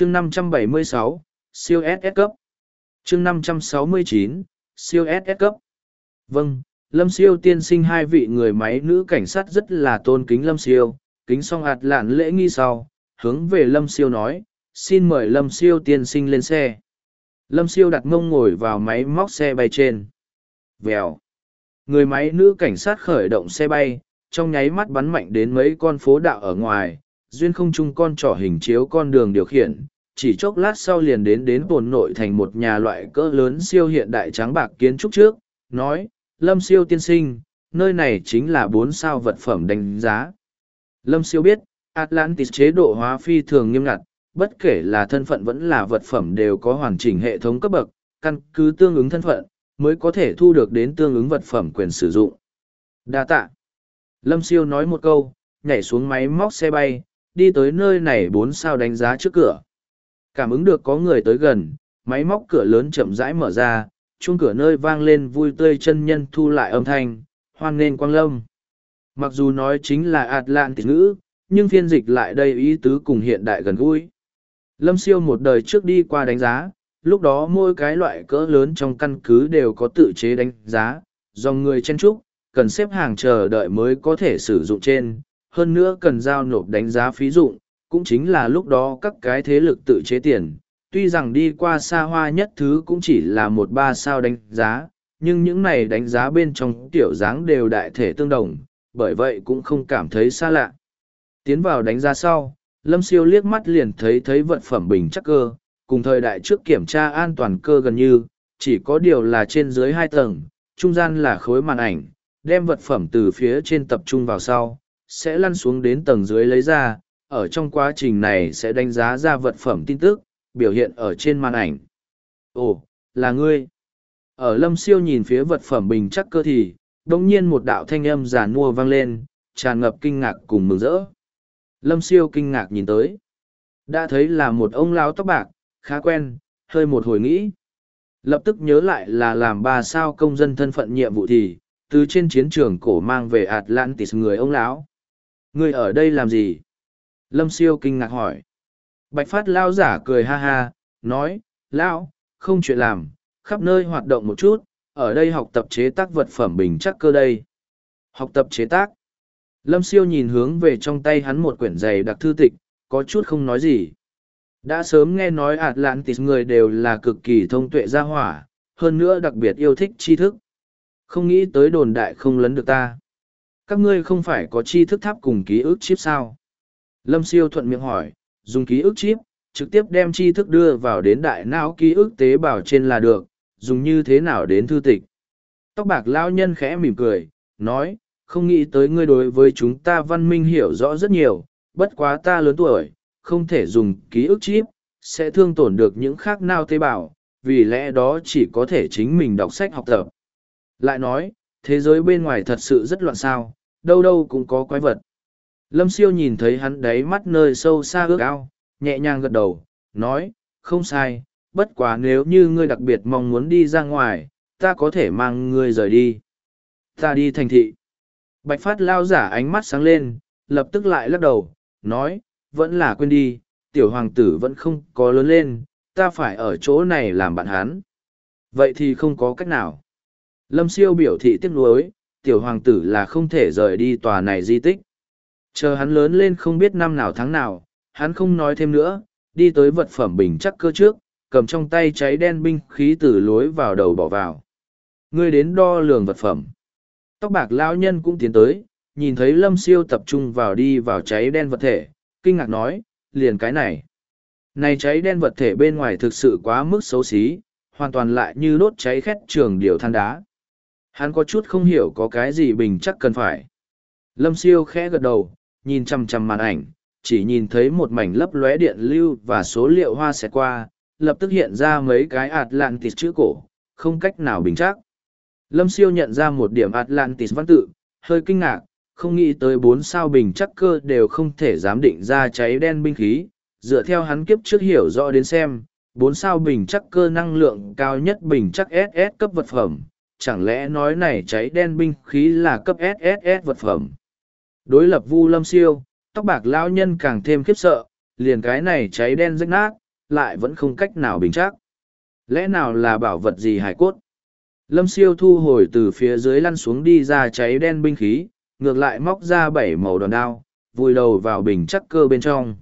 chương 576, siêu SS cấp. chương 569, siêu SS cấp. Vâng, Lâm Siêu tiên sinh hai vị người máy nữ cảnh sát rất là tôn kính Lâm Siêu, kính song ạt lạn lễ nghi sau, hướng về Lâm Siêu nói, xin mời Lâm Siêu tiên sinh lên xe. Lâm Siêu đặt ngông ngồi vào máy móc xe bay trên. Vèo. Người máy nữ cảnh sát khởi động xe bay, trong nháy mắt bắn mạnh đến mấy con phố đạo ở ngoài, duyên không chung con trỏ hình chiếu con đường điều khiển, chỉ chốc lát sau liền đến đến bồn nội thành một nhà loại cỡ lớn siêu hiện đại trắng bạc kiến trúc trước, nói, Lâm Siêu tiên sinh, nơi này chính là bốn sao vật phẩm đánh giá. Lâm Siêu biết, Atlantis chế độ hóa phi thường nghiêm ngặt, bất kể là thân phận vẫn là vật phẩm đều có hoàn chỉnh hệ thống cấp bậc, căn cứ tương ứng thân phận, mới có thể thu được đến tương ứng vật phẩm quyền sử dụng. Đa tạ. Lâm Siêu nói một câu, nhảy xuống máy móc xe bay, đi tới nơi này bốn sao đánh giá trước cửa. Cảm ứng được có người tới gần, máy móc cửa lớn chậm rãi mở ra, chuông cửa nơi vang lên vui tươi chân nhân thu lại âm thanh, hoan nghênh quang lâm. Mặc dù nói chính là Atlantic ngữ, nhưng phiên dịch lại đây ý tứ cùng hiện đại gần gũi. Lâm siêu một đời trước đi qua đánh giá, lúc đó mỗi cái loại cỡ lớn trong căn cứ đều có tự chế đánh giá, dòng người chen trúc, cần xếp hàng chờ đợi mới có thể sử dụng trên, hơn nữa cần giao nộp đánh giá phí dụng, cũng chính là lúc đó các cái thế lực tự chế tiền. Tuy rằng đi qua xa hoa nhất thứ cũng chỉ là một ba sao đánh giá, nhưng những này đánh giá bên trong tiểu dáng đều đại thể tương đồng, bởi vậy cũng không cảm thấy xa lạ. Tiến vào đánh giá sau, Lâm Siêu liếc mắt liền thấy thấy vật phẩm bình chắc cơ, cùng thời đại trước kiểm tra an toàn cơ gần như, chỉ có điều là trên dưới hai tầng, trung gian là khối màn ảnh, đem vật phẩm từ phía trên tập trung vào sau, sẽ lăn xuống đến tầng dưới lấy ra, ở trong quá trình này sẽ đánh giá ra vật phẩm tin tức, biểu hiện ở trên màn ảnh. Ồ, là ngươi. Ở lâm siêu nhìn phía vật phẩm bình chắc cơ thì, đồng nhiên một đạo thanh âm giả nua vang lên, tràn ngập kinh ngạc cùng mừng rỡ. Lâm siêu kinh ngạc nhìn tới. Đã thấy là một ông lão tóc bạc, khá quen, hơi một hồi nghĩ. Lập tức nhớ lại là làm ba sao công dân thân phận nhiệm vụ thì, từ trên chiến trường cổ mang về Atlantis người ông lão. Người ở đây làm gì? Lâm siêu kinh ngạc hỏi. Bạch phát lao giả cười ha ha, nói, lão, không chuyện làm, khắp nơi hoạt động một chút, ở đây học tập chế tác vật phẩm bình chắc cơ đây. Học tập chế tác. Lâm siêu nhìn hướng về trong tay hắn một quyển giày đặc thư tịch, có chút không nói gì. Đã sớm nghe nói Atlantis người đều là cực kỳ thông tuệ gia hỏa, hơn nữa đặc biệt yêu thích tri thức. Không nghĩ tới đồn đại không lấn được ta. Các ngươi không phải có tri thức tháp cùng ký ức chip sao? Lâm siêu thuận miệng hỏi, dùng ký ức chip, trực tiếp đem tri thức đưa vào đến đại não ký ức tế bào trên là được, dùng như thế nào đến thư tịch. Tóc bạc lao nhân khẽ mỉm cười, nói, không nghĩ tới ngươi đối với chúng ta văn minh hiểu rõ rất nhiều, bất quá ta lớn tuổi, không thể dùng ký ức chip, sẽ thương tổn được những khác nào tế bào, vì lẽ đó chỉ có thể chính mình đọc sách học tập. Lại nói, thế giới bên ngoài thật sự rất loạn sao, đâu đâu cũng có quái vật. Lâm siêu nhìn thấy hắn đáy mắt nơi sâu xa ước ao, nhẹ nhàng gật đầu, nói, không sai, bất quá nếu như ngươi đặc biệt mong muốn đi ra ngoài, ta có thể mang ngươi rời đi. Ta đi thành thị. Bạch phát lao giả ánh mắt sáng lên, lập tức lại lắc đầu, nói, vẫn là quên đi, tiểu hoàng tử vẫn không có lớn lên, ta phải ở chỗ này làm bạn hắn. Vậy thì không có cách nào. Lâm siêu biểu thị tiếc nuối, tiểu hoàng tử là không thể rời đi tòa này di tích. Chờ hắn lớn lên không biết năm nào tháng nào, hắn không nói thêm nữa, đi tới vật phẩm bình chắc cơ trước, cầm trong tay cháy đen binh khí từ lối vào đầu bỏ vào. Ngươi đến đo lường vật phẩm. Tóc bạc lão nhân cũng tiến tới, nhìn thấy lâm siêu tập trung vào đi vào cháy đen vật thể, kinh ngạc nói, liền cái này. Này cháy đen vật thể bên ngoài thực sự quá mức xấu xí, hoàn toàn lại như đốt cháy khét trường điều than đá. Hắn có chút không hiểu có cái gì bình chắc cần phải. Lâm siêu khẽ gật đầu, nhìn chằm chằm màn ảnh, chỉ nhìn thấy một mảnh lấp lóe điện lưu và số liệu hoa xẹt qua, lập tức hiện ra mấy cái Atlantis chữ cổ, không cách nào bình chắc. Lâm siêu nhận ra một điểm Atlantis văn tự, hơi kinh ngạc, không nghĩ tới bốn sao bình chắc cơ đều không thể giám định ra cháy đen binh khí, dựa theo hắn kiếp trước hiểu rõ đến xem, bốn sao bình chắc cơ năng lượng cao nhất bình chắc SS cấp vật phẩm, chẳng lẽ nói này cháy đen binh khí là cấp SSS vật phẩm. Đối lập Vu Lâm Siêu, tóc bạc lão nhân càng thêm khiếp sợ, liền cái này cháy đen rách nát, lại vẫn không cách nào bình chắc. Lẽ nào là bảo vật gì hải cốt? Lâm siêu thu hồi từ phía dưới lăn xuống đi ra cháy đen binh khí, ngược lại móc ra bảy màu đòn đao, vùi đầu vào bình chắc cơ bên trong.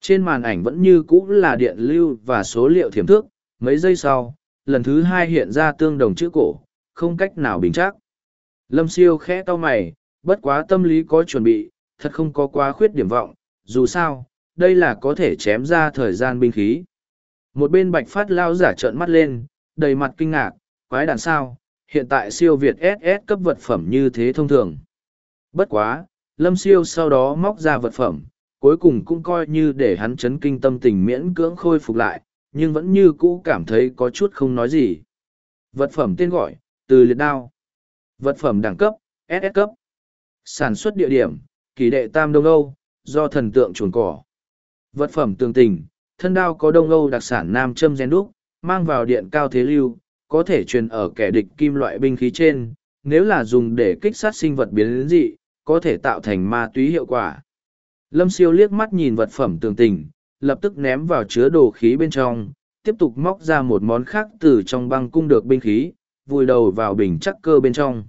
Trên màn ảnh vẫn như cũ là điện lưu và số liệu thiểm thước, mấy giây sau, lần thứ hai hiện ra tương đồng chữ cổ, không cách nào bình chắc. Lâm siêu khẽ to mày, bất quá tâm lý có chuẩn bị, thật không có quá khuyết điểm vọng, dù sao, đây là có thể chém ra thời gian binh khí. Một bên bạch phát lao giả trợn mắt lên, đầy mặt kinh ngạc, quái đàn sao, hiện tại siêu Việt SS cấp vật phẩm như thế thông thường. Bất quá, lâm siêu sau đó móc ra vật phẩm, cuối cùng cũng coi như để hắn chấn kinh tâm tình miễn cưỡng khôi phục lại, nhưng vẫn như cũ cảm thấy có chút không nói gì. Vật phẩm tên gọi, từ liệt đao. Vật phẩm đẳng cấp, SS cấp. Sản xuất địa điểm, kỳ đệ Tam Đông Âu, do thần tượng chuồn cỏ. Vật phẩm tường tình, thân đao có Đông Âu đặc sản nam châm gen đúc, mang vào điện cao thế lưu, có thể truyền ở kẻ địch kim loại binh khí trên, nếu là dùng để kích sát sinh vật biến dị, có thể tạo thành ma túy hiệu quả. Lâm siêu liếc mắt nhìn vật phẩm tường tình, lập tức ném vào chứa đồ khí bên trong, tiếp tục móc ra một món khác từ trong băng cung được binh khí, vùi đầu vào bình chắc cơ bên trong.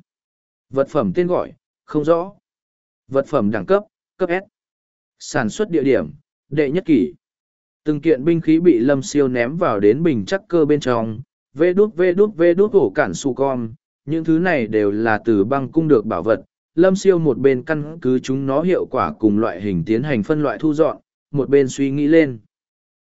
Vật phẩm tên gọi, không rõ. Vật phẩm đẳng cấp, cấp S. Sản xuất địa điểm, đệ nhất kỷ. Từng kiện binh khí bị lâm siêu ném vào đến bình chắc cơ bên trong, vê đút vê đút vê đút ổ cản su con, những thứ này đều là từ băng cung được bảo vật. Lâm siêu một bên căn cứ chúng nó hiệu quả cùng loại hình tiến hành phân loại thu dọn, một bên suy nghĩ lên.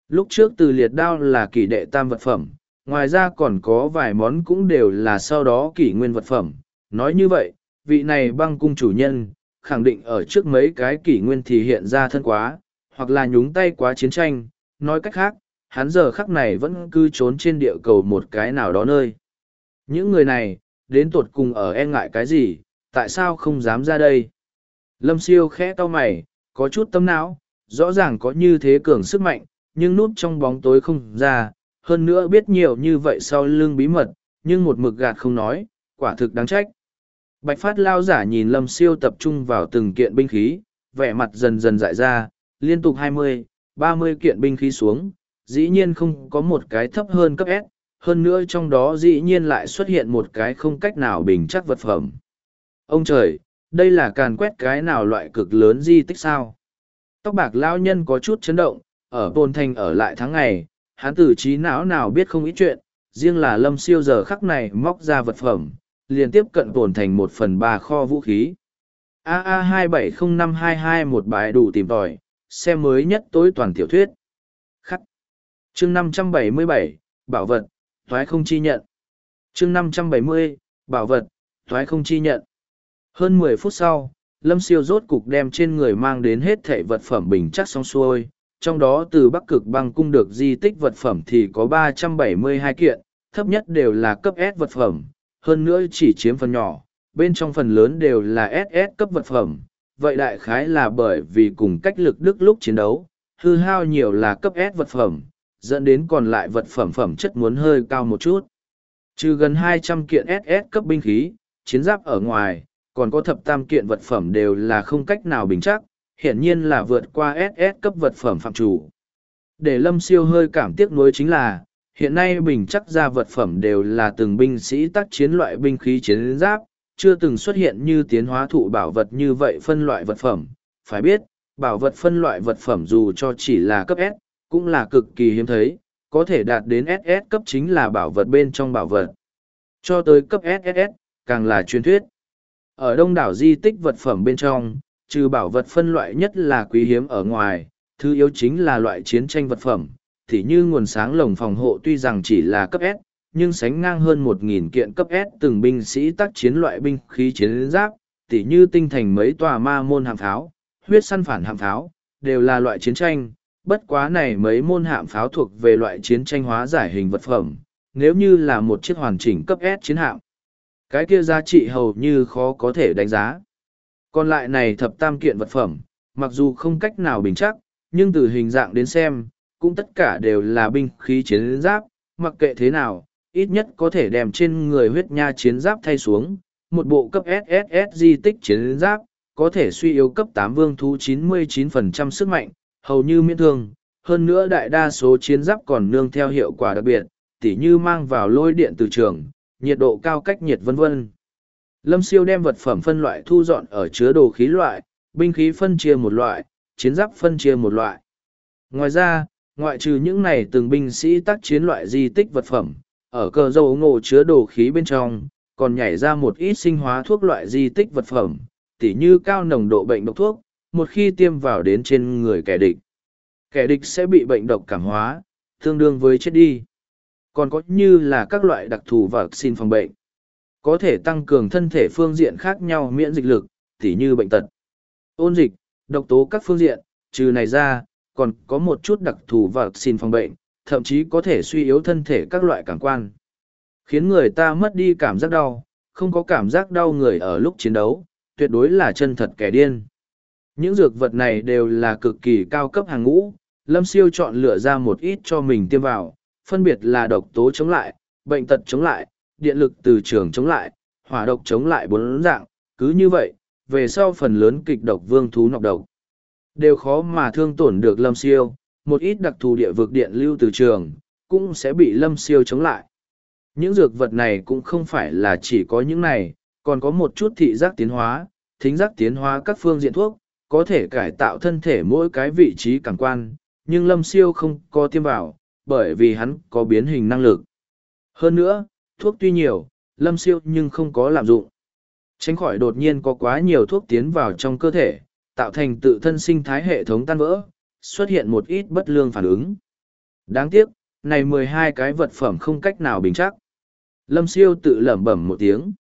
Lúc trước từ liệt đao là kỷ đệ tam vật phẩm, ngoài ra còn có vài món cũng đều là sau đó kỷ nguyên vật phẩm. Nói như vậy, vị này băng cung chủ nhân, khẳng định ở trước mấy cái kỷ nguyên thì hiện ra thân quá, hoặc là nhúng tay quá chiến tranh, nói cách khác, hắn giờ khắc này vẫn cứ trốn trên địa cầu một cái nào đó nơi. Những người này, đến tột cùng ở e ngại cái gì, tại sao không dám ra đây? Lâm siêu khẽ to mày, có chút tâm não, rõ ràng có như thế cường sức mạnh, nhưng núp trong bóng tối không ra, hơn nữa biết nhiều như vậy sau lưng bí mật, nhưng một mực gạt không nói, quả thực đáng trách. Bạch phát lao giả nhìn lâm siêu tập trung vào từng kiện binh khí, vẻ mặt dần dần dại ra, liên tục hai mươi, ba mươi kiện binh khí xuống, dĩ nhiên không có một cái thấp hơn cấp S, hơn nữa trong đó dĩ nhiên lại xuất hiện một cái không cách nào bình chắc vật phẩm. Ông trời, đây là càn quét cái nào loại cực lớn di tích sao? Tóc bạc lao nhân có chút chấn động, ở Bồn Thành ở lại tháng ngày, hắn tử trí não nào biết không ít chuyện, riêng là lâm siêu giờ khắc này móc ra vật phẩm, liền tiếp cận tổn Thành một phần ba kho vũ khí. AA 270522 một bài đủ tìm tòi, xem mới nhất tối toàn tiểu thuyết. Khắc. chương 577, bảo vật, thoái không chi nhận. chương 570, bảo vật, thoái không chi nhận. Hơn mười phút sau, Lâm Siêu rốt cục đem trên người mang đến hết thảy vật phẩm bình chắc xong xuôi, trong đó từ Bắc Cực băng cung được di tích vật phẩm thì có 372 kiện, thấp nhất đều là cấp S vật phẩm, hơn nữa chỉ chiếm phần nhỏ, bên trong phần lớn đều là SS cấp vật phẩm. Vậy đại khái là bởi vì cùng cách lực đức lúc chiến đấu, hư hao nhiều là cấp S vật phẩm, dẫn đến còn lại vật phẩm phẩm chất muốn hơi cao một chút. Trừ gần 200 kiện SS cấp binh khí, chiến giáp ở ngoài, còn có thập tam kiện vật phẩm đều là không cách nào bình chắc, hiển nhiên là vượt qua SS cấp vật phẩm phạm chủ. Để lâm siêu hơi cảm tiếc nuối chính là, hiện nay bình chắc ra vật phẩm đều là từng binh sĩ tác chiến loại binh khí chiến giáp, chưa từng xuất hiện như tiến hóa thụ bảo vật như vậy phân loại vật phẩm. Phải biết, bảo vật phân loại vật phẩm dù cho chỉ là cấp S, cũng là cực kỳ hiếm thấy, có thể đạt đến SS cấp chính là bảo vật bên trong bảo vật. Cho tới cấp SSS, càng là truyền thuyết. Ở đông đảo di tích vật phẩm bên trong, trừ bảo vật phân loại nhất là quý hiếm ở ngoài, thứ yếu chính là loại chiến tranh vật phẩm, thì như nguồn sáng lồng phòng hộ tuy rằng chỉ là cấp S, nhưng sánh ngang hơn 1.000 kiện cấp S từng binh sĩ tác chiến loại binh khí chiến giáp, tỉ như tinh thành mấy tòa ma môn hạm pháo, huyết săn phản hạm pháo, đều là loại chiến tranh, bất quá này mấy môn hạm pháo thuộc về loại chiến tranh hóa giải hình vật phẩm, nếu như là một chiếc hoàn chỉnh cấp S chiến hạm. Cái kia giá trị hầu như khó có thể đánh giá. Còn lại này thập tam kiện vật phẩm, mặc dù không cách nào bình chắc, nhưng từ hình dạng đến xem, cũng tất cả đều là binh khí chiến giáp, mặc kệ thế nào, ít nhất có thể đem trên người huyết nha chiến giáp thay xuống, một bộ cấp SSS di tích chiến giáp, có thể suy yếu cấp tám vương thú 99% sức mạnh, hầu như miễn thương, hơn nữa đại đa số chiến giáp còn nương theo hiệu quả đặc biệt, tỉ như mang vào lôi điện từ trường, nhiệt độ cao cách nhiệt vân vân. Lâm siêu đem vật phẩm phân loại thu dọn ở chứa đồ khí loại, binh khí phân chia một loại, chiến giáp phân chia một loại. Ngoài ra, ngoại trừ những này từng binh sĩ tác chiến loại di tích vật phẩm, ở cờ dầu ngộ chứa đồ khí bên trong, còn nhảy ra một ít sinh hóa thuốc loại di tích vật phẩm, tỉ như cao nồng độ bệnh độc thuốc, một khi tiêm vào đến trên người kẻ địch. Kẻ địch sẽ bị bệnh độc cảm hóa, tương đương với chết đi. Còn có như là các loại đặc thù và xin phòng bệnh. Có thể tăng cường thân thể phương diện khác nhau miễn dịch lực, tỉ như bệnh tật. Ôn dịch, độc tố các phương diện, trừ này ra, còn có một chút đặc thù và xin phòng bệnh, thậm chí có thể suy yếu thân thể các loại cảm quan. Khiến người ta mất đi cảm giác đau, không có cảm giác đau người ở lúc chiến đấu, tuyệt đối là chân thật kẻ điên. Những dược vật này đều là cực kỳ cao cấp hàng ngũ, Lâm Siêu chọn lựa ra một ít cho mình tiêm vào, phân biệt là độc tố chống lại, bệnh tật chống lại, điện lực từ trường chống lại, hỏa độc chống lại bốn dạng, cứ như vậy, về sau phần lớn kịch độc vương thú nọc độc. Đều khó mà thương tổn được Lâm Siêu, một ít đặc thù địa vực điện lưu từ trường, cũng sẽ bị Lâm Siêu chống lại. Những dược vật này cũng không phải là chỉ có những này, còn có một chút thị giác tiến hóa, thính giác tiến hóa các phương diện thuốc, có thể cải tạo thân thể mỗi cái vị trí cảm quan, nhưng Lâm Siêu không có tiêm vào, bởi vì hắn có biến hình năng lực. Hơn nữa, thuốc tuy nhiều, Lâm Siêu nhưng không có lạm dụng. Tránh khỏi đột nhiên có quá nhiều thuốc tiến vào trong cơ thể, tạo thành tự thân sinh thái hệ thống tan vỡ, xuất hiện một ít bất lương phản ứng. Đáng tiếc, này mười hai cái vật phẩm không cách nào bình chắc. Lâm siêu tự lẩm bẩm một tiếng.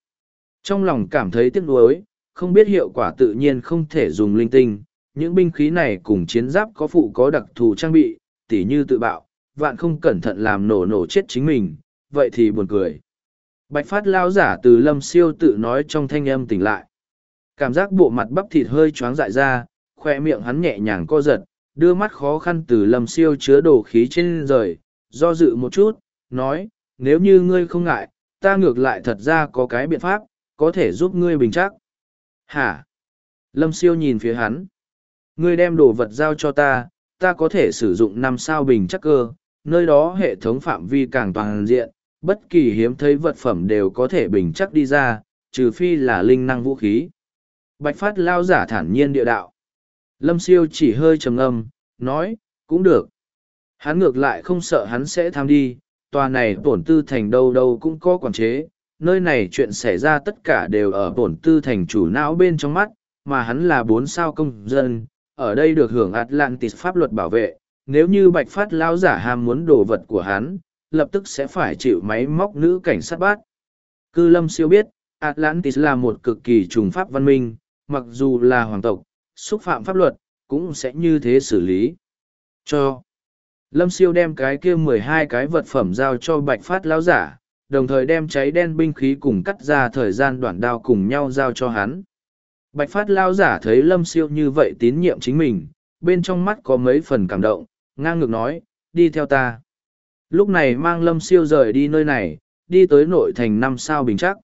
Trong lòng cảm thấy tiếc nuối, không biết hiệu quả tự nhiên không thể dùng linh tinh. Những binh khí này cùng chiến giáp có phụ có đặc thù trang bị, tỉ như tự bạo, vạn không cẩn thận làm nổ nổ chết chính mình, vậy thì buồn cười. Bạch phát lao giả từ lâm siêu tự nói trong thanh âm tỉnh lại. Cảm giác bộ mặt bắp thịt hơi choáng dại ra, khoe miệng hắn nhẹ nhàng co giật, đưa mắt khó khăn từ lâm siêu chứa đồ khí trên rời, do dự một chút, nói, nếu như ngươi không ngại, ta ngược lại thật ra có cái biện pháp, có thể giúp ngươi bình chắc. Hả? Lâm siêu nhìn phía hắn. Ngươi đem đồ vật giao cho ta, ta có thể sử dụng năm sao bình chắc cơ, nơi đó hệ thống phạm vi càng toàn diện, bất kỳ hiếm thấy vật phẩm đều có thể bình chắc đi ra, trừ phi là linh năng vũ khí. Bạch phát lao giả thản nhiên địa đạo. Lâm siêu chỉ hơi trầm ngâm, nói, cũng được. Hắn ngược lại không sợ hắn sẽ tham đi, tòa này tổn tư thành đâu đâu cũng có quản chế, nơi này chuyện xảy ra tất cả đều ở tổn tư thành chủ não bên trong mắt, mà hắn là bốn sao công dân, ở đây được hưởng Atlantis pháp luật bảo vệ, nếu như bạch phát lao giả ham muốn đồ vật của hắn, lập tức sẽ phải chịu máy móc nữ cảnh sát bát. Cư lâm siêu biết, Atlantis là một cực kỳ trùng pháp văn minh, mặc dù là hoàng tộc, xúc phạm pháp luật, cũng sẽ như thế xử lý. Cho. Lâm siêu đem cái kia mười hai cái vật phẩm giao cho bạch phát lão giả, đồng thời đem cháy đen binh khí cùng cắt ra thời gian đoạn đao cùng nhau giao cho hắn. Bạch phát lão giả thấy lâm siêu như vậy tín nhiệm chính mình, bên trong mắt có mấy phần cảm động, ngang ngược nói, đi theo ta. Lúc này mang lâm siêu rời đi nơi này, đi tới nội thành năm sao bình chắc.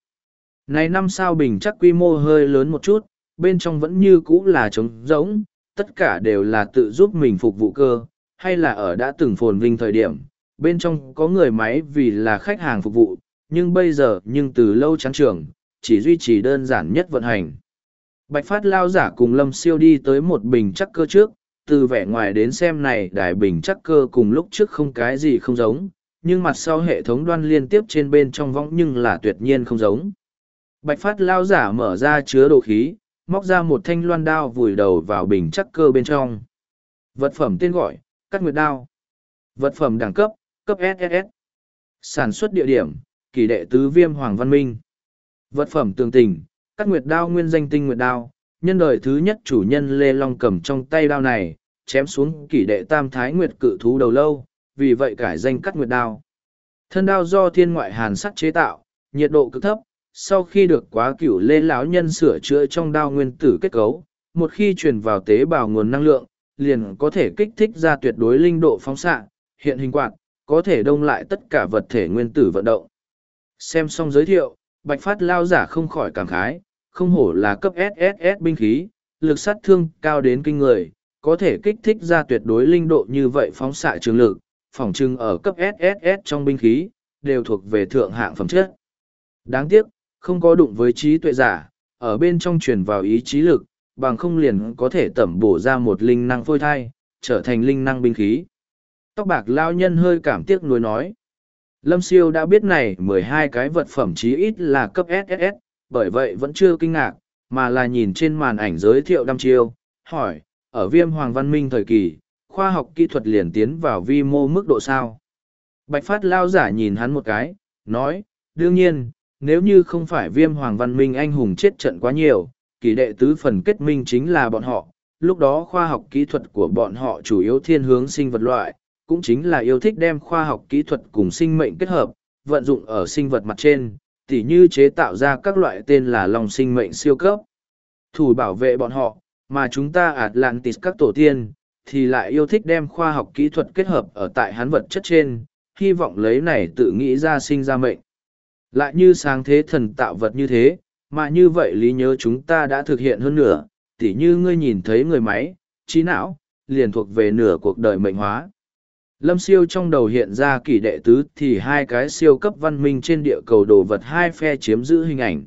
Này năm sao bình chắc quy mô hơi lớn một chút, bên trong vẫn như cũ là trống rỗng, tất cả đều là tự giúp mình phục vụ cơ, hay là ở đã từng phồn vinh thời điểm, bên trong có người máy vì là khách hàng phục vụ, nhưng bây giờ nhưng từ lâu chán trường, chỉ duy trì đơn giản nhất vận hành. Bạch Phát lao giả cùng Lâm Siêu đi tới một bình chắc cơ trước, từ vẻ ngoài đến xem này đài bình chắc cơ cùng lúc trước không cái gì không giống, nhưng mặt sau hệ thống đoan liên tiếp trên bên trong vong nhưng là tuyệt nhiên không giống. Bạch Phát lao giả mở ra chứa đồ khí, móc ra một thanh loan đao vùi đầu vào bình chắc cơ bên trong. Vật phẩm tên gọi, cắt nguyệt đao. Vật phẩm đẳng cấp, cấp SSS. Sản xuất địa điểm, kỳ đệ tứ viêm hoàng văn minh. Vật phẩm tường tình, cắt nguyệt đao nguyên danh tinh nguyệt đao. Nhân đời thứ nhất chủ nhân Lê Long cầm trong tay đao này, chém xuống kỷ đệ tam thái nguyệt cự thú đầu lâu, vì vậy cải danh cắt nguyệt đao. Thân đao do thiên ngoại hàn sắt chế tạo, nhiệt độ cực thấp, sau khi được quá cửu lê lão nhân sửa chữa trong đao nguyên tử kết cấu một khi truyền vào tế bào nguồn năng lượng liền có thể kích thích ra tuyệt đối linh độ phóng xạ hiện hình quạt có thể đông lại tất cả vật thể nguyên tử vận động xem xong giới thiệu bạch phát lao giả không khỏi cảm khái không hổ là cấp sss binh khí lực sát thương cao đến kinh người có thể kích thích ra tuyệt đối linh độ như vậy phóng xạ trường lực, phòng trưng ở cấp SSS trong binh khí, đều thuộc về thượng hạng phẩm chất. Đáng tiếc, không có đụng với trí tuệ giả, ở bên trong truyền vào ý chí lực, bằng không liền có thể tẩm bổ ra một linh năng phôi thai, trở thành linh năng binh khí. Tóc bạc lao nhân hơi cảm tiếc nuối nói. Lâm siêu đã biết này mười hai cái vật phẩm chí ít là cấp SSS, bởi vậy vẫn chưa kinh ngạc, mà là nhìn trên màn ảnh giới thiệu đăm chiêu, hỏi, ở viêm hoàng văn minh thời kỳ, khoa học kỹ thuật liền tiến vào vi mô mức độ sao? Bạch Phát lao giả nhìn hắn một cái, nói, đương nhiên, nếu như không phải viêm hoàng văn minh anh hùng chết trận quá nhiều, kỳ đệ tứ phần kết minh chính là bọn họ, lúc đó khoa học kỹ thuật của bọn họ chủ yếu thiên hướng sinh vật loại, cũng chính là yêu thích đem khoa học kỹ thuật cùng sinh mệnh kết hợp, vận dụng ở sinh vật mặt trên, tỉ như chế tạo ra các loại tên là lòng sinh mệnh siêu cấp. Thủ bảo vệ bọn họ, mà chúng ta Atlantis các tổ tiên, thì lại yêu thích đem khoa học kỹ thuật kết hợp ở tại hán vật chất trên, hy vọng lấy này tự nghĩ ra sinh ra mệnh. Lại như sáng thế thần tạo vật như thế, mà như vậy lý nhớ chúng ta đã thực hiện hơn nửa, tỉ như ngươi nhìn thấy người máy, trí não, liền thuộc về nửa cuộc đời mệnh hóa. Lâm siêu trong đầu hiện ra kỷ đệ tứ thì hai cái siêu cấp văn minh trên địa cầu đồ vật hai phe chiếm giữ hình ảnh.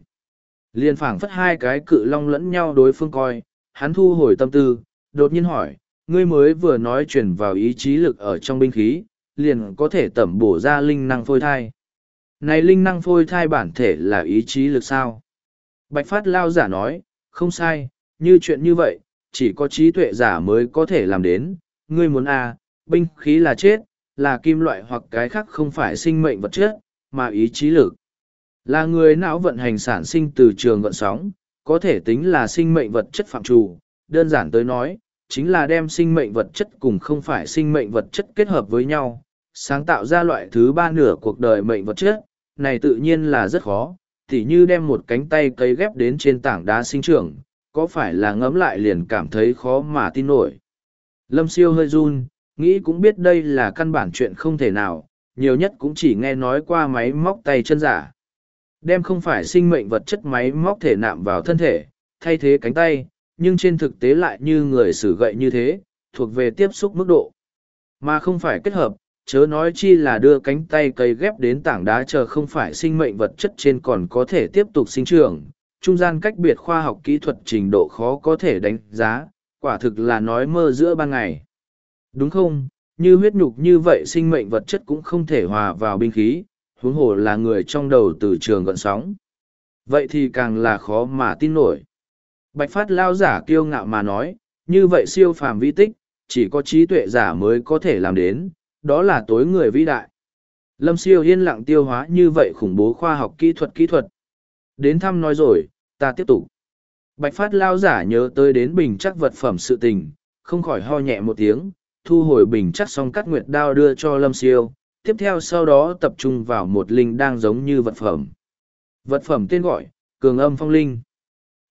Liên phảng phất hai cái cự long lẫn nhau đối phương coi, hắn thu hồi tâm tư, đột nhiên hỏi, ngươi mới vừa nói truyền vào ý chí lực ở trong binh khí, liền có thể tẩm bổ ra linh năng phôi thai. Này linh năng phôi thai bản thể là ý chí lực sao? Bạch Phát Lao giả nói, không sai, như chuyện như vậy, chỉ có trí tuệ giả mới có thể làm đến. Ngươi muốn à, binh khí là chết, là kim loại hoặc cái khác không phải sinh mệnh vật chất, mà ý chí lực. Là người não vận hành sản sinh từ trường vận sóng, có thể tính là sinh mệnh vật chất phạm trù. Đơn giản tới nói, chính là đem sinh mệnh vật chất cùng không phải sinh mệnh vật chất kết hợp với nhau, sáng tạo ra loại thứ ba nửa cuộc đời mệnh vật chất, này tự nhiên là rất khó, tỉ như đem một cánh tay cấy ghép đến trên tảng đá sinh trưởng, có phải là ngấm lại liền cảm thấy khó mà tin nổi. Lâm siêu hơi run, nghĩ cũng biết đây là căn bản chuyện không thể nào, nhiều nhất cũng chỉ nghe nói qua máy móc tay chân giả. Đem không phải sinh mệnh vật chất máy móc thể nạm vào thân thể, thay thế cánh tay, nhưng trên thực tế lại như người sử gậy như thế, thuộc về tiếp xúc mức độ. Mà không phải kết hợp, chớ nói chi là đưa cánh tay cây ghép đến tảng đá chờ không phải sinh mệnh vật chất trên còn có thể tiếp tục sinh trưởng. Trung gian cách biệt khoa học kỹ thuật trình độ khó có thể đánh giá, quả thực là nói mơ giữa ban ngày. Đúng không, như huyết nhục như vậy sinh mệnh vật chất cũng không thể hòa vào binh khí, huống hồ là người trong đầu từ trường gọn sóng. Vậy thì càng là khó mà tin nổi. Bạch Phát lao giả kiêu ngạo mà nói, như vậy siêu phàm vi tích, chỉ có trí tuệ giả mới có thể làm đến, đó là tối người vĩ đại. Lâm siêu yên lặng tiêu hóa như vậy khủng bố khoa học kỹ thuật kỹ thuật. Đến thăm nói rồi, ta tiếp tục. Bạch Phát lao giả nhớ tới đến bình chắc vật phẩm sự tình, không khỏi ho nhẹ một tiếng, thu hồi bình chắc xong cắt nguyệt đao đưa cho Lâm siêu, tiếp theo sau đó tập trung vào một linh đang giống như vật phẩm. Vật phẩm tên gọi, cường âm phong linh.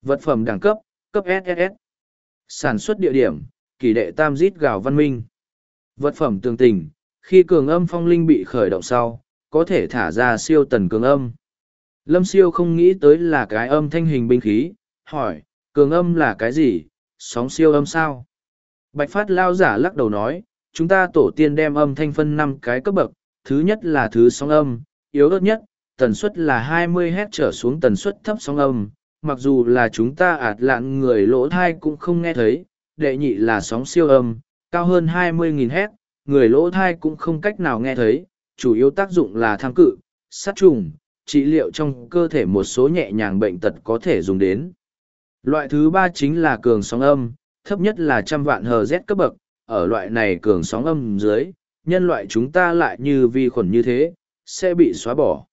Vật phẩm đẳng cấp, cấp SSS. Sản xuất địa điểm, kỷ đệ tam dít gào văn minh. Vật phẩm tương tình, khi cường âm phong linh bị khởi động sau, có thể thả ra siêu tần cường âm. Lâm siêu không nghĩ tới là cái âm thanh hình binh khí, hỏi, cường âm là cái gì, sóng siêu âm sao? Bạch Phát lao giả lắc đầu nói, chúng ta tổ tiên đem âm thanh phân năm cái cấp bậc, thứ nhất là thứ sóng âm, yếu ớt nhất, tần suất là 20 Hz trở xuống tần suất thấp sóng âm, mặc dù là chúng ta ạt lạn người lỗ thai cũng không nghe thấy, đệ nhị là sóng siêu âm, cao hơn 20.000 Hz, người lỗ thai cũng không cách nào nghe thấy, chủ yếu tác dụng là tham cự, sát trùng, trị liệu trong cơ thể một số nhẹ nhàng bệnh tật có thể dùng đến. Loại thứ ba chính là cường sóng âm, thấp nhất là trăm vạn hờ z cấp bậc, ở loại này cường sóng âm dưới, nhân loại chúng ta lại như vi khuẩn như thế, sẽ bị xóa bỏ.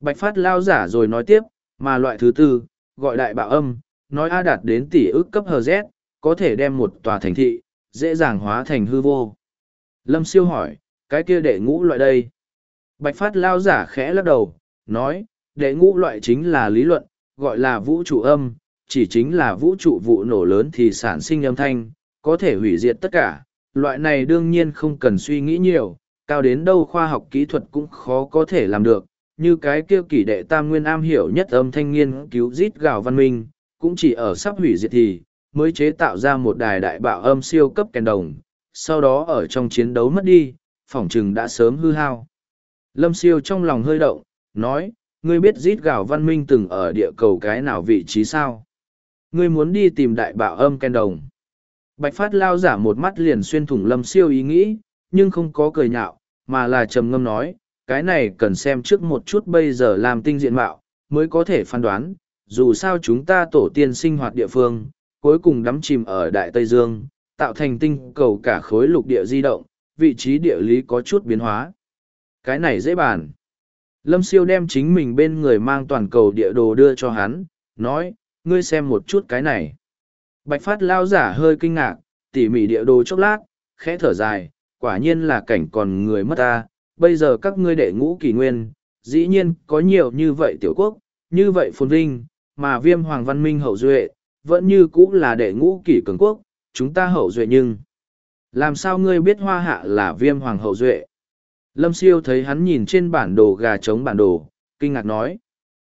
Bạch Phát lao giả rồi nói tiếp, mà loại thứ tư, gọi đại bạo âm, nói A đạt đến tỷ ức cấp hờ z, có thể đem một tòa thành thị, dễ dàng hóa thành hư vô. Lâm siêu hỏi, cái kia đệ ngũ loại đây. Bạch Phát lao giả khẽ lắc đầu, nói, đệ ngũ loại chính là lý luận, gọi là vũ trụ âm, chỉ chính là vũ trụ vụ nổ lớn thì sản sinh âm thanh, có thể hủy diệt tất cả. Loại này đương nhiên không cần suy nghĩ nhiều, cao đến đâu khoa học kỹ thuật cũng khó có thể làm được, như cái kia kỷ đệ tam nguyên am hiểu nhất âm thanh nghiên cứu rít gào văn minh, cũng chỉ ở sắp hủy diệt thì, mới chế tạo ra một đài đại bạo âm siêu cấp kèn đồng, sau đó ở trong chiến đấu mất đi, phỏng chừng đã sớm hư hao. Lâm siêu trong lòng hơi động, nói, ngươi biết rít gào văn minh từng ở địa cầu cái nào vị trí sao? Ngươi muốn đi tìm đại bạo âm ken đồng. Bạch phát lao giả một mắt liền xuyên thủng lâm siêu ý nghĩ, nhưng không có cười nhạo, mà là trầm ngâm nói, cái này cần xem trước một chút bây giờ làm tinh diện mạo, mới có thể phán đoán, dù sao chúng ta tổ tiên sinh hoạt địa phương, cuối cùng đắm chìm ở Đại Tây Dương, tạo thành tinh cầu cả khối lục địa di động, vị trí địa lý có chút biến hóa. Cái này dễ bàn. Lâm siêu đem chính mình bên người mang toàn cầu địa đồ đưa cho hắn, nói, ngươi xem một chút cái này. Bạch phát lao giả hơi kinh ngạc, tỉ mỉ địa đồ chốc lát, khẽ thở dài, quả nhiên là cảnh còn người mất ta, bây giờ các ngươi đệ ngũ kỷ nguyên, dĩ nhiên có nhiều như vậy tiểu quốc, như vậy phồn vinh, mà viêm hoàng văn minh hậu duệ, vẫn như cũ là đệ ngũ kỷ cường quốc, chúng ta hậu duệ nhưng. Làm sao ngươi biết hoa hạ là viêm hoàng hậu duệ? Lâm siêu thấy hắn nhìn trên bản đồ gà trống bản đồ, kinh ngạc nói.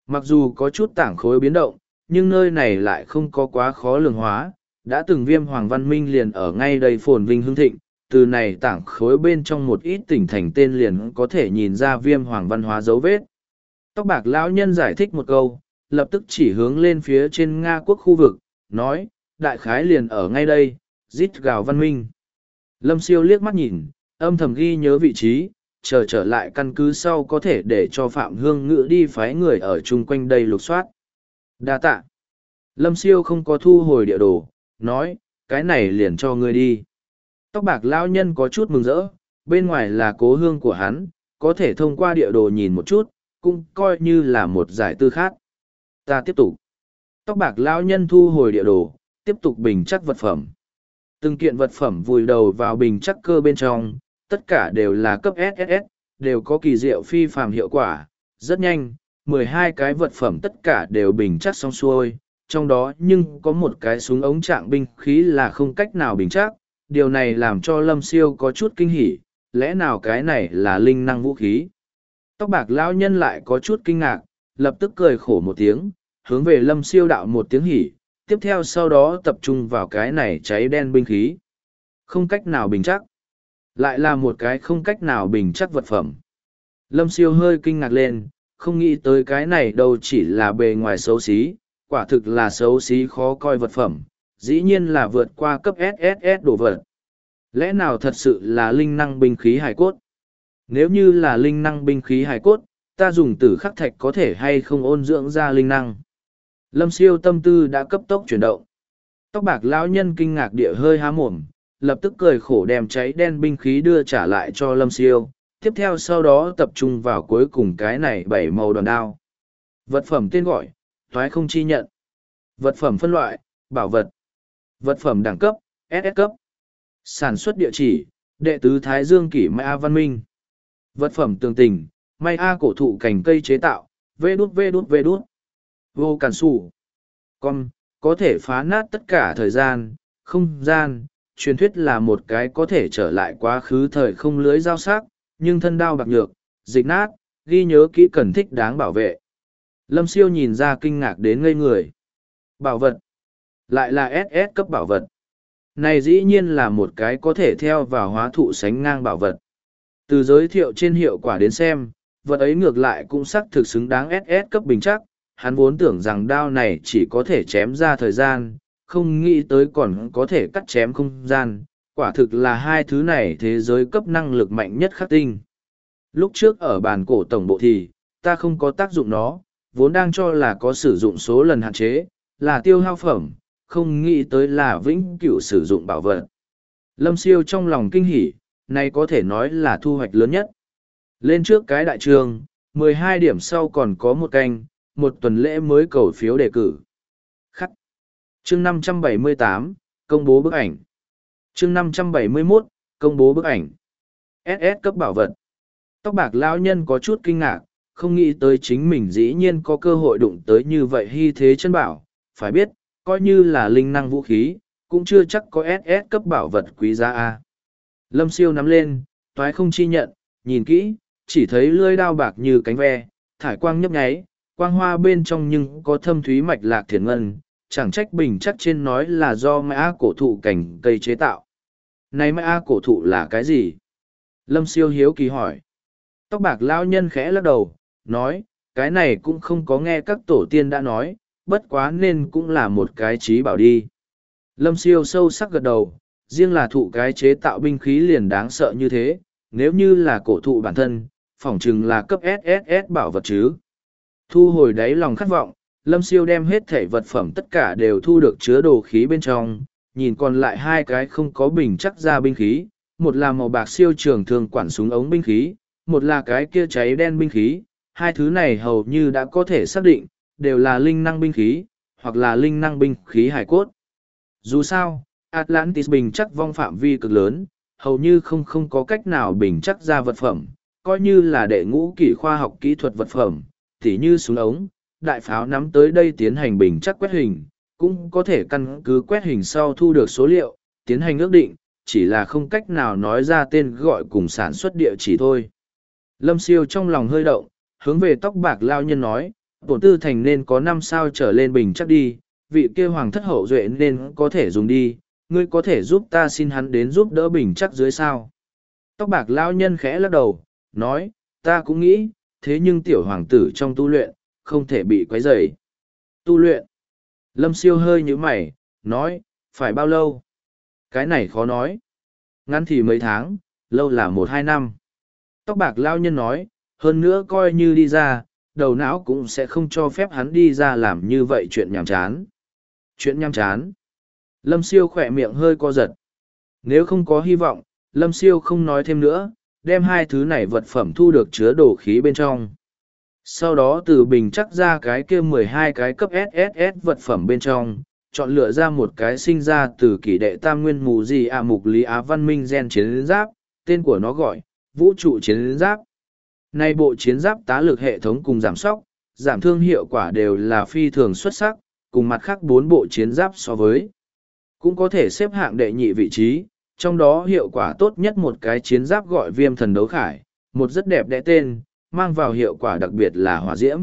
Mặc dù có chút tảng khối biến động, nhưng nơi này lại không có quá khó lường hóa, đã từng viêm hoàng văn minh liền ở ngay đây phồn vinh hưng thịnh, từ này tảng khối bên trong một ít tỉnh thành tên liền có thể nhìn ra viêm hoàng văn hóa dấu vết. Tóc bạc lão nhân giải thích một câu, lập tức chỉ hướng lên phía trên Nga quốc khu vực, nói, đại khái liền ở ngay đây, rít gào văn minh. Lâm siêu liếc mắt nhìn, âm thầm ghi nhớ vị trí, chờ trở lại căn cứ sau có thể để cho Phạm Hương Ngữ đi phái người ở chung quanh đây lục soát. Đa tạ. Lâm siêu không có thu hồi địa đồ, nói, cái này liền cho ngươi đi. Tóc bạc lão nhân có chút mừng rỡ, bên ngoài là cố hương của hắn, có thể thông qua địa đồ nhìn một chút, cũng coi như là một giải tư khác. Ta tiếp tục. Tóc bạc lão nhân thu hồi địa đồ, tiếp tục bình chắc vật phẩm. Từng kiện vật phẩm vùi đầu vào bình chắc cơ bên trong, tất cả đều là cấp SSS, đều có kỳ diệu phi phàm hiệu quả, rất nhanh, mười hai cái vật phẩm tất cả đều bình chắc xong xuôi, trong đó nhưng có một cái súng ống trạng binh khí là không cách nào bình chắc, điều này làm cho lâm siêu có chút kinh hỉ lẽ nào cái này là linh năng vũ khí? Tóc bạc lão nhân lại có chút kinh ngạc lập tức cười khổ một tiếng hướng về lâm siêu đạo một tiếng hỉ tiếp theo sau đó tập trung vào cái này cháy đen binh khí. Không cách nào bình chắc. Lại là một cái không cách nào bình chắc vật phẩm. Lâm siêu hơi kinh ngạc lên không nghĩ tới cái này đâu chỉ là bề ngoài xấu xí quả thực là xấu xí khó coi vật phẩm dĩ nhiên là vượt qua cấp SSS đồ vật. Lẽ nào thật sự là linh năng binh khí hải cốt? Nếu như là linh năng binh khí hải cốt, ta dùng tử khắc thạch có thể hay không ôn dưỡng ra linh năng? Lâm siêu tâm tư đã cấp tốc chuyển động. Tóc bạc lão nhân kinh ngạc địa hơi há mồm, lập tức cười khổ đem cháy đen binh khí đưa trả lại cho lâm siêu. Tiếp theo sau đó tập trung vào cuối cùng cái này bảy màu đòn đao. Vật phẩm tên gọi, thoái không chi nhận. Vật phẩm phân loại, bảo vật. Vật phẩm đẳng cấp, SS cấp. Sản xuất địa chỉ, đệ tứ Thái Dương kỷ Mai A Văn Minh. Vật phẩm tường tình, Mai A cổ thụ cành cây chế tạo, vê đút vê đút vê đút. Vô cản sủ. Con, có thể phá nát tất cả thời gian, không gian, truyền thuyết là một cái có thể trở lại quá khứ thời không lưới giao sắc, nhưng thân đao bạc nhược, dịch nát, ghi nhớ kỹ cần thích đáng bảo vệ. Lâm siêu nhìn ra kinh ngạc đến ngây người. Bảo vật, lại là ss cấp bảo vật. Này dĩ nhiên là một cái có thể theo vào hóa thụ sánh ngang bảo vật. Từ giới thiệu trên hiệu quả đến xem vật ấy ngược lại cũng sắc thực xứng đáng ss cấp bình chắc. Hắn vốn tưởng rằng đao này chỉ có thể chém ra thời gian không nghĩ tới còn có thể cắt chém không gian quả thực là hai thứ này thế giới cấp năng lực mạnh nhất khắc tinh lúc trước ở bàn cổ tổng bộ thì ta không có tác dụng nó vốn đang cho là có sử dụng số lần hạn chế là tiêu hao phẩm không nghĩ tới là vĩnh cửu sử dụng bảo vật. Lâm siêu trong lòng kinh hỉ, này có thể nói là thu hoạch lớn nhất. Lên trước cái đại trường, 12 điểm sau còn có một canh, một tuần lễ mới cầu phiếu đề cử. Khắc. Chương 578, công bố bức ảnh. Chương 571, công bố bức ảnh. SS cấp bảo vật. Tóc bạc lão nhân có chút kinh ngạc, không nghĩ tới chính mình dĩ nhiên có cơ hội đụng tới như vậy hy thế chân bảo. Phải biết, coi như là linh năng vũ khí, cũng chưa chắc có SS cấp bảo vật quý giá A. Lâm siêu nắm lên, toái không chi nhận, nhìn kỹ, chỉ thấy lưỡi đao bạc như cánh ve, thải quang nhấp nháy, quang hoa bên trong nhưng có thâm thúy mạch lạc thiền ngân, chẳng trách bình chắc trên nói là do mã cổ thụ cảnh cây chế tạo. Này mã cổ thụ là cái gì? Lâm siêu hiếu kỳ hỏi. Tóc bạc lao nhân khẽ lắc đầu, nói, cái này cũng không có nghe các tổ tiên đã nói, bất quá nên cũng là một cái trí bảo đi. Lâm siêu sâu sắc gật đầu, riêng là thụ cái chế tạo binh khí liền đáng sợ như thế, nếu như là cổ thụ bản thân, phỏng chừng là cấp SSS bảo vật chứ. Thu hồi đáy lòng khát vọng, Lâm siêu đem hết thể vật phẩm tất cả đều thu được chứa đồ khí bên trong, nhìn còn lại hai cái không có bình chắc ra binh khí, một là màu bạc siêu trường thường quản súng ống binh khí, một là cái kia cháy đen binh khí, hai thứ này hầu như đã có thể xác định, đều là linh năng binh khí, hoặc là linh năng binh khí hải cốt. Dù sao, Atlantis bình chắc vong phạm vi cực lớn, hầu như không không có cách nào bình chắc ra vật phẩm, coi như là đệ ngũ kỷ khoa học kỹ thuật vật phẩm, tỉ như súng ống, đại pháo nắm tới đây tiến hành bình chắc quét hình, cũng có thể căn cứ quét hình sau thu được số liệu, tiến hành ước định, chỉ là không cách nào nói ra tên gọi cùng sản xuất địa chỉ thôi. Lâm siêu trong lòng hơi động, hướng về tóc bạc lao nhân nói, tổ tư thành nên có năm sao trở lên bình chắc đi, vị kia hoàng thất hậu duệ nên có thể dùng đi, ngươi có thể giúp ta xin hắn đến giúp đỡ bình chắc dưới sao. Tóc bạc lao nhân khẽ lắc đầu, nói, ta cũng nghĩ, thế nhưng tiểu hoàng tử trong tu luyện, không thể bị quấy rầy. Tu luyện. Lâm siêu hơi như mày, nói, phải bao lâu? Cái này khó nói. Ngắn thì mấy tháng, lâu là một hai năm. Tóc bạc lao nhân nói, hơn nữa coi như đi ra, đầu não cũng sẽ không cho phép hắn đi ra làm như vậy chuyện nhàm chán. Chuyện nhàm chán. Lâm siêu khỏe miệng hơi co giật. Nếu không có hy vọng, Lâm siêu không nói thêm nữa, đem hai thứ này vật phẩm thu được chứa đồ khí bên trong. Sau đó từ bình chắc ra cái kia mười hai cái cấp SSS vật phẩm bên trong, chọn lựa ra một cái sinh ra từ kỷ đệ tam nguyên mù gì à mục lý á văn minh gen chiến giáp, tên của nó gọi, vũ trụ chiến giáp. Nay bộ chiến giáp tá lực hệ thống cùng giảm sóc, giảm thương hiệu quả đều là phi thường xuất sắc, cùng mặt khác bốn bộ chiến giáp so với. Cũng có thể xếp hạng đệ nhị vị trí, trong đó hiệu quả tốt nhất một cái chiến giáp gọi viêm thần đấu khải, một rất đẹp đẽ tên, mang vào hiệu quả đặc biệt là hỏa diễm.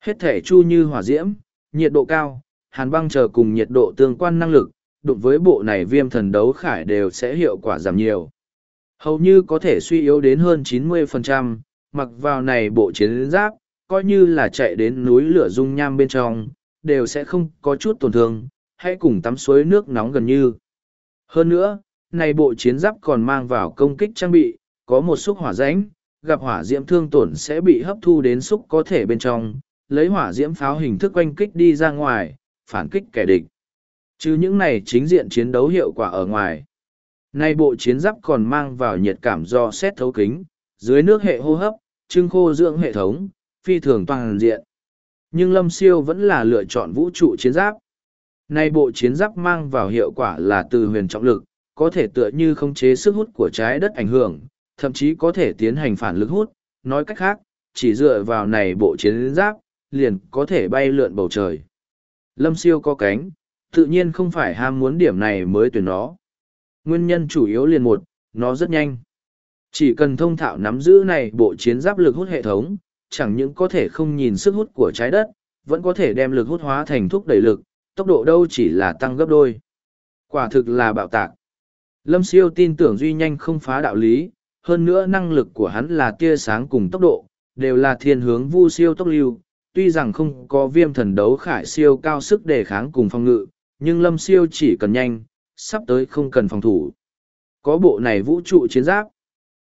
Hết thể chu như hỏa diễm, nhiệt độ cao, hàn băng chờ cùng nhiệt độ tương quan năng lực, đụng với bộ này viêm thần đấu khải đều sẽ hiệu quả giảm nhiều. Hầu như có thể suy yếu đến hơn 90%, mặc vào này bộ chiến giáp, coi như là chạy đến núi lửa dung nham bên trong, đều sẽ không có chút tổn thương, hay cùng tắm suối nước nóng gần như. Hơn nữa, này bộ chiến giáp còn mang vào công kích trang bị, có một xúc hỏa rãnh, gặp hỏa diễm thương tổn sẽ bị hấp thu đến xúc có thể bên trong, lấy hỏa diễm pháo hình thức oanh kích đi ra ngoài, phản kích kẻ địch. Chứ những này chính diện chiến đấu hiệu quả ở ngoài. Nay bộ chiến giáp còn mang vào nhiệt cảm do xét thấu kính, dưới nước hệ hô hấp, trưng khô dưỡng hệ thống, phi thường toàn diện. Nhưng Lâm Siêu vẫn là lựa chọn vũ trụ chiến giáp. Nay bộ chiến giáp mang vào hiệu quả là từ huyền trọng lực, có thể tựa như khống chế sức hút của trái đất ảnh hưởng, thậm chí có thể tiến hành phản lực hút, nói cách khác, chỉ dựa vào này bộ chiến giáp, liền có thể bay lượn bầu trời. Lâm siêu có cánh, tự nhiên không phải ham muốn điểm này mới tuyển nó. Nguyên nhân chủ yếu liền một, nó rất nhanh. Chỉ cần thông thạo nắm giữ này bộ chiến giáp lực hút hệ thống, chẳng những có thể không nhìn sức hút của trái đất, vẫn có thể đem lực hút hóa thành thúc đẩy lực, tốc độ đâu chỉ là tăng gấp đôi. Quả thực là bạo tạc. Lâm siêu tin tưởng duy nhanh không phá đạo lý, hơn nữa năng lực của hắn là tia sáng cùng tốc độ, đều là thiên hướng vu siêu tốc lưu, tuy rằng không có viêm thần đấu khải siêu cao sức đề kháng cùng phòng ngự, nhưng lâm siêu chỉ cần nhanh, sắp tới không cần phòng thủ. Có bộ này vũ trụ chiến giáp.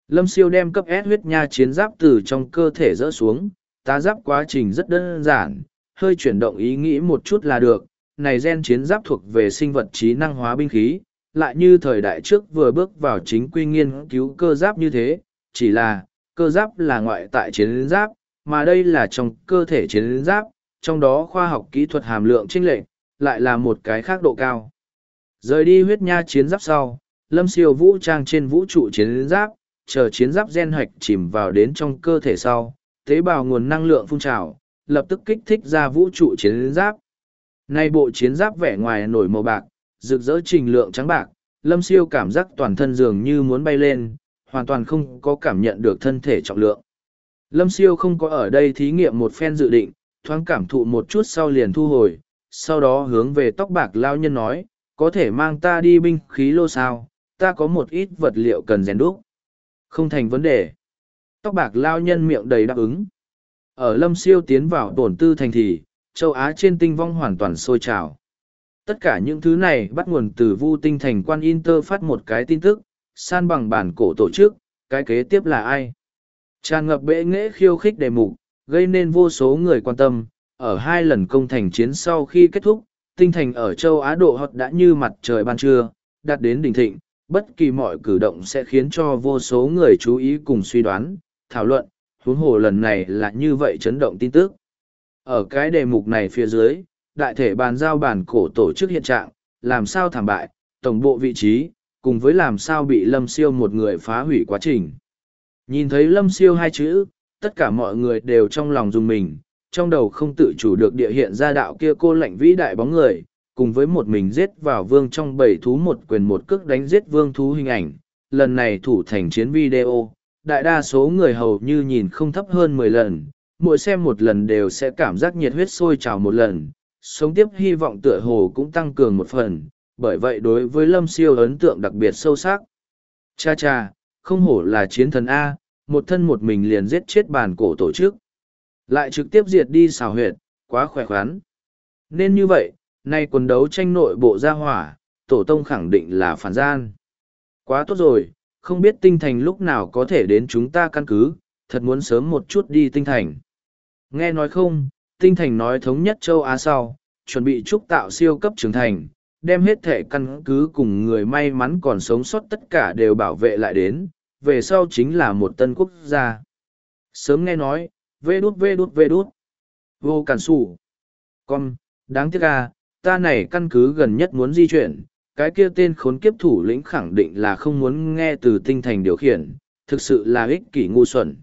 Lâm siêu đem cấp S huyết nha chiến giáp từ trong cơ thể rỡ xuống, tá giáp quá trình rất đơn giản, hơi chuyển động ý nghĩ một chút là được. Này gen chiến giáp thuộc về sinh vật trí năng hóa binh khí, lại như thời đại trước vừa bước vào chính quy nghiên cứu cơ giáp như thế, chỉ là, cơ giáp là ngoại tại chiến giáp, mà đây là trong cơ thể chiến giáp, trong đó khoa học kỹ thuật hàm lượng trinh lệ lại là một cái khác độ cao. Rời đi huyết nha chiến giáp sau, lâm siêu vũ trang trên vũ trụ chiến giáp, chờ chiến giáp gen hoạch chìm vào đến trong cơ thể sau, tế bào nguồn năng lượng phun trào, lập tức kích thích ra vũ trụ chiến giáp. Nay bộ chiến giáp vẻ ngoài nổi màu bạc, rực rỡ trình lượng trắng bạc, lâm siêu cảm giác toàn thân dường như muốn bay lên, hoàn toàn không có cảm nhận được thân thể trọng lượng. Lâm siêu không có ở đây thí nghiệm một phen dự định, thoáng cảm thụ một chút sau liền thu hồi, sau đó hướng về tóc bạc lao nhân nói, có thể mang ta đi binh khí lô sao, ta có một ít vật liệu cần rèn đúc. Không thành vấn đề. Tóc bạc lao nhân miệng đầy đáp ứng. Ở lâm siêu tiến vào tổn tư thành thì, châu Á trên tinh vong hoàn toàn sôi trào. Tất cả những thứ này bắt nguồn từ vu tinh thành quan Inter phát một cái tin tức, san bằng bản cổ tổ chức, cái kế tiếp là ai? Tràn ngập bệ nghễ khiêu khích đề mục, gây nên vô số người quan tâm. Ở hai lần công thành chiến sau khi kết thúc, tinh thành ở châu Á độ hot đã như mặt trời ban trưa, đạt đến đỉnh thịnh, bất kỳ mọi cử động sẽ khiến cho vô số người chú ý cùng suy đoán, thảo luận, huống hồ lần này là như vậy chấn động tin tức. Ở cái đề mục này phía dưới, đại thể bàn giao bản cổ tổ chức hiện trạng, làm sao thảm bại, tổng bộ vị trí, cùng với làm sao bị lâm siêu một người phá hủy quá trình. Nhìn thấy lâm siêu hai chữ, tất cả mọi người đều trong lòng dùng mình, trong đầu không tự chủ được địa hiện ra đạo kia cô lạnh vĩ đại bóng người, cùng với một mình giết vào vương trong bảy thú một quyền một cước đánh giết vương thú hình ảnh. Lần này thủ thành chiến video, đại đa số người hầu như nhìn không thấp hơn mười lần, mỗi xem một lần đều sẽ cảm giác nhiệt huyết sôi trào một lần, sống tiếp hy vọng tựa hồ cũng tăng cường một phần, bởi vậy đối với lâm siêu ấn tượng đặc biệt sâu sắc. Cha cha, không hổ là chiến thần A, một thân một mình liền giết chết bàn cổ tổ chức. Lại trực tiếp diệt đi xào huyệt, quá khỏe khoắn. Nên như vậy, nay quần đấu tranh nội bộ gia hỏa, tổ tông khẳng định là phản gian. Quá tốt rồi, không biết tinh thành lúc nào có thể đến chúng ta căn cứ, thật muốn sớm một chút đi tinh thành. Nghe nói không, tinh thành nói thống nhất châu Á sau, chuẩn bị trúc tạo siêu cấp trưởng thành, đem hết thể căn cứ cùng người may mắn còn sống sót tất cả đều bảo vệ lại đến, về sau chính là một tân quốc gia. Sớm nghe nói, vê đút vê đút vê đút, vô cản sủ. Con, đáng tiếc à, ta này căn cứ gần nhất muốn di chuyển, cái kia tên khốn kiếp thủ lĩnh khẳng định là không muốn nghe từ tinh thành điều khiển, thực sự là ích kỷ ngu xuẩn.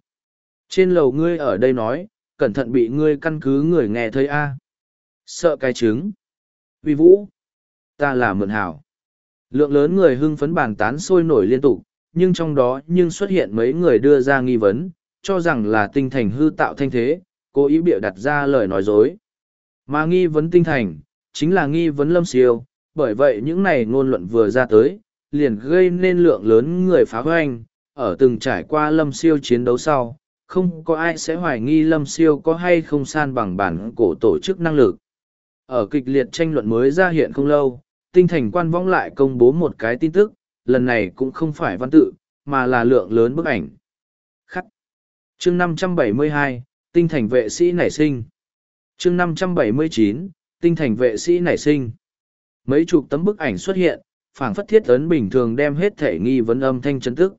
Trên lầu ngươi ở đây nói, cẩn thận bị ngươi căn cứ người nghe thấy a Sợ cái trứng. uy vũ. Ta là mượn hảo. Lượng lớn người hưng phấn bàn tán sôi nổi liên tục, nhưng trong đó nhưng xuất hiện mấy người đưa ra nghi vấn, cho rằng là tinh thành hư tạo thanh thế, cố ý bịa đặt ra lời nói dối. Mà nghi vấn tinh thành, chính là nghi vấn lâm siêu, bởi vậy những này ngôn luận vừa ra tới, liền gây nên lượng lớn người phá hoanh ở từng trải qua lâm siêu chiến đấu sau, không có ai sẽ hoài nghi lâm siêu có hay không san bằng bản cổ tổ chức năng lực. Ở kịch liệt tranh luận mới ra hiện không lâu, tinh thành quan vong lại công bố một cái tin tức, lần này cũng không phải văn tự, mà là lượng lớn bức ảnh. Khắc. Chương 572, tinh thành vệ sĩ nảy sinh. Chương 579, tinh thành vệ sĩ nảy sinh. Mấy chục tấm bức ảnh xuất hiện, phảng phất thiết ấn bình thường đem hết thể nghi vấn âm thanh chấn tức.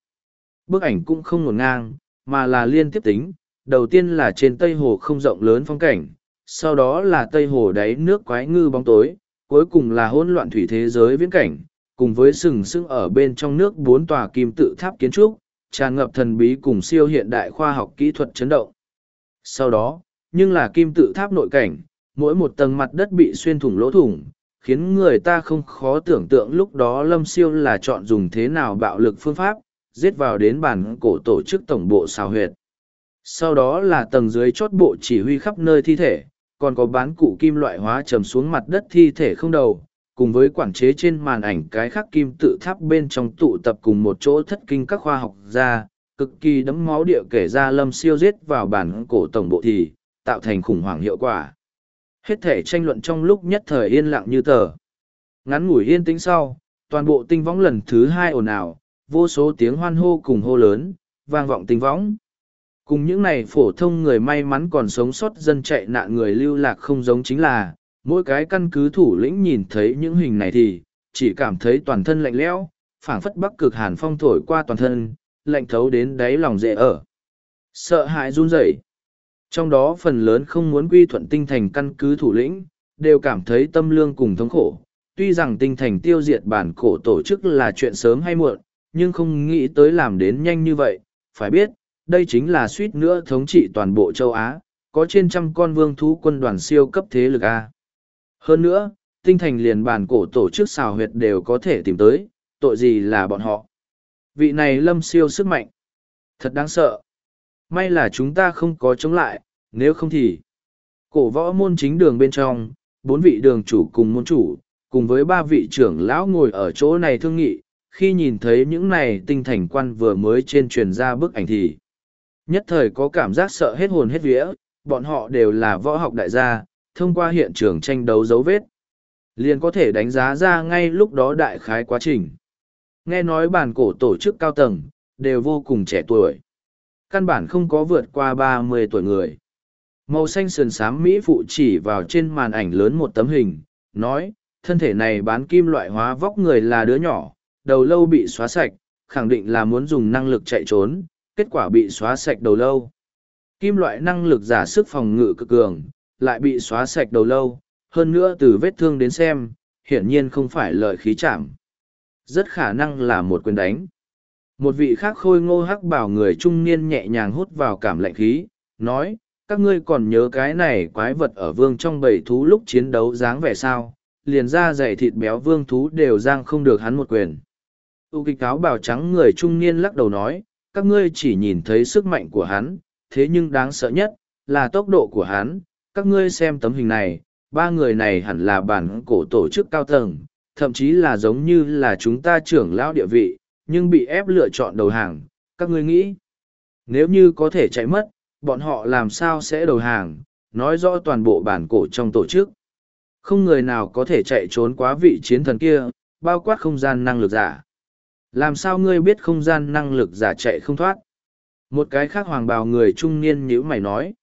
Bức ảnh cũng không ngổn ngang, mà là liên tiếp tính. Đầu tiên là trên Tây Hồ không rộng lớn phong cảnh, sau đó là Tây Hồ đáy nước quái ngư bóng tối, cuối cùng là hỗn loạn thủy thế giới viễn cảnh, cùng với sừng sững ở bên trong nước bốn tòa kim tự tháp kiến trúc, tràn ngập thần bí cùng siêu hiện đại khoa học kỹ thuật chấn động. Sau đó, nhưng là kim tự tháp nội cảnh, mỗi một tầng mặt đất bị xuyên thủng lỗ thủng, khiến người ta không khó tưởng tượng lúc đó lâm siêu là chọn dùng thế nào bạo lực phương pháp, giết vào đến bản cổ tổ chức tổng bộ xào huyệt. Sau đó là tầng dưới chót bộ chỉ huy khắp nơi thi thể, còn có bán cụ kim loại hóa trầm xuống mặt đất thi thể không đầu, cùng với quản chế trên màn ảnh cái khắc kim tự tháp bên trong tụ tập cùng một chỗ thất kinh các khoa học gia, cực kỳ đấm máu địa kể ra lâm siêu giết vào bản cổ tổng bộ thì, tạo thành khủng hoảng hiệu quả. Hết thể tranh luận trong lúc nhất thời yên lặng như tờ. Ngắn ngủi yên tĩnh sau, toàn bộ tinh võng lần thứ hai ồn ào, vô số tiếng hoan hô cùng hô lớn, vang vọng tinh võng. Cùng những này phổ thông người may mắn còn sống sót dân chạy nạn người lưu lạc không giống chính là, mỗi cái căn cứ thủ lĩnh nhìn thấy những hình này thì, chỉ cảm thấy toàn thân lạnh lẽo, phảng phất bắc cực hàn phong thổi qua toàn thân, lạnh thấu đến đáy lòng dễ ở. Sợ hãi run rẩy. Trong đó phần lớn không muốn quy thuận tinh thành căn cứ thủ lĩnh, đều cảm thấy tâm lương cùng thống khổ. Tuy rằng tinh thành tiêu diệt bản cổ tổ chức là chuyện sớm hay muộn, nhưng không nghĩ tới làm đến nhanh như vậy. Phải biết, đây chính là suýt nữa thống trị toàn bộ châu Á, có trên trăm con vương thú quân đoàn siêu cấp thế lực A. Hơn nữa, tinh thành liền bản cổ tổ chức xào huyệt đều có thể tìm tới, tội gì là bọn họ. Vị này lâm siêu sức mạnh. Thật đáng sợ. May là chúng ta không có chống lại, nếu không thì... Cổ võ môn chính đường bên trong, bốn vị đường chủ cùng môn chủ, cùng với ba vị trưởng lão ngồi ở chỗ này thương nghị, khi nhìn thấy những này tinh thành quan vừa mới trên truyền ra bức ảnh thì nhất thời có cảm giác sợ hết hồn hết vía, bọn họ đều là võ học đại gia, thông qua hiện trường tranh đấu dấu vết. Liền có thể đánh giá ra ngay lúc đó đại khái quá trình. Nghe nói bản cổ tổ chức cao tầng, đều vô cùng trẻ tuổi. Căn bản không có vượt qua ba mươi tuổi người. Màu xanh sườn xám Mỹ phụ chỉ vào trên màn ảnh lớn một tấm hình, nói, thân thể này bán kim loại hóa vóc người là đứa nhỏ, đầu lâu bị xóa sạch, khẳng định là muốn dùng năng lực chạy trốn, kết quả bị xóa sạch đầu lâu. Kim loại năng lực giả sức phòng ngự cực cường, lại bị xóa sạch đầu lâu, hơn nữa từ vết thương đến xem, hiển nhiên không phải lợi khí chạm. Rất khả năng là một quyền đánh. Một vị khác khôi ngô hắc bảo người trung niên nhẹ nhàng hút vào cảm lạnh khí, nói, các ngươi còn nhớ cái này quái vật ở vương trong bầy thú lúc chiến đấu dáng vẻ sao, liền ra dày thịt béo vương thú đều giang không được hắn một quyền. U kịch cáo bào trắng người trung niên lắc đầu nói, các ngươi chỉ nhìn thấy sức mạnh của hắn, thế nhưng đáng sợ nhất, là tốc độ của hắn. Các ngươi xem tấm hình này, ba người này hẳn là bản cổ tổ chức cao tầng, thậm chí là giống như là chúng ta trưởng lão địa vị, nhưng bị ép lựa chọn đầu hàng. Các ngươi nghĩ, nếu như có thể chạy mất, bọn họ làm sao sẽ đầu hàng, nói rõ toàn bộ bản cổ trong tổ chức. Không người nào có thể chạy trốn quá vị chiến thần kia, bao quát không gian năng lực giả. Làm sao ngươi biết không gian năng lực giả chạy không thoát? Một cái khác hoàng bào người trung niên nhữ mày nói.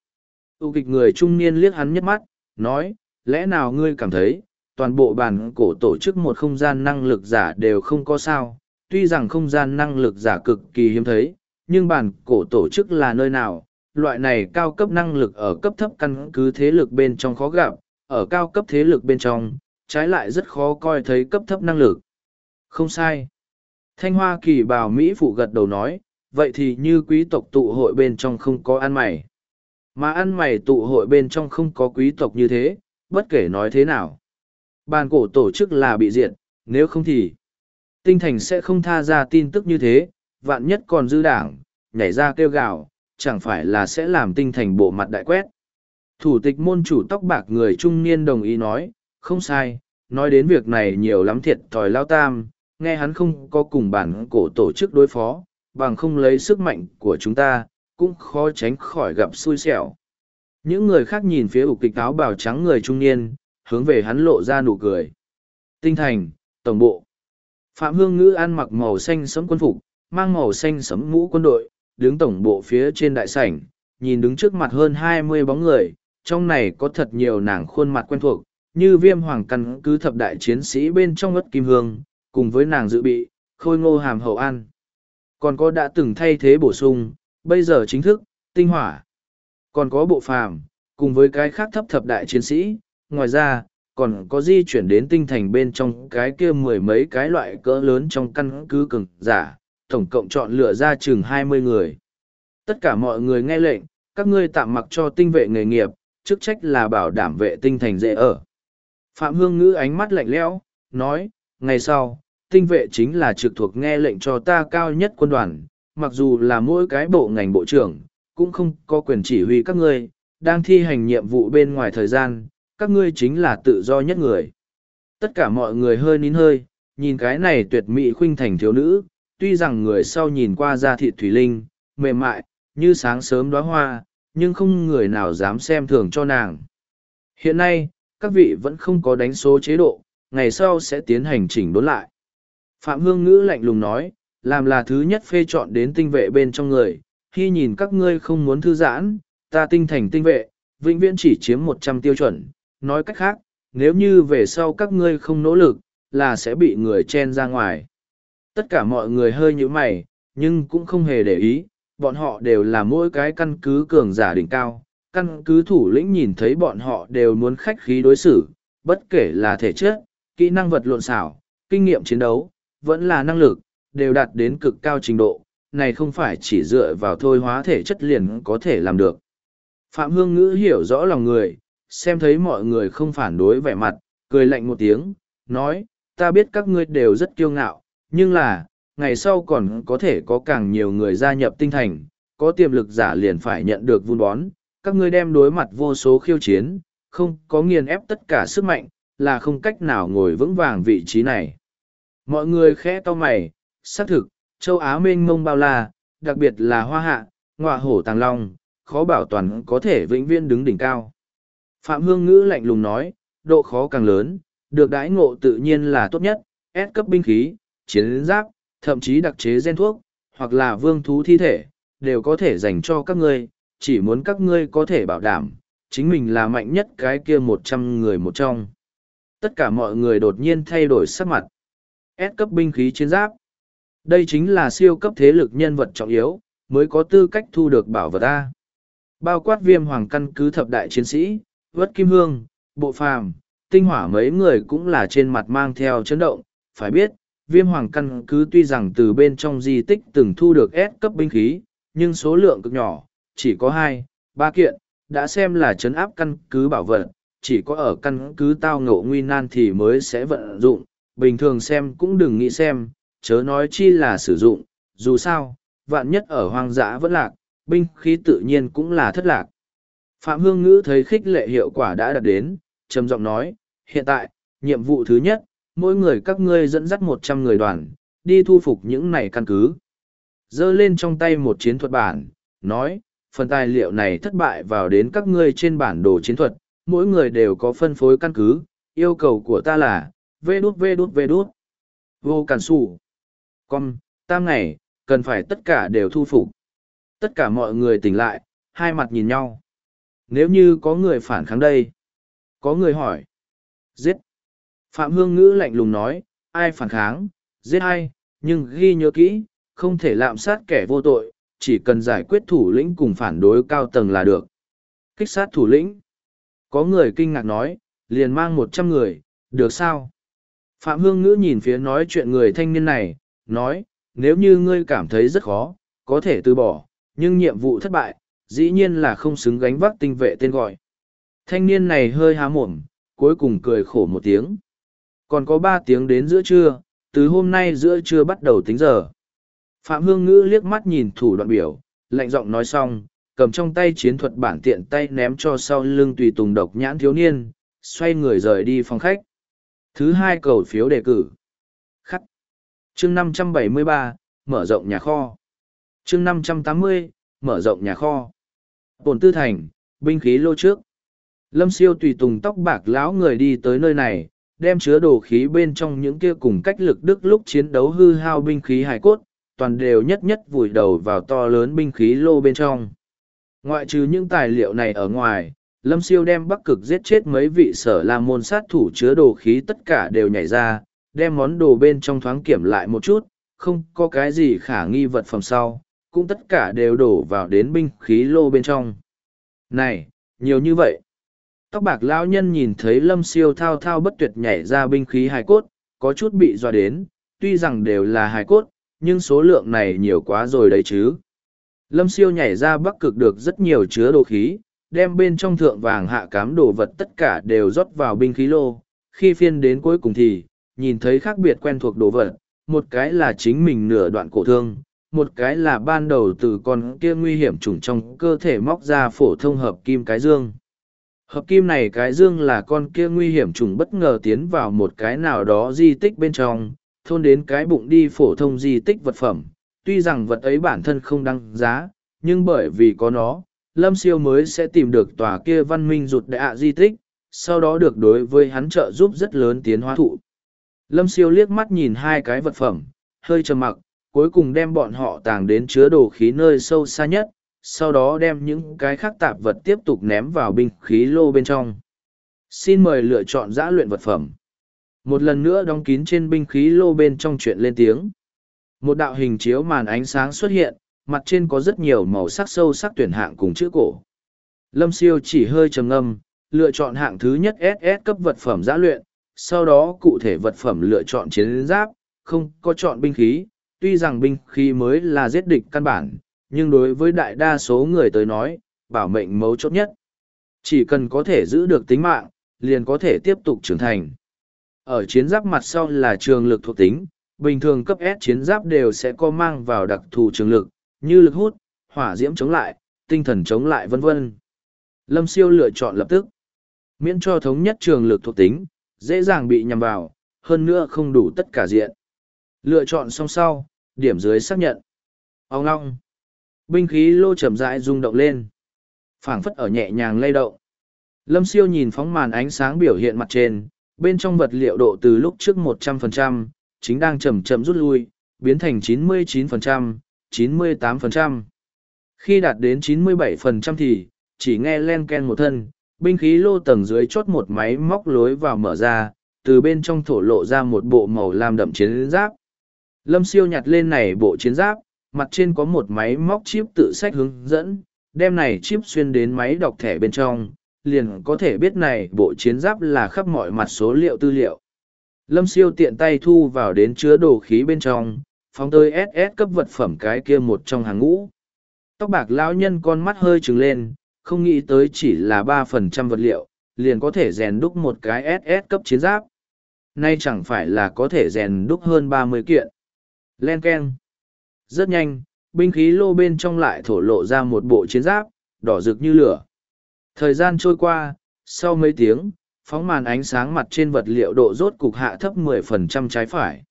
Tu kịch người trung niên liếc hắn nhất mắt, nói, lẽ nào ngươi cảm thấy, toàn bộ bản cổ tổ chức một không gian năng lực giả đều không có sao, tuy rằng không gian năng lực giả cực kỳ hiếm thấy, nhưng bản cổ tổ chức là nơi nào, loại này cao cấp năng lực ở cấp thấp căn cứ thế lực bên trong khó gặp, ở cao cấp thế lực bên trong, trái lại rất khó coi thấy cấp thấp năng lực. Không sai. Thanh Hoa kỳ bào Mỹ phụ gật đầu nói, vậy thì như quý tộc tụ hội bên trong không có ăn mày. Mà ăn mày tụ hội bên trong không có quý tộc như thế, bất kể nói thế nào. Bàn cổ tổ chức là bị diệt, nếu không thì tinh thành sẽ không tha ra tin tức như thế, vạn nhất còn dư đảng, nhảy ra kêu gào, chẳng phải là sẽ làm tinh thành bộ mặt đại quét. Thủ tịch môn chủ tóc bạc người trung niên đồng ý nói, không sai, nói đến việc này nhiều lắm thiệt thòi lao tam, nghe hắn không có cùng bản cổ tổ chức đối phó, bằng không lấy sức mạnh của chúng ta, cũng khó tránh khỏi gặp xui xẻo. Những người khác nhìn phía ục kịch áo bào trắng người trung niên, hướng về hắn lộ ra nụ cười. Tinh thành, tổng bộ. Phạm Hương Ngữ ăn mặc màu xanh sẫm quân phục, mang màu xanh sẫm mũ quân đội, đứng tổng bộ phía trên đại sảnh, nhìn đứng trước mặt hơn hai mươi bóng người, trong này có thật nhiều nàng khuôn mặt quen thuộc, như viêm hoàng căn cứ thập đại chiến sĩ bên trong ất kim hương, cùng với nàng dự bị, khôi ngô hàm hậu an. Còn có đã từng thay thế bổ sung, bây giờ chính thức, tinh hỏa. Còn có bộ phàm, cùng với cái khác thấp thập đại chiến sĩ, ngoài ra, còn có di chuyển đến tinh thành bên trong cái kia mười mấy cái loại cỡ lớn trong căn cứ cường giả, tổng cộng chọn lựa ra chừng hai mươi người. Tất cả mọi người nghe lệnh, các ngươi tạm mặc cho tinh vệ nghề nghiệp, chức trách là bảo đảm vệ tinh thành dễ ở. Phạm Hương Ngữ ánh mắt lạnh lẽo, nói, ngày sau, tinh vệ chính là trực thuộc nghe lệnh cho ta cao nhất quân đoàn, mặc dù là mỗi cái bộ ngành bộ trưởng, cũng không có quyền chỉ huy các ngươi, đang thi hành nhiệm vụ bên ngoài thời gian, các ngươi chính là tự do nhất người. Tất cả mọi người hơi nín hơi, nhìn cái này tuyệt mỹ khuynh thành thiếu nữ, tuy rằng người sau nhìn qua da thịt thủy linh, mềm mại, như sáng sớm đóa hoa, nhưng không người nào dám xem thường cho nàng. Hiện nay, các vị vẫn không có đánh số chế độ, ngày sau sẽ tiến hành chỉnh đốn lại. Phạm Hương Ngữ lạnh lùng nói, làm là thứ nhất phê chọn đến tinh vệ bên trong người, khi nhìn các ngươi không muốn thư giãn, ta tinh thành tinh vệ, vĩnh viễn chỉ chiếm một trăm tiêu chuẩn. Nói cách khác, nếu như về sau các ngươi không nỗ lực, là sẽ bị người chen ra ngoài. Tất cả mọi người hơi như mày, nhưng cũng không hề để ý, bọn họ đều là mỗi cái căn cứ cường giả đỉnh cao. Căn cứ thủ lĩnh nhìn thấy bọn họ đều muốn khách khí đối xử, bất kể là thể chất, kỹ năng vật lộn xảo, kinh nghiệm chiến đấu, vẫn là năng lực, đều đạt đến cực cao trình độ, này không phải chỉ dựa vào thôi hóa thể chất liền có thể làm được. Phạm Hương Ngữ hiểu rõ lòng người, xem thấy mọi người không phản đối vẻ mặt, cười lạnh một tiếng, nói, ta biết các ngươi đều rất kiêu ngạo, nhưng là, ngày sau còn có thể có càng nhiều người gia nhập tinh thành, có tiềm lực giả liền phải nhận được vun bón, các ngươi đem đối mặt vô số khiêu chiến, không có nghiền ép tất cả sức mạnh, là không cách nào ngồi vững vàng vị trí này. Mọi người khẽ to mày, xác thực, châu Á mênh mông bao la, đặc biệt là hoa hạ, ngọa hổ tàng long, khó bảo toàn có thể vĩnh viễn đứng đỉnh cao. Phạm Hương Ngữ lạnh lùng nói, độ khó càng lớn, được đãi ngộ tự nhiên là tốt nhất, S cấp binh khí, chiến giáp, thậm chí đặc chế gen thuốc, hoặc là vương thú thi thể, đều có thể dành cho các ngươi, chỉ muốn các ngươi có thể bảo đảm, chính mình là mạnh nhất cái kia một trăm người một trong. Tất cả mọi người đột nhiên thay đổi sắc mặt. S cấp binh khí chiến giáp. Đây chính là siêu cấp thế lực nhân vật trọng yếu, mới có tư cách thu được bảo vật A. Bao quát viêm hoàng căn cứ thập đại chiến sĩ, vất kim hương, bộ phàm, tinh hỏa mấy người cũng là trên mặt mang theo chấn động, phải biết, viêm hoàng căn cứ tuy rằng từ bên trong di tích từng thu được S cấp binh khí, nhưng số lượng cực nhỏ, chỉ có hai, ba kiện, đã xem là chấn áp căn cứ bảo vật, chỉ có ở căn cứ tao ngộ nguy nan thì mới sẽ vận dụng, bình thường xem cũng đừng nghĩ xem, chớ nói chi là sử dụng, dù sao, vạn nhất ở hoang dã vẫn lạc, binh khí tự nhiên cũng là thất lạc. Phạm Hương Ngữ thấy khích lệ hiệu quả đã đạt đến, trầm giọng nói, hiện tại, nhiệm vụ thứ nhất, mỗi người các ngươi dẫn dắt một trăm người đoàn, đi thu phục những này căn cứ. Giơ lên trong tay một chiến thuật bản, nói, phần tài liệu này thất bại vào đến các ngươi trên bản đồ chiến thuật, mỗi người đều có phân phối căn cứ, yêu cầu của ta là, vê đút vê đút vê đút, vô cản sủ, con, tam ngày, cần phải tất cả đều thu phục. Tất cả mọi người tỉnh lại, hai mặt nhìn nhau. Nếu như có người phản kháng đây, có người hỏi, giết. Phạm Hương Ngữ lạnh lùng nói, ai phản kháng, giết ai, nhưng ghi nhớ kỹ, không thể lạm sát kẻ vô tội, chỉ cần giải quyết thủ lĩnh cùng phản đối cao tầng là được. Kích sát thủ lĩnh. Có người kinh ngạc nói, liền mang một trăm người, được sao? Phạm Hương Ngữ nhìn phía nói chuyện người thanh niên này, nói, nếu như ngươi cảm thấy rất khó, có thể từ bỏ, nhưng nhiệm vụ thất bại, dĩ nhiên là không xứng gánh vác tinh vệ tên gọi. Thanh niên này hơi há mồm, cuối cùng cười khổ một tiếng. Còn có ba tiếng đến giữa trưa, từ hôm nay giữa trưa bắt đầu tính giờ. Phạm Hương Ngữ liếc mắt nhìn thủ đoạn biểu, lạnh giọng nói xong, cầm trong tay chiến thuật bản tiện tay ném cho sau lưng tùy tùng độc nhãn thiếu niên, xoay người rời đi phòng khách. Thứ hai cầu phiếu đề cử. Khắc. Chương 573, mở rộng nhà kho. Chương 580, mở rộng nhà kho. Bồn tư thành, binh khí lô trước. Lâm siêu tùy tùng tóc bạc lão người đi tới nơi này, đem chứa đồ khí bên trong những kia cùng cách lực đức lúc chiến đấu hư hao binh khí hải cốt, toàn đều nhất nhất vùi đầu vào to lớn binh khí lô bên trong. Ngoại trừ những tài liệu này ở ngoài, Lâm Siêu đem bắc cực giết chết mấy vị sở làm môn sát thủ chứa đồ khí tất cả đều nhảy ra, đem món đồ bên trong thoáng kiểm lại một chút, không có cái gì khả nghi vật phẩm sau, cũng tất cả đều đổ vào đến binh khí lô bên trong. Này, nhiều như vậy. Tóc bạc lão nhân nhìn thấy lâm siêu thao thao bất tuyệt nhảy ra binh khí hài cốt, có chút bị dọa đến, tuy rằng đều là hài cốt, nhưng số lượng này nhiều quá rồi đấy chứ. Lâm siêu nhảy ra bắc cực được rất nhiều chứa đồ khí, đem bên trong thượng vàng hạ cám đồ vật tất cả đều rót vào binh khí lô. Khi phiên đến cuối cùng thì, nhìn thấy khác biệt quen thuộc đồ vật, một cái là chính mình nửa đoạn cổ thương, một cái là ban đầu từ con kia nguy hiểm trùng trong cơ thể móc ra phổ thông hợp kim cái dương. Hợp kim này cái dương là con kia nguy hiểm trùng bất ngờ tiến vào một cái nào đó di tích bên trong, thôn đến cái bụng đi phổ thông di tích vật phẩm. Tuy rằng vật ấy bản thân không đăng giá, nhưng bởi vì có nó, Lâm Siêu mới sẽ tìm được tòa kia văn minh rụt đại di tích, sau đó được đối với hắn trợ giúp rất lớn tiến hóa thụ. Lâm Siêu liếc mắt nhìn hai cái vật phẩm, hơi trầm mặc, cuối cùng đem bọn họ tàng đến chứa đồ khí nơi sâu xa nhất, sau đó đem những cái khác tạp vật tiếp tục ném vào binh khí lô bên trong. Xin mời lựa chọn giã luyện vật phẩm. Một lần nữa đóng kín trên binh khí lô bên trong chuyện lên tiếng. Một đạo hình chiếu màn ánh sáng xuất hiện, mặt trên có rất nhiều màu sắc sâu sắc tuyển hạng cùng chữ cổ. Lâm siêu chỉ hơi trầm ngâm, lựa chọn hạng thứ nhất SS cấp vật phẩm giã luyện, sau đó cụ thể vật phẩm lựa chọn chiến giáp, không có chọn binh khí, tuy rằng binh khí mới là giết địch căn bản, nhưng đối với đại đa số người tới nói, bảo mệnh mấu chốt nhất. Chỉ cần có thể giữ được tính mạng, liền có thể tiếp tục trưởng thành. Ở chiến giáp mặt sau là trường lực thuộc tính, bình thường cấp S chiến giáp đều sẽ có mang vào đặc thù trường lực, như lực hút, hỏa diễm chống lại, tinh thần chống lại vân vân. Lâm siêu lựa chọn lập tức. Miễn cho thống nhất trường lực thuộc tính, dễ dàng bị nhằm vào, hơn nữa không đủ tất cả diện. Lựa chọn xong sau, điểm dưới xác nhận. Ông long, Binh khí lô chậm rãi rung động lên. phảng phất ở nhẹ nhàng lay động. Lâm siêu nhìn phóng màn ánh sáng biểu hiện mặt trên, bên trong vật liệu độ từ lúc trước 100%, chính đang chậm chậm rút lui, biến thành 99%, 98%. Khi đạt đến 97% thì, chỉ nghe len ken một thân, binh khí lô tầng dưới chốt một máy móc lối vào mở ra, từ bên trong thổ lộ ra một bộ màu lam đậm chiến giáp. Lâm siêu nhặt lên này bộ chiến giáp, mặt trên có một máy móc chip tự sách hướng dẫn, đem này chip xuyên đến máy đọc thẻ bên trong, liền có thể biết này bộ chiến giáp là khắp mọi mặt số liệu tư liệu. Lâm siêu tiện tay thu vào đến chứa đồ khí bên trong, phóng tới SS cấp vật phẩm cái kia một trong hàng ngũ. Tóc bạc lão nhân con mắt hơi trừng lên, không nghĩ tới chỉ là ba phần trăm vật liệu, liền có thể rèn đúc một cái SS cấp chiến giáp. Nay chẳng phải là có thể rèn đúc hơn ba mươi kiện. Len Ken. Rất nhanh, binh khí lô bên trong lại thổ lộ ra một bộ chiến giáp, đỏ rực như lửa. Thời gian trôi qua, sau mấy tiếng, phóng màn ánh sáng mặt trên vật liệu độ rốt cục hạ thấp 10% trái phải.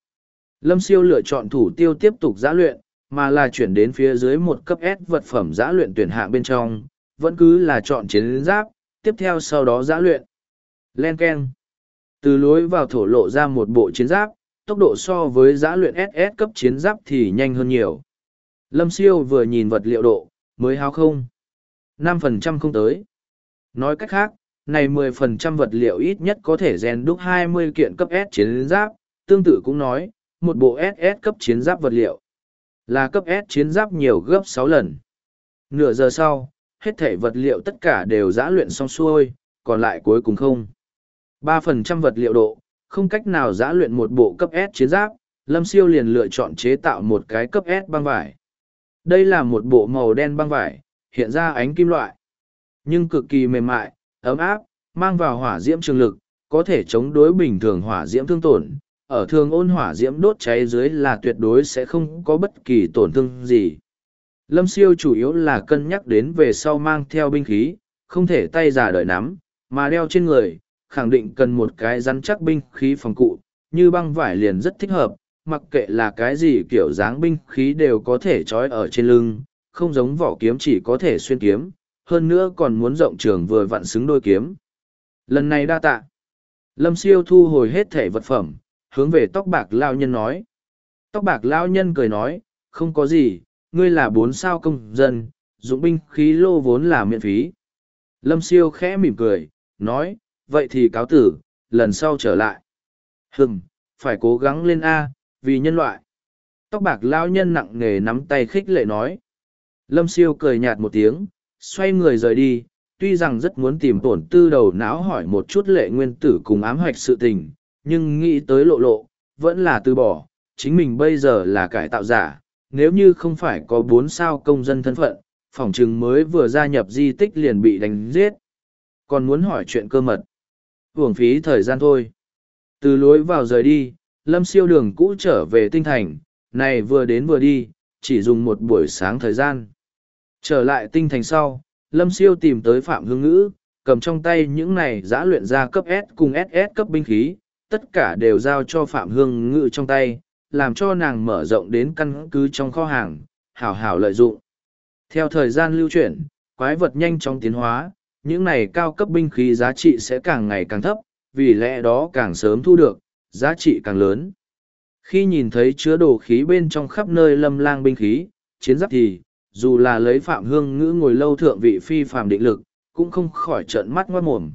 Lâm siêu lựa chọn thủ tiêu tiếp tục giã luyện, mà là chuyển đến phía dưới một cấp S vật phẩm giã luyện tuyển hạng bên trong, vẫn cứ là chọn chiến giáp, tiếp theo sau đó giã luyện. Len Ken. Từ lối vào thổ lộ ra một bộ chiến giáp, tốc độ so với giã luyện SS cấp chiến giáp thì nhanh hơn nhiều. Lâm siêu vừa nhìn vật liệu độ, mới hao không. 5% không tới. Nói cách khác, này 10% vật liệu ít nhất có thể rèn đúc 20 kiện cấp S chiến giáp, tương tự cũng nói, một bộ SS cấp chiến giáp vật liệu là cấp S chiến giáp nhiều gấp 6 lần. Nửa giờ sau, hết thể vật liệu tất cả đều giã luyện xong xuôi, còn lại cuối cùng không. 3% vật liệu độ, không cách nào giã luyện một bộ cấp S chiến giáp, Lâm Siêu liền lựa chọn chế tạo một cái cấp S băng vải. Đây là một bộ màu đen băng vải, hiện ra ánh kim loại nhưng cực kỳ mềm mại, ấm áp, mang vào hỏa diễm trường lực, có thể chống đối bình thường hỏa diễm thương tổn. Ở thường ôn hỏa diễm đốt cháy dưới là tuyệt đối sẽ không có bất kỳ tổn thương gì. Lâm siêu chủ yếu là cân nhắc đến về sau mang theo binh khí, không thể tay giả đợi nắm, mà đeo trên người, khẳng định cần một cái rắn chắc binh khí phòng cụ, như băng vải liền rất thích hợp, mặc kệ là cái gì kiểu dáng binh khí đều có thể trói ở trên lưng, không giống vỏ kiếm chỉ có thể xuyên kiếm, hơn nữa còn muốn rộng trường vừa vặn xứng đôi kiếm. Lần này đa tạ. Lâm siêu thu hồi hết thể vật phẩm, hướng về tóc bạc lao nhân nói. Tóc bạc lao nhân cười nói, không có gì, ngươi là bốn sao công dân, dụng binh khí lô vốn là miễn phí. Lâm siêu khẽ mỉm cười, nói, vậy thì cáo tử, lần sau trở lại. Hừm, phải cố gắng lên A, vì nhân loại. Tóc bạc lao nhân nặng nề nắm tay khích lệ nói. Lâm siêu cười nhạt một tiếng, xoay người rời đi, tuy rằng rất muốn tìm tổn tư đầu não hỏi một chút lệ nguyên tử cùng ám hoạch sự tình, nhưng nghĩ tới lộ lộ, vẫn là từ bỏ, chính mình bây giờ là cải tạo giả, nếu như không phải có bốn sao công dân thân phận, phỏng chừng mới vừa gia nhập di tích liền bị đánh giết. Còn muốn hỏi chuyện cơ mật. Hưởng phí thời gian thôi. Từ lối vào rời đi, lâm siêu đường cũ trở về tinh thành, này vừa đến vừa đi, chỉ dùng một buổi sáng thời gian. Trở lại tinh thành sau, Lâm Siêu tìm tới Phạm Hương Ngữ, cầm trong tay những này giã luyện ra cấp S cùng SS cấp binh khí, tất cả đều giao cho Phạm Hương Ngữ trong tay, làm cho nàng mở rộng đến căn cứ trong kho hàng, hảo hảo lợi dụng. Theo thời gian lưu chuyển, quái vật nhanh chóng tiến hóa, những này cao cấp binh khí giá trị sẽ càng ngày càng thấp, vì lẽ đó càng sớm thu được, giá trị càng lớn. Khi nhìn thấy chứa đồ khí bên trong khắp nơi lâm lang binh khí, chiến giáp thì, dù là lấy phạm hương ngữ ngồi lâu thượng vị phi phàm định lực, cũng không khỏi trợn mắt ngoắt mồm.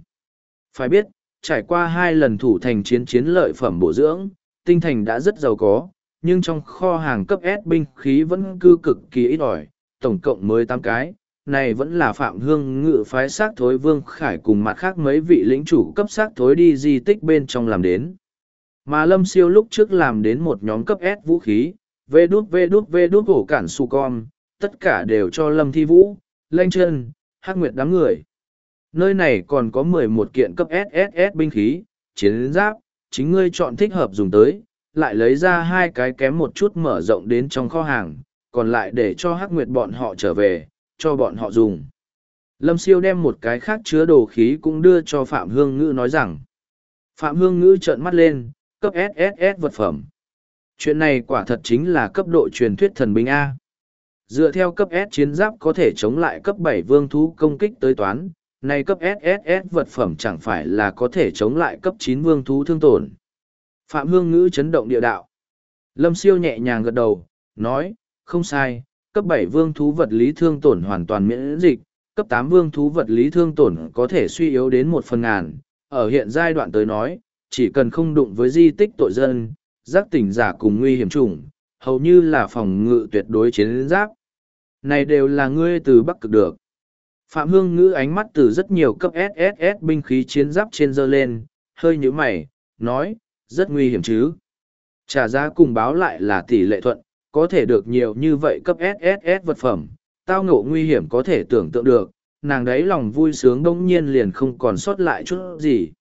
Phải biết, trải qua hai lần thủ thành chiến chiến lợi phẩm bổ dưỡng, tinh thành đã rất giàu có, nhưng trong kho hàng cấp S binh khí vẫn cư cực kỳ ít ỏi, tổng cộng mới tám cái. Này vẫn là Phạm Hương ngự phái xác thối Vương Khải cùng mặt khác mấy vị lĩnh chủ cấp xác thối đi di tích bên trong làm đến. Mà Lâm Siêu lúc trước làm đến một nhóm cấp S vũ khí, vê đút vê đút vê đút hổ cản su con, tất cả đều cho lâm thi vũ lanh chân hắc nguyệt đám người nơi này còn có mười một kiện cấp sss binh khí chiến giáp chính ngươi chọn thích hợp dùng tới lại lấy ra hai cái kém một chút mở rộng đến trong kho hàng còn lại để cho hắc nguyệt bọn họ trở về cho bọn họ dùng Lâm siêu đem một cái khác chứa đồ khí cũng đưa cho Phạm Hương Ngữ nói rằng. Phạm Hương Ngữ trợn mắt lên, cấp SSS vật phẩm. Chuyện này quả thật chính là cấp độ truyền thuyết thần binh A. Dựa theo cấp S chiến giáp có thể chống lại cấp 7 vương thú công kích tới toán, nay cấp SSS vật phẩm chẳng phải là có thể chống lại cấp 9 vương thú thương tổn. Phạm Hương Ngữ chấn động địa đạo. Lâm siêu nhẹ nhàng gật đầu, nói, không sai, cấp 7 vương thú vật lý thương tổn hoàn toàn miễn dịch, cấp 8 vương thú vật lý thương tổn có thể suy yếu đến một phần ngàn. Ở hiện giai đoạn tới nói, chỉ cần không đụng với di tích tội dân, giác tỉnh giả cùng nguy hiểm chủng, hầu như là phòng ngự tuyệt đối chiến giáp. Này đều là ngươi từ Bắc cực được. Phạm Hương ngữ ánh mắt từ rất nhiều cấp SSS binh khí chiến giáp trên dơ lên, hơi nhíu mày, nói, rất nguy hiểm chứ. Trả giá cùng báo lại là tỷ lệ thuận, có thể được nhiều như vậy cấp SSS vật phẩm, tao ngộ nguy hiểm có thể tưởng tượng được, nàng đấy lòng vui sướng đông nhiên liền không còn sót lại chút gì.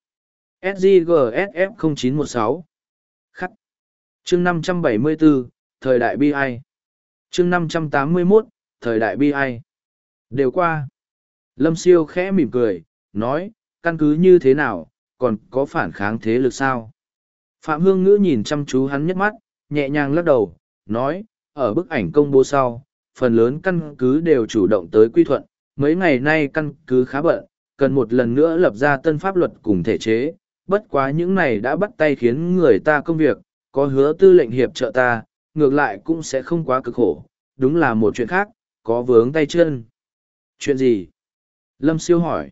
SGGSF 0916 Khắc chương 574, Thời đại bi ai chương 581, Thời đại bi ai Đều qua. Lâm siêu khẽ mỉm cười, nói, căn cứ như thế nào, còn có phản kháng thế lực sao? Phạm Hương Ngữ nhìn chăm chú hắn nhất mắt, nhẹ nhàng lắc đầu, nói, ở bức ảnh công bố sau, phần lớn căn cứ đều chủ động tới quy thuận, mấy ngày nay căn cứ khá bận, cần một lần nữa lập ra tân pháp luật cùng thể chế, bất quá những này đã bắt tay khiến người ta công việc, có hứa tư lệnh hiệp trợ ta, ngược lại cũng sẽ không quá cực khổ, đúng là một chuyện khác, có vướng tay chân. Chuyện gì? Lâm siêu hỏi.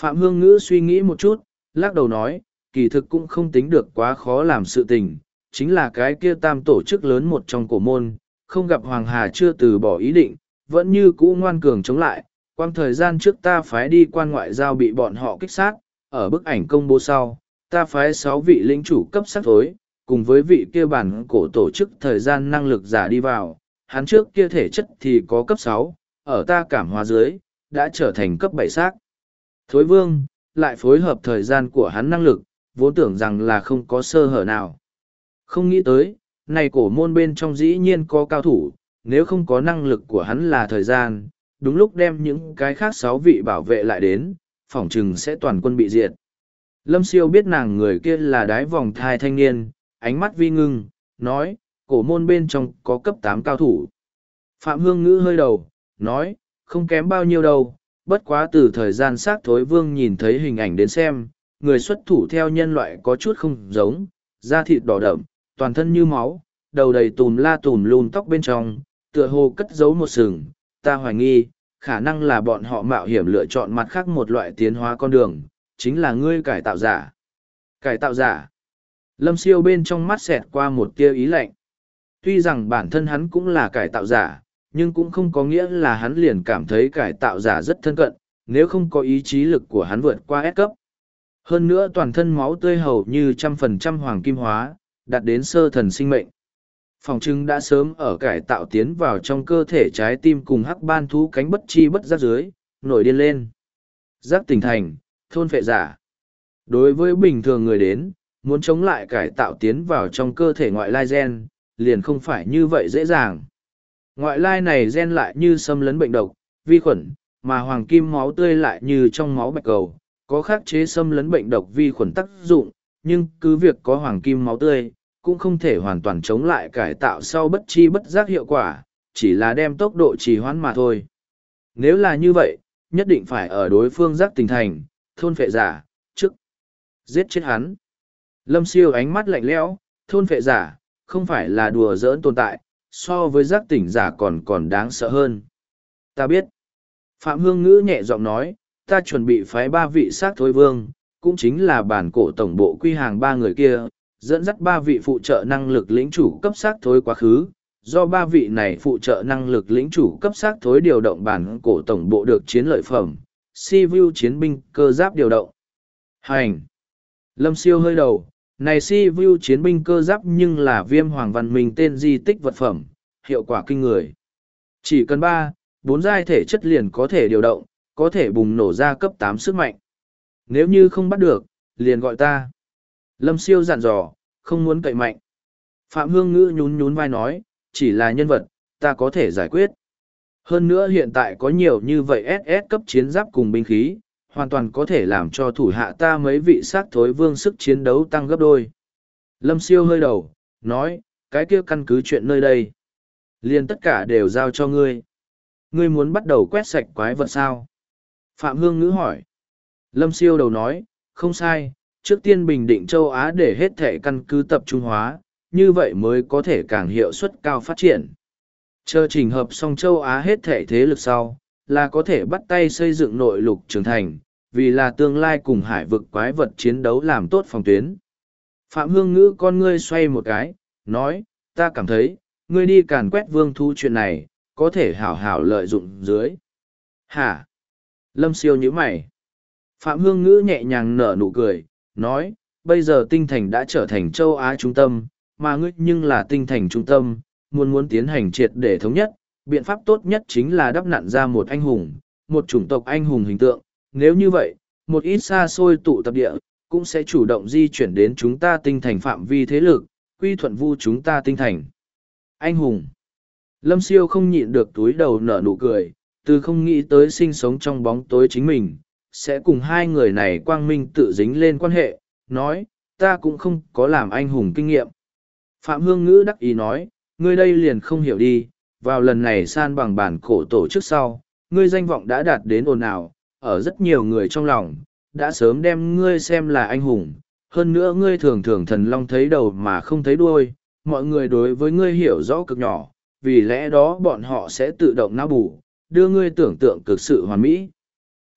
Phạm Hương Ngữ suy nghĩ một chút, lắc đầu nói, kỳ thực cũng không tính được quá khó làm sự tình, chính là cái kia tam tổ chức lớn một trong cổ môn, không gặp Hoàng Hà chưa từ bỏ ý định, vẫn như cũ ngoan cường chống lại. Quang thời gian trước ta phái đi quan ngoại giao bị bọn họ kích sát, ở bức ảnh công bố sau, ta phái sáu vị lĩnh chủ cấp sát thối, cùng với vị kia bản cổ tổ chức thời gian năng lực giả đi vào, hắn trước kia thể chất thì có cấp sáu, ở ta cảm hóa dưới, đã trở thành cấp bảy xác. Thối vương, lại phối hợp thời gian của hắn năng lực, vốn tưởng rằng là không có sơ hở nào. Không nghĩ tới, này cổ môn bên trong dĩ nhiên có cao thủ, nếu không có năng lực của hắn là thời gian, đúng lúc đem những cái khác sáu vị bảo vệ lại đến, phỏng chừng sẽ toàn quân bị diệt. Lâm siêu biết nàng người kia là đái vòng thai thanh niên, ánh mắt vi ngưng, nói, cổ môn bên trong có cấp tám cao thủ. Phạm Hương Ngữ hơi đầu, nói, không kém bao nhiêu đâu, bất quá từ thời gian xác thối vương nhìn thấy hình ảnh đến xem, người xuất thủ theo nhân loại có chút không giống, da thịt đỏ đậm, toàn thân như máu, đầu đầy tùm la tùm lùn tóc bên trong, tựa hồ cất giấu một sừng, ta hoài nghi, khả năng là bọn họ mạo hiểm lựa chọn mặt khác một loại tiến hóa con đường, chính là ngươi cải tạo giả. Cải tạo giả. Lâm siêu bên trong mắt xẹt qua một tia ý lạnh. Tuy rằng bản thân hắn cũng là cải tạo giả, nhưng cũng không có nghĩa là hắn liền cảm thấy cải tạo giả rất thân cận, nếu không có ý chí lực của hắn vượt qua S cấp. Hơn nữa toàn thân máu tươi hầu như trăm phần trăm hoàng kim hóa, đạt đến sơ thần sinh mệnh. Phòng trưng đã sớm ở cải tạo tiến vào trong cơ thể trái tim cùng hắc ban thú cánh bất chi bất giác dưới, nổi điên lên. Giác tỉnh thành, thôn phệ giả. Đối với bình thường người đến, muốn chống lại cải tạo tiến vào trong cơ thể ngoại lai gen, liền không phải như vậy dễ dàng. Ngoại lai này gen lại như xâm lấn bệnh độc, vi khuẩn, mà hoàng kim máu tươi lại như trong máu bạch cầu, có khắc chế xâm lấn bệnh độc vi khuẩn tác dụng, nhưng cứ việc có hoàng kim máu tươi, cũng không thể hoàn toàn chống lại cải tạo sau bất chi bất giác hiệu quả, chỉ là đem tốc độ trì hoãn mà thôi. Nếu là như vậy, nhất định phải ở đối phương giác tình thành, thôn phệ giả, trước, giết chết hắn. Lâm siêu ánh mắt lạnh lẽo, thôn phệ giả, không phải là đùa giỡn tồn tại, so với giác tỉnh giả còn còn đáng sợ hơn. Ta biết. Phạm Hương Ngữ nhẹ giọng nói, ta chuẩn bị phái ba vị sát thối vương, cũng chính là bản cổ tổng bộ quy hàng ba người kia, dẫn dắt ba vị phụ trợ năng lực lĩnh chủ cấp sát thối quá khứ. Do ba vị này phụ trợ năng lực lĩnh chủ cấp sát thối điều động bản cổ tổng bộ được chiến lợi phẩm, si vu chiến binh cơ giáp điều động. Hành! Lâm siêu hơi đầu, này si vu chiến binh cơ giáp nhưng là viêm hoàng văn minh tên di tích vật phẩm, hiệu quả kinh người. Chỉ cần ba, bốn giai thể chất liền có thể điều động, có thể bùng nổ ra cấp tám sức mạnh. Nếu như không bắt được, liền gọi ta. Lâm siêu dặn dò, không muốn cậy mạnh. Phạm Hương Ngữ nhún nhún vai nói, chỉ là nhân vật, ta có thể giải quyết. Hơn nữa hiện tại có nhiều như vậy SS cấp chiến giáp cùng binh khí, hoàn toàn có thể làm cho thủ hạ ta mấy vị sát thối vương sức chiến đấu tăng gấp đôi. Lâm siêu hơi đầu, nói, cái kia căn cứ chuyện nơi đây. liền tất cả đều giao cho ngươi. Ngươi muốn bắt đầu quét sạch quái vật sao? Phạm Hương Ngữ hỏi. Lâm siêu đầu nói, không sai, trước tiên bình định châu Á để hết thể căn cứ tập trung hóa, như vậy mới có thể càng hiệu suất cao phát triển. Chờ trình hợp xong châu Á hết thể thế lực sau, là có thể bắt tay xây dựng nội lục trưởng thành, vì là tương lai cùng hải vực quái vật chiến đấu làm tốt phòng tuyến. Phạm Hương Ngữ con ngươi xoay một cái, nói, ta cảm thấy, ngươi đi càn quét vương thu chuyện này, có thể hảo hảo lợi dụng dưới. Hả? Lâm siêu nhíu mày. Phạm Hương Ngữ nhẹ nhàng nở nụ cười, nói, bây giờ tinh thành đã trở thành châu Á trung tâm, mà ngươi nhưng là tinh thành trung tâm, muốn muốn tiến hành triệt để thống nhất, biện pháp tốt nhất chính là đắp nặn ra một anh hùng, một chủng tộc anh hùng hình tượng. Nếu như vậy, một ít xa xôi tụ tập địa, cũng sẽ chủ động di chuyển đến chúng ta tinh thành phạm vi thế lực, quy thuận vu chúng ta tinh thành. Anh hùng. Lâm siêu không nhịn được túi đầu nở nụ cười, từ không nghĩ tới sinh sống trong bóng tối chính mình, sẽ cùng hai người này quang minh tự dính lên quan hệ, nói, ta cũng không có làm anh hùng kinh nghiệm. Phạm Hương Ngữ đắc ý nói, ngươi đây liền không hiểu đi, vào lần này san bằng bản cổ tổ chức sau, ngươi danh vọng đã đạt đến ồn ào, ở rất nhiều người trong lòng, đã sớm đem ngươi xem là anh hùng, hơn nữa ngươi thường thường thần long thấy đầu mà không thấy đuôi, mọi người đối với ngươi hiểu rõ cực nhỏ, vì lẽ đó bọn họ sẽ tự động não bù, đưa ngươi tưởng tượng cực sự hoàn mỹ.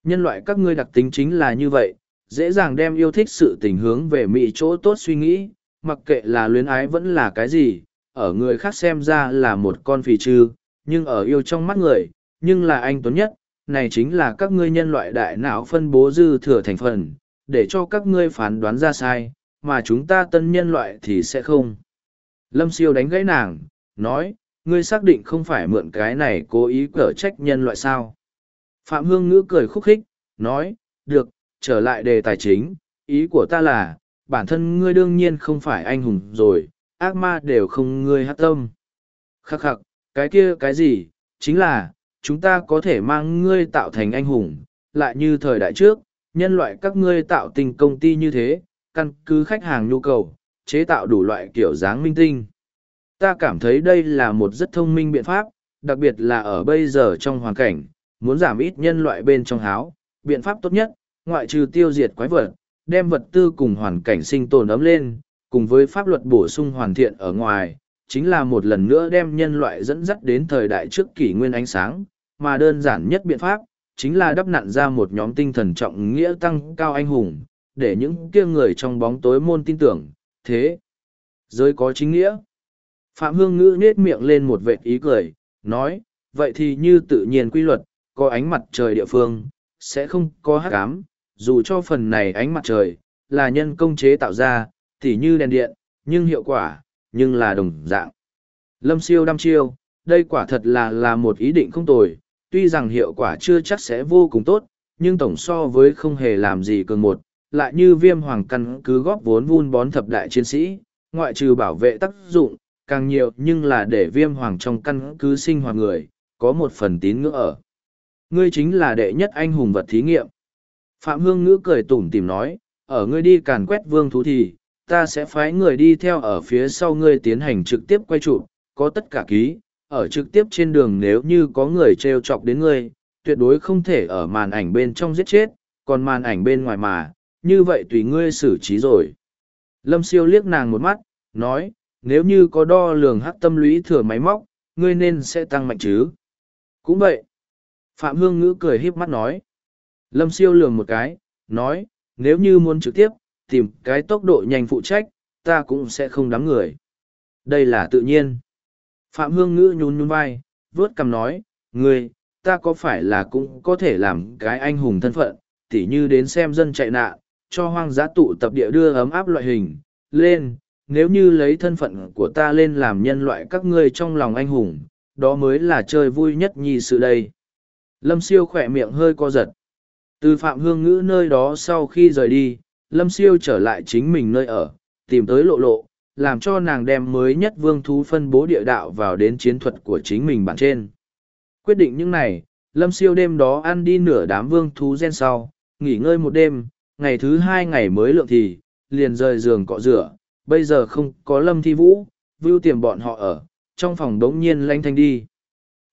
Nhân loại các ngươi đặc tính chính là như vậy, dễ dàng đem yêu thích sự tình hướng về mỹ chỗ tốt suy nghĩ, mặc kệ là luyến ái vẫn là cái gì, ở người khác xem ra là một con phì trư, nhưng ở yêu trong mắt người, nhưng là anh tuấn nhất, này chính là các ngươi nhân loại đại não phân bố dư thừa thành phần, để cho các ngươi phán đoán ra sai, mà chúng ta tân nhân loại thì sẽ không. Lâm siêu đánh gãy nàng, nói, ngươi xác định không phải mượn cái này cố ý cở trách nhân loại sao. Phạm Hương Ngữ cười khúc khích, nói, được, trở lại đề tài chính, ý của ta là, bản thân ngươi đương nhiên không phải anh hùng rồi, ác ma đều không ngươi hát tâm. Khắc khắc, cái kia cái gì, chính là, chúng ta có thể mang ngươi tạo thành anh hùng, lại như thời đại trước, nhân loại các ngươi tạo tình công ty như thế, căn cứ khách hàng nhu cầu, chế tạo đủ loại kiểu dáng minh tinh. Ta cảm thấy đây là một rất thông minh biện pháp, đặc biệt là ở bây giờ trong hoàn cảnh, muốn giảm ít nhân loại bên trong háo, biện pháp tốt nhất, ngoại trừ tiêu diệt quái vật, đem vật tư cùng hoàn cảnh sinh tồn ấm lên, cùng với pháp luật bổ sung hoàn thiện ở ngoài, chính là một lần nữa đem nhân loại dẫn dắt đến thời đại trước kỷ nguyên ánh sáng, mà đơn giản nhất biện pháp, chính là đắp nặn ra một nhóm tinh thần trọng nghĩa tăng cao anh hùng, để những kia người trong bóng tối môn tin tưởng, thế. Giới có chính nghĩa. Phạm Hương Ngữ nết miệng lên một vệt ý cười, nói, vậy thì như tự nhiên quy luật, có ánh mặt trời địa phương, sẽ không có hát cám, dù cho phần này ánh mặt trời, là nhân công chế tạo ra, tỉ như đèn điện, nhưng hiệu quả, nhưng là đồng dạng. Lâm siêu đăm chiêu, đây quả thật là là một ý định không tồi, tuy rằng hiệu quả chưa chắc sẽ vô cùng tốt, nhưng tổng so với không hề làm gì cường một, lại như viêm hoàng căn cứ góp vốn vun bón thập đại chiến sĩ, ngoại trừ bảo vệ tác dụng, càng nhiều nhưng là để viêm hoàng trong căn cứ sinh hoạt người, có một phần tín ngưỡng ở. Ngươi chính là đệ nhất anh hùng vật thí nghiệm. Phạm Hương Ngữ cười tủm tìm nói, ở ngươi đi càn quét vương thú thì, ta sẽ phái người đi theo ở phía sau ngươi tiến hành trực tiếp quay trụ, có tất cả ký, ở trực tiếp trên đường nếu như có người trêu chọc đến ngươi, tuyệt đối không thể ở màn ảnh bên trong giết chết, còn màn ảnh bên ngoài mà, như vậy tùy ngươi xử trí rồi. Lâm siêu liếc nàng một mắt, nói, nếu như có đo lường hắc tâm lũy thừa máy móc, ngươi nên sẽ tăng mạnh chứ. Cũng vậy. Phạm Hương Ngữ cười híp mắt nói. Lâm siêu lường một cái, nói, nếu như muốn trực tiếp, tìm cái tốc độ nhanh phụ trách, ta cũng sẽ không đám người. Đây là tự nhiên. Phạm Hương Ngữ nhún nhún vai, vớt cằm nói, ngươi, ta có phải là cũng có thể làm cái anh hùng thân phận, tỉ như đến xem dân chạy nạn, cho hoang dã tụ tập địa đưa ấm áp loại hình, lên, nếu như lấy thân phận của ta lên làm nhân loại các ngươi trong lòng anh hùng, đó mới là chơi vui nhất nhi sự đây. Lâm siêu khỏe miệng hơi co giật. Từ Phạm Hương Ngữ nơi đó sau khi rời đi, Lâm siêu trở lại chính mình nơi ở, tìm tới lộ lộ, làm cho nàng đem mới nhất vương thú phân bố địa đạo vào đến chiến thuật của chính mình bản trên. Quyết định những này, lâm siêu đêm đó ăn đi nửa đám vương thú gen sau, nghỉ ngơi một đêm, ngày thứ hai ngày mới lượng thì, liền rời giường cọ rửa, bây giờ không có lâm thi vũ, vưu tiềm bọn họ ở, trong phòng đống nhiên lanh thanh đi.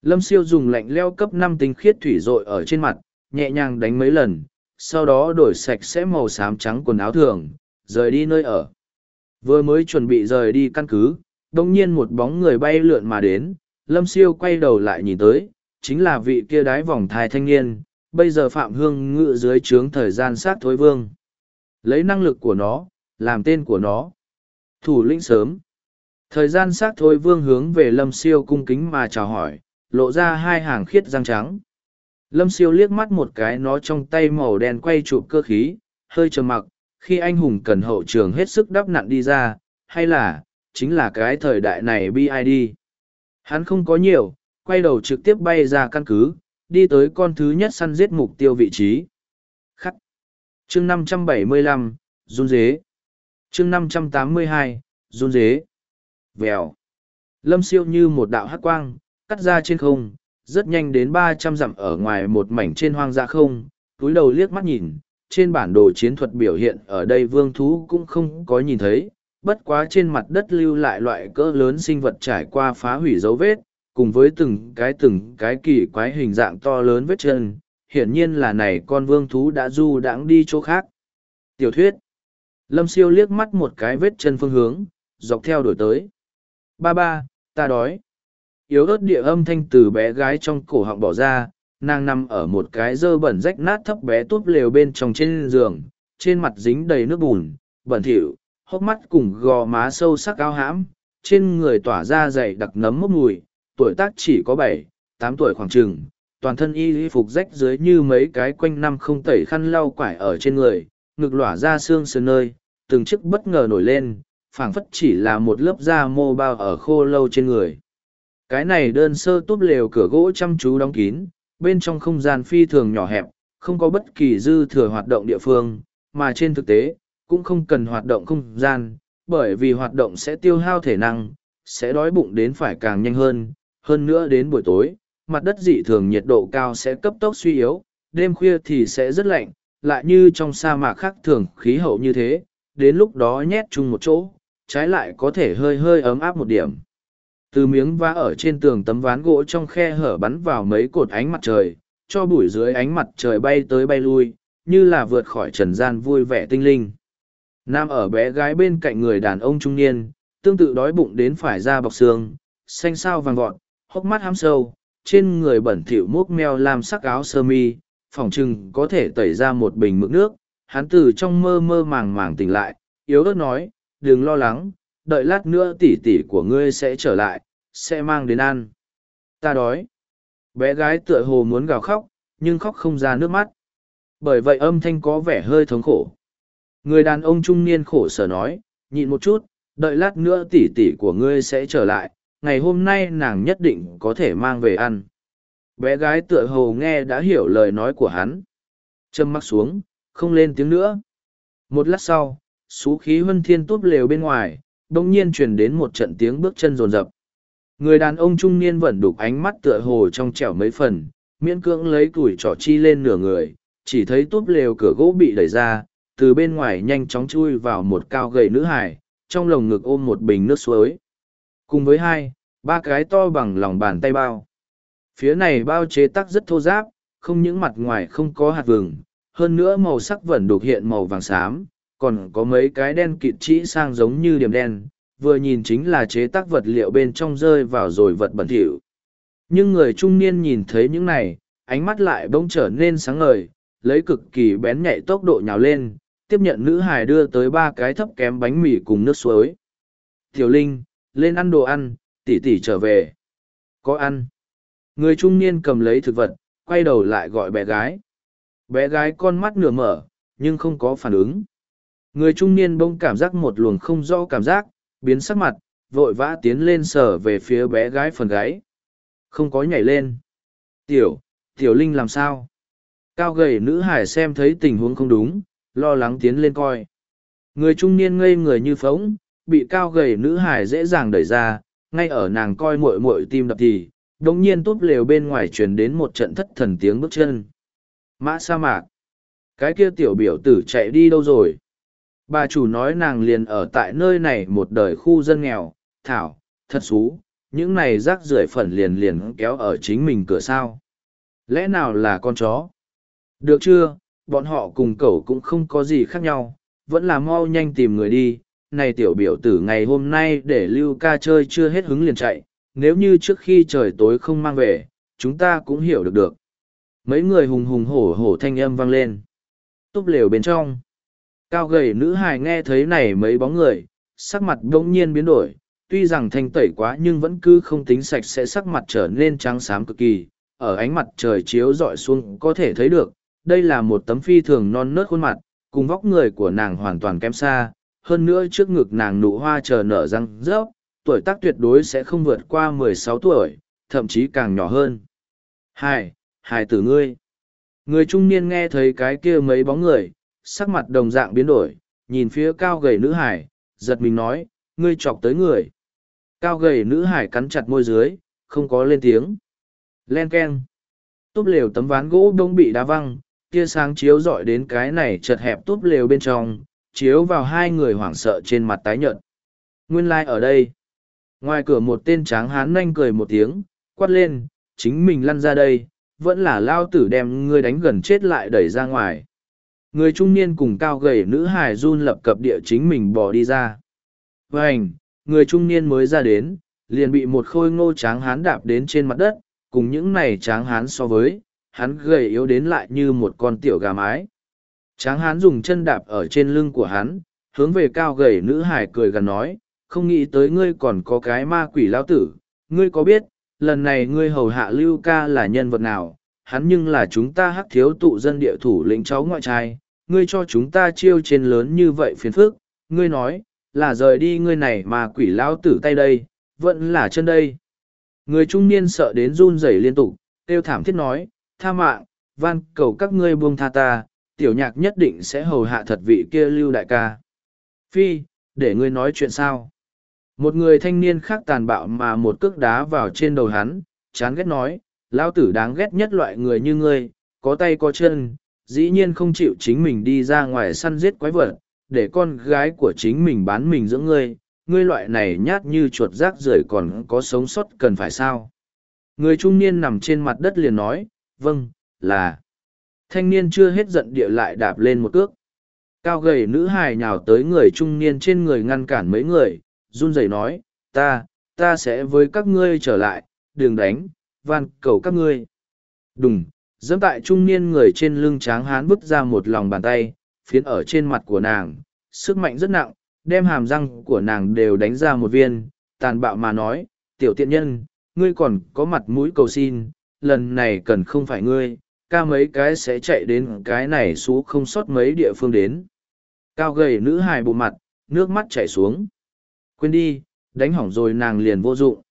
Lâm siêu dùng lạnh leo cấp năm tinh khiết thủy rội ở trên mặt, nhẹ nhàng đánh mấy lần, sau đó đổi sạch sẽ màu xám trắng quần áo thường, rời đi nơi ở. Vừa mới chuẩn bị rời đi căn cứ, đồng nhiên một bóng người bay lượn mà đến, lâm siêu quay đầu lại nhìn tới, chính là vị kia đái vòng thai thanh niên, bây giờ Phạm Hương ngự dưới trướng thời gian sát thối vương. Lấy năng lực của nó, làm tên của nó. Thủ lĩnh sớm. Thời gian sát thối vương hướng về lâm siêu cung kính mà chào hỏi, lộ ra hai hàng khiết răng trắng. Lâm siêu liếc mắt một cái nó trong tay màu đen quay chụp cơ khí, hơi trầm mặc, khi anh hùng cần hậu trường hết sức đắp nặn đi ra, hay là, chính là cái thời đại này BID. Hắn không có nhiều, quay đầu trực tiếp bay ra căn cứ, đi tới con thứ nhất săn giết mục tiêu vị trí. Khắc. chương 575, run dế. chương 582, run dế. Vèo. Lâm siêu như một đạo hát quang, cắt ra trên không, rất nhanh đến ba trăm dặm ở ngoài một mảnh trên hoang dã không, túi đầu liếc mắt nhìn, trên bản đồ chiến thuật biểu hiện ở đây vương thú cũng không có nhìn thấy, bất quá trên mặt đất lưu lại loại cỡ lớn sinh vật trải qua phá hủy dấu vết, cùng với từng cái từng cái kỳ quái hình dạng to lớn vết chân, hiển nhiên là này con vương thú đã du đãng đi chỗ khác. Tiểu thuyết Lâm siêu liếc mắt một cái vết chân phương hướng, dọc theo đổi tới. Ba ba, ta đói. Yếu ớt địa âm thanh từ bé gái trong cổ họng bỏ ra, nàng nằm ở một cái dơ bẩn rách nát thấp bé túp lều bên trong trên giường, trên mặt dính đầy nước bùn, bẩn thỉu, hốc mắt cùng gò má sâu sắc cao hãm, trên người tỏa ra dày đặc nấm mốc mùi, tuổi tác chỉ có bảy, tám tuổi khoảng chừng, toàn thân y phục rách dưới như mấy cái quanh năm không tẩy khăn lau quải ở trên người, ngực lỏa ra xương sườn nơi, từng chiếc bất ngờ nổi lên, phảng phất chỉ là một lớp da mô bao ở khô lâu trên người. Cái này đơn sơ túp lều cửa gỗ chăm chú đóng kín, bên trong không gian phi thường nhỏ hẹp, không có bất kỳ dư thừa hoạt động địa phương, mà trên thực tế, cũng không cần hoạt động không gian, bởi vì hoạt động sẽ tiêu hao thể năng, sẽ đói bụng đến phải càng nhanh hơn, hơn nữa đến buổi tối, mặt đất dị thường nhiệt độ cao sẽ cấp tốc suy yếu, đêm khuya thì sẽ rất lạnh, lại như trong sa mạc khác thường khí hậu như thế, đến lúc đó nhét chung một chỗ, trái lại có thể hơi hơi ấm áp một điểm. Từ miếng vá ở trên tường tấm ván gỗ trong khe hở bắn vào mấy cột ánh mặt trời, cho bụi dưới ánh mặt trời bay tới bay lui, như là vượt khỏi trần gian vui vẻ tinh linh. Nam ở bé gái bên cạnh người đàn ông trung niên, tương tự đói bụng đến phải ra bọc xương, xanh sao vàng vọt, hốc mắt hám sâu, trên người bẩn thỉu múc meo làm sắc áo sơ mi, phỏng chừng có thể tẩy ra một bình mực nước. Hắn từ trong mơ mơ màng màng tỉnh lại, yếu ớt nói, đừng lo lắng, đợi lát nữa tỉ tỉ của ngươi sẽ trở lại, sẽ mang đến ăn. Ta đói. Bé gái tựa hồ muốn gào khóc, nhưng khóc không ra nước mắt. Bởi vậy âm thanh có vẻ hơi thống khổ. Người đàn ông trung niên khổ sở nói, nhịn một chút, đợi lát nữa tỉ tỉ của ngươi sẽ trở lại, ngày hôm nay nàng nhất định có thể mang về ăn. Bé gái tựa hồ nghe đã hiểu lời nói của hắn. Châm mắt xuống, không lên tiếng nữa. Một lát sau, xú khí huân thiên túp lều bên ngoài, đông nhiên truyền đến một trận tiếng bước chân rồn rập. Người đàn ông trung niên vẫn đục ánh mắt tựa hồ trong trẻo mấy phần, miễn cưỡng lấy củi trỏ chi lên nửa người, chỉ thấy túp lều cửa gỗ bị đẩy ra, từ bên ngoài nhanh chóng chui vào một cao gầy nữ hải, trong lồng ngực ôm một bình nước suối. Cùng với hai, ba cái to bằng lòng bàn tay bao. Phía này bao chế tắc rất thô giáp, không những mặt ngoài không có hạt vừng, hơn nữa màu sắc vẫn đục hiện màu vàng xám, còn có mấy cái đen kịt trĩ sang giống như điểm đen, vừa nhìn chính là chế tác vật liệu bên trong rơi vào rồi vật bẩn thỉu. Nhưng người trung niên nhìn thấy những này, ánh mắt lại bỗng trở nên sáng ngời, lấy cực kỳ bén nhạy tốc độ nhào lên, tiếp nhận nữ hài đưa tới ba cái thấp kém bánh mì cùng nước suối. Tiểu Linh, lên ăn đồ ăn, tỷ tỷ trở về. Có ăn. Người trung niên cầm lấy thực vật, quay đầu lại gọi bé gái. Bé gái con mắt nửa mở, nhưng không có phản ứng. Người trung niên bỗng cảm giác một luồng không rõ cảm giác, biến sắc mặt, vội vã tiến lên sờ về phía bé gái phần gáy. Không có nhảy lên. Tiểu, tiểu linh làm sao? Cao gầy nữ hải xem thấy tình huống không đúng, lo lắng tiến lên coi. Người trung niên ngây người như phóng, bị cao gầy nữ hải dễ dàng đẩy ra, ngay ở nàng coi muội muội tim đập thì, đồng nhiên túp lều bên ngoài truyền đến một trận thất thần tiếng bước chân. Mã sa mạc. Cái kia tiểu biểu tử chạy đi đâu rồi? Bà chủ nói nàng liền ở tại nơi này một đời khu dân nghèo, thảo, thật xú, những này rác rưởi phần liền liền kéo ở chính mình cửa sao. Lẽ nào là con chó? Được chưa, bọn họ cùng cậu cũng không có gì khác nhau, vẫn là mau nhanh tìm người đi. Này tiểu biểu tử ngày hôm nay để lưu ca chơi chưa hết hứng liền chạy, nếu như trước khi trời tối không mang về, chúng ta cũng hiểu được được. Mấy người hùng hùng hổ hổ thanh âm vang lên. Túp lều bên trong. Cao gầy nữ hài nghe thấy này mấy bóng người, sắc mặt đông nhiên biến đổi, tuy rằng thanh tẩy quá nhưng vẫn cứ không tính sạch sẽ sắc mặt trở nên trắng xám cực kỳ, ở ánh mặt trời chiếu rọi xuống có thể thấy được, đây là một tấm phi thường non nớt khuôn mặt, cùng vóc người của nàng hoàn toàn kém xa, hơn nữa trước ngực nàng nụ hoa chờ nở răng rớp, tuổi tác tuyệt đối sẽ không vượt qua mười sáu tuổi, thậm chí càng nhỏ hơn. hài hài tử ngươi. Người trung niên nghe thấy cái kia mấy bóng người, sắc mặt đồng dạng biến đổi, nhìn phía cao gầy nữ hải, giật mình nói, ngươi chọc tới người. Cao gầy nữ hải cắn chặt môi dưới, không có lên tiếng. Len keng. Túp lều tấm ván gỗ đông bị đá văng, tia sáng chiếu rọi đến cái này chật hẹp túp lều bên trong, chiếu vào hai người hoảng sợ trên mặt tái nhợt. Nguyên lai like ở đây. Ngoài cửa một tên tráng hán nanh cười một tiếng, quát lên, chính mình lăn ra đây, vẫn là lao tử đem ngươi đánh gần chết lại đẩy ra ngoài. Người trung niên cùng cao gầy nữ hài run lập cập địa chính mình bỏ đi ra. Vânh, người trung niên mới ra đến, liền bị một khôi ngô tráng hán đạp đến trên mặt đất, cùng những này tráng hán so với, hắn gầy yếu đến lại như một con tiểu gà mái. Tráng hán dùng chân đạp ở trên lưng của hắn, hướng về cao gầy nữ hải cười gần nói, không nghĩ tới ngươi còn có cái ma quỷ lao tử, ngươi có biết, lần này ngươi hầu hạ lưu ca là nhân vật nào, hắn nhưng là chúng ta hắc thiếu tụ dân địa thủ lĩnh cháu ngoại trai, ngươi cho chúng ta chiêu trên lớn như vậy phiền phức, ngươi nói, là rời đi ngươi này mà quỷ lao tử tay đây, vẫn là chân đây. Người trung niên sợ đến run rẩy liên tục, kêu thảm thiết nói, tha mạng, van cầu các ngươi buông tha ta, tiểu nhạc nhất định sẽ hầu hạ thật vị kia lưu đại ca. Phi, để ngươi nói chuyện sao? Một người thanh niên khác tàn bạo mà một cước đá vào trên đầu hắn, chán ghét nói, lao tử đáng ghét nhất loại người như ngươi, có tay có chân, dĩ nhiên không chịu chính mình đi ra ngoài săn giết quái vật, để con gái của chính mình bán mình dưỡng ngươi, ngươi loại này nhát như chuột rác rưởi còn có sống sót cần phải sao. Người trung niên nằm trên mặt đất liền nói, vâng, là. Thanh niên chưa hết giận địa lại đạp lên một cước. Cao gầy nữ hài nhào tới người trung niên trên người ngăn cản mấy người, run rẩy nói, ta, ta sẽ với các ngươi trở lại, đừng đánh, van cầu các ngươi. Đùng, dẫm tại trung niên người trên lưng tráng hán bứt ra một lòng bàn tay, phiến ở trên mặt của nàng, sức mạnh rất nặng, đem hàm răng của nàng đều đánh ra một viên, tàn bạo mà nói, tiểu tiện nhân, ngươi còn có mặt mũi cầu xin, lần này cần không phải ngươi, ca mấy cái sẽ chạy đến cái này xú không sót mấy địa phương đến. Cao gầy nữ hài bộ mặt, nước mắt chảy xuống. Quên đi, đánh hỏng rồi nàng liền vô dụng.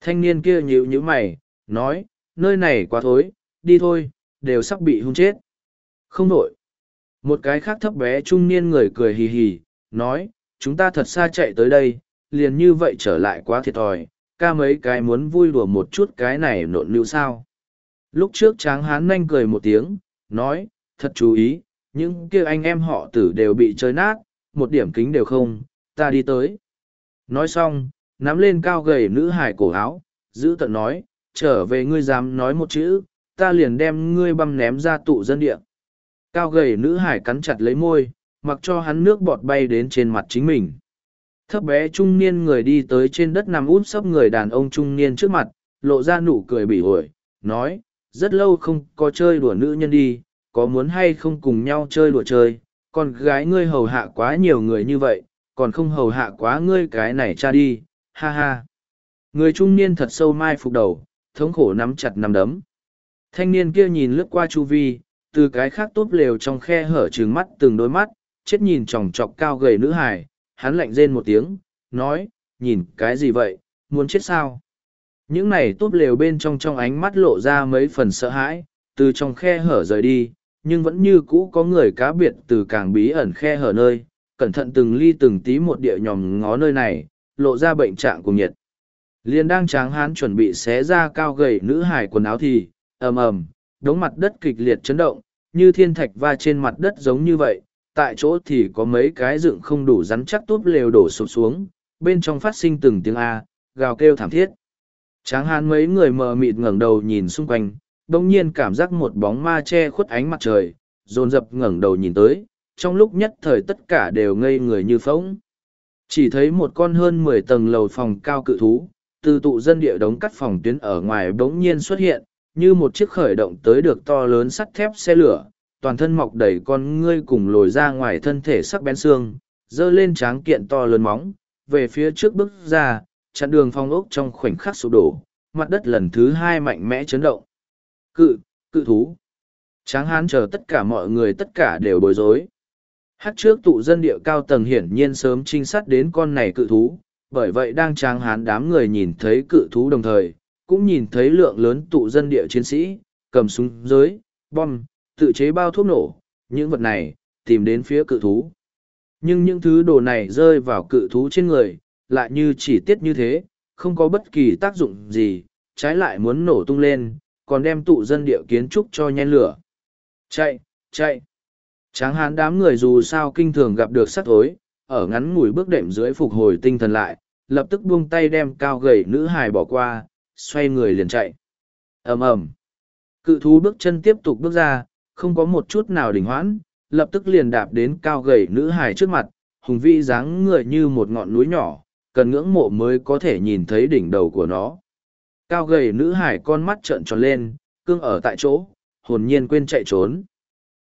Thanh niên kia nhíu nhíu mày, nói, nơi này quá thối, đi thôi, đều sắp bị hung chết. Không nổi. Một cái khác thấp bé trung niên người cười hì hì, nói, chúng ta thật xa chạy tới đây, liền như vậy trở lại quá thiệt thòi, ca mấy cái muốn vui đùa một chút cái này nộn lưu sao. Lúc trước tráng hán nanh cười một tiếng, nói, thật chú ý, những kia anh em họ tử đều bị chơi nát, một điểm kính đều không, ta đi tới. Nói xong, nắm lên cao gầy nữ hải cổ áo, giữ tận nói, trở về ngươi dám nói một chữ, ta liền đem ngươi băm ném ra tụ dân địa. Cao gầy nữ hải cắn chặt lấy môi, mặc cho hắn nước bọt bay đến trên mặt chính mình. Thấp bé trung niên người đi tới trên đất nằm út sấp người đàn ông trung niên trước mặt, lộ ra nụ cười bỉ ổi, nói, rất lâu không có chơi đùa nữ nhân đi, có muốn hay không cùng nhau chơi đùa chơi, còn gái ngươi hầu hạ quá nhiều người như vậy, còn không hầu hạ quá ngươi cái này cha đi, ha ha. Người trung niên thật sâu mai phục đầu, thống khổ nắm chặt nắm đấm. Thanh niên kia nhìn lướt qua chu vi, từ cái khác tốt lều trong khe hở trừng mắt từng đôi mắt, chết nhìn chòng chọc cao gầy nữ hài, hắn lạnh rên một tiếng, nói, nhìn cái gì vậy, muốn chết sao? Những này tốt lều bên trong trong ánh mắt lộ ra mấy phần sợ hãi, từ trong khe hở rời đi, nhưng vẫn như cũ có người cá biệt từ càng bí ẩn khe hở nơi, cẩn thận từng ly từng tí một địa nhòm ngó nơi này, lộ ra bệnh trạng của nhiệt. Liên đang tráng hán chuẩn bị xé ra cao gầy nữ hải quần áo thì ầm ầm, đống mặt đất kịch liệt chấn động, như thiên thạch va trên mặt đất giống như vậy, tại chỗ thì có mấy cái dựng không đủ rắn chắc túp lều đổ sụp xuống, bên trong phát sinh từng tiếng a, gào kêu thảm thiết. Tráng hán mấy người mờ mịt ngẩng đầu nhìn xung quanh đ ỗ n g nhiên cảm giác một bóng ma che khuất ánh mặt trời, dồn dập ngẩng đầu nhìn tới, trong lúc nhất thời tất cả đều ngây người như phỗng. Chỉ thấy một con hơn mười tầng lầu phòng cao cự thú, từ tụ dân địa đống cắt phòng tuyến ở ngoài bỗng nhiên xuất hiện như một chiếc khởi động tới được to lớn sắt thép xe lửa toàn thân mọc đầy con ngươi cùng lồi ra ngoài thân thể sắc bén xương, dơ lên tráng kiện to lớn móng, về phía trước bước ra, chặn đường phong ốc trong khoảnh khắc sụp đổ, mặt đất lần thứ hai mạnh mẽ chấn động. Cự, cự thú. Tráng hán chờ tất cả mọi người tất cả đều bối rối. Hát trước tụ dân địa cao tầng hiển nhiên sớm trinh sát đến con này cự thú, bởi vậy đang tráng hán đám người nhìn thấy cự thú đồng thời, cũng nhìn thấy lượng lớn tụ dân địa chiến sĩ, cầm súng giới, bom, tự chế bao thuốc nổ, những vật này, tìm đến phía cự thú. Nhưng những thứ đồ này rơi vào cự thú trên người, lại như chỉ tiết như thế, không có bất kỳ tác dụng gì, trái lại muốn nổ tung lên, còn đem tụ dân địa kiến trúc cho nhen lửa. Chạy, chạy. Tráng hán đám người dù sao kinh thường gặp được sắc tối, ở ngắn ngủi bước đệm dưới phục hồi tinh thần lại, lập tức buông tay đem cao gầy nữ hài bỏ qua, xoay người liền chạy. ầm ầm Cự thú bước chân tiếp tục bước ra, không có một chút nào đình hoãn, lập tức liền đạp đến cao gầy nữ hài trước mặt, hùng vĩ dáng người như một ngọn núi nhỏ, cần ngưỡng mộ mới có thể nhìn thấy đỉnh đầu của nó. Cao gầy nữ hải con mắt trợn tròn lên, cương ở tại chỗ, hồn nhiên quên chạy trốn.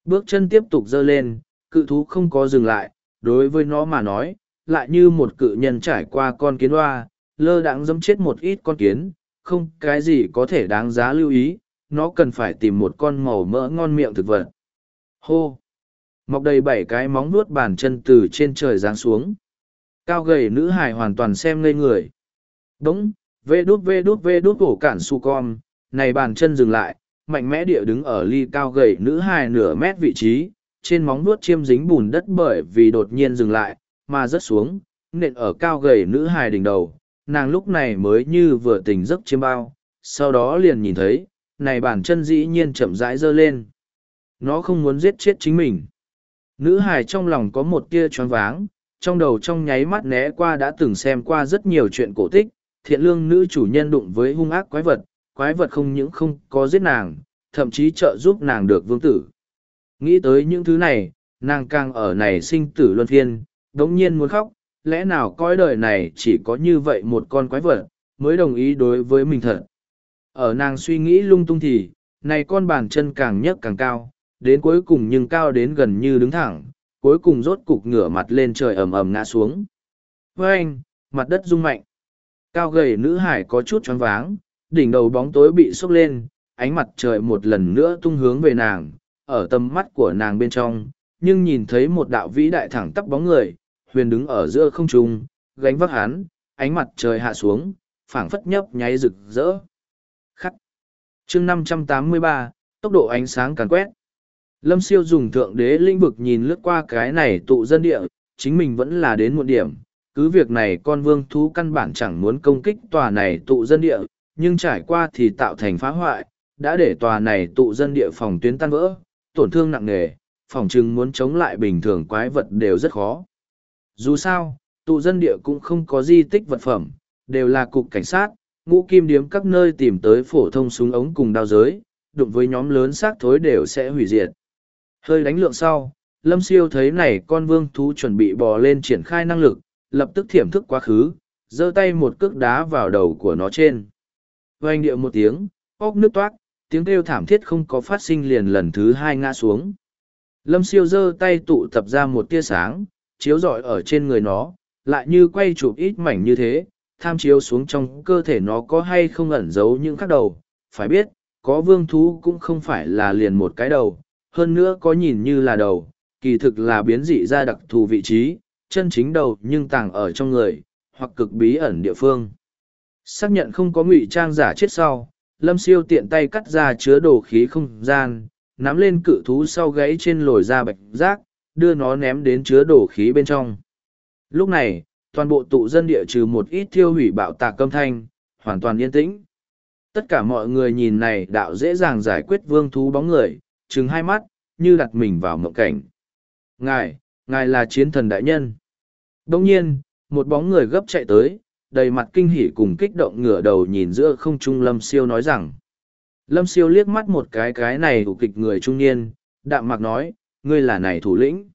Bước chân tiếp tục dơ lên, cự thú không có dừng lại, đối với nó mà nói, lại như một cự nhân trải qua con kiến hoa, lơ đãng dẫm chết một ít con kiến, không cái gì có thể đáng giá lưu ý, nó cần phải tìm một con màu mỡ ngon miệng thực vật. Hô! Mọc đầy bảy cái móng nuốt bàn chân từ trên trời giáng xuống. Cao gầy nữ hải hoàn toàn xem ngây người. Đúng, vê đút vê đút vê đút cổ cản su con, này bàn chân dừng lại, mạnh mẽ địa đứng ở ly cao gầy nữ hài nửa mét vị trí, trên móng nuốt chiêm dính bùn đất bởi vì đột nhiên dừng lại, mà rớt xuống, nện ở cao gầy nữ hài đỉnh đầu, nàng lúc này mới như vừa tỉnh giấc chiêm bao, sau đó liền nhìn thấy, này bàn chân dĩ nhiên chậm rãi giơ lên. Nó không muốn giết chết chính mình. Nữ hài trong lòng có một tia choáng váng, trong đầu trong nháy mắt né qua đã từng xem qua rất nhiều chuyện cổ tích, thiện lương nữ chủ nhân đụng với hung ác quái vật, quái vật không những không có giết nàng, thậm chí trợ giúp nàng được vương tử. Nghĩ tới những thứ này, nàng càng ở này sinh tử luân phiên, đống nhiên muốn khóc, lẽ nào coi đời này chỉ có như vậy một con quái vật, mới đồng ý đối với mình thật, ở nàng suy nghĩ lung tung thì, này con bàn chân càng nhấc càng cao, đến cuối cùng nhưng cao đến gần như đứng thẳng, cuối cùng rốt cục ngửa mặt lên trời ầm ầm ngã xuống. Với anh, mặt đất rung mạnh. Cao gầy nữ hải có chút choáng váng, đỉnh đầu bóng tối bị sốc lên, ánh mặt trời một lần nữa tung hướng về nàng, ở tầm mắt của nàng bên trong, nhưng nhìn thấy một đạo vĩ đại thẳng tắp bóng người, huyền đứng ở giữa không trung, gánh vác hắn, ánh mặt trời hạ xuống, phảng phất nhấp nháy rực rỡ Khắc. chương 583, tốc độ ánh sáng càn quét. Lâm siêu dùng thượng đế lĩnh vực nhìn lướt qua cái này tụ dân địa, chính mình vẫn là đến một điểm. Cứ việc này con vương thú căn bản chẳng muốn công kích tòa này tụ dân địa, nhưng trải qua thì tạo thành phá hoại, đã để tòa này tụ dân địa phòng tuyến tan vỡ, tổn thương nặng nề, phòng chừng muốn chống lại bình thường quái vật đều rất khó. Dù sao, tụ dân địa cũng không có di tích vật phẩm, đều là cục cảnh sát, ngũ kim điếm các nơi tìm tới phổ thông súng ống cùng đao giới, đụng với nhóm lớn xác thối đều sẽ hủy diệt. Hơi đánh lượng sau, Lâm Siêu thấy này con vương thú chuẩn bị bò lên triển khai năng lực, lập tức thiểm thức quá khứ, giơ tay một cước đá vào đầu của nó trên. Vành điệu một tiếng, óc nước toát, tiếng kêu thảm thiết không có phát sinh liền lần thứ hai ngã xuống. Lâm Siêu giơ tay tụ tập ra một tia sáng, chiếu rọi ở trên người nó, lại như quay chụp ít mảnh như thế, tham chiếu xuống trong cơ thể nó có hay không ẩn giấu những khắc đầu. Phải biết, có vương thú cũng không phải là liền một cái đầu, hơn nữa có nhìn như là đầu, kỳ thực là biến dị ra đặc thù vị trí, chân chính đầu nhưng tàng ở trong người, hoặc cực bí ẩn địa phương. Xác nhận không có ngụy trang giả chết sau, lâm siêu tiện tay cắt ra chứa đồ khí không gian, nắm lên cự thú sau gãy trên lồi da bạch rác, đưa nó ném đến chứa đổ khí bên trong. Lúc này, toàn bộ tụ dân địa trừ một ít thiêu hủy bạo tạc câm thanh, hoàn toàn yên tĩnh. Tất cả mọi người nhìn này đạo dễ dàng giải quyết vương thú bóng người, trừng hai mắt, như đặt mình vào mộng cảnh. Ngài, ngài là chiến thần đại nhân. Đông nhiên, một bóng người gấp chạy tới, đầy mặt kinh hỉ cùng kích động ngửa đầu nhìn giữa không trung lâm siêu nói rằng. Lâm siêu liếc mắt một cái cái này hủ kịch người trung niên, đạm mạc nói, ngươi là này thủ lĩnh.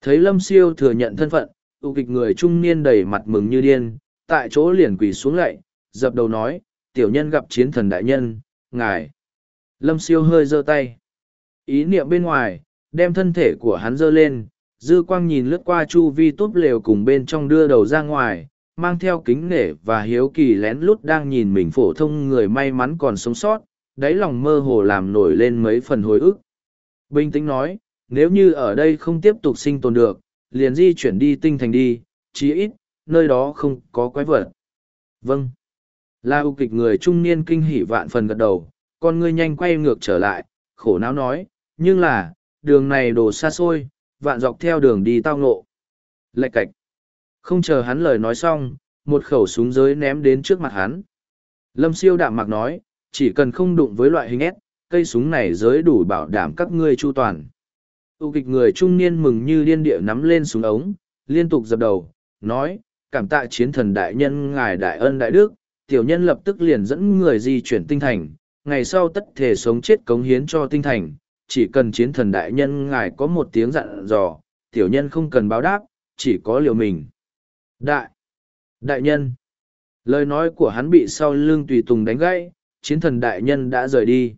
Thấy lâm siêu thừa nhận thân phận, tụ kịch người trung niên đầy mặt mừng như điên, tại chỗ liền quỳ xuống lạy, dập đầu nói, tiểu nhân gặp chiến thần đại nhân, ngài. Lâm siêu hơi giơ tay. Ý niệm bên ngoài, đem thân thể của hắn giơ lên, dư quang nhìn lướt qua chu vi túp lều cùng bên trong đưa đầu ra ngoài, mang theo kính nể và hiếu kỳ lén lút đang nhìn mình phổ thông người may mắn còn sống sót, đáy lòng mơ hồ làm nổi lên mấy phần hồi ức. Bình tĩnh nói, nếu như ở đây không tiếp tục sinh tồn được, liền di chuyển đi tinh thành đi, chí ít, nơi đó không có quái vật. Vâng. La U kịch người trung niên kinh hỉ vạn phần gật đầu, con ngươi nhanh quay ngược trở lại, khổ não nói, nhưng là, đường này đổ xa xôi, vạn dọc theo đường đi tao ngộ. Lạch cạch. Không chờ hắn lời nói xong, một khẩu súng giới ném đến trước mặt hắn. Lâm siêu đạm mặc nói, chỉ cần không đụng với loại hình S, cây súng này giới đủ bảo đảm các ngươi chu toàn. Tu kịch người trung niên mừng như điên địa nắm lên súng ống, liên tục dập đầu, nói, cảm tạ chiến thần đại nhân ngài đại ân đại đức, tiểu nhân lập tức liền dẫn người di chuyển tinh thành, ngày sau tất thể sống chết cống hiến cho tinh thành, chỉ cần chiến thần đại nhân ngài có một tiếng dặn dò, tiểu nhân không cần báo đáp, chỉ có liều mình. Đại! Đại nhân! Lời nói của hắn bị sau lưng tùy tùng đánh gãy, chiến thần đại nhân đã rời đi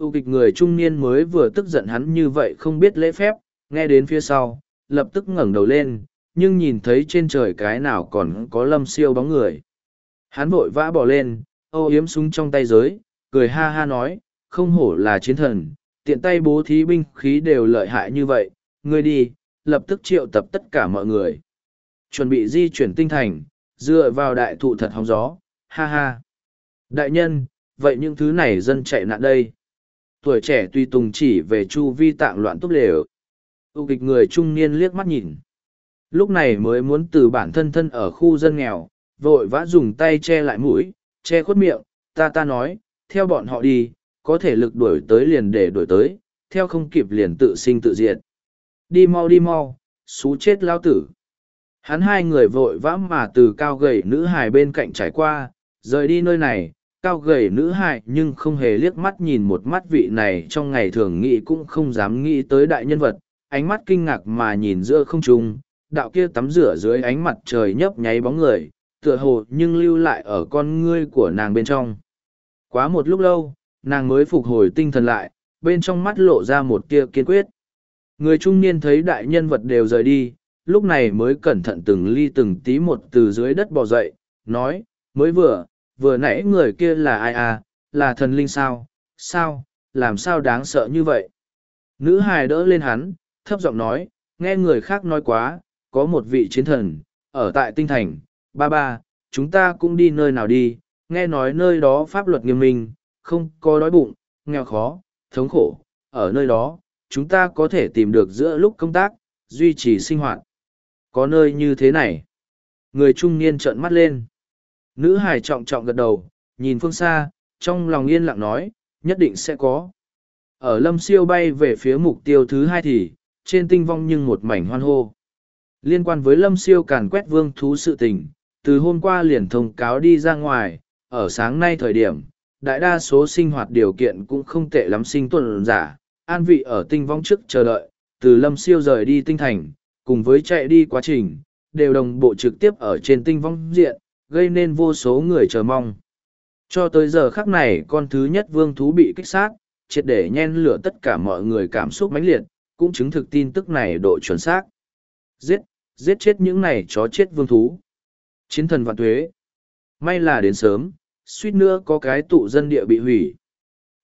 ưu kịch người trung niên mới vừa tức giận hắn như vậy không biết lễ phép, nghe đến phía sau, lập tức ngẩng đầu lên, nhưng nhìn thấy trên trời cái nào còn có lâm siêu bóng người. Hắn vội vã bỏ lên, âu yếm súng trong tay giới, cười ha ha nói, không hổ là chiến thần, tiện tay bố thí binh khí đều lợi hại như vậy, ngươi đi, lập tức triệu tập tất cả mọi người. Chuẩn bị di chuyển tinh thành, dựa vào đại thụ thật hóng gió, ha ha. Đại nhân, vậy những thứ này dân chạy nạn đây. Tuổi trẻ tuy tùng chỉ về chu vi tạng loạn túc lều. ưu kịch người trung niên liếc mắt nhìn. Lúc này mới muốn từ bản thân thân ở khu dân nghèo, vội vã dùng tay che lại mũi, che khuất miệng, ta ta nói, theo bọn họ đi, có thể lực đuổi tới liền để đuổi tới, theo không kịp liền tự sinh tự diệt. Đi mau đi mau, xú chết lao tử. Hắn hai người vội vã mà từ cao gầy nữ hài bên cạnh trải qua, rời đi nơi này, cao gầy nữ hài nhưng không hề liếc mắt nhìn một mắt vị này trong ngày thường nghĩ cũng không dám nghĩ tới đại nhân vật, ánh mắt kinh ngạc mà nhìn giữa không trung, đạo kia tắm rửa dưới ánh mặt trời nhấp nháy bóng người, tựa hồ nhưng lưu lại ở con ngươi của nàng bên trong. Quá một lúc lâu, nàng mới phục hồi tinh thần lại, bên trong mắt lộ ra một tia kiên quyết. Người trung niên thấy đại nhân vật đều rời đi, lúc này mới cẩn thận từng ly từng tí một từ dưới đất bò dậy, nói, mới vừa, vừa nãy người kia là ai à, là thần linh sao, sao, làm sao đáng sợ như vậy. Nữ hài đỡ lên hắn, thấp giọng nói, nghe người khác nói quá, có một vị chiến thần, ở tại tinh thành, ba ba, chúng ta cũng đi nơi nào đi, nghe nói nơi đó pháp luật nghiêm minh, không có đói bụng, nghèo khó, thống khổ, ở nơi đó, chúng ta có thể tìm được giữa lúc công tác, duy trì sinh hoạt. Có nơi như thế này. Người trung niên trợn mắt lên. Nữ hải trọng trọng gật đầu, nhìn phương xa, trong lòng yên lặng nói, nhất định sẽ có. Ở lâm siêu bay về phía mục tiêu thứ hai thì, trên tinh vong nhưng một mảnh hoan hô. Liên quan với lâm siêu càn quét vương thú sự tình, từ hôm qua liền thông cáo đi ra ngoài, ở sáng nay thời điểm, đại đa số sinh hoạt điều kiện cũng không tệ lắm sinh tuần giả, an vị ở tinh vong trước chờ đợi, từ lâm siêu rời đi tinh thành, cùng với chạy đi quá trình, đều đồng bộ trực tiếp ở trên tinh vong diện, gây nên vô số người chờ mong. Cho tới giờ khắc này con thứ nhất vương thú bị kích sát, triệt để nhen lửa tất cả mọi người cảm xúc mãnh liệt, cũng chứng thực tin tức này độ chuẩn xác. Giết, giết chết những này chó chết vương thú. Chiến thần vạn tuế. May là đến sớm, suýt nữa có cái tụ dân địa bị hủy.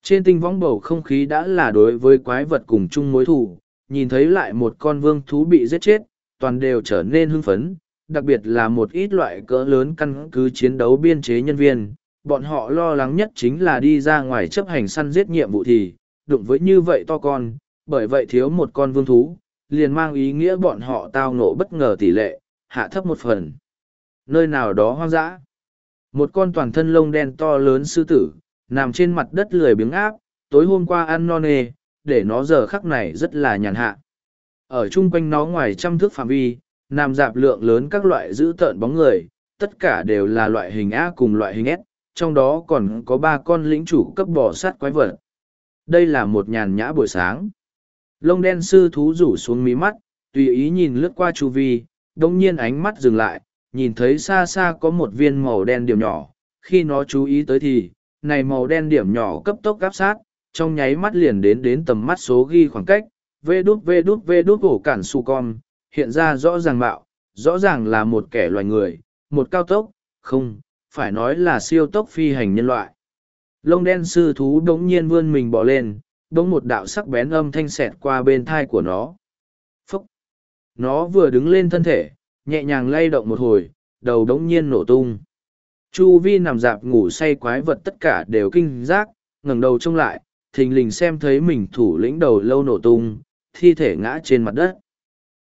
Trên tinh võng bầu không khí đã là đối với quái vật cùng chung mối thù, nhìn thấy lại một con vương thú bị giết chết, toàn đều trở nên hưng phấn, đặc biệt là một ít loại cỡ lớn căn cứ chiến đấu biên chế nhân viên. Bọn họ lo lắng nhất chính là đi ra ngoài chấp hành săn giết nhiệm vụ thì, đụng với như vậy to con, bởi vậy thiếu một con vương thú, liền mang ý nghĩa bọn họ tao nộ bất ngờ tỷ lệ, hạ thấp một phần. Nơi nào đó hoang dã. Một con toàn thân lông đen to lớn sư tử, nằm trên mặt đất lười biếng áp, tối hôm qua ăn non nê, để nó giờ khắc này rất là nhàn hạ. Ở chung quanh nó ngoài trăm thước phạm vi, nằm dạp lượng lớn các loại giữ tợn bóng người, tất cả đều là loại hình A cùng loại hình S, trong đó còn có ba con lĩnh chủ cấp bò sát quái vật. Đây là một nhàn nhã buổi sáng. Lông đen sư thú rủ xuống mí mắt, tùy ý nhìn lướt qua chu vi, đồng nhiên ánh mắt dừng lại, nhìn thấy xa xa có một viên màu đen điểm nhỏ. Khi nó chú ý tới thì, này màu đen điểm nhỏ cấp tốc gáp sát, trong nháy mắt liền đến đến tầm mắt số ghi khoảng cách, vê đút vê đút vê đút ổ cản su con, hiện ra rõ ràng bạo, rõ ràng là một kẻ loài người, một cao tốc, không, phải nói là siêu tốc phi hành nhân loại. Lông đen sư thú đống nhiên vươn mình bỏ lên, đống một đạo sắc bén âm thanh xẹt qua bên thai của nó. Phúc! Nó vừa đứng lên thân thể, nhẹ nhàng lay động một hồi, đầu đống nhiên nổ tung. Chu vi nằm dạp ngủ say quái vật tất cả đều kinh giác, ngẩng đầu trông lại, thình lình xem thấy mình thủ lĩnh đầu lâu nổ tung, thi thể ngã trên mặt đất.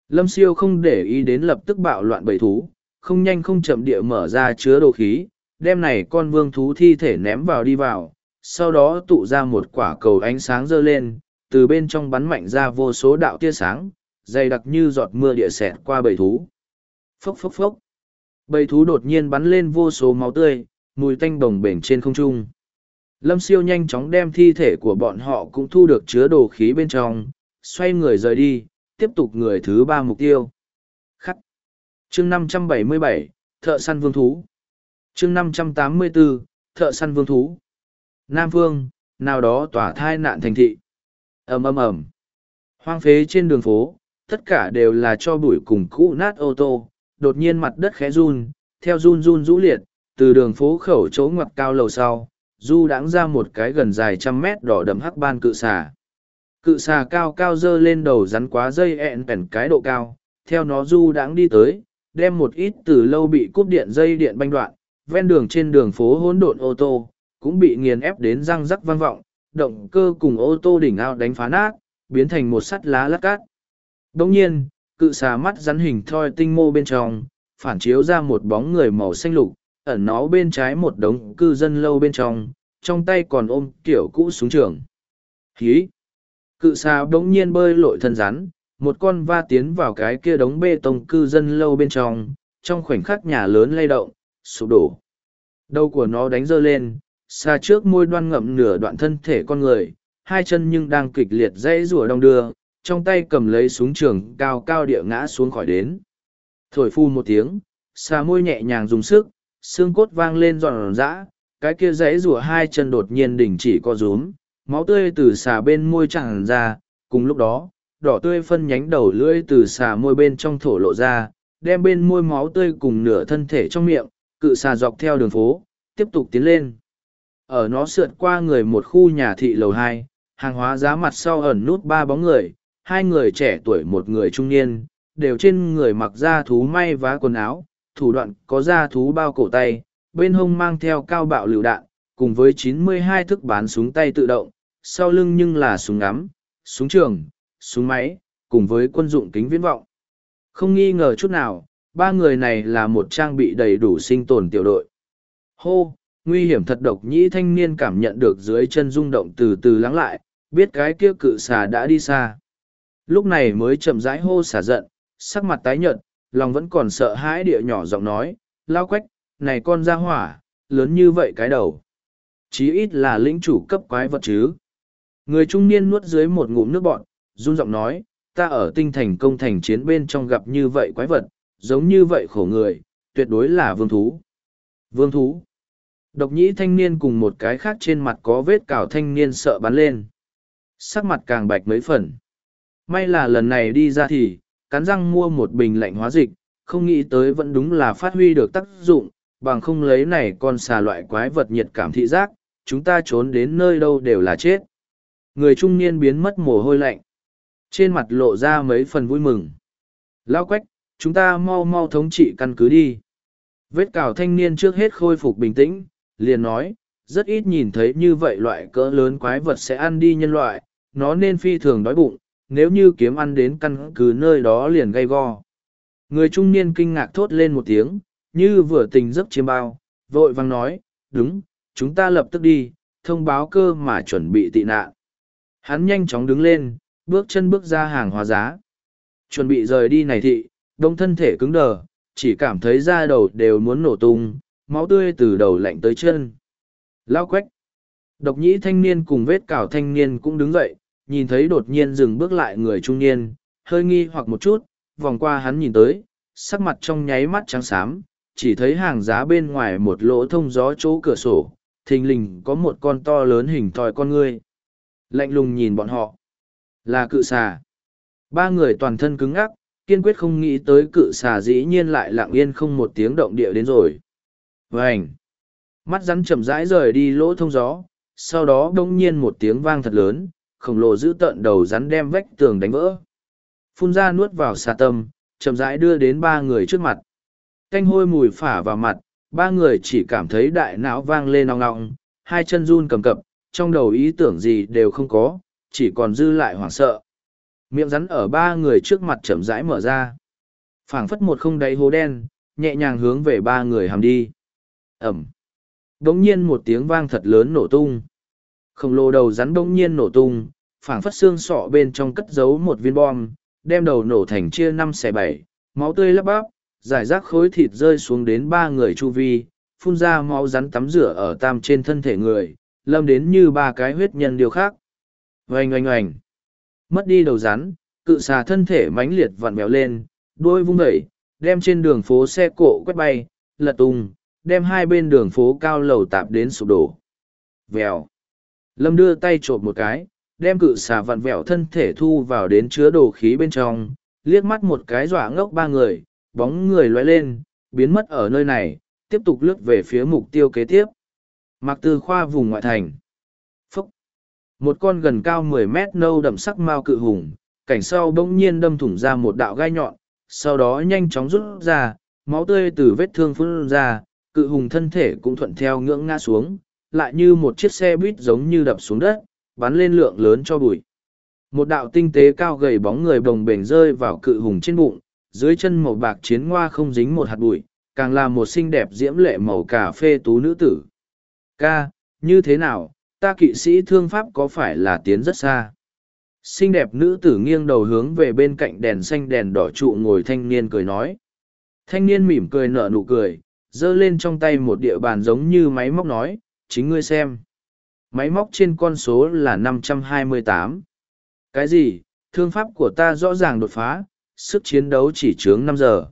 Lâm siêu không để ý đến lập tức bạo loạn bầy thú, không nhanh không chậm địa mở ra chứa đồ khí, đem này con vương thú thi thể ném vào đi vào, sau đó tụ ra một quả cầu ánh sáng dơ lên, từ bên trong bắn mạnh ra vô số đạo tia sáng, dày đặc như giọt mưa địa xẹt qua bầy thú. Phốc phốc phốc. Bầy thú đột nhiên bắn lên vô số máu tươi, mùi tanh bồng bềnh trên không trung. Lâm siêu nhanh chóng đem thi thể của bọn họ cũng thu được chứa đồ khí bên trong, xoay người rời đi, tiếp tục người thứ ba mục tiêu. Khắc. chương 577, thợ săn vương thú. chương 584, thợ săn vương thú. Nam vương. nào đó tỏa thai nạn thành thị. ầm ầm ầm Hoang phế trên đường phố, tất cả đều là cho bụi cùng cũ nát ô tô, đột nhiên mặt đất khẽ run, theo run run rũ liệt, từ đường phố khẩu chỗ ngoặt cao lầu sau, du đãng ra một cái gần dài trăm mét đỏ đậm hắc ban cự xà. Cự xà cao cao dơ lên đầu rắn quá dây ẹn pèn cái độ cao, theo nó du đãng đi tới, đem một ít từ lâu bị cúp điện dây điện banh đoạn, ven đường trên đường phố hỗn độn ô tô, cũng bị nghiền ép đến răng rắc vang vọng, động cơ cùng ô tô đỉnh ao đánh phá nát, biến thành một sắt lá lát cát. Đồng nhiên, cự xà mắt rắn hình thoi tinh mô bên trong, phản chiếu ra một bóng người màu xanh lục, ẩn nó bên trái một đống cư dân lâu bên trong, trong tay còn ôm kiểu cũ súng trường. Hí! Cự xà đống nhiên bơi lội thân rắn, một con va tiến vào cái kia đống bê tông cư dân lâu bên trong, trong khoảnh khắc nhà lớn lay động, sụp đổ. Đầu của nó đánh dơ lên, xa trước môi đoan ngậm nửa đoạn thân thể con người, hai chân nhưng đang kịch liệt dãy rùa đong đưa, trong tay cầm lấy súng trường cao cao địa ngã xuống khỏi đến. Thổi phu một tiếng, xa môi nhẹ nhàng dùng sức, xương cốt vang lên giòn giã, cái kia dãy rùa hai chân đột nhiên đình chỉ co rúm, máu tươi từ xà bên môi tràn ra, cùng lúc đó, đỏ tươi phân nhánh đầu lưỡi từ xà môi bên trong thổ lộ ra, đem bên môi máu tươi cùng nửa thân thể trong miệng, cự xà dọc theo đường phố, tiếp tục tiến lên. Ở nó sượt qua người một khu nhà thị lầu hai, hàng hóa giá mặt sau ẩn nút ba bóng người, hai người trẻ tuổi một người trung niên, đều trên người mặc da thú may vá quần áo, thủ đoạn có da thú bao cổ tay, bên hông mang theo cao bạo lựu đạn, cùng với 92 thức bán súng tay tự động, sau lưng nhưng là súng ngắm, súng trường, súng máy, cùng với quân dụng kính viễn vọng. Không nghi ngờ chút nào, ba người này là một trang bị đầy đủ sinh tồn tiểu đội. Hô, nguy hiểm thật độc nhĩ thanh niên cảm nhận được dưới chân rung động từ từ lắng lại, biết cái kia cự xà đã đi xa. Lúc này mới chậm rãi hô xả giận, sắc mặt tái nhợt, lòng vẫn còn sợ hãi địa nhỏ giọng nói, lao quách, này con ra hỏa, lớn như vậy cái đầu. Chí ít là lĩnh chủ cấp quái vật chứ. Người trung niên nuốt dưới một ngụm nước bọn, run giọng nói, ta ở tinh thành công thành chiến bên trong gặp như vậy quái vật, giống như vậy khổ người, tuyệt đối là vương thú. Vương thú. Độc nhĩ thanh niên cùng một cái khác trên mặt có vết cào thanh niên sợ bắn lên. Sắc mặt càng bạch mấy phần. May là lần này đi ra thì, cắn răng mua một bình lạnh hóa dịch, không nghĩ tới vẫn đúng là phát huy được tác dụng, bằng không lấy này con xà loại quái vật nhiệt cảm thị giác, chúng ta trốn đến nơi đâu đều là chết. Người trung niên biến mất mồ hôi lạnh. Trên mặt lộ ra mấy phần vui mừng. Lao quách, chúng ta mau mau thống trị căn cứ đi. Vết cào thanh niên trước hết khôi phục bình tĩnh, liền nói, rất ít nhìn thấy như vậy loại cỡ lớn quái vật sẽ ăn đi nhân loại, nó nên phi thường đói bụng, nếu như kiếm ăn đến căn cứ nơi đó liền gây go. Người trung niên kinh ngạc thốt lên một tiếng, như vừa tình giấc chiêm bao, vội vang nói, đúng, chúng ta lập tức đi, thông báo cơ mà chuẩn bị tị nạn. Hắn nhanh chóng đứng lên, bước chân bước ra hàng hóa giá. Chuẩn bị rời đi này thị, đông thân thể cứng đờ, chỉ cảm thấy da đầu đều muốn nổ tung, máu tươi từ đầu lạnh tới chân. Lao quách. Độc nhĩ thanh niên cùng vết cào thanh niên cũng đứng dậy, nhìn thấy đột nhiên dừng bước lại người trung niên, hơi nghi hoặc một chút, vòng qua hắn nhìn tới, sắc mặt trong nháy mắt trắng xám, chỉ thấy hàng giá bên ngoài một lỗ thông gió chỗ cửa sổ, thình lình có một con to lớn hình thòi con ngươi. Lạnh lùng nhìn bọn họ. Là cự xà. Ba người toàn thân cứng ngắc, kiên quyết không nghĩ tới cự xà dĩ nhiên lại lặng yên không một tiếng động địa đến rồi. Vânh! Mắt rắn chậm rãi rời đi lỗ thông gió, sau đó đông nhiên một tiếng vang thật lớn, khổng lồ giữ tận đầu rắn đem vách tường đánh vỡ. Phun ra nuốt vào xà tâm, chậm rãi đưa đến ba người trước mặt. Canh hôi mùi phả vào mặt, ba người chỉ cảm thấy đại não vang lên nong nọng, hai chân run cầm cập, trong đầu ý tưởng gì đều không có, chỉ còn dư lại hoảng sợ. Miệng rắn ở ba người trước mặt chậm rãi mở ra. phảng phất một không đáy hố đen, nhẹ nhàng hướng về ba người hàm đi. Ẩm. Đống nhiên một tiếng vang thật lớn nổ tung. Khổng lồ đầu rắn đống nhiên nổ tung, phảng phất xương sọ bên trong cất giấu một viên bom, đem đầu nổ thành chia năm xẻ bảy, máu tươi lấp bắp, giải rác khối thịt rơi xuống đến ba người chu vi, phun ra máu rắn tắm rửa ở tam trên thân thể người, lâm đến như ba cái huyết nhân điều khác. Oanh oanh oanh. Mất đi đầu rắn, cự xà thân thể mãnh liệt vặn vẹo lên, đuôi vung vẩy, đem trên đường phố xe cộ quét bay, lật tung, đem hai bên đường phố cao lầu tạp đến sụp đổ. Vèo. Lâm đưa tay trộm một cái, đem cự xà vặn vẹo thân thể thu vào đến chứa đồ khí bên trong, liếc mắt một cái dọa ngốc ba người, bóng người lóe lên, biến mất ở nơi này, tiếp tục lướt về phía mục tiêu kế tiếp. Mạc Tư Khoa vùng ngoại thành. Phúc! Một con gần cao mười mét nâu đậm sắc mao cự hùng, cảnh sau bỗng nhiên đâm thủng ra một đạo gai nhọn, sau đó nhanh chóng rút ra, máu tươi từ vết thương phun ra, cự hùng thân thể cũng thuận theo ngưỡng ngã xuống, lại như một chiếc xe buýt giống như đập xuống đất, bắn lên lượng lớn cho bụi. Một đạo tinh tế cao gầy bóng người bồng bềnh rơi vào cự hùng trên bụng, dưới chân màu bạc chiến hoa không dính một hạt bụi, càng là một xinh đẹp diễm lệ màu cà phê tú nữ tử. Ca, như thế nào, ta kỵ sĩ thương pháp có phải là tiến rất xa? Xinh đẹp nữ tử nghiêng đầu hướng về bên cạnh đèn xanh đèn đỏ trụ ngồi thanh niên cười nói. Thanh niên mỉm cười nở nụ cười, giơ lên trong tay một địa bàn giống như máy móc nói, chính ngươi xem. Máy móc trên con số là 528. Cái gì, thương pháp của ta rõ ràng đột phá, sức chiến đấu chỉ chướng năm giờ.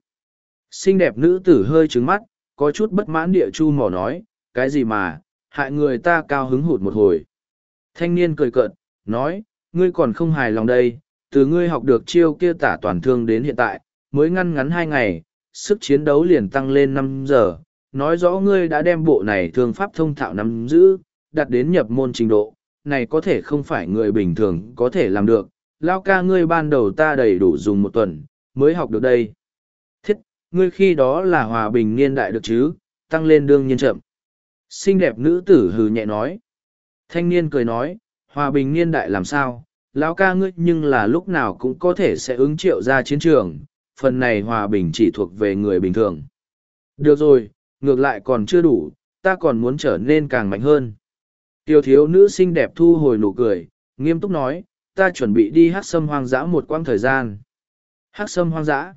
Xinh đẹp nữ tử hơi trứng mắt, có chút bất mãn địa chu mỏ nói, cái gì mà, hại người ta cao hứng hụt một hồi. Thanh niên cười cợt, nói, ngươi còn không hài lòng đây, từ ngươi học được chiêu kia tả toàn thương đến hiện tại, mới ngăn ngắn hai ngày, sức chiến đấu liền tăng lên năm giờ, nói rõ ngươi đã đem bộ này thương pháp thông thạo nắm giữ, đặt đến nhập môn trình độ, này có thể không phải người bình thường có thể làm được, lao ca ngươi ban đầu ta đầy đủ dùng một tuần, mới học được đây. Thiết, ngươi khi đó là hòa bình niên đại được chứ, tăng lên đương nhiên chậm. Xinh đẹp nữ tử hừ nhẹ nói. Thanh niên cười nói, hòa bình niên đại làm sao, lão ca ngươi nhưng là lúc nào cũng có thể sẽ ứng triệu ra chiến trường, phần này hòa bình chỉ thuộc về người bình thường. Được rồi, ngược lại còn chưa đủ, ta còn muốn trở nên càng mạnh hơn. Tiểu thiếu nữ xinh đẹp thu hồi nụ cười, nghiêm túc nói, ta chuẩn bị đi hát sâm hoang dã một quãng thời gian. Hát sâm hoang dã.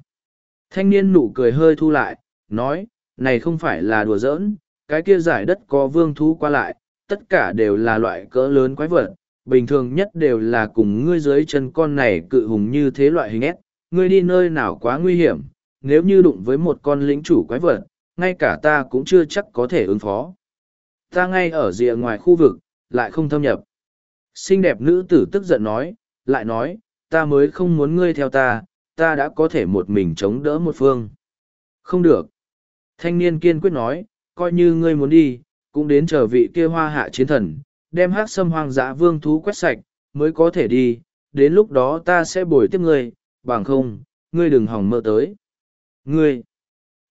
Thanh niên nụ cười hơi thu lại, nói, này không phải là đùa giỡn, cái kia giải đất có vương thú qua lại, tất cả đều là loại cỡ lớn quái vật, bình thường nhất đều là cùng ngươi dưới chân con này cự hùng như thế loại hình ép, ngươi đi nơi nào quá nguy hiểm, nếu như đụng với một con lĩnh chủ quái vật, ngay cả ta cũng chưa chắc có thể ứng phó. Ta ngay ở rìa ngoài khu vực, lại không thâm nhập. Xinh đẹp nữ tử tức giận nói, lại nói, ta mới không muốn ngươi theo ta, ta đã có thể một mình chống đỡ một phương. Không được. Thanh niên kiên quyết nói, coi như ngươi muốn đi, cũng đến chờ vị kia hoa hạ chiến thần, đem hát sâm hoang dã vương thú quét sạch, mới có thể đi, đến lúc đó ta sẽ bồi tiếp ngươi, bằng không, ngươi đừng hỏng mơ tới. Ngươi,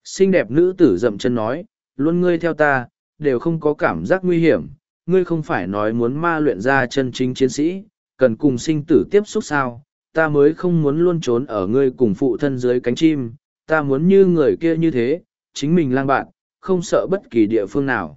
xinh đẹp nữ tử dậm chân nói, luôn ngươi theo ta, đều không có cảm giác nguy hiểm, ngươi không phải nói muốn ma luyện ra chân chính chiến sĩ, cần cùng sinh tử tiếp xúc sao, ta mới không muốn luôn trốn ở ngươi cùng phụ thân dưới cánh chim, ta muốn như người kia như thế, chính mình lang bạn, không sợ bất kỳ địa phương nào.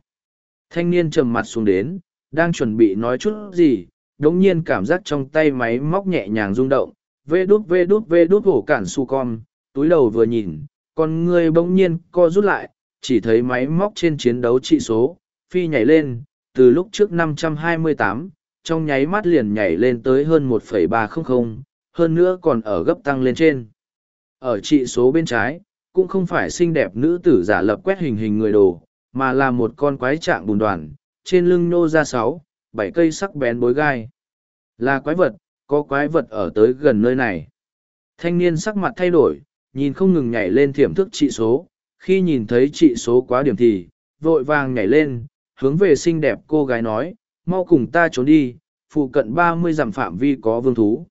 Thanh niên trầm mặt xuống đến, đang chuẩn bị nói chút gì, đống nhiên cảm giác trong tay máy móc nhẹ nhàng rung động, vê đút vê đút vê đút hổ cản su con, túi đầu vừa nhìn, con người bỗng nhiên co rút lại, chỉ thấy máy móc trên chiến đấu trị số, phi nhảy lên, từ lúc trước 528, trong nháy mắt liền nhảy lên tới hơn 1,300, hơn nữa còn ở gấp tăng lên trên. Ở trị số bên trái, cũng không phải xinh đẹp nữ tử giả lập quét hình hình người đồ, mà là một con quái trạng bùn đoàn, trên lưng nô ra sáu, bảy cây sắc bén bối gai. Là quái vật, có quái vật ở tới gần nơi này. Thanh niên sắc mặt thay đổi, nhìn không ngừng nhảy lên thiểm thức trị số, khi nhìn thấy trị số quá điểm thì, vội vàng nhảy lên, hướng về xinh đẹp cô gái nói, mau cùng ta trốn đi, phụ cận ba mươi dặm phạm vi có vương thú.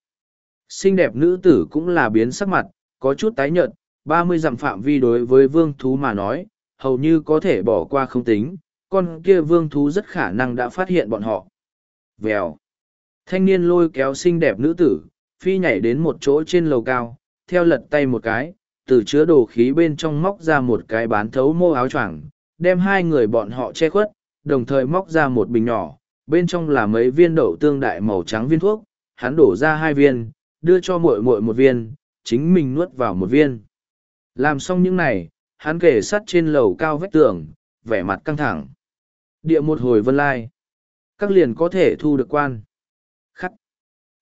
Xinh đẹp nữ tử cũng là biến sắc mặt, có chút tái nhợt, ba mươi dặm phạm vi đối với vương thú mà nói, hầu như có thể bỏ qua không tính, con kia vương thú rất khả năng đã phát hiện bọn họ. Vèo. Thanh niên lôi kéo xinh đẹp nữ tử, phi nhảy đến một chỗ trên lầu cao, theo lật tay một cái, từ chứa đồ khí bên trong móc ra một cái bán thấu mô áo choàng, đem hai người bọn họ che khuất, đồng thời móc ra một bình nhỏ, bên trong là mấy viên đậu tương đại màu trắng viên thuốc, hắn đổ ra hai viên, đưa cho muội muội một viên, chính mình nuốt vào một viên. Làm xong những này, hắn kể sắt trên lầu cao vách tường, vẻ mặt căng thẳng. Địa một hồi vân lai. Các liền có thể thu được quan. Khắc.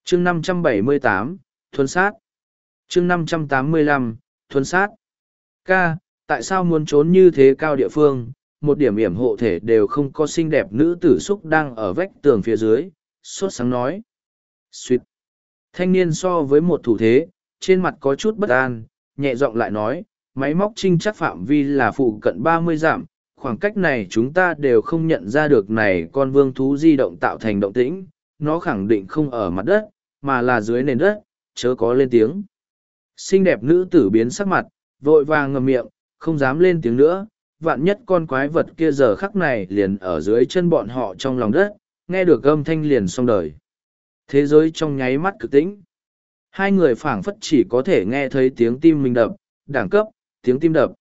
chương năm trăm bảy mươi tám thuần sát. chương năm trăm tám mươi lăm thuần sát. Ca, tại sao muốn trốn như thế cao địa phương, một điểm hiểm hộ thể đều không có xinh đẹp nữ tử xúc đang ở vách tường phía dưới, sốt sáng nói. Xuyệt. Thanh niên so với một thủ thế, trên mặt có chút bất an, nhẹ giọng lại nói, máy móc trinh chắc phạm vi là phụ cận ba mươi dặm, khoảng cách này chúng ta đều không nhận ra được này con vương thú di động tạo thành động tĩnh, nó khẳng định không ở mặt đất, mà là dưới nền đất, chớ có lên tiếng. Xinh đẹp nữ tử biến sắc mặt, vội vàng ngầm miệng, không dám lên tiếng nữa, vạn nhất con quái vật kia giờ khắc này liền ở dưới chân bọn họ trong lòng đất, nghe được âm thanh liền xong đời. Thế giới trong nháy mắt cực tĩnh. Hai người phảng phất chỉ có thể nghe thấy tiếng tim mình đập, đẳng cấp, tiếng tim đập.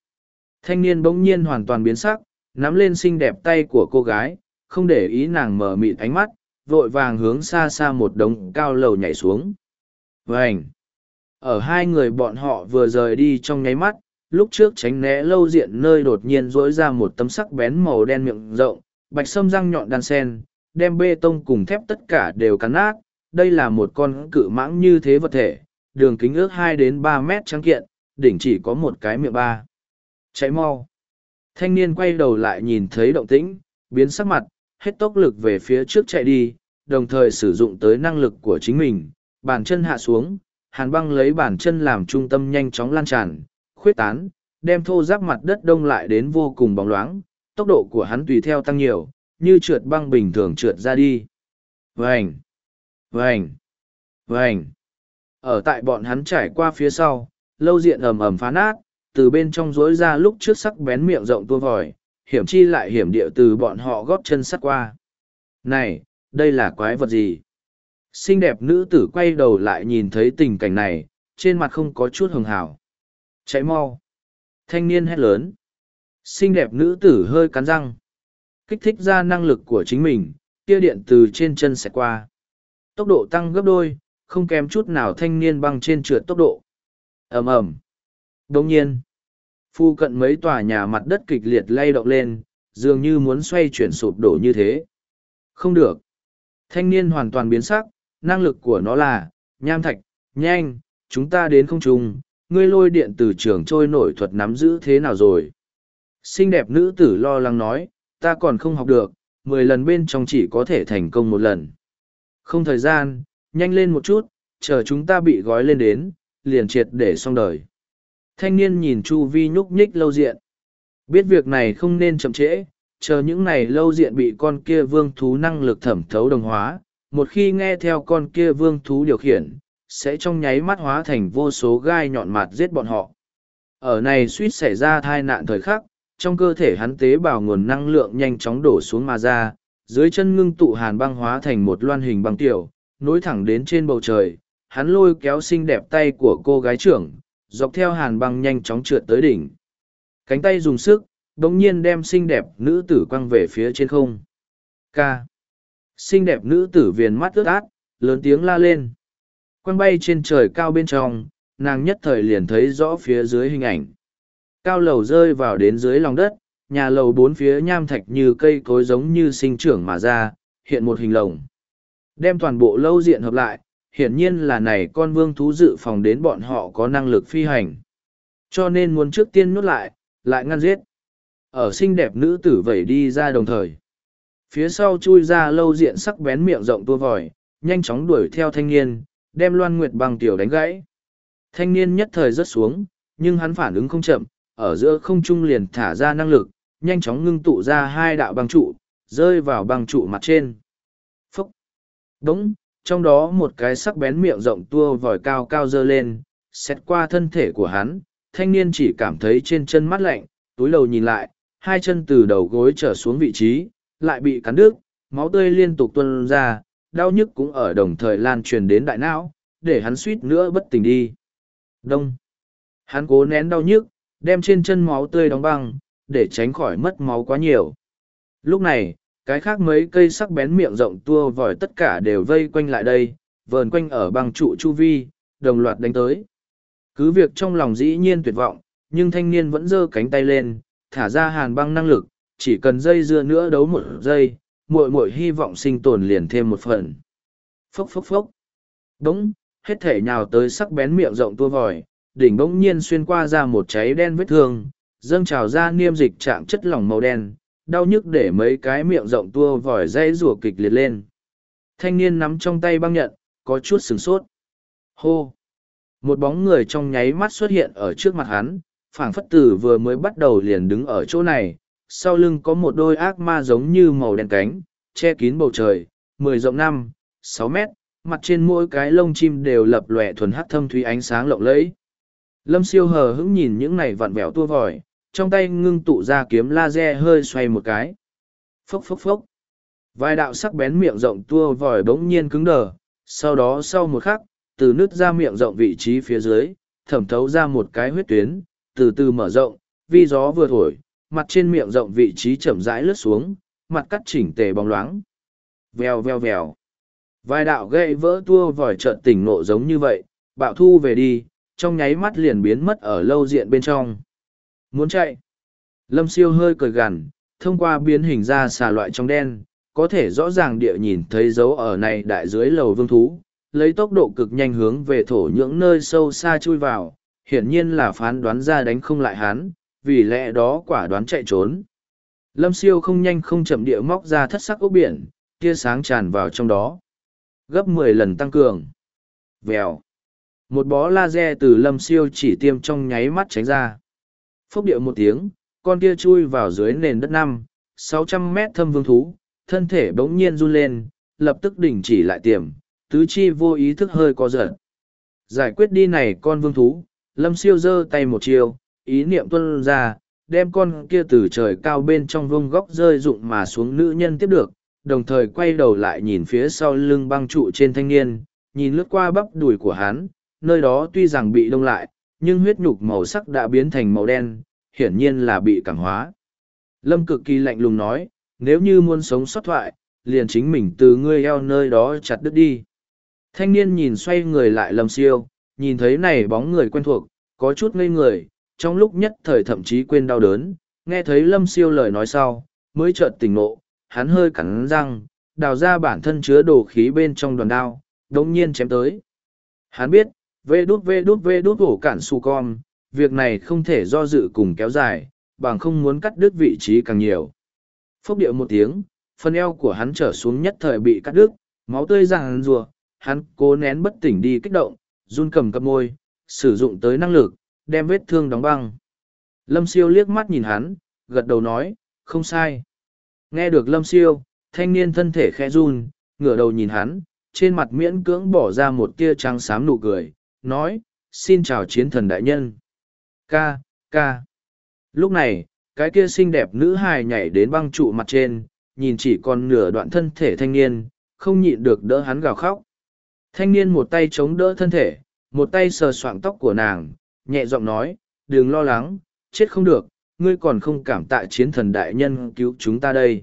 Thanh niên bỗng nhiên hoàn toàn biến sắc, nắm lên xinh đẹp tay của cô gái, không để ý nàng mở mịt ánh mắt, vội vàng hướng xa xa một đống cao lầu nhảy xuống. Vânh! Ở hai người bọn họ vừa rời đi trong nháy mắt, lúc trước tránh né lâu diện nơi đột nhiên rỗi ra một tấm sắc bén màu đen miệng rộng, bạch sâm răng nhọn đan sen, đem bê tông cùng thép tất cả đều cắn nát. Đây là một con cự mãng như thế vật thể, đường kính ước hai đến ba mét trắng kiện, đỉnh chỉ có một cái miệng ba. Cháy mau! Thanh niên quay đầu lại nhìn thấy động tĩnh, biến sắc mặt, hết tốc lực về phía trước chạy đi, đồng thời sử dụng tới năng lực của chính mình, bàn chân hạ xuống, hàn băng lấy bàn chân làm trung tâm nhanh chóng lan tràn, khuyết tán, đem thô giáp mặt đất đông lại đến vô cùng bóng loáng, tốc độ của hắn tùy theo tăng nhiều, như trượt băng bình thường trượt ra đi. Vành! Vành! Vành! Ở tại bọn hắn trải qua phía sau, lâu diện ầm ầm phá nát, từ bên trong rối ra lúc trước sắc bén miệng rộng tua vòi, hiểm chi lại hiểm địa từ bọn họ góp chân sắt qua. Này, đây là quái vật gì? Xinh đẹp nữ tử quay đầu lại nhìn thấy tình cảnh này, trên mặt không có chút hường hào. Cháy mau. Thanh niên hét lớn. Xinh đẹp nữ tử hơi cắn răng. Kích thích ra năng lực của chính mình, tia điện từ trên chân sẽ qua. Tốc độ tăng gấp đôi, không kém chút nào thanh niên băng trên trượt tốc độ. ầm ầm Đồng nhiên, phu cận mấy tòa nhà mặt đất kịch liệt lay động lên, dường như muốn xoay chuyển sụp đổ như thế. Không được. Thanh niên hoàn toàn biến sắc, năng lực của nó là, nham thạch, nhanh, chúng ta đến không trung, ngươi lôi điện từ trường trôi nổi thuật nắm giữ thế nào rồi. Xinh đẹp nữ tử lo lắng nói, ta còn không học được, mười lần bên trong chỉ có thể thành công một lần. Không thời gian, nhanh lên một chút, chờ chúng ta bị gói lên đến, liền triệt để xong đời. Thanh niên nhìn Chu Vi nhúc nhích lâu diện. Biết việc này không nên chậm trễ, chờ những này lâu diện bị con kia vương thú năng lực thẩm thấu đồng hóa, một khi nghe theo con kia vương thú điều khiển, sẽ trong nháy mắt hóa thành vô số gai nhọn mặt giết bọn họ. Ở này suýt xảy ra thai nạn thời khắc, trong cơ thể hắn tế bào nguồn năng lượng nhanh chóng đổ xuống mà ra, dưới chân ngưng tụ hàn băng hóa thành một loan hình băng tiểu, nối thẳng đến trên bầu trời, hắn lôi kéo xinh đẹp tay của cô gái trưởng, dọc theo hàn băng nhanh chóng trượt tới đỉnh. Cánh tay dùng sức, đồng nhiên đem xinh đẹp nữ tử quăng về phía trên không. Ca. Xinh đẹp nữ tử viền mắt ướt át, lớn tiếng la lên. Quăng bay trên trời cao bên trong, nàng nhất thời liền thấy rõ phía dưới hình ảnh. Cao lầu rơi vào đến dưới lòng đất, nhà lầu bốn phía nham thạch như cây cối giống như sinh trưởng mà ra, hiện một hình lồng. Đem toàn bộ lâu diện hợp lại, hiển nhiên là này con vương thú dự phòng đến bọn họ có năng lực phi hành. Cho nên muốn trước tiên nuốt lại, lại ngăn giết. Ở xinh đẹp nữ tử vẩy đi ra đồng thời. Phía sau chui ra lâu diện sắc bén miệng rộng tua vòi, nhanh chóng đuổi theo thanh niên, đem loan nguyệt bằng tiểu đánh gãy. Thanh niên nhất thời rớt xuống, nhưng hắn phản ứng không chậm, ở giữa không trung liền thả ra năng lực, nhanh chóng ngưng tụ ra hai đạo băng trụ, rơi vào băng trụ mặt trên. Phúc! Đúng, trong đó một cái sắc bén miệng rộng tua vòi cao cao dơ lên, xét qua thân thể của hắn, thanh niên chỉ cảm thấy trên chân mắt lạnh, túi đầu nhìn lại, hai chân từ đầu gối trở xuống vị trí, lại bị cắn đứt, máu tươi liên tục tuôn ra, đau nhức cũng ở đồng thời lan truyền đến đại não, để hắn suýt nữa bất tỉnh đi. Đông. Hắn cố nén đau nhức, đem trên chân máu tươi đóng băng, để tránh khỏi mất máu quá nhiều. Lúc này, cái khác mấy cây sắc bén miệng rộng tua vòi tất cả đều vây quanh lại đây, vờn quanh ở băng trụ chu vi, đồng loạt đánh tới. Cứ việc trong lòng dĩ nhiên tuyệt vọng, nhưng thanh niên vẫn giơ cánh tay lên, thả ra hàn băng năng lực, chỉ cần dây dưa nữa đấu một giây, muội muội hy vọng sinh tồn liền thêm một phần. Phốc phốc phốc. Đúng, hết thể nhào tới sắc bén miệng rộng tua vòi, đỉnh bỗng nhiên xuyên qua ra một cháy đen vết thương, dâng trào ra niêm dịch trạng chất lỏng màu đen, đau nhức để mấy cái miệng rộng tua vòi dây rùa kịch liệt lên. Thanh niên nắm trong tay băng nhận, có chút sửng sốt. Hô! Một bóng người trong nháy mắt xuất hiện ở trước mặt hắn, phảng phất tử vừa mới bắt đầu liền đứng ở chỗ này, sau lưng có một đôi ác ma giống như màu đen cánh, che kín bầu trời, mười rộng năm, sáu mét, mặt trên mỗi cái lông chim đều lập lòe thuần hắc thâm thúy ánh sáng lộng lẫy. Lâm siêu hờ hững nhìn những này vặn vẹo tua vòi, trong tay ngưng tụ ra kiếm laser hơi xoay một cái. Phốc phốc phốc. Vài đạo sắc bén miệng rộng tua vòi bỗng nhiên cứng đờ, sau đó sau một khắc, từ nứt ra miệng rộng vị trí phía dưới, thẩm thấu ra một cái huyết tuyến, từ từ mở rộng, vi gió vừa thổi, mặt trên miệng rộng vị trí chậm rãi lướt xuống, mặt cắt chỉnh tề bóng loáng. Vèo vèo vèo. Vài đạo gây vỡ tua vòi trợn tỉnh nộ giống như vậy, bạo thu về đi, trong nháy mắt liền biến mất ở lâu diện bên trong. Muốn chạy. Lâm siêu hơi cười gằn, thông qua biến hình ra xà loại trong đen, có thể rõ ràng địa nhìn thấy dấu ở này đại dưới lầu vương thú, lấy tốc độ cực nhanh hướng về thổ những nơi sâu xa chui vào, hiển nhiên là phán đoán ra đánh không lại hắn, vì lẽ đó quả đoán chạy trốn. Lâm siêu không nhanh không chậm địa móc ra thất sắc ốc biển, tia sáng tràn vào trong đó. Gấp mười lần tăng cường. Vèo. Một bó laser từ lâm siêu chỉ tiêm trong nháy mắt tránh ra. Phốc điệu một tiếng, con kia chui vào dưới nền đất năm, sáu trăm mét thâm vương thú, thân thể bỗng nhiên run lên, lập tức đình chỉ lại tiềm, tứ chi vô ý thức hơi co giật. Giải quyết đi này con vương thú, lâm siêu giơ tay một chiều, ý niệm tuân ra, đem con kia từ trời cao bên trong vông góc rơi rụng mà xuống nữ nhân tiếp được, đồng thời quay đầu lại nhìn phía sau lưng băng trụ trên thanh niên, nhìn lướt qua bắp đùi của hắn, nơi đó tuy rằng bị đông lại, nhưng huyết nhục màu sắc đã biến thành màu đen, hiển nhiên là bị cảng hóa. Lâm cực kỳ lạnh lùng nói, nếu như muốn sống sót thoại, liền chính mình từ ngươi eo nơi đó chặt đứt đi. Thanh niên nhìn xoay người lại lâm siêu, nhìn thấy này bóng người quen thuộc, có chút ngây người, trong lúc nhất thời thậm chí quên đau đớn, nghe thấy lâm siêu lời nói sau, mới chợt tỉnh ngộ, hắn hơi cắn răng, đào ra bản thân chứa đồ khí bên trong đoàn đao, đống nhiên chém tới. Hắn biết, vê đút vê đút vê đút ổ cản su con, việc này không thể do dự cùng kéo dài, bằng không muốn cắt đứt vị trí càng nhiều. Phốc điệu một tiếng, phần eo của hắn trở xuống nhất thời bị cắt đứt, máu tươi ràng rùa, hắn cố nén bất tỉnh đi kích động, run cầm cặp môi, sử dụng tới năng lực, đem vết thương đóng băng. Lâm siêu liếc mắt nhìn hắn, gật đầu nói, không sai. Nghe được lâm siêu, thanh niên thân thể khẽ run, ngửa đầu nhìn hắn, trên mặt miễn cưỡng bỏ ra một tia trắng xám nụ cười, nói, xin chào chiến thần đại nhân. Ca, ca. Lúc này, cái kia xinh đẹp nữ hài nhảy đến băng trụ mặt trên, nhìn chỉ còn nửa đoạn thân thể thanh niên, không nhịn được đỡ hắn gào khóc. Thanh niên một tay chống đỡ thân thể, một tay sờ soạng tóc của nàng, nhẹ giọng nói, đừng lo lắng, chết không được, ngươi còn không cảm tạ chiến thần đại nhân cứu chúng ta đây.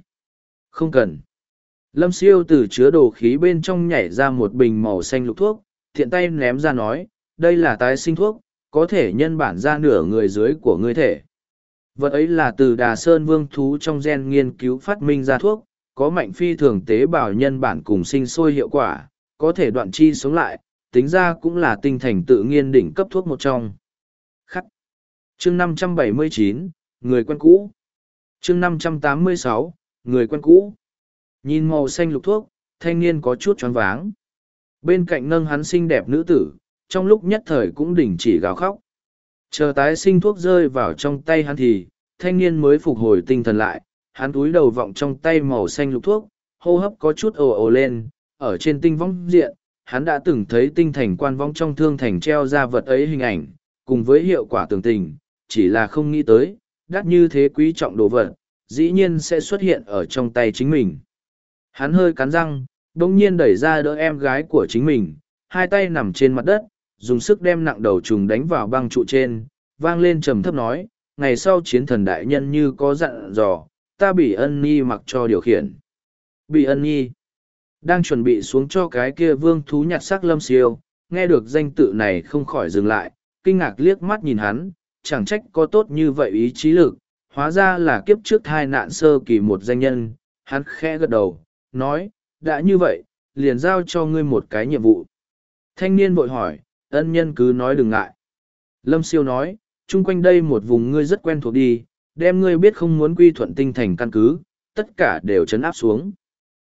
Không cần. Lâm siêu từ chứa đồ khí bên trong nhảy ra một bình màu xanh lục thuốc, thiện tay ném ra nói, đây là tái sinh thuốc, có thể nhân bản ra nửa người dưới của ngươi thể. Vật ấy là từ đà sơn vương thú trong gen nghiên cứu phát minh ra thuốc, có mạnh phi thường tế bào nhân bản cùng sinh sôi hiệu quả, có thể đoạn chi sống lại, tính ra cũng là tinh thành tự nghiên đỉnh cấp thuốc một trong. Khắc. Chương 579, Người quen cũ. Chương 586, Người quen cũ. Nhìn màu xanh lục thuốc, thanh niên có chút choáng váng. Bên cạnh nâng hắn xinh đẹp nữ tử, trong lúc nhất thời cũng đình chỉ gào khóc. Chờ tái sinh thuốc rơi vào trong tay hắn thì, thanh niên mới phục hồi tinh thần lại, hắn túi đầu vọng trong tay màu xanh lục thuốc, hô hấp có chút ồ ồ lên, ở trên tinh vong diện, hắn đã từng thấy tinh thành quan vong trong thương thành treo ra vật ấy hình ảnh, cùng với hiệu quả tường tình, chỉ là không nghĩ tới, đắt như thế quý trọng đồ vật, dĩ nhiên sẽ xuất hiện ở trong tay chính mình. Hắn hơi cắn răng, đồng nhiên đẩy ra đỡ em gái của chính mình, hai tay nằm trên mặt đất, dùng sức đem nặng đầu trùng đánh vào băng trụ trên, vang lên trầm thấp nói, ngày sau chiến thần đại nhân như có dặn dò, ta bị ân Nhi mặc cho điều khiển. Bị ân Nhi đang chuẩn bị xuống cho cái kia vương thú nhặt xác lâm siêu, nghe được danh tự này không khỏi dừng lại, kinh ngạc liếc mắt nhìn hắn, chẳng trách có tốt như vậy ý chí lực, hóa ra là kiếp trước hai nạn sơ kỳ một danh nhân, hắn khẽ gật đầu, nói, đã như vậy, liền giao cho ngươi một cái nhiệm vụ. Thanh niên vội hỏi, ân nhân cứ nói đừng ngại. Lâm siêu nói, chung quanh đây một vùng ngươi rất quen thuộc đi, đem ngươi biết không muốn quy thuận tinh thành căn cứ, tất cả đều chấn áp xuống.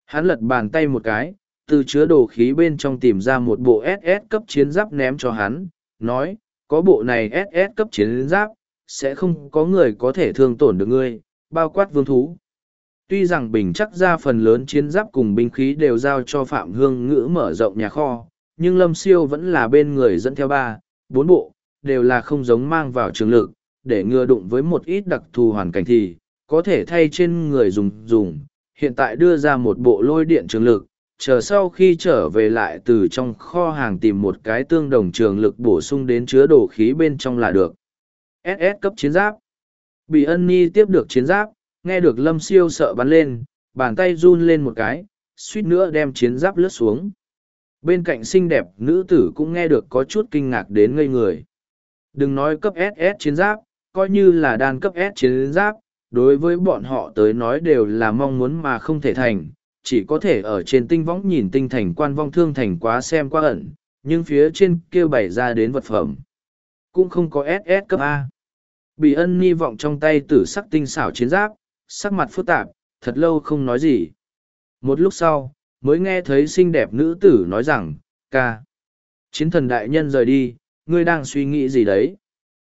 Hắn lật bàn tay một cái, từ chứa đồ khí bên trong tìm ra một bộ SS cấp chiến giáp ném cho hắn, nói, có bộ này SS cấp chiến giáp, sẽ không có người có thể thương tổn được ngươi, bao quát vương thú. Tuy rằng bình chắc ra phần lớn chiến giáp cùng binh khí đều giao cho Phạm Hương Ngữ mở rộng nhà kho, nhưng Lâm Siêu vẫn là bên người dẫn theo ba, bốn bộ, đều là không giống mang vào trường lực, để ngừa đụng với một ít đặc thù hoàn cảnh thì, có thể thay trên người dùng dùng. Hiện tại đưa ra một bộ lôi điện trường lực, chờ sau khi trở về lại từ trong kho hàng tìm một cái tương đồng trường lực bổ sung đến chứa đồ khí bên trong là được. SS cấp chiến giáp. Bị ân ni tiếp được chiến giáp, nghe được lâm siêu sợ bắn lên, bàn tay run lên một cái, suýt nữa đem chiến giáp lướt xuống. Bên cạnh xinh đẹp nữ tử cũng nghe được có chút kinh ngạc đến ngây người. Đừng nói cấp SS chiến giáp, coi như là đan cấp S chiến giáp, đối với bọn họ tới nói đều là mong muốn mà không thể thành, chỉ có thể ở trên tinh võng nhìn tinh thành quan vong thương thành quá xem quá ẩn, nhưng phía trên kêu bày ra đến vật phẩm. Cũng không có SS cấp A. Bị ân ni vọng trong tay tử sắc tinh xảo chiến giáp, sắc mặt phức tạp, thật lâu không nói gì. Một lúc sau, mới nghe thấy xinh đẹp nữ tử nói rằng, ca. Chiến thần đại nhân rời đi, ngươi đang suy nghĩ gì đấy?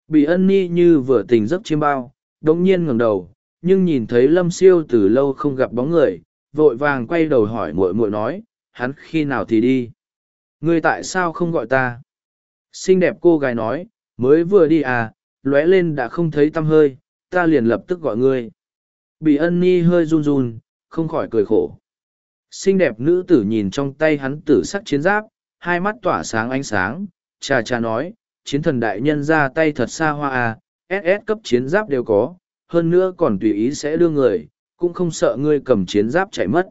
Bị ân ni như vừa tỉnh giấc chiêm bao, đống nhiên ngẩng đầu, nhưng nhìn thấy lâm siêu từ lâu không gặp bóng người, vội vàng quay đầu hỏi muội muội nói, hắn khi nào thì đi? Ngươi tại sao không gọi ta? Xinh đẹp cô gái nói, mới vừa đi à, lóe lên đã không thấy tăm hơi, ta liền lập tức gọi ngươi. Bị ân ni hơi run run, không khỏi cười khổ. Xinh đẹp nữ tử nhìn trong tay hắn tử sắc chiến giáp, hai mắt tỏa sáng ánh sáng, cha cha nói, chiến thần đại nhân ra tay thật xa hoa à, SS cấp chiến giáp đều có, hơn nữa còn tùy ý sẽ đưa người, cũng không sợ ngươi cầm chiến giáp chạy mất.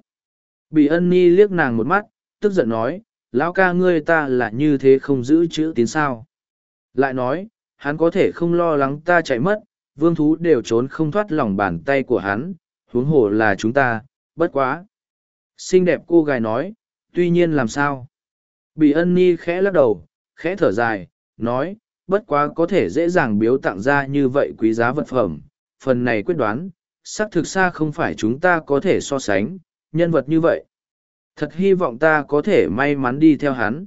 Bị ân ni liếc nàng một mắt, tức giận nói, lão ca ngươi ta là như thế không giữ chữ tín sao. Lại nói, hắn có thể không lo lắng ta chạy mất, vương thú đều trốn không thoát lòng bàn tay của hắn, huống hồ là chúng ta, bất quá. Xinh đẹp cô gái nói, tuy nhiên làm sao? Bị ân ni khẽ lắc đầu, khẽ thở dài, nói, bất quá có thể dễ dàng biếu tặng ra như vậy quý giá vật phẩm. Phần này quyết đoán, xác thực xa không phải chúng ta có thể so sánh, nhân vật như vậy. Thật hy vọng ta có thể may mắn đi theo hắn.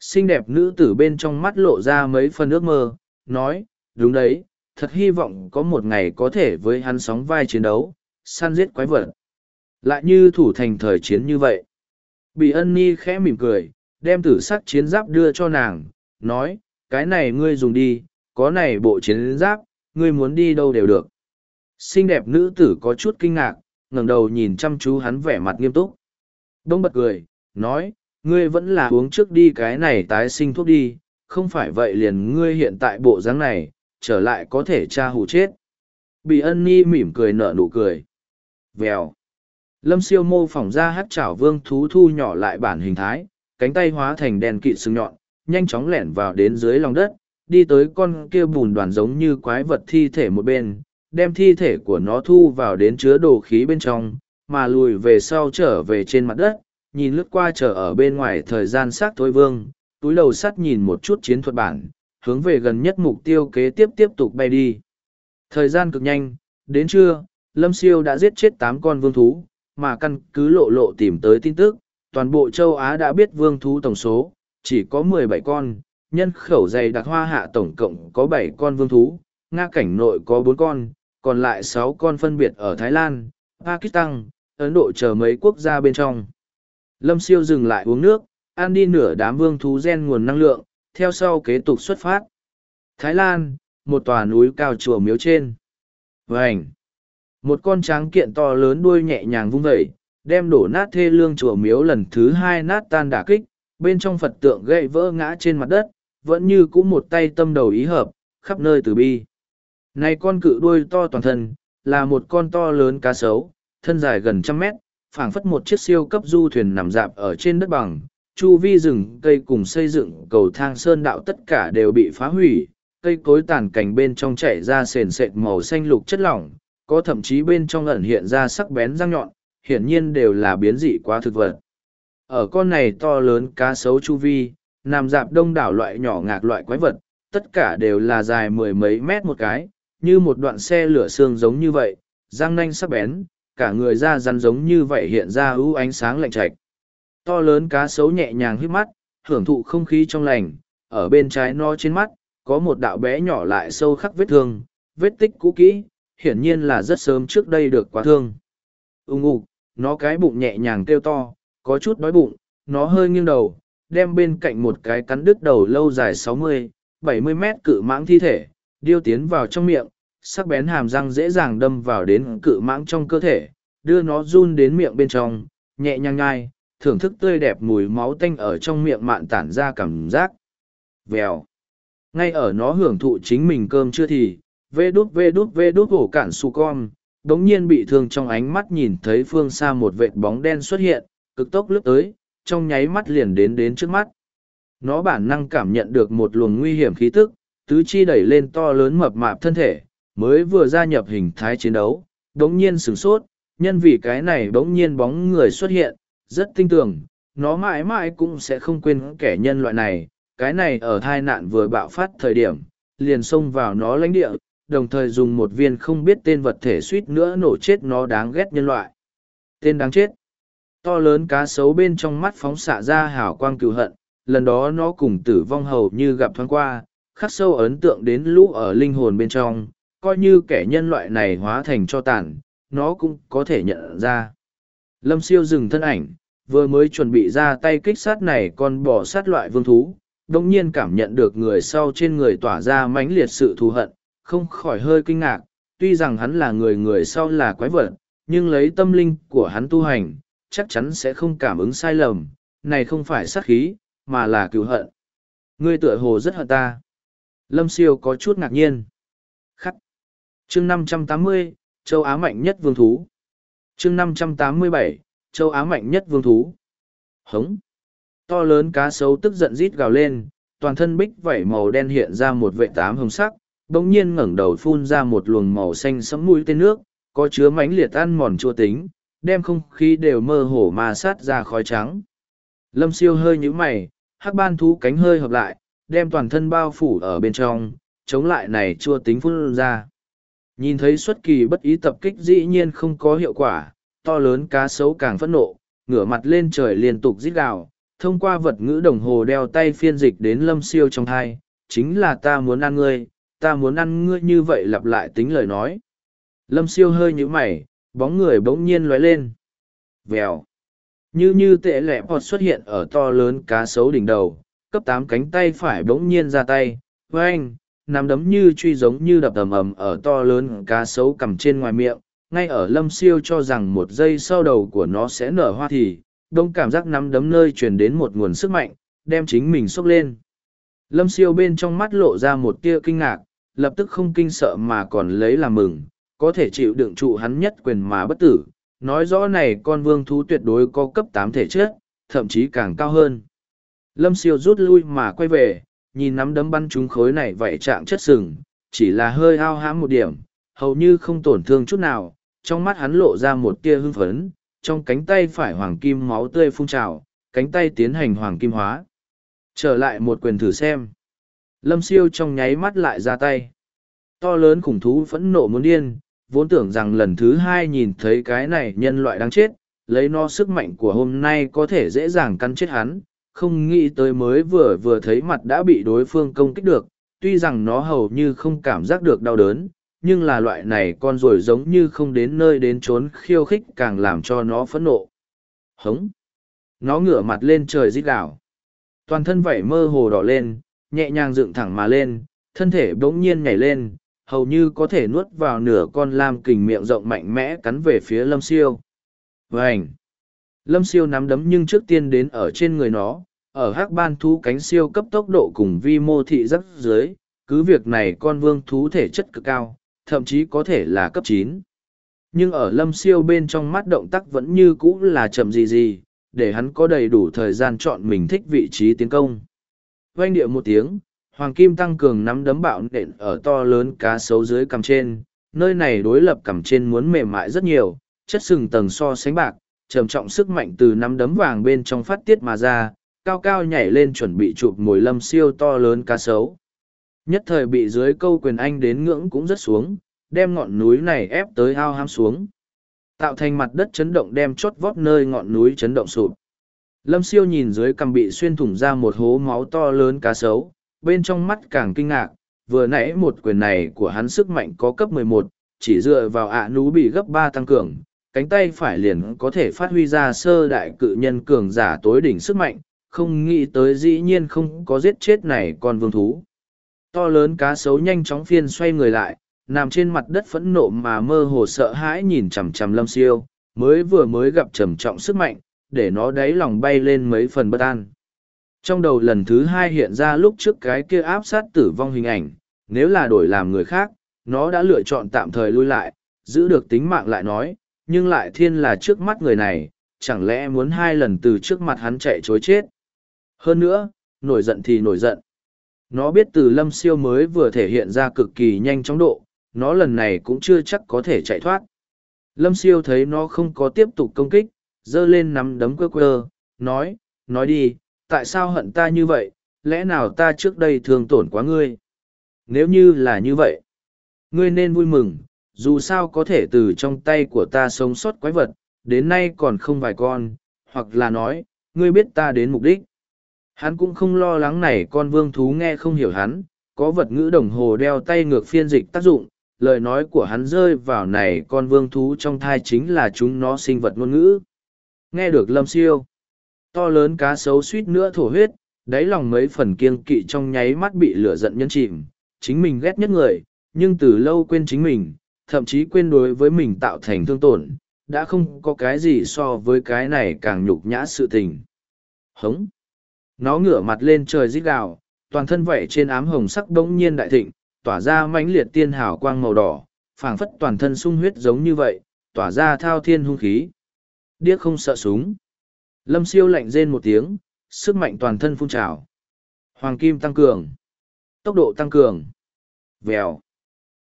Xinh đẹp nữ tử bên trong mắt lộ ra mấy phần ước mơ, nói, đúng đấy, thật hy vọng có một ngày có thể với hắn sóng vai chiến đấu, săn giết quái vật. Lại như thủ thành thời chiến như vậy. Bị ân ni khẽ mỉm cười, đem tử sắc chiến giáp đưa cho nàng, nói, cái này ngươi dùng đi, có này bộ chiến giáp, ngươi muốn đi đâu đều được. Xinh đẹp nữ tử có chút kinh ngạc, ngẩng đầu nhìn chăm chú hắn vẻ mặt nghiêm túc. Đông bật cười, nói, ngươi vẫn là uống trước đi cái này tái sinh thuốc đi, không phải vậy liền ngươi hiện tại bộ dáng này, trở lại có thể tra hù chết. bị ân ni mỉm cười nở nụ cười. Vèo. Lâm siêu mô phỏng ra hát chảo vương thú thu nhỏ lại bản hình thái, cánh tay hóa thành đèn kỵ sừng nhọn, nhanh chóng lẻn vào đến dưới lòng đất, đi tới con kia bùn đoàn giống như quái vật thi thể một bên, đem thi thể của nó thu vào đến chứa đồ khí bên trong, mà lùi về sau trở về trên mặt đất, nhìn lướt qua trở ở bên ngoài thời gian xác thối vương, túi đầu sắt nhìn một chút chiến thuật bản, hướng về gần nhất mục tiêu kế tiếp tiếp tục bay đi. Thời gian cực nhanh, đến trưa, Lâm Siêu đã giết chết tám con vương thú, mà căn cứ lộ lộ tìm tới tin tức, toàn bộ châu Á đã biết vương thú tổng số, chỉ có mười bảy con, nhân khẩu dày đặc hoa hạ tổng cộng có bảy con vương thú, Nga cảnh nội có bốn con, còn lại sáu con phân biệt ở Thái Lan, Pakistan, Ấn Độ chờ mấy quốc gia bên trong. Lâm siêu dừng lại uống nước, ăn đi nửa đám vương thú gen nguồn năng lượng, theo sau kế tục xuất phát. Thái Lan, một tòa núi cao chùa miếu trên. Vành! Một con tráng kiện to lớn đuôi nhẹ nhàng vung vẩy, đem đổ nát thê lương chùa miếu lần thứ hai nát tan đả kích, bên trong Phật tượng gậy vỡ ngã trên mặt đất, vẫn như cũ một tay tâm đầu ý hợp, khắp nơi từ bi. Này con cự đuôi to toàn thân, là một con to lớn cá sấu, thân dài gần trăm mét, phảng phất một chiếc siêu cấp du thuyền nằm dạp ở trên đất bằng, chu vi rừng cây cùng xây dựng cầu thang sơn đạo tất cả đều bị phá hủy, cây cối tàn cành bên trong chảy ra sền sệt màu xanh lục chất lỏng, có thậm chí bên trong ẩn hiện ra sắc bén răng nhọn, hiển nhiên đều là biến dị quá thực vật. Ở con này to lớn cá sấu chu vi, nằm dạp đông đảo loại nhỏ ngạc loại quái vật, tất cả đều là dài mười mấy mét một cái, như một đoạn xe lửa xương giống như vậy, răng nanh sắc bén, cả người da rắn giống như vậy hiện ra ưu ánh sáng lạnh chạch. To lớn cá sấu nhẹ nhàng hít mắt, hưởng thụ không khí trong lành, ở bên trái nó trên mắt, có một đạo bé nhỏ lại sâu khắc vết thương, vết tích cũ kỹ, hiển nhiên là rất sớm trước đây được quá thương. Ung ục, nó cái bụng nhẹ nhàng kêu to, có chút đói bụng, nó hơi nghiêng đầu, đem bên cạnh một cái cắn đứt đầu lâu dài sáu mươi, bảy mươi mét cự mãng thi thể, điêu tiến vào trong miệng, sắc bén hàm răng dễ dàng đâm vào đến cự mãng trong cơ thể, đưa nó run đến miệng bên trong, nhẹ nhàng ngai, thưởng thức tươi đẹp mùi máu tanh ở trong miệng mạn tản ra cảm giác. Vèo. Ngay ở nó hưởng thụ chính mình cơm chưa thì, vê đút vê đút vê đút hổ cản su con, đống nhiên bị thương trong ánh mắt nhìn thấy phương xa một vệt bóng đen xuất hiện, cực tốc lướt tới, trong nháy mắt liền đến đến trước mắt. Nó bản năng cảm nhận được một luồng nguy hiểm khí tức, tứ chi đẩy lên to lớn mập mạp thân thể, mới vừa gia nhập hình thái chiến đấu, đống nhiên sửng sốt, nhân vì cái này đống nhiên bóng người xuất hiện, rất tinh tường, nó mãi mãi cũng sẽ không quên kẻ nhân loại này, cái này ở thai nạn vừa bạo phát thời điểm, liền xông vào nó lãnh địa, đồng thời dùng một viên không biết tên vật thể suýt nữa nổ chết nó đáng ghét nhân loại. Tên đáng chết. To lớn cá sấu bên trong mắt phóng xạ ra hào quang cựu hận, lần đó nó cùng tử vong hầu như gặp thoáng qua, khắc sâu ấn tượng đến lũ ở linh hồn bên trong, coi như kẻ nhân loại này hóa thành cho tàn, nó cũng có thể nhận ra. Lâm siêu dừng thân ảnh, vừa mới chuẩn bị ra tay kích sát này còn bỏ sát loại vương thú, đồng nhiên cảm nhận được người sau trên người tỏa ra mãnh liệt sự thù hận, không khỏi hơi kinh ngạc, tuy rằng hắn là người người sau là quái vật, nhưng lấy tâm linh của hắn tu hành, chắc chắn sẽ không cảm ứng sai lầm, này không phải sát khí, mà là cứu hận. Ngươi tựa hồ rất hận ta. Lâm siêu có chút ngạc nhiên. Khắc. chương 580, châu Á mạnh nhất vương thú. chương 587, châu Á mạnh nhất vương thú. Hống. To lớn cá sấu tức giận rít gào lên, toàn thân bích vảy màu đen hiện ra một vệ tám hồng sắc, bỗng nhiên ngẩng đầu phun ra một luồng màu xanh sẫm mũi tên nước, có chứa mánh liệt ăn mòn chua tính, đem không khí đều mơ hồ mà sát ra khói trắng. Lâm siêu hơi nhíu mày, hắc ban thú cánh hơi hợp lại, đem toàn thân bao phủ ở bên trong, chống lại này chua tính phun ra. Nhìn thấy xuất kỳ bất ý tập kích dĩ nhiên không có hiệu quả, to lớn cá sấu càng phẫn nộ, ngửa mặt lên trời liên tục rít gào, thông qua vật ngữ đồng hồ đeo tay phiên dịch đến lâm siêu trong thai, chính là ta muốn ăn ngươi, ta muốn ăn ngươi như vậy lặp lại tính lời nói. Lâm siêu hơi nhũ mày, bóng người bỗng nhiên lóe lên. Vèo. Như như tệ lẹ bọt xuất hiện ở to lớn cá sấu đỉnh đầu, cấp tám cánh tay phải bỗng nhiên ra tay, với anh, nắm đấm như truy giống như đập ầm ầm ở to lớn cá sấu cầm trên ngoài miệng, ngay ở lâm siêu cho rằng một giây sau đầu của nó sẽ nở hoa thì, đông cảm giác nắm đấm nơi truyền đến một nguồn sức mạnh, đem chính mình xốc lên. Lâm siêu bên trong mắt lộ ra một tia kinh ngạc, lập tức không kinh sợ mà còn lấy làm mừng, có thể chịu đựng trụ hắn nhất quyền mà bất tử, nói rõ này con vương thú tuyệt đối có cấp tám thể chất, thậm chí càng cao hơn. Lâm siêu rút lui mà quay về, nhìn nắm đấm bắn trúng khối này vậy trạng chất sừng, chỉ là hơi ao hãm một điểm, hầu như không tổn thương chút nào, trong mắt hắn lộ ra một tia hưng phấn, trong cánh tay phải hoàng kim máu tươi phun trào, cánh tay tiến hành hoàng kim hóa. Trở lại một quyền thử xem. Lâm siêu trong nháy mắt lại ra tay. To lớn khủng thú phẫn nộ muốn điên, vốn tưởng rằng lần thứ hai nhìn thấy cái này nhân loại đáng chết, lấy no sức mạnh của hôm nay có thể dễ dàng cắn chết hắn, không nghĩ tới mới vừa vừa thấy mặt đã bị đối phương công kích được, tuy rằng nó hầu như không cảm giác được đau đớn, nhưng là loại này con rồi giống như không đến nơi đến trốn khiêu khích càng làm cho nó phẫn nộ. Hống! Nó ngửa mặt lên trời rít gào. Toàn thân vảy mơ hồ đỏ lên, nhẹ nhàng dựng thẳng mà lên, thân thể bỗng nhiên nhảy lên, hầu như có thể nuốt vào nửa con lam kình miệng rộng mạnh mẽ cắn về phía lâm siêu. Vành! Lâm siêu nắm đấm nhưng trước tiên đến ở trên người nó, ở hắc ban thú cánh siêu cấp tốc độ cùng vi mô thị rất dưới, cứ việc này con vương thú thể chất cực cao, thậm chí có thể là cấp chín. Nhưng ở lâm siêu bên trong mắt động tác vẫn như cũ là chậm gì gì, để hắn có đầy đủ thời gian chọn mình thích vị trí tiến công. Oanh địa một tiếng, Hoàng Kim tăng cường nắm đấm bạo nện ở to lớn cá sấu dưới cằm trên, nơi này đối lập cằm trên muốn mềm mại rất nhiều, chất sừng tầng so sánh bạc, trầm trọng sức mạnh từ nắm đấm vàng bên trong phát tiết mà ra, cao cao nhảy lên chuẩn bị chụp mồi lâm siêu to lớn cá sấu. Nhất thời bị dưới câu quyền anh đến ngưỡng cũng rất xuống, đem ngọn núi này ép tới ao ham xuống. Tạo thành mặt đất chấn động đem chốt vót nơi ngọn núi chấn động sụp. Lâm siêu nhìn dưới cằm bị xuyên thủng ra một hố máu to lớn cá sấu, bên trong mắt càng kinh ngạc, vừa nãy một quyền này của hắn sức mạnh có cấp 11, chỉ dựa vào ạ nú bị gấp ba tăng cường, cánh tay phải liền có thể phát huy ra sơ đại cự nhân cường giả tối đỉnh sức mạnh, không nghĩ tới dĩ nhiên không có giết chết này con vương thú. To lớn cá sấu nhanh chóng phiên xoay người lại, nằm trên mặt đất phẫn nộ mà mơ hồ sợ hãi nhìn chằm chằm lâm siêu, mới vừa mới gặp trầm trọng sức mạnh, để nó đáy lòng bay lên mấy phần bất an. Trong đầu lần thứ hai hiện ra lúc trước cái kia áp sát tử vong hình ảnh, nếu là đổi làm người khác, nó đã lựa chọn tạm thời lui lại, giữ được tính mạng lại nói, nhưng lại thiên là trước mắt người này, chẳng lẽ muốn hai lần từ trước mặt hắn chạy chối chết. Hơn nữa, nổi giận thì nổi giận. Nó biết từ lâm siêu mới vừa thể hiện ra cực kỳ nhanh chóng độ, nó lần này cũng chưa chắc có thể chạy thoát. Lâm siêu thấy nó không có tiếp tục công kích, giơ lên nắm đấm quơ quơ, nói, nói đi, tại sao hận ta như vậy, lẽ nào ta trước đây thường tổn quá ngươi? Nếu như là như vậy, ngươi nên vui mừng, dù sao có thể từ trong tay của ta sống sót quái vật, đến nay còn không vài con, hoặc là nói, ngươi biết ta đến mục đích. Hắn cũng không lo lắng này con vương thú nghe không hiểu hắn, có vật ngữ đồng hồ đeo tay ngược phiên dịch tác dụng, lời nói của hắn rơi vào này con vương thú trong thai chính là chúng nó sinh vật ngôn ngữ. Nghe được lâm siêu, to lớn cá sấu suýt nữa thổ huyết, đáy lòng mấy phần kiêng kỵ trong nháy mắt bị lửa giận nhân chìm, chính mình ghét nhất người, nhưng từ lâu quên chính mình, thậm chí quên đối với mình tạo thành thương tổn, đã không có cái gì so với cái này càng nhục nhã sự tình. Hống! Nó ngửa mặt lên trời rít gào, toàn thân vẩy trên ám hồng sắc đống nhiên đại thịnh, tỏa ra mãnh liệt tiên hào quang màu đỏ, phảng phất toàn thân sung huyết giống như vậy, tỏa ra thao thiên hung khí. Điếc không sợ súng. Lâm siêu lạnh rên một tiếng, sức mạnh toàn thân phun trào. Hoàng kim tăng cường. Tốc độ tăng cường. Vèo.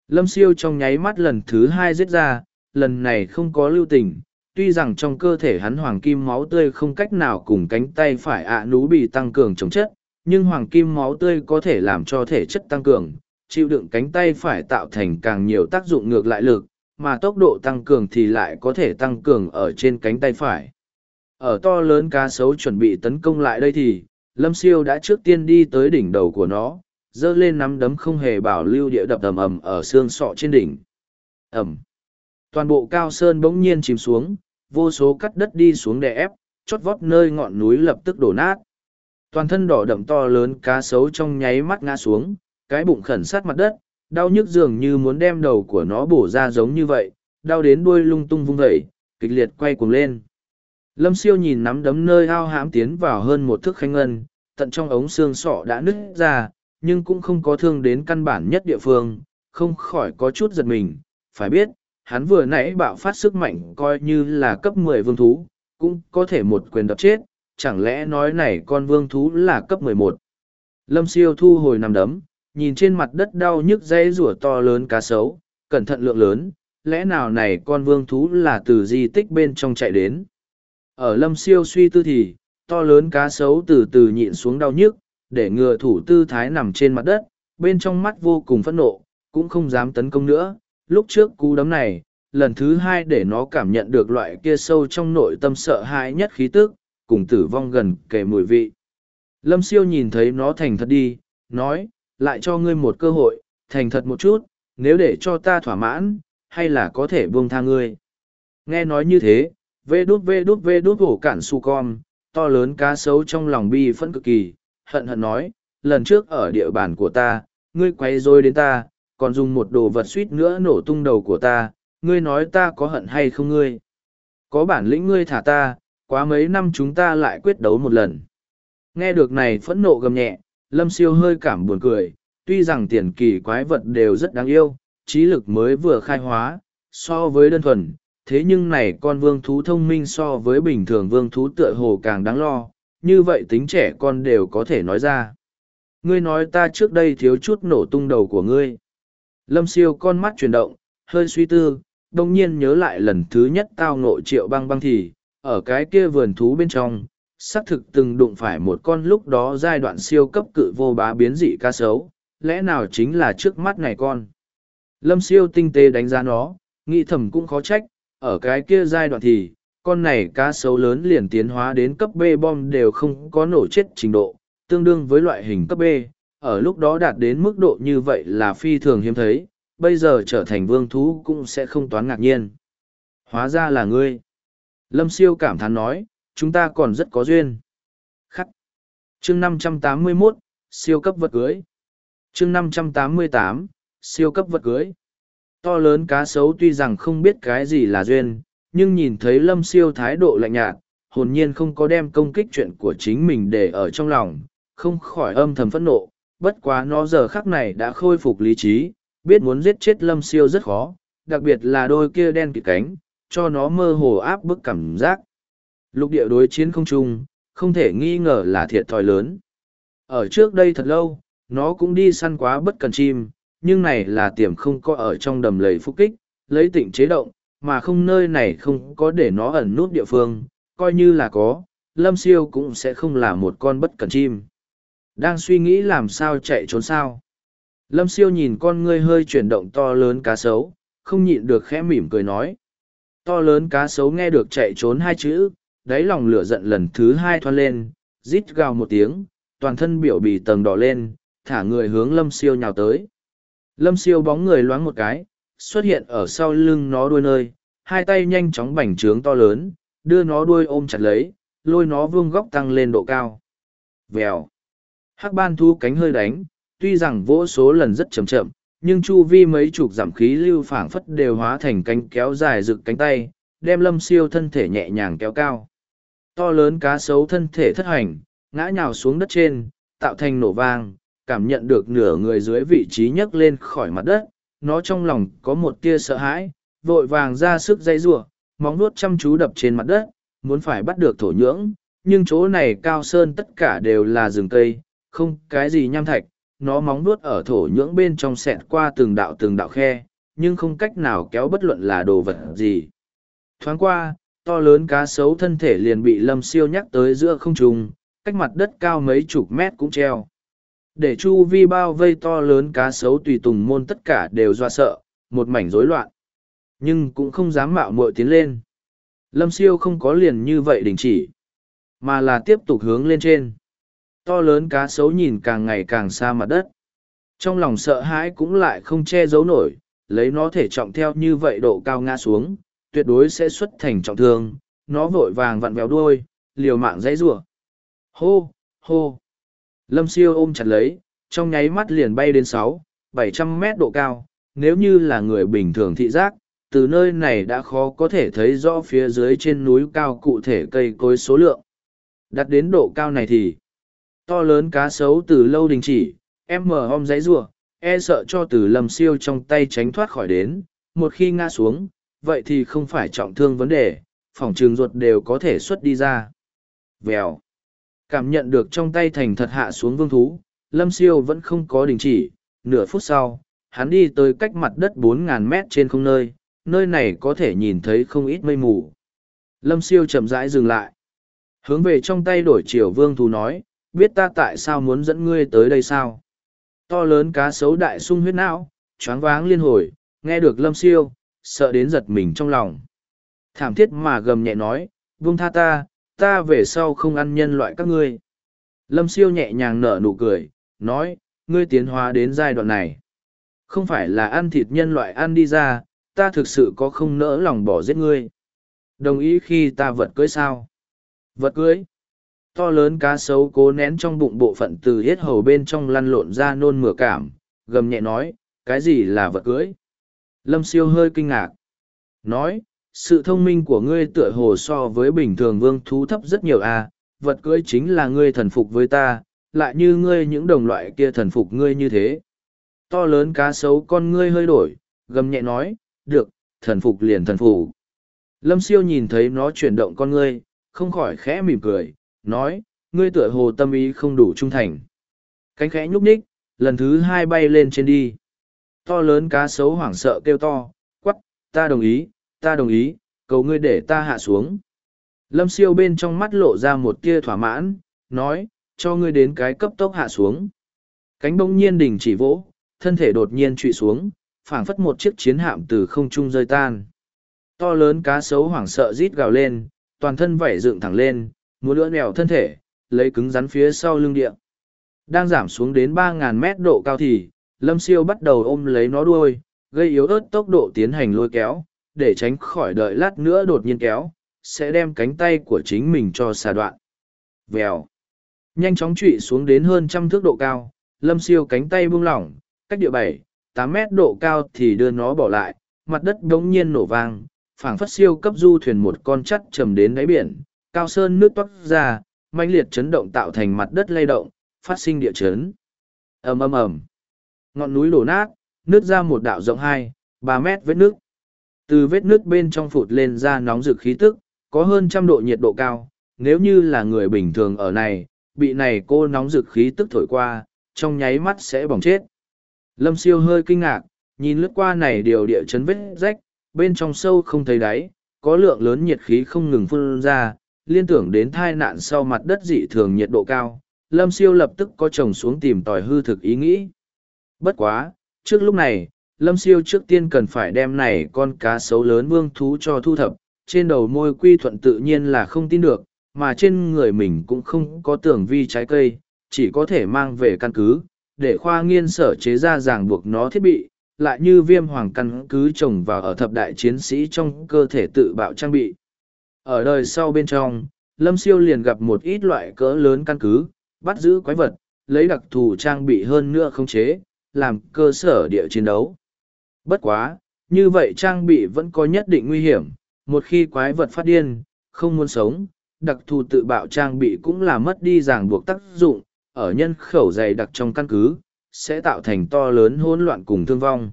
Lâm siêu trong nháy mắt lần thứ hai giết ra, lần này không có lưu tình, tuy rằng trong cơ thể hắn hoàng kim máu tươi không cách nào cùng cánh tay phải ạ nú bị tăng cường chống chất, nhưng hoàng kim máu tươi có thể làm cho thể chất tăng cường, chịu đựng cánh tay phải tạo thành càng nhiều tác dụng ngược lại lực, mà tốc độ tăng cường thì lại có thể tăng cường ở trên cánh tay phải. Ở to lớn cá sấu chuẩn bị tấn công lại đây thì, Lâm Siêu đã trước tiên đi tới đỉnh đầu của nó, dơ lên nắm đấm không hề bảo lưu địa đập ầm ầm ở xương sọ trên đỉnh. Ẩm. Toàn bộ cao sơn bỗng nhiên chìm xuống, vô số cắt đất đi xuống đè ép, chót vót nơi ngọn núi lập tức đổ nát. Toàn thân đỏ đậm to lớn cá sấu trong nháy mắt ngã xuống, cái bụng khẩn sát mặt đất, đau nhức dường như muốn đem đầu của nó bổ ra giống như vậy, đau đến đuôi lung tung vung vẩy, kịch liệt quay cuồng lên. Lâm siêu nhìn nắm đấm nơi ao hãm tiến vào hơn một thước khanh ngân, tận trong ống xương sọ đã nứt ra, nhưng cũng không có thương đến căn bản nhất địa phương, không khỏi có chút giật mình. Phải biết, hắn vừa nãy bạo phát sức mạnh coi như là cấp mười vương thú, cũng có thể một quyền đập chết, chẳng lẽ nói này con vương thú là cấp mười một Lâm siêu thu hồi nằm đấm, nhìn trên mặt đất đau nhức dây rủa to lớn cá sấu, cẩn thận lượng lớn, lẽ nào này con vương thú là từ di tích bên trong chạy đến. Ở lâm siêu suy tư thì, to lớn cá sấu từ từ nhịn xuống đau nhức, để ngừa thủ tư thái nằm trên mặt đất, bên trong mắt vô cùng phẫn nộ, cũng không dám tấn công nữa. Lúc trước cú đấm này, lần thứ hai để nó cảm nhận được loại kia sâu trong nội tâm sợ hãi nhất khí tức, cùng tử vong gần kề mùi vị. Lâm siêu nhìn thấy nó thành thật đi, nói, lại cho ngươi một cơ hội, thành thật một chút, nếu để cho ta thỏa mãn, hay là có thể buông tha ngươi. Nghe nói như thế, vê đút vê đút vê đút hổ cản su con, to lớn cá sấu trong lòng bi phẫn cực kỳ, hận hận nói, lần trước ở địa bàn của ta, ngươi quay rối đến ta, còn dùng một đồ vật suýt nữa nổ tung đầu của ta, ngươi nói ta có hận hay không ngươi. Có bản lĩnh ngươi thả ta, quá mấy năm chúng ta lại quyết đấu một lần. Nghe được này phẫn nộ gầm nhẹ, lâm siêu hơi cảm buồn cười, tuy rằng tiền kỳ quái vật đều rất đáng yêu, trí lực mới vừa khai hóa, so với đơn thuần, thế nhưng này con vương thú thông minh so với bình thường vương thú tựa hồ càng đáng lo, như vậy tính trẻ con đều có thể nói ra. Ngươi nói ta trước đây thiếu chút nổ tung đầu của ngươi. Lâm siêu con mắt chuyển động, hơi suy tư, đông nhiên nhớ lại lần thứ nhất tao nộ triệu băng băng thì, ở cái kia vườn thú bên trong, xác thực từng đụng phải một con lúc đó giai đoạn siêu cấp cự vô bá biến dị ca sấu, lẽ nào chính là trước mắt này con. Lâm siêu tinh tế đánh giá nó, nghĩ thầm cũng khó trách, ở cái kia giai đoạn thì, con này cá sấu lớn liền tiến hóa đến cấp B bom đều không có nổ chết trình độ, tương đương với loại hình cấp B, ở lúc đó đạt đến mức độ như vậy là phi thường hiếm thấy, bây giờ trở thành vương thú cũng sẽ không toán ngạc nhiên. Hóa ra là ngươi. Lâm siêu cảm thán nói, chúng ta còn rất có duyên. Khắc. chương 581, siêu cấp vật cưới. chương 588, siêu cấp vật cưới. To lớn cá sấu tuy rằng không biết cái gì là duyên, nhưng nhìn thấy lâm siêu thái độ lạnh nhạt, hồn nhiên không có đem công kích chuyện của chính mình để ở trong lòng, không khỏi âm thầm phẫn nộ. Bất quá nó giờ khắc này đã khôi phục lý trí, biết muốn giết chết lâm siêu rất khó, đặc biệt là đôi kia đen kịt cánh, cho nó mơ hồ áp bức cảm giác. Lục địa đối chiến không chung, không thể nghi ngờ là thiệt thòi lớn. Ở trước đây thật lâu, nó cũng đi săn quá bất cần chim, nhưng này là tiềm không có ở trong đầm lầy phúc kích, lấy tịnh chế động, mà không nơi này không có để nó ẩn nút địa phương, coi như là có, lâm siêu cũng sẽ không là một con bất cần chim. Đang suy nghĩ làm sao chạy trốn sao. Lâm siêu nhìn con ngươi hơi chuyển động to lớn cá sấu, không nhịn được khẽ mỉm cười nói. To lớn cá sấu nghe được chạy trốn hai chữ, đáy lòng lửa giận lần thứ hai thoát lên, rít gào một tiếng, toàn thân biểu bì tầng đỏ lên, thả người hướng lâm siêu nhào tới. Lâm siêu bóng người loáng một cái, xuất hiện ở sau lưng nó đuôi nơi, hai tay nhanh chóng bành trướng to lớn, đưa nó đuôi ôm chặt lấy, lôi nó vương góc tăng lên độ cao. Vèo. Hắc ban thu cánh hơi đánh, tuy rằng vỗ số lần rất chậm chậm, nhưng chu vi mấy chục giảm khí lưu phảng phất đều hóa thành cánh kéo dài rực cánh tay, đem lâm siêu thân thể nhẹ nhàng kéo cao. To lớn cá sấu thân thể thất hành, ngã nhào xuống đất trên, tạo thành nổ vang, cảm nhận được nửa người dưới vị trí nhấc lên khỏi mặt đất, nó trong lòng có một tia sợ hãi, vội vàng ra sức dây rủa, móng nuốt chăm chú đập trên mặt đất, muốn phải bắt được thổ nhưỡng, nhưng chỗ này cao sơn tất cả đều là rừng cây, không cái gì nham thạch, nó móng nuốt ở thổ nhưỡng bên trong xẹt qua từng đạo từng đạo khe, nhưng không cách nào kéo bất luận là đồ vật gì. Thoáng qua, to lớn cá sấu thân thể liền bị lâm siêu nhắc tới giữa không trung, cách mặt đất cao mấy chục mét cũng treo. Để chu vi bao vây to lớn cá sấu tùy tùng môn tất cả đều do sợ, một mảnh rối loạn. Nhưng cũng không dám mạo muội tiến lên. Lâm siêu không có liền như vậy đình chỉ, mà là tiếp tục hướng lên trên. To lớn cá sấu nhìn càng ngày càng xa mặt đất. Trong lòng sợ hãi cũng lại không che giấu nổi, lấy nó thể trọng theo như vậy độ cao ngã xuống, tuyệt đối sẽ xuất thành trọng thương, nó vội vàng vặn vẹo đuôi, liều mạng dãy rủa. Hô, hô. Lâm siêu ôm chặt lấy, trong nháy mắt liền bay đến sáu, bảy trăm mét độ cao, nếu như là người bình thường thị giác, từ nơi này đã khó có thể thấy rõ phía dưới trên núi cao cụ thể cây cối số lượng. Đặt đến độ cao này thì, to lớn cá sấu từ lâu đình chỉ, em mở om giấy rùa, e sợ cho từ Lâm siêu trong tay tránh thoát khỏi đến, một khi ngã xuống, vậy thì không phải trọng thương vấn đề, phòng trường ruột đều có thể xuất đi ra. Vèo. Cảm nhận được trong tay thành thật hạ xuống vương thú, lâm siêu vẫn không có đình chỉ, nửa phút sau, hắn đi tới cách mặt đất bốn ngàn mét trên không nơi, nơi này có thể nhìn thấy không ít mây mù. Lâm siêu chậm rãi dừng lại. Hướng về trong tay đổi chiều vương thú nói, biết ta tại sao muốn dẫn ngươi tới đây sao? To lớn cá sấu đại sung huyết não, choáng váng liên hồi, nghe được lâm siêu, sợ đến giật mình trong lòng. Thảm thiết mà gầm nhẹ nói, vung tha ta, ta về sau không ăn nhân loại các ngươi. Lâm siêu nhẹ nhàng nở nụ cười, nói, ngươi tiến hóa đến giai đoạn này. Không phải là ăn thịt nhân loại ăn đi ra, ta thực sự có không nỡ lòng bỏ giết ngươi. Đồng ý khi ta vật cưới sao? Vật cưới? To lớn cá sấu cố nén trong bụng bộ phận từ hết hầu bên trong lăn lộn ra nôn mửa cảm, gầm nhẹ nói, cái gì là vật cưới? Lâm siêu hơi kinh ngạc. Nói, sự thông minh của ngươi tựa hồ so với bình thường vương thú thấp rất nhiều à, vật cưỡi chính là ngươi thần phục với ta, lại như ngươi những đồng loại kia thần phục ngươi như thế. To lớn cá sấu con ngươi hơi đổi, gầm nhẹ nói, được, thần phục liền thần phục. Lâm siêu nhìn thấy nó chuyển động con ngươi, không khỏi khẽ mỉm cười, nói, ngươi tựa hồ tâm ý không đủ trung thành. Cánh khẽ nhúc nhích, lần thứ hai bay lên trên đi. To lớn cá sấu hoảng sợ kêu to, quắc, ta đồng ý, ta đồng ý, cầu ngươi để ta hạ xuống. Lâm siêu bên trong mắt lộ ra một tia thỏa mãn, nói, cho ngươi đến cái cấp tốc hạ xuống. Cánh bỗng nhiên đình chỉ vỗ, thân thể đột nhiên trụy xuống, phảng phất một chiếc chiến hạm từ không trung rơi tan. To lớn cá sấu hoảng sợ rít gào lên, toàn thân vảy dựng thẳng lên, muốn lưỡn mèo thân thể, lấy cứng rắn phía sau lưng địa. Đang giảm xuống đến 3.000 mét độ cao thì, lâm siêu bắt đầu ôm lấy nó đuôi, gây yếu ớt tốc độ tiến hành lôi kéo, để tránh khỏi đợi lát nữa đột nhiên kéo, sẽ đem cánh tay của chính mình cho xà đoạn. Vèo. Nhanh chóng trụy xuống đến hơn trăm thước độ cao, lâm siêu cánh tay buông lỏng, cách địa bảy, tám mét độ cao thì đưa nó bỏ lại, mặt đất đống nhiên nổ vang, phảng phất siêu cấp du thuyền một con chắt trầm đến đáy biển, cao sơn nước toát ra, mãnh liệt chấn động tạo thành mặt đất lay động, phát sinh địa chấn. ầm ầm ầm, ngọn núi đổ nát, nứt ra một đạo rộng hai, ba mét vết nước. Từ vết nước bên trong phụt lên ra nóng rực khí tức, có hơn trăm độ nhiệt độ cao, nếu như là người bình thường ở này, bị này cô nóng rực khí tức thổi qua, trong nháy mắt sẽ bỏng chết. Lâm siêu hơi kinh ngạc, nhìn lướt qua này điều địa chấn vết rách, bên trong sâu không thấy đáy, có lượng lớn nhiệt khí không ngừng phun ra, liên tưởng đến thai nạn sau mặt đất dị thường nhiệt độ cao. Lâm siêu lập tức có chồng xuống tìm tòi hư thực ý nghĩ. Bất quá, trước lúc này, Lâm siêu trước tiên cần phải đem này con cá sấu lớn vương thú cho thu thập, trên đầu môi quy thuận tự nhiên là không tin được, mà trên người mình cũng không có tưởng vi trái cây, chỉ có thể mang về căn cứ, để khoa nghiên sở chế ra ràng buộc nó thiết bị, lại như viêm hoàng căn cứ trồng vào ở thập đại chiến sĩ trong cơ thể tự bạo trang bị. Ở đời sau bên trong, Lâm Siêu liền gặp một ít loại cỡ lớn căn cứ, bắt giữ quái vật, lấy đặc thù trang bị hơn nữa không chế, làm cơ sở địa chiến đấu. Bất quá, như vậy trang bị vẫn có nhất định nguy hiểm, một khi quái vật phát điên, không muốn sống, đặc thù tự bạo trang bị cũng là mất đi ràng buộc tác dụng, ở nhân khẩu dày đặc trong căn cứ, sẽ tạo thành to lớn hỗn loạn cùng thương vong.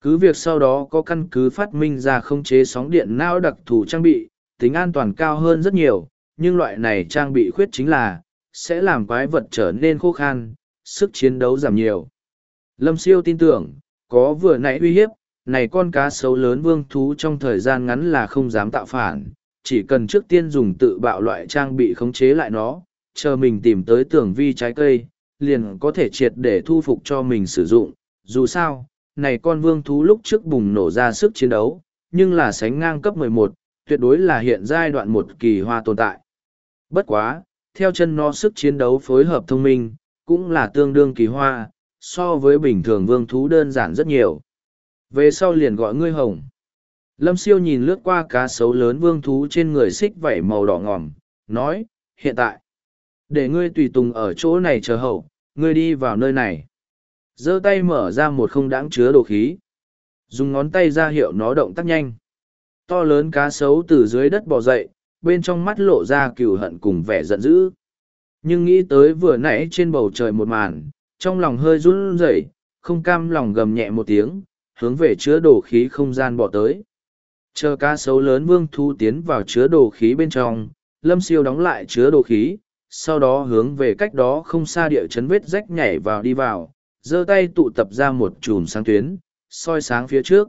Cứ việc sau đó có căn cứ phát minh ra không chế sóng điện não đặc thù trang bị, tính an toàn cao hơn rất nhiều, nhưng loại này trang bị khuyết chính là, sẽ làm quái vật trở nên khô khan, sức chiến đấu giảm nhiều. Lâm siêu tin tưởng, có vừa nãy uy hiếp, này con cá sấu lớn vương thú trong thời gian ngắn là không dám tạo phản, chỉ cần trước tiên dùng tự bạo loại trang bị khống chế lại nó, chờ mình tìm tới tưởng vi trái cây, liền có thể triệt để thu phục cho mình sử dụng. Dù sao, này con vương thú lúc trước bùng nổ ra sức chiến đấu, nhưng là sánh ngang cấp 11, tuyệt đối là hiện giai đoạn một kỳ hoa tồn tại. Bất quá, theo chân nó sức chiến đấu phối hợp thông minh, cũng là tương đương kỳ hoa, so với bình thường vương thú đơn giản rất nhiều. Về sau liền gọi ngươi hồng. Lâm siêu nhìn lướt qua cá sấu lớn vương thú trên người xích vảy màu đỏ ngòm, nói, hiện tại, để ngươi tùy tùng ở chỗ này chờ hậu, ngươi đi vào nơi này. giơ tay mở ra một không đáng chứa đồ khí. Dùng ngón tay ra hiệu nó động tác nhanh. To lớn cá sấu từ dưới đất bò dậy, bên trong mắt lộ ra cừu hận cùng vẻ giận dữ. Nhưng nghĩ tới vừa nãy trên bầu trời một màn, trong lòng hơi run rẩy, không cam lòng gầm nhẹ một tiếng, hướng về chứa đồ khí không gian bỏ tới. Chờ cá sấu lớn vương thu tiến vào chứa đồ khí bên trong, lâm siêu đóng lại chứa đồ khí, sau đó hướng về cách đó không xa địa chấn vết rách nhảy vào đi vào, giơ tay tụ tập ra một chùm sáng tuyến, soi sáng phía trước.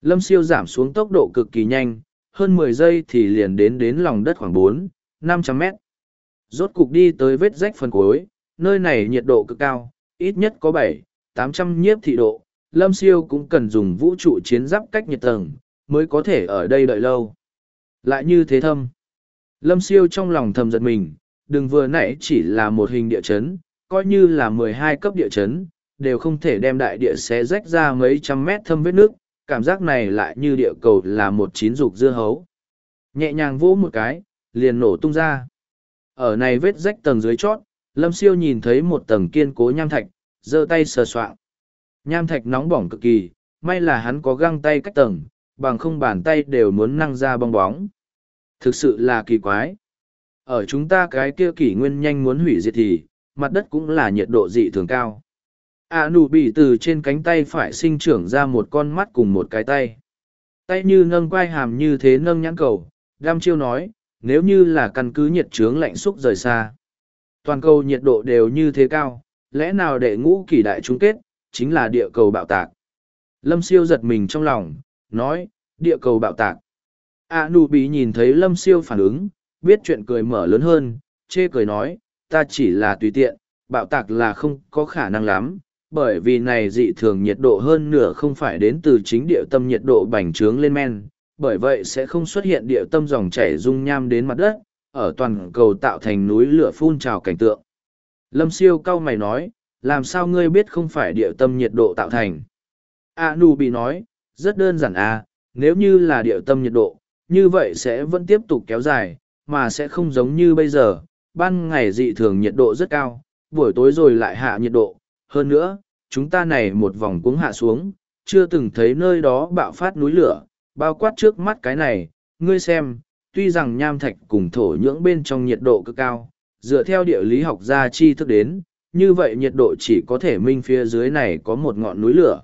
Lâm siêu giảm xuống tốc độ cực kỳ nhanh, hơn mười giây thì liền đến đến lòng đất khoảng bốn, năm trăm mét. Rốt cục đi tới vết rách phần cuối, nơi này nhiệt độ cực cao, ít nhất có bảy, tám trăm nhiếp thị độ. Lâm siêu cũng cần dùng vũ trụ chiến giáp cách nhiệt tầng, mới có thể ở đây đợi lâu. Lại như thế thâm. Lâm siêu trong lòng thầm giật mình, đừng vừa nãy chỉ là một hình địa chấn, coi như là mười hai cấp địa chấn, đều không thể đem đại địa xé rách ra mấy trăm mét thâm vết nước, cảm giác này lại như địa cầu là một chín dục dưa hấu. Nhẹ nhàng vỗ một cái, liền nổ tung ra. Ở này vết rách tầng dưới chót, Lâm Siêu nhìn thấy một tầng kiên cố nham thạch, giơ tay sờ soạng. Nham thạch nóng bỏng cực kỳ, may là hắn có găng tay cách tầng, bằng không bàn tay đều muốn năng ra bong bóng. Thực sự là kỳ quái. Ở chúng ta cái kia kỷ nguyên nhanh muốn hủy diệt thì, mặt đất cũng là nhiệt độ dị thường cao. À nụ bị từ trên cánh tay phải sinh trưởng ra một con mắt cùng một cái tay. Tay như nâng quai hàm như thế nâng nhãn cầu, Đam Chiêu nói, nếu như là căn cứ nhiệt trướng lạnh xúc rời xa. Toàn cầu nhiệt độ đều như thế cao, lẽ nào đệ ngũ kỷ đại chung kết, chính là địa cầu bạo tạc. Lâm siêu giật mình trong lòng, nói, địa cầu bạo tạc. À nụ bị nhìn thấy lâm siêu phản ứng, biết chuyện cười mở lớn hơn, chê cười nói, ta chỉ là tùy tiện, bạo tạc là không có khả năng lắm, bởi vì này dị thường nhiệt độ hơn nửa không phải đến từ chính địa tâm nhiệt độ bành trướng lên men, bởi vậy sẽ không xuất hiện địa tâm dòng chảy dung nham đến mặt đất, ở toàn cầu tạo thành núi lửa phun trào cảnh tượng. Lâm siêu cao mày nói, làm sao ngươi biết không phải địa tâm nhiệt độ tạo thành? A Nu bị nói, rất đơn giản à, nếu như là địa tâm nhiệt độ, như vậy sẽ vẫn tiếp tục kéo dài, mà sẽ không giống như bây giờ, ban ngày dị thường nhiệt độ rất cao, buổi tối rồi lại hạ nhiệt độ. Hơn nữa, chúng ta này một vòng cuống hạ xuống, chưa từng thấy nơi đó bạo phát núi lửa, bao quát trước mắt cái này, ngươi xem, tuy rằng nham thạch cùng thổ nhưỡng bên trong nhiệt độ cực cao, dựa theo địa lý học gia chi thức đến, như vậy nhiệt độ chỉ có thể minh phía dưới này có một ngọn núi lửa.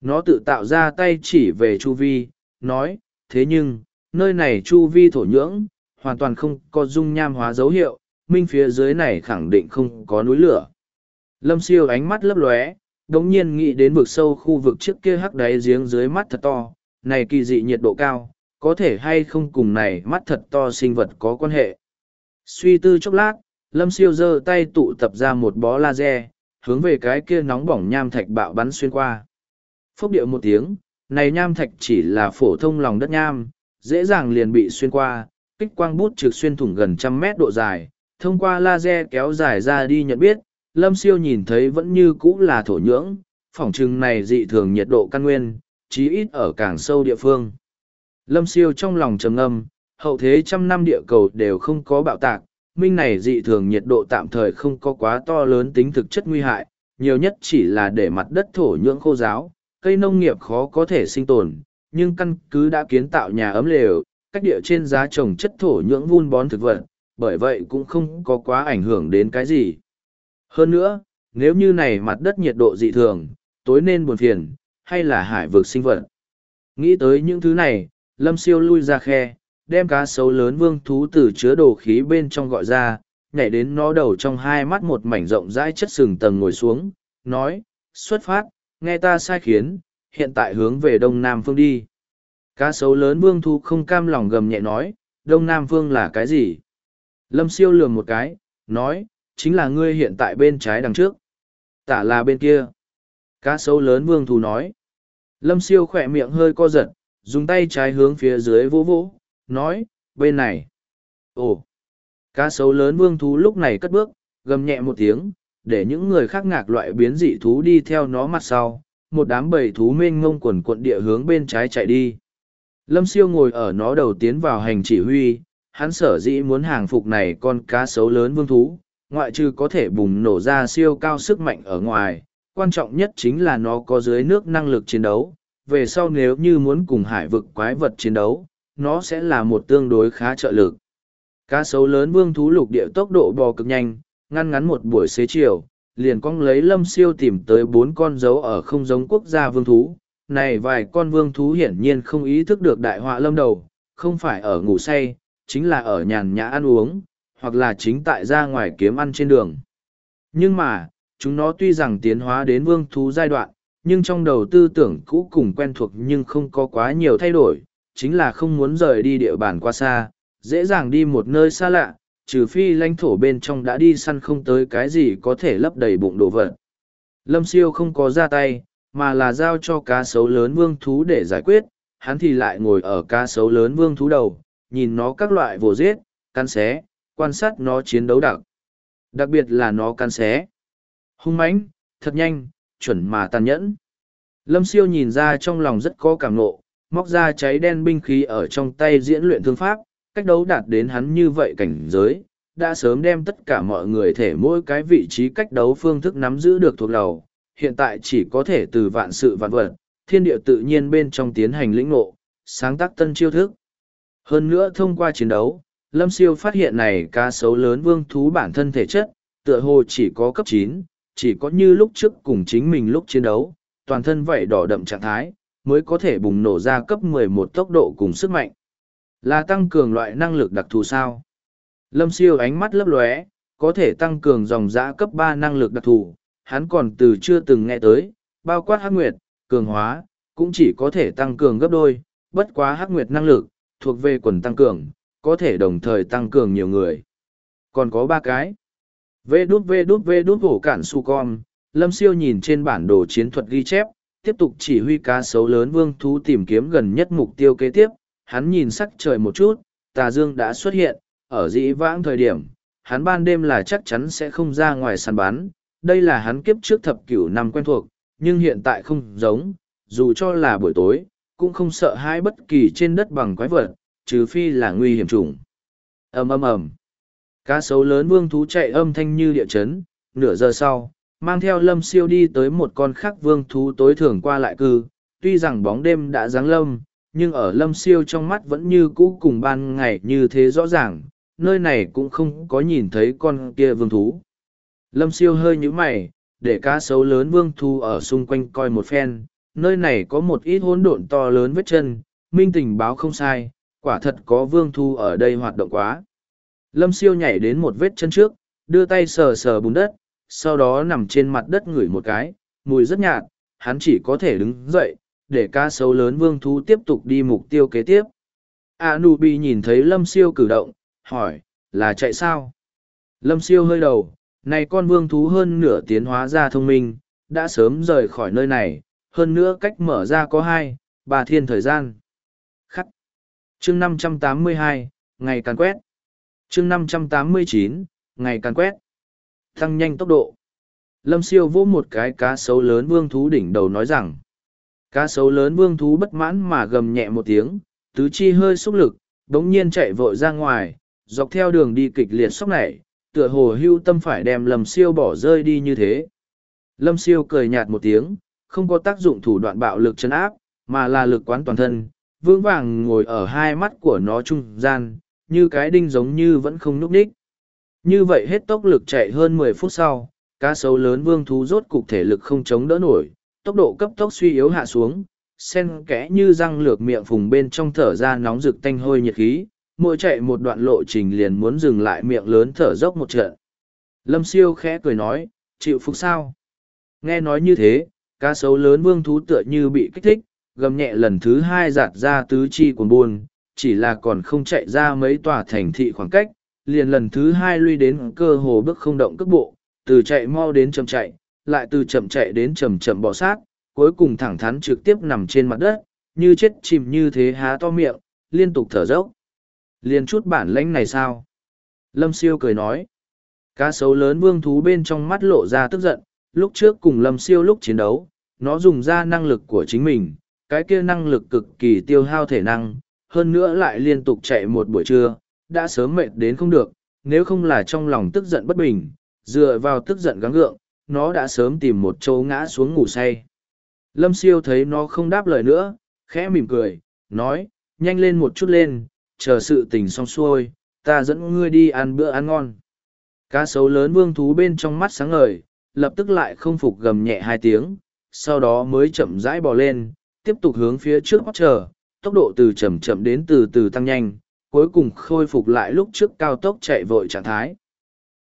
Nó tự tạo ra tay chỉ về chu vi, nói, thế nhưng, nơi này chu vi thổ nhưỡng, hoàn toàn không có dung nham hóa dấu hiệu, minh phía dưới này khẳng định không có núi lửa. Lâm siêu ánh mắt lấp lóe, đống nhiên nghĩ đến vực sâu khu vực trước kia hắc đáy giếng dưới mắt thật to, này kỳ dị nhiệt độ cao, có thể hay không cùng này mắt thật to sinh vật có quan hệ. Suy tư chốc lát, Lâm siêu giơ tay tụ tập ra một bó laser, hướng về cái kia nóng bỏng nham thạch bạo bắn xuyên qua. Phốc điệu một tiếng, này nham thạch chỉ là phổ thông lòng đất nham, dễ dàng liền bị xuyên qua, kích quang bút trực xuyên thủng gần trăm mét độ dài, thông qua laser kéo dài ra đi nhận biết, lâm siêu nhìn thấy vẫn như cũ là thổ nhưỡng, phỏng chừng này dị thường nhiệt độ căn nguyên, chí ít ở càng sâu địa phương. Lâm siêu trong lòng trầm âm hậu thế trăm năm địa cầu đều không có bạo tạc, minh này dị thường nhiệt độ tạm thời không có quá to lớn tính thực chất nguy hại, nhiều nhất chỉ là để mặt đất thổ nhưỡng khô giáo, cây nông nghiệp khó có thể sinh tồn, nhưng căn cứ đã kiến tạo nhà ấm lều, cách địa trên giá trồng chất thổ nhưỡng vun bón thực vật, bởi vậy cũng không có quá ảnh hưởng đến cái gì. Hơn nữa, nếu như này mặt đất nhiệt độ dị thường, tối nên buồn phiền, hay là hải vực sinh vật. Nghĩ tới những thứ này, Lâm Siêu lui ra khe, đem cá sấu lớn vương thú từ chứa đồ khí bên trong gọi ra, nhảy đến nó đầu trong hai mắt một mảnh rộng rãi chất sừng tầng ngồi xuống, nói, xuất phát, nghe ta sai khiến, hiện tại hướng về đông nam phương đi. Cá sấu lớn vương thú không cam lòng gầm nhẹ nói, đông nam phương là cái gì? Lâm siêu lường một cái, nói, chính là ngươi hiện tại bên trái đằng trước. Tả là bên kia. Cá sấu lớn vương thú nói. Lâm siêu khỏe miệng hơi co giật, dùng tay trái hướng phía dưới vỗ vỗ, nói, bên này. Ồ! Cá sấu lớn vương thú lúc này cất bước, gầm nhẹ một tiếng, để những người khác ngạc loại biến dị thú đi theo nó mặt sau, một đám bầy thú mênh ngông quần quận địa hướng bên trái chạy đi. Lâm siêu ngồi ở nó đầu tiến vào hành chỉ huy, hắn sở dĩ muốn hàng phục này con cá sấu lớn vương thú, ngoại trừ có thể bùng nổ ra siêu cao sức mạnh ở ngoài, quan trọng nhất chính là nó có dưới nước năng lực chiến đấu. Về sau nếu như muốn cùng hải vực quái vật chiến đấu, nó sẽ là một tương đối khá trợ lực. Cá sấu lớn vương thú lục địa tốc độ bò cực nhanh, ngăn ngắn một buổi xế chiều, liền cong lấy lâm siêu tìm tới bốn con dấu ở không giống quốc gia vương thú, này vài con vương thú hiển nhiên không ý thức được đại họa lâm đầu, không phải ở ngủ say, chính là ở nhàn nhã ăn uống, hoặc là chính tại ra ngoài kiếm ăn trên đường. Nhưng mà, chúng nó tuy rằng tiến hóa đến vương thú giai đoạn, nhưng trong đầu tư tưởng cũ cùng quen thuộc nhưng không có quá nhiều thay đổi, chính là không muốn rời đi địa bàn quá xa, dễ dàng đi một nơi xa lạ, trừ phi lãnh thổ bên trong đã đi săn không tới cái gì có thể lấp đầy bụng đồ vật. Lâm siêu không có ra tay, mà là giao cho cá sấu lớn vương thú để giải quyết, hắn thì lại ngồi ở cá sấu lớn vương thú đầu, nhìn nó các loại vồ giết, cắn xé, quan sát nó chiến đấu đặc. Đặc biệt là nó cắn xé. Hung mãnh, thật nhanh, chuẩn mà tàn nhẫn. Lâm siêu nhìn ra trong lòng rất có cảm nộ, móc ra cháy đen binh khí ở trong tay diễn luyện thương pháp, cách đấu đạt đến hắn như vậy cảnh giới, đã sớm đem tất cả mọi người thể mỗi cái vị trí cách đấu phương thức nắm giữ được thuộc đầu, hiện tại chỉ có thể từ vạn sự vạn vật, thiên địa tự nhiên bên trong tiến hành lĩnh ngộ, sáng tác tân chiêu thức. Hơn nữa thông qua chiến đấu, Lâm Siêu phát hiện này cá sấu lớn vương thú bản thân thể chất, tựa hồ chỉ có cấp chín, chỉ có như lúc trước cùng chính mình lúc chiến đấu, toàn thân vảy đỏ đậm trạng thái, mới có thể bùng nổ ra cấp 11 tốc độ cùng sức mạnh. Là tăng cường loại năng lực đặc thù sao? Lâm siêu ánh mắt lấp lóe, có thể tăng cường dòng dã cấp ba năng lực đặc thù, hắn còn từ chưa từng nghe tới, bao quát hắc nguyệt, cường hóa, cũng chỉ có thể tăng cường gấp đôi, bất quá hắc nguyệt năng lực, thuộc về quần tăng cường, có thể đồng thời tăng cường nhiều người. Còn có ba cái. Vê đút vê đút vê đút hổ cản su con, lâm siêu nhìn trên bản đồ chiến thuật ghi chép, tiếp tục chỉ huy cá sấu lớn vương thú tìm kiếm gần nhất mục tiêu kế tiếp, hắn nhìn sắc trời một chút, tà dương đã xuất hiện, ở dĩ vãng thời điểm, hắn ban đêm là chắc chắn sẽ không ra ngoài săn bắn, đây là hắn kiếp trước thập cửu năm quen thuộc, nhưng hiện tại không giống, dù cho là buổi tối, cũng không sợ hãi bất kỳ trên đất bằng quái vật, trừ phi là nguy hiểm trùng. ầm ầm ầm, cá sấu lớn vương thú chạy âm thanh như địa chấn, nửa giờ sau, mang theo lâm siêu đi tới một con khác vương thú tối thường qua lại cư, tuy rằng bóng đêm đã giáng lâm, nhưng ở lâm siêu trong mắt vẫn như cũ cùng ban ngày như thế rõ ràng, nơi này cũng không có nhìn thấy con kia vương thú. Lâm siêu hơi nhíu mày, để cá sấu lớn vương thú ở xung quanh coi một phen, nơi này có một ít hỗn độn to lớn vết chân, minh tình báo không sai, quả thật có vương thú ở đây hoạt động quá. Lâm siêu nhảy đến một vết chân trước, đưa tay sờ sờ bùn đất, sau đó nằm trên mặt đất ngửi một cái, mùi rất nhạt, hắn chỉ có thể đứng dậy, để cá sấu lớn vương thú tiếp tục đi mục tiêu kế tiếp. Anubi nhìn thấy lâm siêu cử động, hỏi, là chạy sao? Lâm siêu hơi đầu, này con vương thú hơn nửa tiến hóa ra thông minh, đã sớm rời khỏi nơi này, hơn nữa cách mở ra có hai, ba thiên thời gian. Khắc. chương năm trăm tám mươi hai, ngày càn quét chương năm trăm tám mươi chín, ngày càn quét. Tăng nhanh tốc độ. Lâm siêu vỗ một cái cá sấu lớn vương thú đỉnh đầu nói rằng, cá sấu lớn vương thú bất mãn mà gầm nhẹ một tiếng, tứ chi hơi xúc lực, đống nhiên chạy vội ra ngoài, dọc theo đường đi kịch liệt sóc nảy, tựa hồ hưu tâm phải đem lâm siêu bỏ rơi đi như thế. Lâm siêu cười nhạt một tiếng, không có tác dụng thủ đoạn bạo lực chấn áp, mà là lực quán toàn thân, vững vàng ngồi ở hai mắt của nó trung gian, như cái đinh giống như vẫn không núp đích. Như vậy hết tốc lực chạy hơn mười phút sau, cá sấu lớn vương thú rốt cục thể lực không chống đỡ nổi, tốc độ cấp tốc suy yếu hạ xuống, sen kẽ như răng lược miệng phùng bên trong thở ra nóng rực tanh hôi nhiệt khí, mỗi chạy một đoạn lộ trình liền muốn dừng lại miệng lớn thở dốc một trận. Lâm siêu khẽ cười nói, chịu phục sao? Nghe nói như thế, cá sấu lớn vương thú tựa như bị kích thích, gầm nhẹ lần thứ hai giạt ra tứ chi cuồn buồn, chỉ là còn không chạy ra mấy tòa thành thị khoảng cách, liền lần thứ hai lui đến cơ hồ bước không động cước bộ, từ chạy mau đến chậm chạy, lại từ chậm chạy đến chậm chậm bỏ sát, cuối cùng thẳng thắn trực tiếp nằm trên mặt đất, như chết chìm như thế há to miệng, liên tục thở dốc. Liền chút bản lãnh này sao? Lâm siêu cười nói. Cá sấu lớn vương thú bên trong mắt lộ ra tức giận, lúc trước cùng lâm siêu lúc chiến đấu, nó dùng ra năng lực của chính mình, cái kia năng lực cực kỳ tiêu hao thể năng, hơn nữa lại liên tục chạy một buổi trưa, đã sớm mệt đến không được, nếu không là trong lòng tức giận bất bình, dựa vào tức giận gắng gượng, nó đã sớm tìm một chỗ ngã xuống ngủ say. Lâm siêu thấy nó không đáp lời nữa, khẽ mỉm cười, nói, nhanh lên một chút lên, chờ sự tình xong xuôi, ta dẫn ngươi đi ăn bữa ăn ngon. Cá sấu lớn vương thú bên trong mắt sáng ngời, lập tức lại không phục gầm nhẹ hai tiếng, sau đó mới chậm rãi bò lên, tiếp tục hướng phía trước hót chờ, tốc độ từ chậm chậm đến từ từ tăng nhanh, cuối cùng khôi phục lại lúc trước cao tốc chạy vội trạng thái.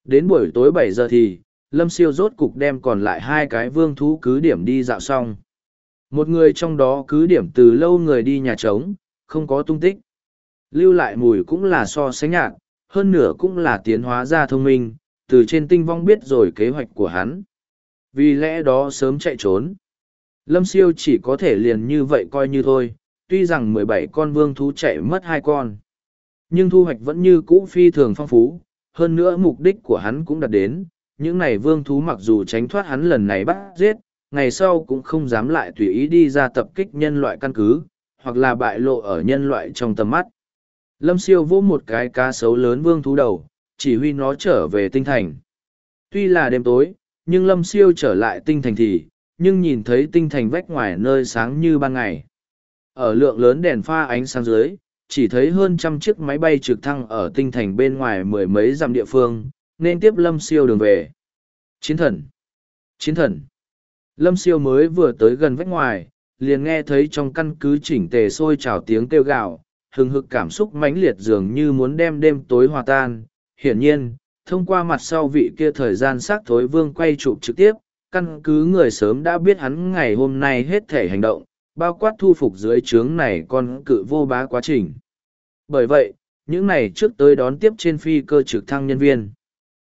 Đến buổi tối bảy giờ thì, Lâm Siêu rốt cục đem còn lại hai cái vương thú cứ điểm đi dạo xong. Một người trong đó cứ điểm từ lâu người đi nhà trống, không có tung tích. Lưu lại mùi cũng là so sánh nhạt, hơn nửa cũng là tiến hóa ra thông minh, từ trên tinh vong biết rồi kế hoạch của hắn. Vì lẽ đó sớm chạy trốn. Lâm siêu chỉ có thể liền như vậy coi như thôi, tuy rằng mười bảy con vương thú chạy mất hai con. Nhưng thu hoạch vẫn như cũ phi thường phong phú, hơn nữa mục đích của hắn cũng đạt đến. Những này vương thú mặc dù tránh thoát hắn lần này bắt giết, ngày sau cũng không dám lại tùy ý đi ra tập kích nhân loại căn cứ, hoặc là bại lộ ở nhân loại trong tầm mắt. Lâm siêu vỗ một cái cá sấu lớn vương thú đầu, chỉ huy nó trở về tinh thành. Tuy là đêm tối, nhưng lâm siêu trở lại tinh thành thì, nhưng nhìn thấy tinh thành vách ngoài nơi sáng như ban ngày. Ở lượng lớn đèn pha ánh sáng dưới, chỉ thấy hơn trăm chiếc máy bay trực thăng ở tinh thành bên ngoài mười mấy dặm địa phương, nên tiếp lâm siêu đường về. Chiến thần! Chiến thần! Lâm siêu mới vừa tới gần vách ngoài, liền nghe thấy trong căn cứ chỉnh tề sôi trào tiếng kêu gào, hừng hực cảm xúc mãnh liệt dường như muốn đem đêm tối hòa tan. Hiển nhiên, thông qua mặt sau vị kia thời gian xác thối vương quay chụp trực tiếp, căn cứ người sớm đã biết hắn ngày hôm nay hết thể hành động, bao quát thu phục dưới trướng này con cự vô bá quá trình. Bởi vậy, những này trước tới đón tiếp trên phi cơ trực thăng nhân viên.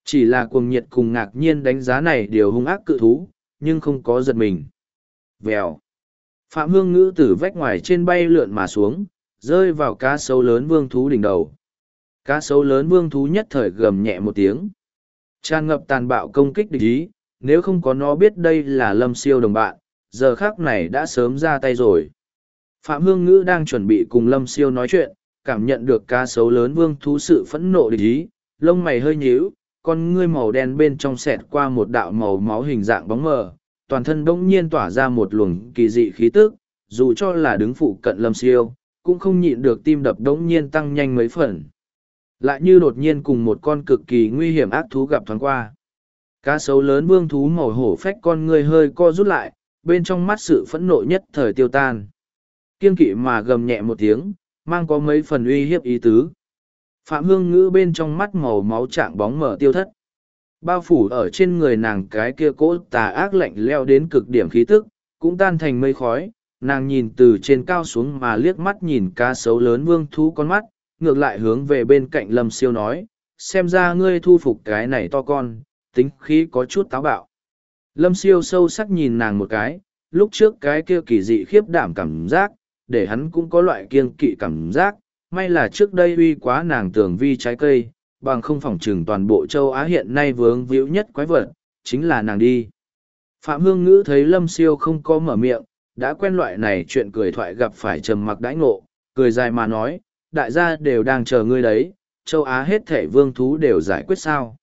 Chỉ là cuồng nhiệt cùng ngạc nhiên đánh giá này điều hung ác cự thú, nhưng không có giật mình. Vèo. Phạm hương ngữ từ vách ngoài trên bay lượn mà xuống, rơi vào cá sấu lớn vương thú đỉnh đầu. Cá sấu lớn vương thú nhất thời gầm nhẹ một tiếng. Tràn ngập tàn bạo công kích địch ý, nếu không có nó biết đây là lâm siêu đồng bạn, giờ khác này đã sớm ra tay rồi. Phạm Hương Ngữ đang chuẩn bị cùng lâm siêu nói chuyện, cảm nhận được cá sấu lớn vương thú sự phẫn nộ địch ý, lông mày hơi nhíu, con ngươi màu đen bên trong xẹt qua một đạo màu máu hình dạng bóng mờ, toàn thân bỗng nhiên tỏa ra một luồng kỳ dị khí tức, dù cho là đứng phụ cận lâm siêu, cũng không nhịn được tim đập đống nhiên tăng nhanh mấy phần. Lại như đột nhiên cùng một con cực kỳ nguy hiểm ác thú gặp thoáng qua. Cá sấu lớn vương thú màu hổ phách con ngươi hơi co rút lại, bên trong mắt sự phẫn nộ nhất thời tiêu tan. Kiên kỵ mà gầm nhẹ một tiếng, mang có mấy phần uy hiếp ý tứ. Phạm hương ngữ bên trong mắt màu máu trạng bóng mở tiêu thất. Bao phủ ở trên người nàng cái kia cỗ tà ác lạnh leo đến cực điểm khí tức, cũng tan thành mây khói, nàng nhìn từ trên cao xuống mà liếc mắt nhìn cá sấu lớn vương thú con mắt ngược lại hướng về bên cạnh lâm siêu nói xem ra ngươi thu phục cái này to con tính khí có chút táo bạo lâm siêu sâu sắc nhìn nàng một cái lúc trước cái kia kỳ dị khiếp đảm cảm giác để hắn cũng có loại kiên kỵ cảm giác may là trước đây uy quá nàng tường vi trái cây bằng không phỏng chừng toàn bộ châu á hiện nay vướng víu nhất quái vật chính là nàng đi phạm hương ngữ thấy lâm siêu không có mở miệng đã quen loại này chuyện cười thoại gặp phải trầm mặc đãi ngộ, cười dài mà nói, đại gia đều đang chờ ngươi đấy, châu Á hết thể vương thú đều giải quyết sao.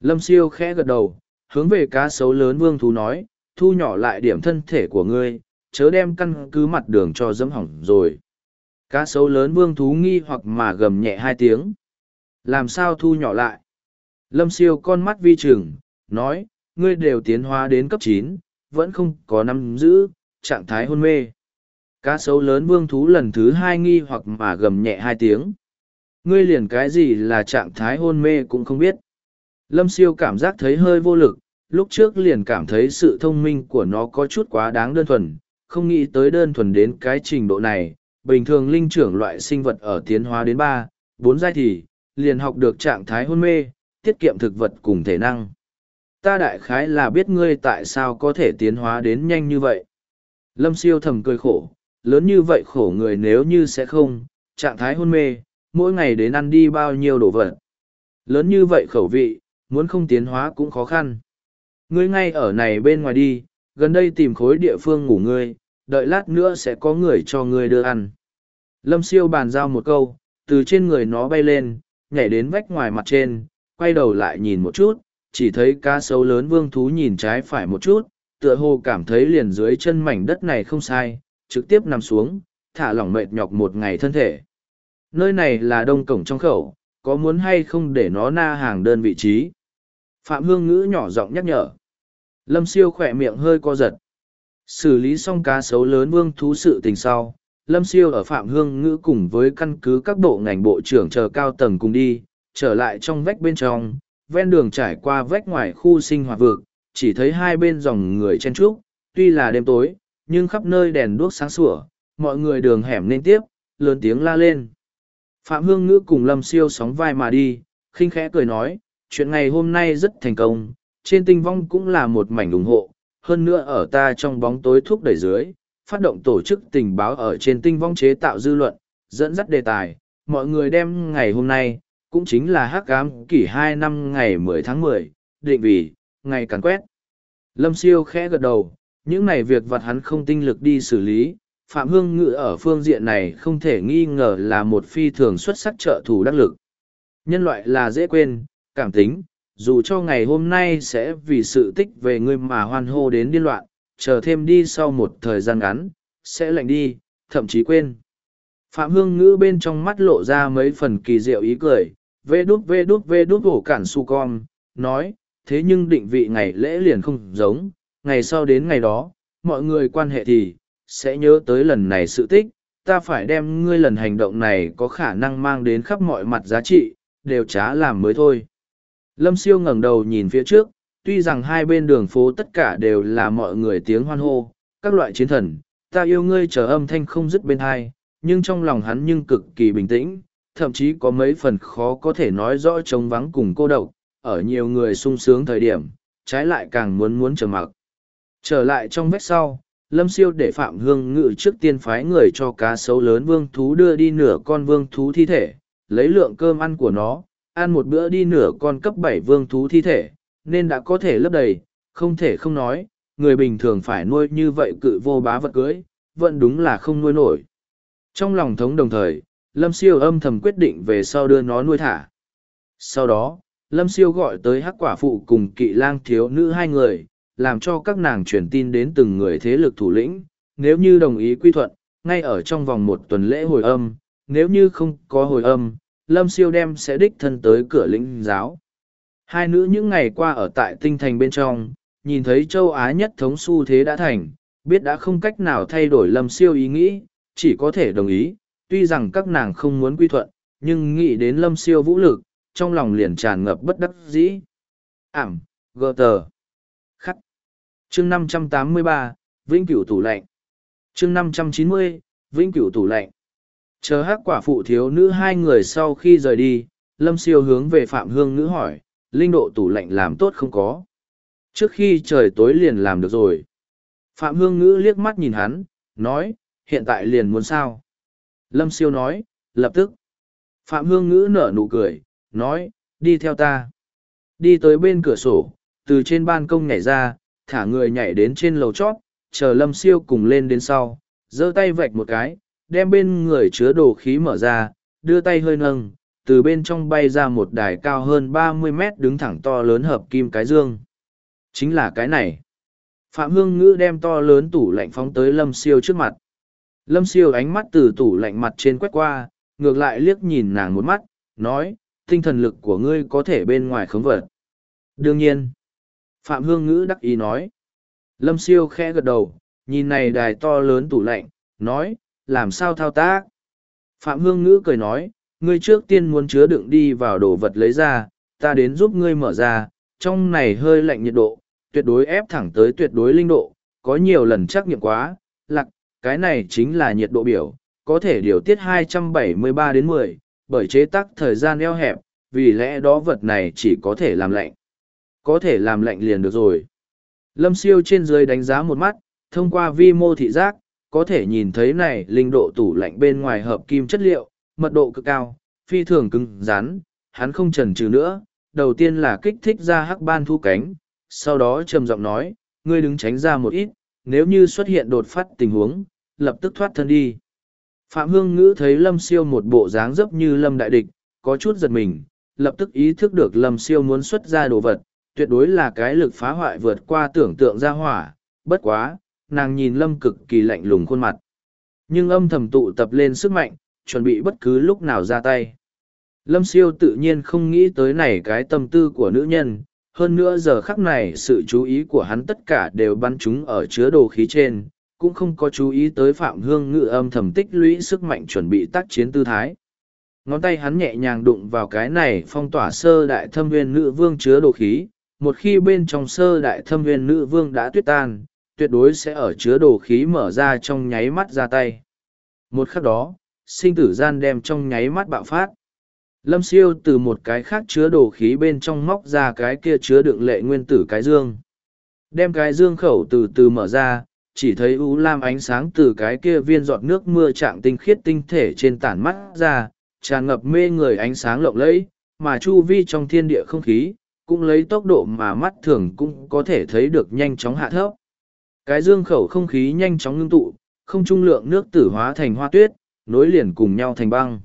Lâm siêu khẽ gật đầu, hướng về cá sấu lớn vương thú nói, thu nhỏ lại điểm thân thể của ngươi, chớ đem căn cứ mặt đường cho dẫm hỏng rồi. Cá sấu lớn vương thú nghi hoặc mà gầm nhẹ hai tiếng. Làm sao thu nhỏ lại? Lâm siêu con mắt vi trừng, nói, ngươi đều tiến hóa đến cấp chín, vẫn không có nắm giữ, trạng thái hôn mê. Cá sấu lớn vương thú lần thứ hai nghi hoặc mà gầm nhẹ hai tiếng. Ngươi liền cái gì là trạng thái hôn mê cũng không biết. Lâm siêu cảm giác thấy hơi vô lực, lúc trước liền cảm thấy sự thông minh của nó có chút quá đáng đơn thuần, không nghĩ tới đơn thuần đến cái trình độ này. Bình thường linh trưởng loại sinh vật ở tiến hóa đến ba, bốn giai thì, liền học được trạng thái hôn mê, tiết kiệm thực vật cùng thể năng. Ta đại khái là biết ngươi tại sao có thể tiến hóa đến nhanh như vậy. Lâm siêu thầm cười khổ, lớn như vậy khổ người nếu như sẽ không, trạng thái hôn mê, mỗi ngày đến ăn đi bao nhiêu đồ vật. Lớn như vậy khẩu vị, muốn không tiến hóa cũng khó khăn. Ngươi ngay ở này bên ngoài đi, gần đây tìm khối địa phương ngủ ngươi, đợi lát nữa sẽ có người cho ngươi đưa ăn. Lâm siêu bàn giao một câu, từ trên người nó bay lên, nhảy đến vách ngoài mặt trên, quay đầu lại nhìn một chút, chỉ thấy cá sấu lớn vương thú nhìn trái phải một chút, tựa hồ cảm thấy liền dưới chân mảnh đất này không sai, trực tiếp nằm xuống, thả lỏng mệt nhọc một ngày thân thể. Nơi này là đông cổng trong khẩu, có muốn hay không để nó na hàng đơn vị trí? Phạm Hương Ngữ nhỏ giọng nhắc nhở. Lâm siêu khỏe miệng hơi co giật. xử lý xong cá sấu lớn vương thú sự tình sau, lâm siêu ở phạm hương ngữ cùng với căn cứ các bộ ngành bộ trưởng chờ cao tầng cùng đi, trở lại trong vách bên trong, ven đường trải qua vách ngoài khu sinh hoạt vực, chỉ thấy hai bên dòng người chen trúc tuy là đêm tối, nhưng khắp nơi đèn đuốc sáng sủa, mọi người đường hẻm nên tiếp, lớn tiếng la lên phạm hương ngữ cùng lâm siêu sóng vai mà đi, khinh khẽ cười nói chuyện ngày hôm nay rất thành công, trên tinh vong cũng là một mảnh ủng hộ, hơn nữa ở ta trong bóng tối thúc đẩy dưới, phát động tổ chức tình báo ở trên tinh vong chế tạo dư luận, dẫn dắt đề tài, mọi người đem ngày hôm nay, cũng chính là hắc ám kỷ hai năm ngày mười tháng mười, định vì ngày càn quét. Lâm siêu khẽ gật đầu, những này việc vặt hắn không tinh lực đi xử lý, phạm hương ngự ở phương diện này không thể nghi ngờ là một phi thường xuất sắc trợ thủ đắc lực. Nhân loại là dễ quên cảm tính, dù cho ngày hôm nay sẽ vì sự tích về ngươi mà hoan hô đến điên loạn, chờ thêm đi sau một thời gian ngắn, sẽ lạnh đi, thậm chí quên. Phạm hương ngữ bên trong mắt lộ ra mấy phần kỳ diệu ý cười, vê đút vê đút vê đút hổ cản su con, nói, thế nhưng định vị ngày lễ liền không giống, ngày sau đến ngày đó, mọi người quan hệ thì sẽ nhớ tới lần này sự tích, ta phải đem ngươi lần hành động này có khả năng mang đến khắp mọi mặt giá trị, đều trá làm mới thôi lâm siêu ngẩng đầu nhìn phía trước, tuy rằng hai bên đường phố tất cả đều là mọi người tiếng hoan hô, các loại chiến thần, ta yêu ngươi chờ âm thanh không dứt bên hai, nhưng trong lòng hắn nhưng cực kỳ bình tĩnh, thậm chí có mấy phần khó có thể nói rõ trống vắng cùng cô độc, ở nhiều người sung sướng thời điểm, trái lại càng muốn muốn trở mặc. Trở lại trong vết sau, lâm siêu để phạm hương ngự trước tiên phái người cho cá sấu lớn vương thú đưa đi nửa con vương thú thi thể, lấy lượng cơm ăn của nó ăn một bữa đi nửa con cấp bảy vương thú thi thể, nên đã có thể lấp đầy, không thể không nói, người bình thường phải nuôi như vậy cự vô bá vật cưới, vẫn đúng là không nuôi nổi. Trong lòng thống đồng thời, lâm siêu âm thầm quyết định về sau đưa nó nuôi thả. Sau đó, lâm siêu gọi tới hắc quả phụ cùng kỵ lang thiếu nữ hai người, làm cho các nàng truyền tin đến từng người thế lực thủ lĩnh, nếu như đồng ý quy thuận, ngay ở trong vòng một tuần lễ hồi âm, nếu như không có hồi âm lâm siêu đem sẽ đích thân tới cửa lĩnh giáo. Hai nữ những ngày qua ở tại tinh thành bên trong, nhìn thấy châu á nhất thống xu thế đã thành, biết đã không cách nào thay đổi lâm siêu ý nghĩ, chỉ có thể đồng ý. Tuy rằng các nàng không muốn quy thuận, nhưng nghĩ đến lâm siêu vũ lực, trong lòng liền tràn ngập bất đắc dĩ. Ảm gờ tờ khắc. Chương năm trăm tám mươi ba, vĩnh cửu tủ lạnh. Chương năm trăm chín mươi, vĩnh cửu tủ lạnh chờ hắc quả phụ thiếu nữ hai người sau khi rời đi, lâm siêu hướng về phạm hương nữ hỏi, linh độ tủ lạnh làm tốt không có? Trước khi trời tối liền làm được rồi. Phạm hương ngữ liếc mắt nhìn hắn, nói, hiện tại liền muốn sao? Lâm siêu nói, lập tức. Phạm hương ngữ nở nụ cười, nói, đi theo ta. Đi tới bên cửa sổ, từ trên ban công nhảy ra, thả người nhảy đến trên lầu chót, chờ lâm siêu cùng lên đến sau, giơ tay vạch một cái đem bên người chứa đồ khí mở ra, đưa tay hơi nâng, từ bên trong bay ra một đài cao hơn ba mươi mét đứng thẳng to lớn hợp kim cái dương. Chính là cái này. Phạm hương ngữ đem to lớn tủ lạnh phóng tới lâm siêu trước mặt. Lâm siêu ánh mắt từ tủ lạnh mặt trên quét qua, ngược lại liếc nhìn nàng một mắt, nói, tinh thần lực của ngươi có thể bên ngoài khống vật. Đương nhiên. Phạm hương ngữ đắc ý nói. Lâm siêu khẽ gật đầu, nhìn này đài to lớn tủ lạnh, nói làm sao thao tác? Phạm hương ngữ cười nói ngươi trước tiên muốn chứa đựng đi vào đồ vật lấy ra ta đến giúp ngươi mở ra trong này hơi lạnh nhiệt độ tuyệt đối ép thẳng tới tuyệt đối linh độ có nhiều lần trắc nghiệm quá lặc cái này chính là nhiệt độ biểu có thể điều tiết 273 đến 10, bởi chế tác thời gian eo hẹp vì lẽ đó vật này chỉ có thể làm lạnh. Có thể làm lạnh liền được rồi. Lâm siêu trên dưới đánh giá một mắt thông qua vi mô thị giác có thể nhìn thấy này linh độ tủ lạnh bên ngoài hợp kim chất liệu, mật độ cực cao, phi thường cứng rắn, hắn không chần chừ nữa, đầu tiên là kích thích ra hắc ban thu cánh, sau đó trầm giọng nói, ngươi đứng tránh ra một ít, nếu như xuất hiện đột phát tình huống, lập tức thoát thân đi. Phạm hương ngữ thấy lâm siêu một bộ dáng dấp như lâm đại địch, có chút giật mình, lập tức ý thức được lâm siêu muốn xuất ra đồ vật, tuyệt đối là cái lực phá hoại vượt qua tưởng tượng ra hỏa, bất quá nàng nhìn lâm cực kỳ lạnh lùng khuôn mặt. Nhưng âm thầm tụ tập lên sức mạnh chuẩn bị bất cứ lúc nào ra tay. Lâm siêu tự nhiên không nghĩ tới này cái tâm tư của nữ nhân. Hơn nữa giờ khắc này sự chú ý của hắn tất cả đều bắn chúng ở chứa đồ khí trên, cũng không có chú ý tới Phạm Hương ngự âm thầm tích lũy sức mạnh chuẩn bị tác chiến tư thái. Ngón tay hắn nhẹ nhàng đụng vào cái này phong tỏa sơ đại thâm viên nữ vương chứa đồ khí, một khi bên trong sơ đại thâm viên nữ vương đã tuyết tan, tuyệt đối sẽ ở chứa đồ khí mở ra trong nháy mắt ra tay. Một khắc đó, sinh tử gian đem trong nháy mắt bạo phát. Lâm siêu từ một cái khác chứa đồ khí bên trong móc ra cái kia chứa đựng lệ nguyên tử cái dương. Đem cái dương khẩu từ từ mở ra, chỉ thấy u lam ánh sáng từ cái kia viên giọt nước mưa trạng tinh khiết tinh thể trên tản mắt ra, tràn ngập mê người ánh sáng lộng lẫy, mà chu vi trong thiên địa không khí, cũng lấy tốc độ mà mắt thường cũng có thể thấy được nhanh chóng hạ thấp. Cái dương khẩu không khí nhanh chóng ngưng tụ, không trung lượng nước tử hóa thành hoa tuyết, nối liền cùng nhau thành băng.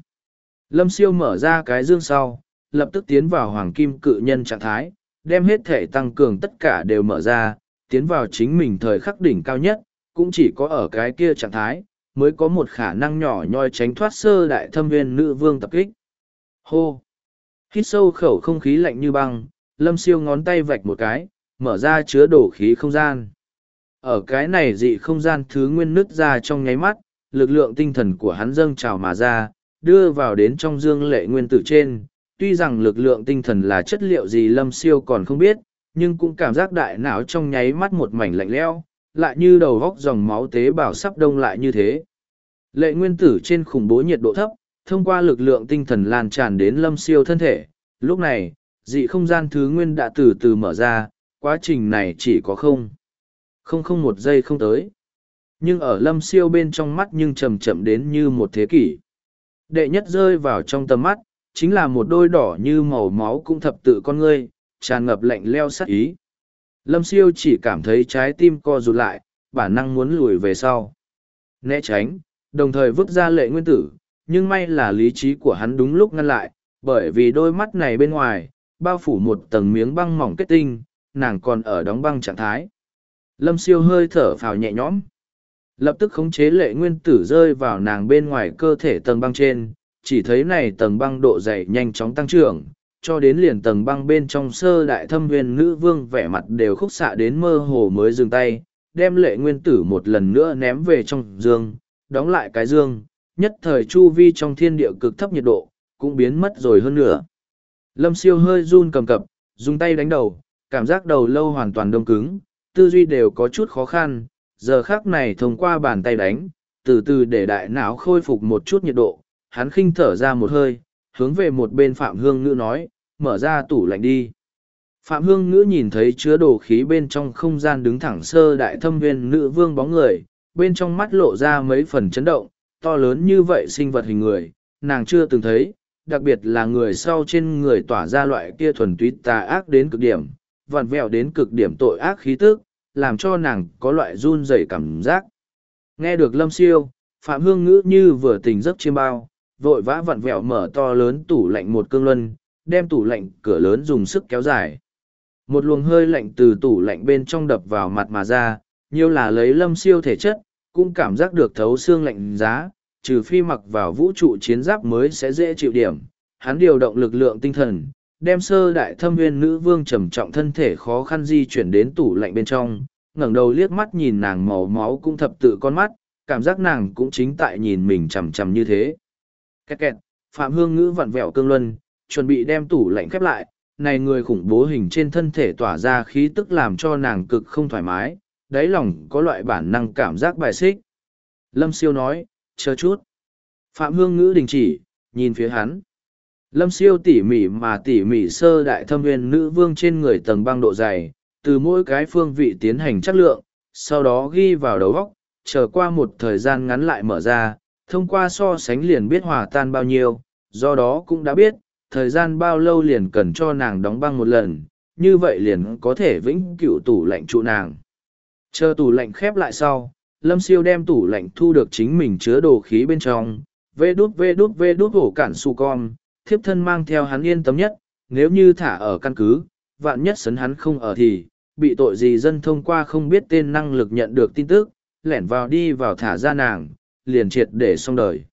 Lâm siêu mở ra cái dương sau, lập tức tiến vào hoàng kim cự nhân trạng thái, đem hết thể tăng cường tất cả đều mở ra, tiến vào chính mình thời khắc đỉnh cao nhất, cũng chỉ có ở cái kia trạng thái, mới có một khả năng nhỏ nhoi tránh thoát sơ đại thâm viên nữ vương tập kích. Hô! Hít sâu khẩu không khí lạnh như băng, lâm siêu ngón tay vạch một cái, mở ra chứa đổ khí không gian. Ở cái này dị không gian thứ nguyên nứt ra trong nháy mắt, lực lượng tinh thần của hắn dâng trào mà ra, đưa vào đến trong dương lệ nguyên tử trên. Tuy rằng lực lượng tinh thần là chất liệu gì lâm siêu còn không biết, nhưng cũng cảm giác đại não trong nháy mắt một mảnh lạnh lẽo, lại như đầu góc dòng máu tế bào sắp đông lại như thế. Lệ nguyên tử trên khủng bố nhiệt độ thấp, thông qua lực lượng tinh thần lan tràn đến lâm siêu thân thể. Lúc này, dị không gian thứ nguyên đã từ từ mở ra, quá trình này chỉ có không. Không không một giây không tới. Nhưng ở lâm siêu bên trong mắt nhưng chậm chậm đến như một thế kỷ. Đệ nhất rơi vào trong tầm mắt, chính là một đôi đỏ như màu máu cũng thập tự con ngươi, tràn ngập lạnh leo sắc ý. Lâm siêu chỉ cảm thấy trái tim co rụt lại, bản năng muốn lùi về sau. Né tránh, đồng thời vứt ra lệ nguyên tử, nhưng may là lý trí của hắn đúng lúc ngăn lại, bởi vì đôi mắt này bên ngoài, bao phủ một tầng miếng băng mỏng kết tinh, nàng còn ở đóng băng trạng thái. Lâm siêu hơi thở phào nhẹ nhõm. Lập tức khống chế lệ nguyên tử rơi vào nàng bên ngoài cơ thể tầng băng trên, chỉ thấy này tầng băng độ dày nhanh chóng tăng trưởng, cho đến liền tầng băng bên trong sơ đại thâm nguyên nữ vương vẻ mặt đều khúc xạ đến mơ hồ mới dừng tay, đem lệ nguyên tử một lần nữa ném về trong dương, đóng lại cái dương, nhất thời chu vi trong thiên địa cực thấp nhiệt độ, cũng biến mất rồi hơn nữa. Lâm siêu hơi run cầm cập, dùng tay đánh đầu, cảm giác đầu lâu hoàn toàn đông cứng, tư duy đều có chút khó khăn, giờ khác này thông qua bàn tay đánh, từ từ để đại não khôi phục một chút nhiệt độ, hắn khinh thở ra một hơi, hướng về một bên Phạm Hương Ngữ nói, mở ra tủ lạnh đi. Phạm Hương Ngữ nhìn thấy chứa đồ khí bên trong không gian đứng thẳng sơ đại thâm viên nữ vương bóng người, bên trong mắt lộ ra mấy phần chấn động, to lớn như vậy sinh vật hình người, nàng chưa từng thấy, đặc biệt là người sau trên người tỏa ra loại kia thuần túy tà ác đến cực điểm, vặn vẹo đến cực điểm tội ác khí tức, làm cho nàng có loại run rẩy cảm giác. Nghe được lâm siêu, Phạm Hương Ngữ như vừa tỉnh giấc chiêm bao, vội vã vặn vẹo mở to lớn tủ lạnh một cương luân, đem tủ lạnh cửa lớn dùng sức kéo dài. Một luồng hơi lạnh từ tủ lạnh bên trong đập vào mặt mà ra, nhiều là lấy lâm siêu thể chất, cũng cảm giác được thấu xương lạnh giá, trừ phi mặc vào vũ trụ chiến giáp mới sẽ dễ chịu điểm. Hắn điều động lực lượng tinh thần, đem sơ đại thâm viên nữ vương trầm trọng thân thể khó khăn di chuyển đến tủ lạnh bên trong, ngẩng đầu liếc mắt nhìn nàng màu máu cũng thập tự con mắt, cảm giác nàng cũng chính tại nhìn mình chằm chằm như thế. Kẹt kẹt, Phạm Hương Ngữ vặn vẹo cương luân, chuẩn bị đem tủ lạnh khép lại, này người khủng bố hình trên thân thể tỏa ra khí tức làm cho nàng cực không thoải mái, đáy lòng có loại bản năng cảm giác bài xích. Lâm siêu nói, chờ chút. Phạm Hương Ngữ đình chỉ, nhìn phía hắn. Lâm siêu tỉ mỉ mà tỉ mỉ sơ đại thâm viên nữ vương trên người tầng băng độ dày, từ mỗi cái phương vị tiến hành chất lượng, sau đó ghi vào đầu góc, chờ qua một thời gian ngắn lại mở ra, thông qua so sánh liền biết hòa tan bao nhiêu, do đó cũng đã biết, thời gian bao lâu liền cần cho nàng đóng băng một lần, như vậy liền có thể vĩnh cửu tủ lạnh trụ nàng. Chờ tủ lạnh khép lại sau, Lâm Siêu đem tủ lạnh thu được chính mình chứa đồ khí bên trong, vê đút vê đút vê đút hổ cản su con, thiếp thân mang theo hắn yên tâm nhất, nếu như thả ở căn cứ, vạn nhất sấn hắn không ở thì, bị tội gì dân thông qua không biết tên năng lực nhận được tin tức, lẻn vào đi vào thả ra nàng, liền triệt để xong đời.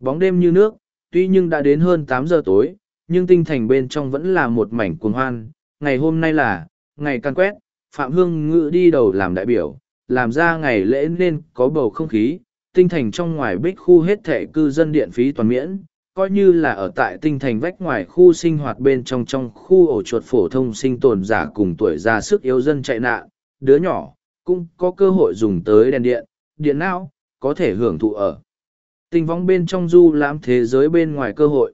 Bóng đêm như nước, tuy nhưng đã đến hơn tám giờ tối, nhưng tinh thành bên trong vẫn là một mảnh cuồng hoan, ngày hôm nay là, ngày căn quét, Phạm Hương Ngự đi đầu làm đại biểu, làm ra ngày lễ nên có bầu không khí, tinh thành trong ngoài bích khu hết thẻ cư dân điện phí toàn miễn, coi như là ở tại tinh thành vách ngoài khu sinh hoạt bên trong trong khu ổ chuột phổ thông sinh tồn giả cùng tuổi già sức yếu dân chạy nạn, đứa nhỏ, cũng có cơ hội dùng tới đèn điện, điện não, có thể hưởng thụ ở. Tinh vong bên trong du lãm thế giới bên ngoài cơ hội.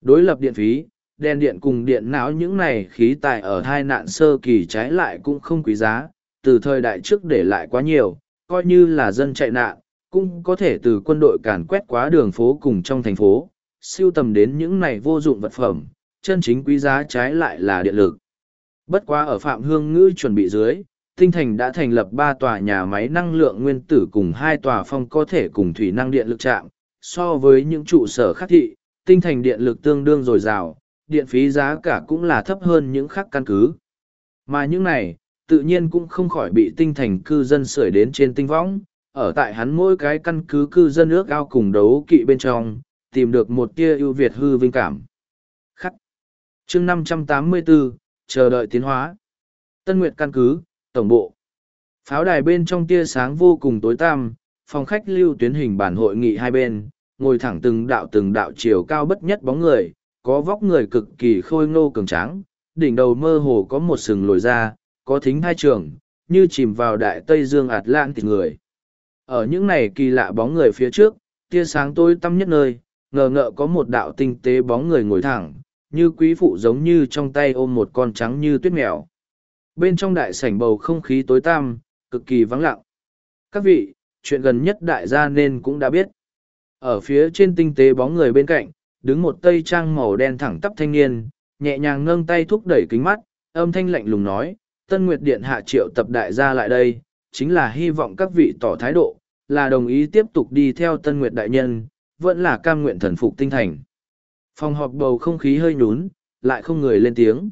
Đối lập điện phí, đèn điện cùng điện não những này khí tài ở hai nạn sơ kỳ trái lại cũng không quý giá, từ thời đại trước để lại quá nhiều, coi như là dân chạy nạn, cũng có thể từ quân đội càn quét quá đường phố cùng trong thành phố, siêu tầm đến những này vô dụng vật phẩm, chân chính quý giá trái lại là điện lực. Bất quá ở Phạm Hương Ngữ chuẩn bị dưới, Tinh Thành đã thành lập ba tòa nhà máy năng lượng nguyên tử cùng hai tòa phong có thể cùng thủy năng điện lực trạm. So với những trụ sở khác thị, Tinh Thành điện lực tương đương dồi dào, điện phí giá cả cũng là thấp hơn những khác căn cứ. Mà những này, tự nhiên cũng không khỏi bị Tinh Thành cư dân sưởi đến trên tinh võng, ở tại hắn mỗi cái căn cứ cư dân ước ao cùng đấu kỵ bên trong, tìm được một tia ưu việt hư vinh cảm. Khắc. chương 584, chờ đợi tiến hóa. Tân Nguyệt căn cứ, tổng bộ. Pháo đài bên trong tia sáng vô cùng tối tăm, phòng khách lưu tuyến hình bản hội nghị hai bên, ngồi thẳng từng đạo từng đạo chiều cao bất nhất bóng người, có vóc người cực kỳ khôi ngô cường tráng, đỉnh đầu mơ hồ có một sừng lồi ra, có thính hai trường, như chìm vào đại Tây Dương Atlantic người. Ở những này kỳ lạ bóng người phía trước, tia sáng tối tăm nhất nơi, ngờ ngợ có một đạo tinh tế bóng người ngồi thẳng, như quý phụ giống như trong tay ôm một con trắng như tuyết mèo. Bên trong đại sảnh bầu không khí tối tăm, cực kỳ vắng lặng. Các vị, chuyện gần nhất đại gia nên cũng đã biết. Ở phía trên tinh tế bóng người bên cạnh, đứng một tây trang màu đen thẳng tắp thanh niên, nhẹ nhàng nâng tay thúc đẩy kính mắt, âm thanh lạnh lùng nói, Tân Nguyệt Điện hạ triệu tập đại gia lại đây, chính là hy vọng các vị tỏ thái độ, là đồng ý tiếp tục đi theo Tân Nguyệt Đại Nhân, vẫn là cam nguyện thần phục tinh thành. Phòng họp bầu không khí hơi nhún, lại không người lên tiếng.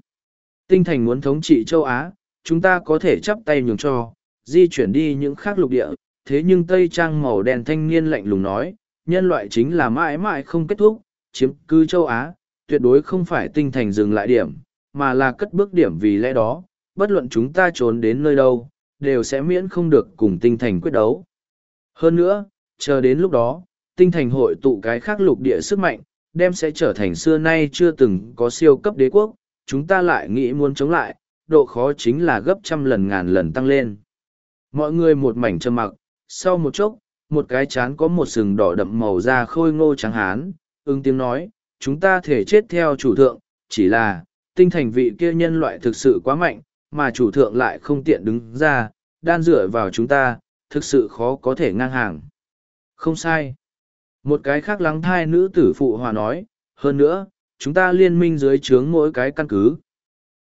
Tinh thành muốn thống trị châu Á, chúng ta có thể chắp tay nhường cho, di chuyển đi những khác lục địa, thế nhưng Tây Trang màu đen thanh niên lạnh lùng nói, nhân loại chính là mãi mãi không kết thúc, chiếm cư châu Á, tuyệt đối không phải tinh thành dừng lại điểm, mà là cất bước điểm vì lẽ đó, bất luận chúng ta trốn đến nơi đâu, đều sẽ miễn không được cùng tinh thành quyết đấu. Hơn nữa, chờ đến lúc đó, tinh thành hội tụ cái khác lục địa sức mạnh, đem sẽ trở thành xưa nay chưa từng có siêu cấp đế quốc, chúng ta lại nghĩ muốn chống lại, độ khó chính là gấp trăm lần ngàn lần tăng lên. Mọi người một mảnh trầm mặc, sau một chốc, một cái chán có một sừng đỏ đậm màu da khôi ngô trắng hán, ứng tiếng nói, chúng ta thể chết theo chủ thượng, chỉ là, tinh thành vị kia nhân loại thực sự quá mạnh, mà chủ thượng lại không tiện đứng ra, đan dựa vào chúng ta, thực sự khó có thể ngang hàng. Không sai. Một cái khác lắng thai nữ tử phụ hòa nói, hơn nữa, chúng ta liên minh dưới trướng mỗi cái căn cứ.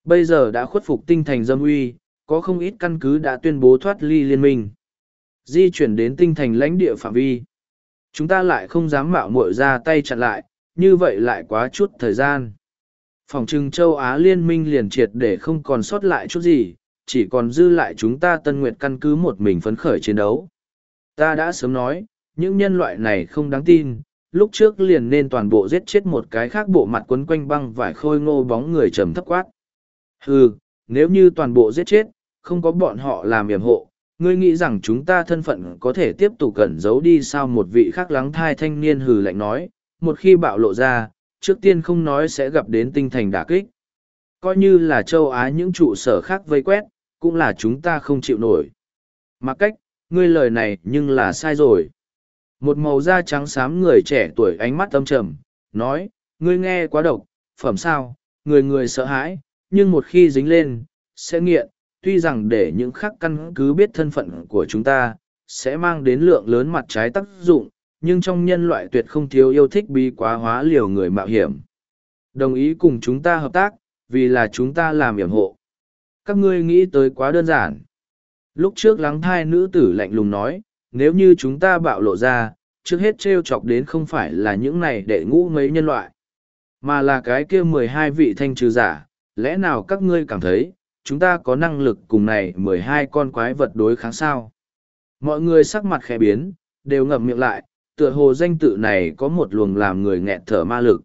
Bây giờ đã khuất phục tinh thành dâm uy, có không ít căn cứ đã tuyên bố thoát ly liên minh. Di chuyển đến tinh thành lãnh địa phạm vi. Chúng ta lại không dám mạo muội ra tay chặn lại, như vậy lại quá chút thời gian. Phòng trừng châu Á liên minh liền triệt để không còn sót lại chút gì, chỉ còn dư lại chúng ta tân nguyệt căn cứ một mình phấn khởi chiến đấu. Ta đã sớm nói, những nhân loại này không đáng tin, lúc trước liền nên toàn bộ giết chết một cái khác bộ mặt quấn quanh băng vải khôi ngô bóng người trầm thấp quát. Hừ, nếu như toàn bộ giết chết, không có bọn họ làm yểm hộ, ngươi nghĩ rằng chúng ta thân phận có thể tiếp tục cẩn giấu đi sao một vị khác lắng thai thanh niên hừ lạnh nói, một khi bạo lộ ra, trước tiên không nói sẽ gặp đến tinh thành đả kích. Coi như là châu Á những trụ sở khác vây quét, cũng là chúng ta không chịu nổi. Mà cách, ngươi lời này nhưng là sai rồi. Một màu da trắng xám người trẻ tuổi ánh mắt âm trầm, nói, ngươi nghe quá độc, phẩm sao, người người sợ hãi, nhưng một khi dính lên, sẽ nghiện, tuy rằng để những khắc căn cứ biết thân phận của chúng ta, sẽ mang đến lượng lớn mặt trái tác dụng, nhưng trong nhân loại tuyệt không thiếu yêu thích bí quá hóa liều người mạo hiểm. Đồng ý cùng chúng ta hợp tác, vì là chúng ta làm hiểm hộ. Các ngươi nghĩ tới quá đơn giản. Lúc trước lắng thai nữ tử lạnh lùng nói, nếu như chúng ta bạo lộ ra, trước hết trêu chọc đến không phải là những này để ngũ mấy nhân loại, mà là cái kia mười hai vị thanh trừ giả, lẽ nào các ngươi cảm thấy, chúng ta có năng lực cùng này mười hai con quái vật đối kháng sao? Mọi người sắc mặt khẽ biến, đều ngậm miệng lại, tựa hồ danh tự này có một luồng làm người nghẹn thở ma lực.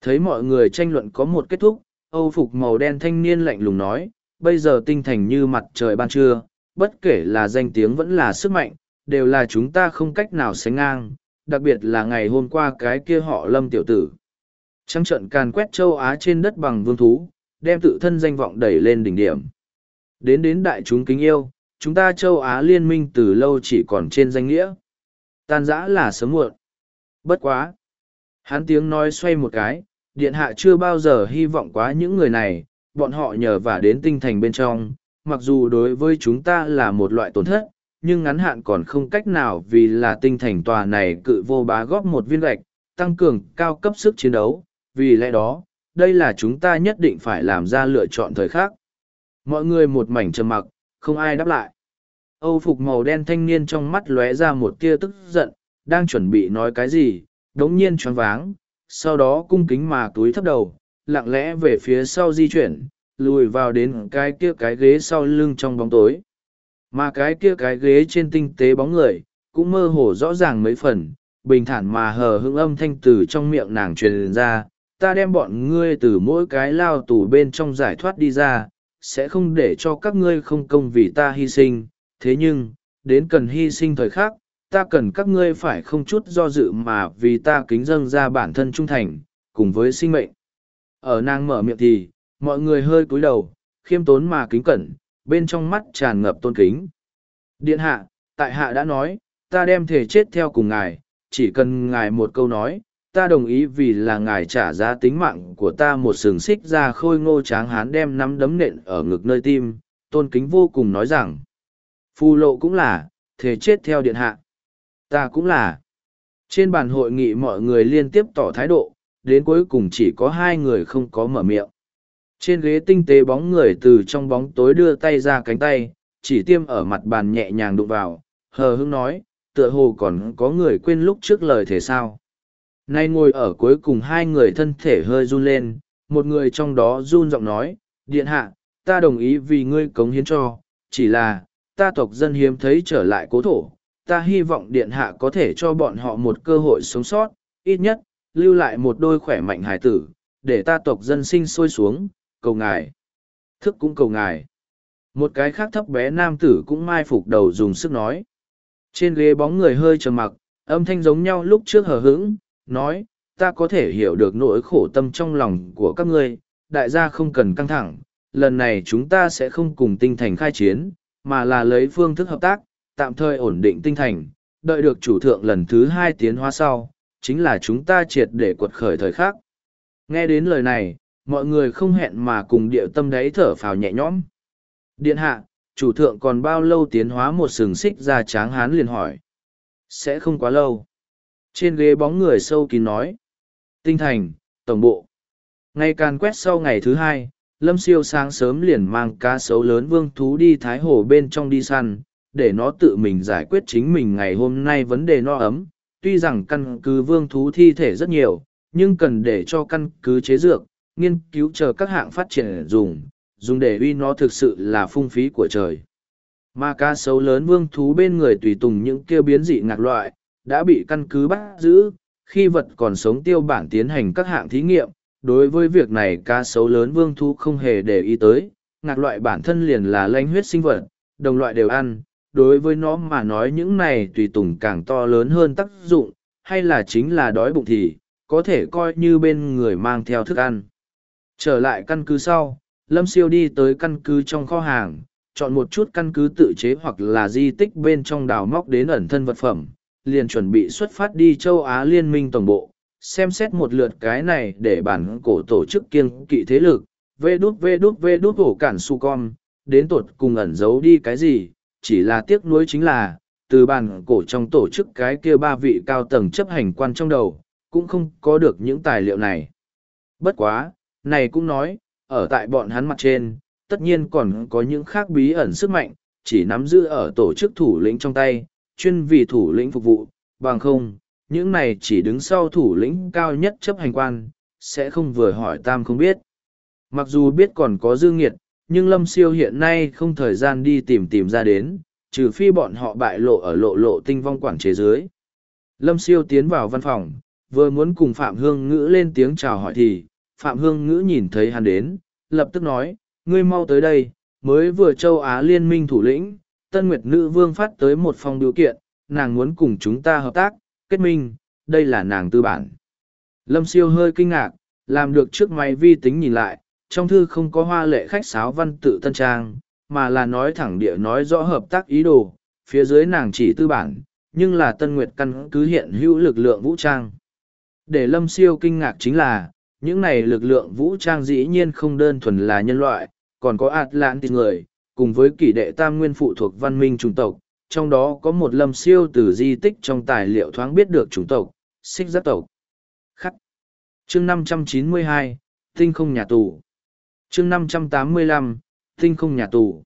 Thấy mọi người tranh luận có một kết thúc, Âu phục màu đen thanh niên lạnh lùng nói, bây giờ tinh thành như mặt trời ban trưa, bất kể là danh tiếng vẫn là sức mạnh, đều là chúng ta không cách nào sánh ngang, đặc biệt là ngày hôm qua cái kia họ lâm tiểu tử. Trăng trận càn quét châu Á trên đất bằng vương thú, đem tự thân danh vọng đẩy lên đỉnh điểm. Đến đến đại chúng kính yêu, chúng ta châu Á liên minh từ lâu chỉ còn trên danh nghĩa. Tan giã là sớm muộn. Bất quá. Hắn tiếng nói xoay một cái, điện hạ chưa bao giờ hy vọng quá những người này, bọn họ nhờ vả đến tinh thành bên trong, mặc dù đối với chúng ta là một loại tổn thất, nhưng ngắn hạn còn không cách nào vì là tinh thành tòa này cự vô bá góp một viên gạch, tăng cường cao cấp sức chiến đấu, vì lẽ đó, đây là chúng ta nhất định phải làm ra lựa chọn thời khắc. Mọi người một mảnh trầm mặc, không ai đáp lại. Âu phục màu đen thanh niên trong mắt lóe ra một tia tức giận, đang chuẩn bị nói cái gì, đống nhiên choáng váng, sau đó cung kính mà túi thấp đầu, lặng lẽ về phía sau di chuyển, lùi vào đến cái kia cái ghế sau lưng trong bóng tối. Mà cái kia cái ghế trên tinh tế bóng người, cũng mơ hồ rõ ràng mấy phần, bình thản mà hờ hững âm thanh từ trong miệng nàng truyền ra, ta đem bọn ngươi từ mỗi cái lao tù bên trong giải thoát đi ra, sẽ không để cho các ngươi không công vì ta hy sinh, thế nhưng, đến cần hy sinh thời khắc, ta cần các ngươi phải không chút do dự mà vì ta kính dâng ra bản thân trung thành, cùng với sinh mệnh. Ở nàng mở miệng thì, mọi người hơi cúi đầu, khiêm tốn mà kính cẩn, bên trong mắt tràn ngập tôn kính. Điện hạ, tại hạ đã nói, ta đem thể chết theo cùng ngài, chỉ cần ngài một câu nói, ta đồng ý vì là ngài trả giá tính mạng của ta một sừng xích ra khôi ngô tráng hán đem nắm đấm nện ở ngực nơi tim, tôn kính vô cùng nói rằng, phù lộ cũng là, thể chết theo điện hạ. Ta cũng là. Trên bàn hội nghị mọi người liên tiếp tỏ thái độ, đến cuối cùng chỉ có hai người không có mở miệng. Trên ghế tinh tế bóng người từ trong bóng tối đưa tay ra cánh tay, chỉ tiêm ở mặt bàn nhẹ nhàng đụng vào, hờ hững nói, tựa hồ còn có người quên lúc trước lời thể sao. Nay ngồi ở cuối cùng hai người thân thể hơi run lên, một người trong đó run giọng nói, điện hạ, ta đồng ý vì ngươi cống hiến cho, chỉ là, ta tộc dân hiếm thấy trở lại cố thổ, ta hy vọng điện hạ có thể cho bọn họ một cơ hội sống sót, ít nhất, lưu lại một đôi khỏe mạnh hải tử, để ta tộc dân sinh sôi xuống, cầu ngài. Thức cũng cầu ngài. Một cái khác thấp bé nam tử cũng mai phục đầu dùng sức nói. Trên ghế bóng người hơi trầm mặc, âm thanh giống nhau lúc trước hờ hững, nói, ta có thể hiểu được nỗi khổ tâm trong lòng của các ngươi, đại gia không cần căng thẳng, lần này chúng ta sẽ không cùng tinh thành khai chiến, mà là lấy phương thức hợp tác, tạm thời ổn định tinh thành, đợi được chủ thượng lần thứ hai tiến hóa sau, chính là chúng ta triệt để quật khởi thời khắc. Nghe đến lời này, mọi người không hẹn mà cùng điệu tâm đấy thở phào nhẹ nhõm. Điện hạ, chủ thượng còn bao lâu tiến hóa một sừng xích ra tráng hán liền hỏi. Sẽ không quá lâu. Trên ghế bóng người sâu kín nói. Tinh thành, tổng bộ. Ngày càn quét sau ngày thứ hai, Lâm Siêu sáng sớm liền mang cá sấu lớn vương thú đi Thái Hồ bên trong đi săn, để nó tự mình giải quyết chính mình ngày hôm nay vấn đề no ấm. Tuy rằng căn cứ vương thú thi thể rất nhiều, nhưng cần để cho căn cứ chế dược, nghiên cứu chờ các hạng phát triển dùng, dùng để uy nó thực sự là phung phí của trời. Mà cá sấu lớn vương thú bên người tùy tùng những kêu biến dị ngạc loại, đã bị căn cứ bắt giữ, khi vật còn sống tiêu bản tiến hành các hạng thí nghiệm. Đối với việc này cá sấu lớn vương thú không hề để ý tới, ngạc loại bản thân liền là lanh huyết sinh vật, đồng loại đều ăn. Đối với nó mà nói những này tùy tùng càng to lớn hơn tác dụng, hay là chính là đói bụng thì, có thể coi như bên người mang theo thức ăn. Trở lại căn cứ sau, Lâm Siêu đi tới căn cứ trong kho hàng, chọn một chút căn cứ tự chế hoặc là di tích bên trong đào móc đến ẩn thân vật phẩm, liền chuẩn bị xuất phát đi châu Á Liên minh tổng bộ, xem xét một lượt cái này để bản cổ tổ chức kiêng kỵ thế lực, vê đút vê đút vê đút hổ cản su con, đến tột cùng ẩn giấu đi cái gì, chỉ là tiếc nuối chính là, từ bản cổ trong tổ chức cái kia ba vị cao tầng chấp hành quan trong đầu, cũng không có được những tài liệu này. Bất quá, này cũng nói, ở tại bọn hắn mặt trên, tất nhiên còn có những khác bí ẩn sức mạnh, chỉ nắm giữ ở tổ chức thủ lĩnh trong tay, chuyên vì thủ lĩnh phục vụ, bằng không, những này chỉ đứng sau thủ lĩnh cao nhất chấp hành quan, sẽ không vừa hỏi tam không biết. Mặc dù biết còn có dư nghiệt, nhưng Lâm Siêu hiện nay không thời gian đi tìm tìm ra đến, trừ phi bọn họ bại lộ ở lộ lộ tinh vong quản chế dưới. Lâm Siêu tiến vào văn phòng, vừa muốn cùng Phạm Hương Ngữ lên tiếng chào hỏi thì, Phạm Hương Ngữ nhìn thấy hắn đến, lập tức nói, ngươi mau tới đây, mới vừa châu Á liên minh thủ lĩnh, Tân Nguyệt Nữ Vương phát tới một phòng điều kiện, nàng muốn cùng chúng ta hợp tác, kết minh, đây là nàng tư bản. Lâm siêu hơi kinh ngạc, làm được trước máy vi tính nhìn lại, trong thư không có hoa lệ khách sáo văn tự tân trang, mà là nói thẳng địa nói rõ hợp tác ý đồ, phía dưới nàng chỉ tư bản, nhưng là Tân Nguyệt căn cứ hiện hữu lực lượng vũ trang. Để Lâm siêu kinh ngạc chính là, những này lực lượng vũ trang dĩ nhiên không đơn thuần là nhân loại, còn có Atlantis người, cùng với kỷ đệ tam nguyên phụ thuộc văn minh chủng tộc, trong đó có một lâm siêu từ di tích trong tài liệu thoáng biết được chủng tộc, xích giác tộc. Khắc. Chương 592, Tinh không nhà tù. Chương 585, Tinh không nhà tù.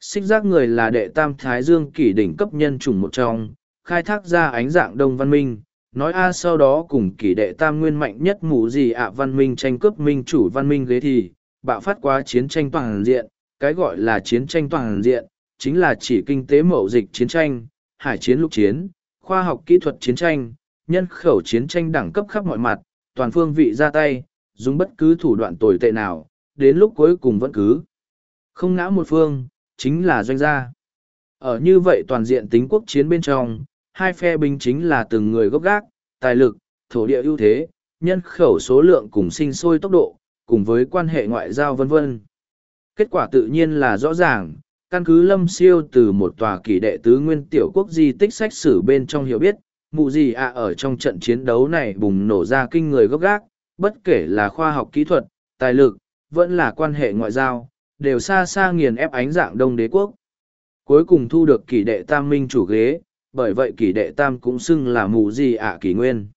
Xích giác người là đệ tam thái dương kỷ đỉnh cấp nhân chủng một trong, khai thác ra ánh dạng đông văn minh. Nói A sau đó cùng kỷ đệ tam nguyên mạnh nhất mũ gì ạ văn minh tranh cướp minh chủ văn minh ghế thì, bạo phát quá chiến tranh toàn diện, cái gọi là chiến tranh toàn diện, chính là chỉ kinh tế mậu dịch chiến tranh, hải chiến lục chiến, khoa học kỹ thuật chiến tranh, nhân khẩu chiến tranh đẳng cấp khắp mọi mặt, toàn phương vị ra tay, dùng bất cứ thủ đoạn tồi tệ nào, đến lúc cuối cùng vẫn cứ. Không ngã một phương, chính là doanh gia. Ở như vậy toàn diện tính quốc chiến bên trong, hai phe binh chính là từng người gốc gác, tài lực, thổ địa ưu thế, nhân khẩu số lượng cùng sinh sôi tốc độ, cùng với quan hệ ngoại giao vân vân. Kết quả tự nhiên là rõ ràng, căn cứ lâm siêu từ một tòa kỷ đệ tứ nguyên tiểu quốc di tích sách sử bên trong hiểu biết, mụ gì ạ ở trong trận chiến đấu này bùng nổ ra kinh người gốc gác, bất kể là khoa học kỹ thuật, tài lực, vẫn là quan hệ ngoại giao, đều xa xa nghiền ép ánh dạng đông đế quốc. Cuối cùng thu được kỷ đệ tam minh chủ ghế, bởi vậy kỷ đệ tam cũng xưng là mù gì ạ kỷ nguyên.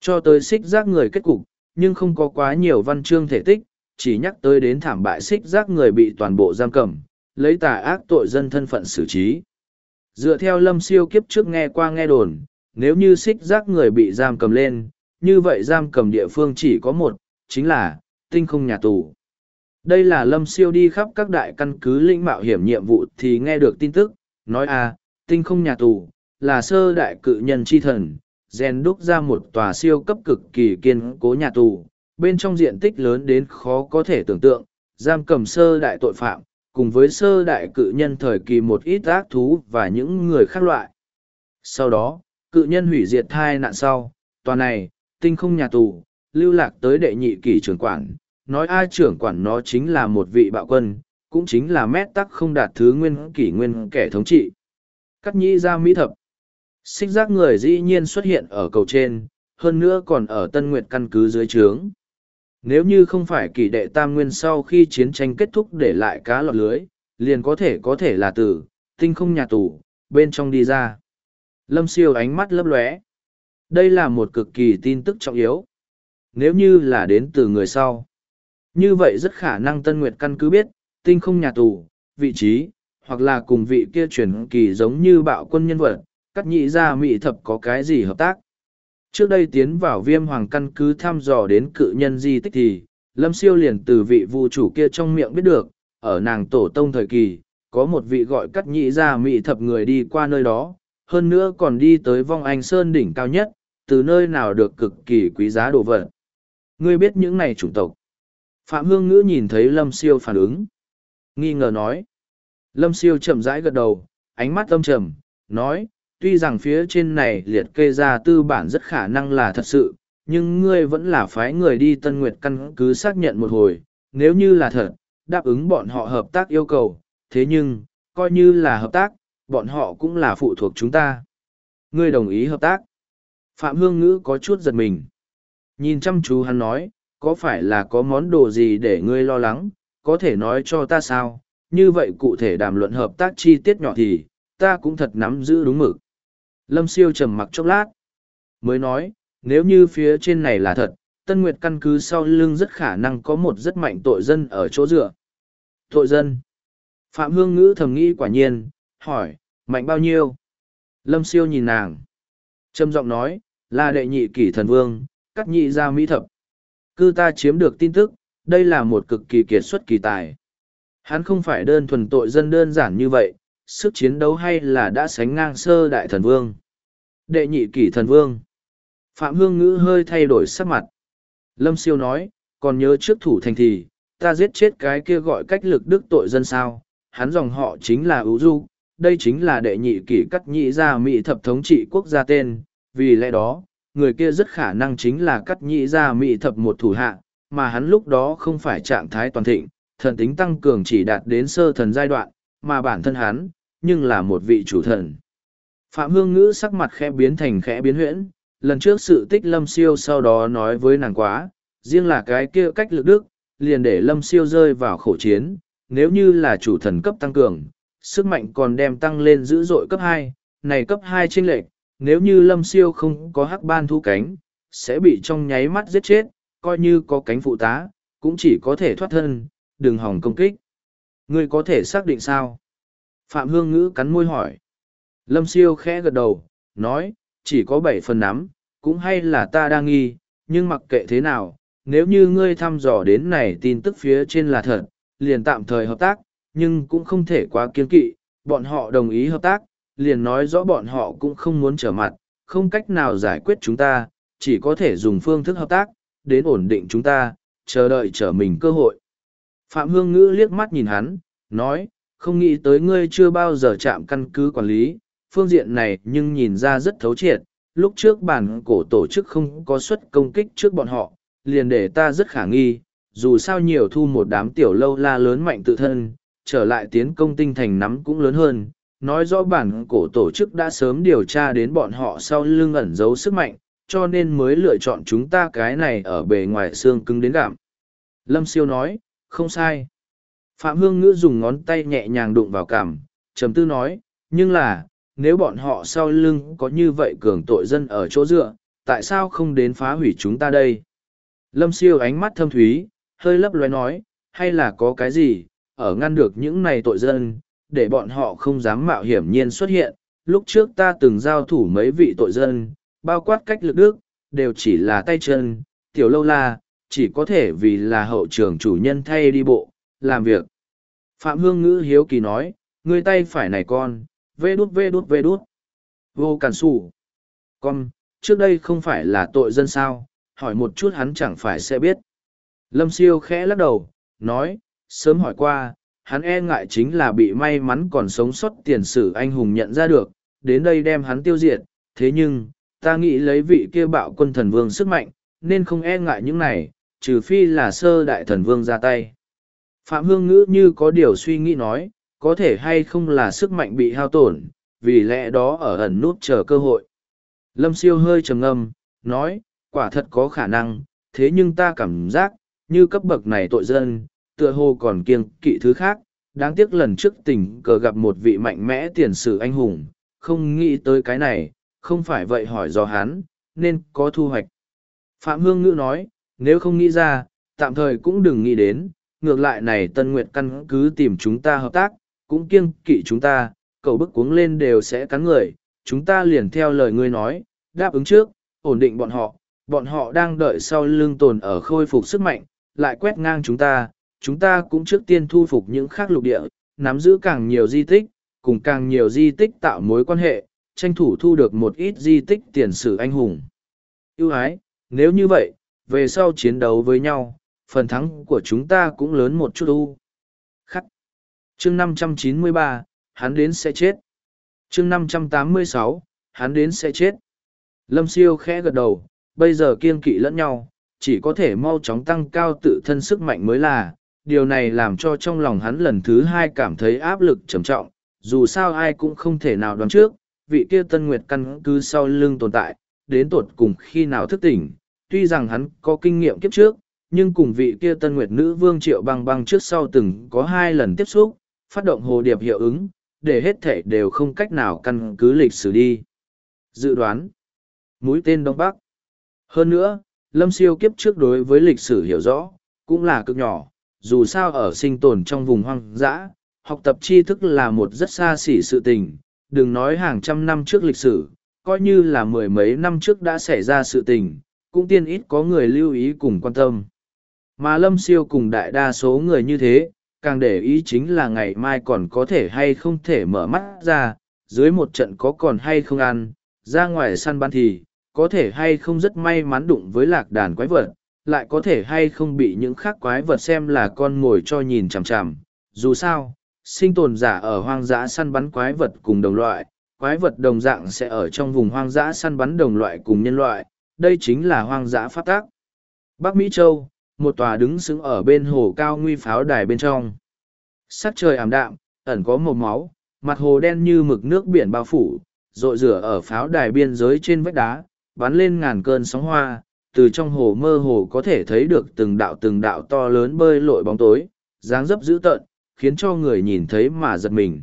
Cho tới xích giác người kết cục, nhưng không có quá nhiều văn chương thể tích, chỉ nhắc tới đến thảm bại xích giác người bị toàn bộ giam cầm, lấy tà ác tội dân thân phận xử trí. Dựa theo lâm siêu kiếp trước nghe qua nghe đồn, nếu như xích giác người bị giam cầm lên, như vậy giam cầm địa phương chỉ có một, chính là tinh không nhà tù. Đây là lâm siêu đi khắp các đại căn cứ lĩnh mạo hiểm nhiệm vụ thì nghe được tin tức, nói à, tinh không nhà tù, là sơ đại cự nhân chi thần, rèn đúc ra một tòa siêu cấp cực kỳ kiên cố nhà tù, bên trong diện tích lớn đến khó có thể tưởng tượng, giam cầm sơ đại tội phạm, cùng với sơ đại cự nhân thời kỳ một ít ác thú và những người khác loại. Sau đó, cự nhân hủy diệt thai nạn sau, tòa này, tinh không nhà tù, lưu lạc tới đệ nhị kỷ trưởng quản, nói ai trưởng quản nó chính là một vị bạo quân, cũng chính là mét tắc không đạt thứ nguyên kỷ nguyên kẻ thống trị. Cắt nhĩ ra mỹ thập. Xích giác người dĩ nhiên xuất hiện ở cầu trên, hơn nữa còn ở Tân Nguyệt căn cứ dưới trướng. Nếu như không phải kỷ đệ tam nguyên sau khi chiến tranh kết thúc để lại cá lọt lưới, liền có thể có thể là từ, tinh không nhà tù, bên trong đi ra. Lâm siêu ánh mắt lấp lóe. Đây là một cực kỳ tin tức trọng yếu. Nếu như là đến từ người sau. Như vậy rất khả năng Tân Nguyệt căn cứ biết, tinh không nhà tù, vị trí, hoặc là cùng vị kia chuyển kỳ giống như bạo quân nhân vật, cắt nhị ra mỹ thập có cái gì hợp tác. Trước đây tiến vào viêm hoàng căn cứ thăm dò đến cự nhân di tích thì, Lâm Siêu liền từ vị vụ chủ kia trong miệng biết được, ở nàng tổ tông thời kỳ, có một vị gọi cắt nhị ra mỹ thập người đi qua nơi đó, hơn nữa còn đi tới vong anh sơn đỉnh cao nhất, từ nơi nào được cực kỳ quý giá đồ vật. Ngươi biết những này chủng tộc. Phạm Hương Ngữ nhìn thấy Lâm Siêu phản ứng. Nghi ngờ nói. Lâm Siêu chậm rãi gật đầu, ánh mắt âm trầm, nói, tuy rằng phía trên này liệt kê ra tư bản rất khả năng là thật sự, nhưng ngươi vẫn là phái người đi Tân Nguyệt căn cứ xác nhận một hồi, nếu như là thật, đáp ứng bọn họ hợp tác yêu cầu, thế nhưng, coi như là hợp tác, bọn họ cũng là phụ thuộc chúng ta. Ngươi đồng ý hợp tác. Phạm Hương Ngữ có chút giật mình. Nhìn chăm chú hắn nói, có phải là có món đồ gì để ngươi lo lắng, có thể nói cho ta sao, như vậy cụ thể đàm luận hợp tác chi tiết nhỏ thì, ta cũng thật nắm giữ đúng mực. Lâm siêu trầm mặc chốc lát. Mới nói, nếu như phía trên này là thật, Tân Nguyệt căn cứ sau lưng rất khả năng có một rất mạnh tội dân ở chỗ dựa. Tội dân. Phạm Hương Ngữ thầm nghĩ quả nhiên, hỏi, mạnh bao nhiêu? Lâm siêu nhìn nàng. Trầm giọng nói, là đệ nhị kỷ thần vương, cắt nhị ra mỹ thập. Cư ta chiếm được tin tức, đây là một cực kỳ kiệt xuất kỳ tài. Hắn không phải đơn thuần tội dân đơn giản như vậy, sức chiến đấu hay là đã sánh ngang sơ đại thần vương. Đệ nhị kỷ thần vương. Phạm Hương Ngữ hơi thay đổi sắc mặt. Lâm Siêu nói, còn nhớ trước thủ thành thì, ta giết chết cái kia gọi cách lực đức tội dân sao, hắn dòng họ chính là ưu du, đây chính là đệ nhị kỷ cắt nhị gia mỹ thập thống trị quốc gia tên, vì lẽ đó, người kia rất khả năng chính là cắt nhị gia mỹ thập một thủ hạ, mà hắn lúc đó không phải trạng thái toàn thịnh, thần tính tăng cường chỉ đạt đến sơ thần giai đoạn, mà bản thân hắn, nhưng là một vị chủ thần. Phạm Hương Ngữ sắc mặt khẽ biến thành khẽ biến huyễn, lần trước sự tích lâm siêu sau đó nói với nàng quá, riêng là cái kia cách lực đức, liền để lâm siêu rơi vào khổ chiến, nếu như là chủ thần cấp tăng cường, sức mạnh còn đem tăng lên dữ dội cấp hai, này cấp hai chênh lệch, nếu như lâm siêu không có hắc ban thu cánh, sẽ bị trong nháy mắt giết chết, coi như có cánh phụ tá, cũng chỉ có thể thoát thân, đừng hỏng công kích. Ngươi có thể xác định sao? Phạm Hương Ngữ cắn môi hỏi. Lâm siêu khẽ gật đầu, nói, chỉ có bảy phần nắm, cũng hay là ta đang nghi, nhưng mặc kệ thế nào, nếu như ngươi thăm dò đến này tin tức phía trên là thật, liền tạm thời hợp tác, nhưng cũng không thể quá kiên kỵ, bọn họ đồng ý hợp tác, liền nói rõ bọn họ cũng không muốn trở mặt, không cách nào giải quyết chúng ta, chỉ có thể dùng phương thức hợp tác, đến ổn định chúng ta, chờ đợi trở mình cơ hội. Phạm Hương Ngữ liếc mắt nhìn hắn, nói, không nghĩ tới ngươi chưa bao giờ chạm căn cứ quản lý, phương diện này nhưng nhìn ra rất thấu triệt, lúc trước bản cổ tổ chức không có suất công kích trước bọn họ, liền để ta rất khả nghi, dù sao nhiều thu một đám tiểu lâu la lớn mạnh tự thân, trở lại tiến công tinh thành nắm cũng lớn hơn, nói rõ bản cổ tổ chức đã sớm điều tra đến bọn họ sau lưng ẩn giấu sức mạnh, cho nên mới lựa chọn chúng ta cái này ở bề ngoài xương cứng đến gạm. Lâm siêu nói, không sai. Phạm Hương Ngữ dùng ngón tay nhẹ nhàng đụng vào cằm, trầm tư nói, nhưng là, nếu bọn họ sau lưng có như vậy cường tội dân ở chỗ dựa, tại sao không đến phá hủy chúng ta đây? Lâm siêu ánh mắt thâm thúy, hơi lấp loé nói, hay là có cái gì, ở ngăn được những này tội dân, để bọn họ không dám mạo hiểm nhiên xuất hiện. Lúc trước ta từng giao thủ mấy vị tội dân, bao quát cách lực đức, đều chỉ là tay chân, tiểu lâu la, chỉ có thể vì là hậu trường chủ nhân thay đi bộ, làm việc. Phạm Hương Ngữ hiếu kỳ nói, ngươi tay phải này con, vê đút vê đút vê đút. Vô cản sủ. Con, trước đây không phải là tội dân sao, hỏi một chút hắn chẳng phải sẽ biết. Lâm siêu khẽ lắc đầu, nói, sớm hỏi qua, hắn e ngại chính là bị may mắn còn sống sót tiền sử anh hùng nhận ra được, đến đây đem hắn tiêu diệt, thế nhưng, ta nghĩ lấy vị kia bạo quân thần vương sức mạnh, nên không e ngại những này, trừ phi là sơ đại thần vương ra tay. Phạm Hương Ngữ như có điều suy nghĩ nói, có thể hay không là sức mạnh bị hao tổn, vì lẽ đó ở ẩn nút chờ cơ hội. Lâm siêu hơi trầm ngâm, nói, quả thật có khả năng, thế nhưng ta cảm giác, như cấp bậc này tội dân, tựa hồ còn kiêng kỵ thứ khác, đáng tiếc lần trước tình cờ gặp một vị mạnh mẽ tiền sử anh hùng, không nghĩ tới cái này, không phải vậy hỏi do hắn, nên có thu hoạch. Phạm Hương Ngữ nói, nếu không nghĩ ra, tạm thời cũng đừng nghĩ đến, ngược lại này Tân Nguyệt căn cứ tìm chúng ta hợp tác, cũng kiêng kỵ chúng ta, Cầu bức cuống lên đều sẽ cắn người, chúng ta liền theo lời ngươi nói, đáp ứng trước, ổn định bọn họ, bọn họ đang đợi sau lưng tồn ở khôi phục sức mạnh, lại quét ngang chúng ta, chúng ta cũng trước tiên thu phục những khác lục địa, nắm giữ càng nhiều di tích, cùng càng nhiều di tích tạo mối quan hệ, tranh thủ thu được một ít di tích tiền sử anh hùng. Yêu ái, nếu như vậy, về sau chiến đấu với nhau, phần thắng của chúng ta cũng lớn một chút u. Khắc. Chương 593, hắn đến sẽ chết. Chương 586, hắn đến sẽ chết. Lâm siêu khẽ gật đầu, bây giờ kiên kỵ lẫn nhau, chỉ có thể mau chóng tăng cao tự thân sức mạnh mới là, điều này làm cho trong lòng hắn lần thứ hai cảm thấy áp lực trầm trọng, dù sao ai cũng không thể nào đoán trước, vị kia tân nguyệt căn cứ sau lưng tồn tại, đến tột cùng khi nào thức tỉnh, tuy rằng hắn có kinh nghiệm kiếp trước, nhưng cùng vị kia tân nguyệt nữ vương triệu băng băng trước sau từng có hai lần tiếp xúc, phát động hồ điệp hiệu ứng, để hết thể đều không cách nào căn cứ lịch sử đi. Dự đoán Mũi tên Đông Bắc Hơn nữa, Lâm Siêu kiếp trước đối với lịch sử hiểu rõ, cũng là cực nhỏ, dù sao ở sinh tồn trong vùng hoang dã, học tập tri thức là một rất xa xỉ sự tình, đừng nói hàng trăm năm trước lịch sử, coi như là mười mấy năm trước đã xảy ra sự tình, cũng tiên ít có người lưu ý cùng quan tâm. Mà Lâm Siêu cùng đại đa số người như thế, càng để ý chính là ngày mai còn có thể hay không thể mở mắt ra, dưới một trận có còn hay không ăn, ra ngoài săn bắn thì, có thể hay không rất may mắn đụng với lạc đàn quái vật, lại có thể hay không bị những khác quái vật xem là con ngồi cho nhìn chằm chằm. Dù sao, sinh tồn giả ở hoang dã săn bắn quái vật cùng đồng loại, quái vật đồng dạng sẽ ở trong vùng hoang dã săn bắn đồng loại cùng nhân loại, đây chính là hoang dã phát tác. Bắc Mỹ Châu, một tòa đứng sững ở bên hồ cao nguy pháo đài bên trong. Sắc trời ảm đạm, ẩn có màu máu, mặt hồ đen như mực nước biển bao phủ, rội rửa ở pháo đài biên giới trên vách đá, bắn lên ngàn cơn sóng hoa, từ trong hồ mơ hồ có thể thấy được từng đạo từng đạo to lớn bơi lội bóng tối, dáng dấp dữ tợn, khiến cho người nhìn thấy mà giật mình.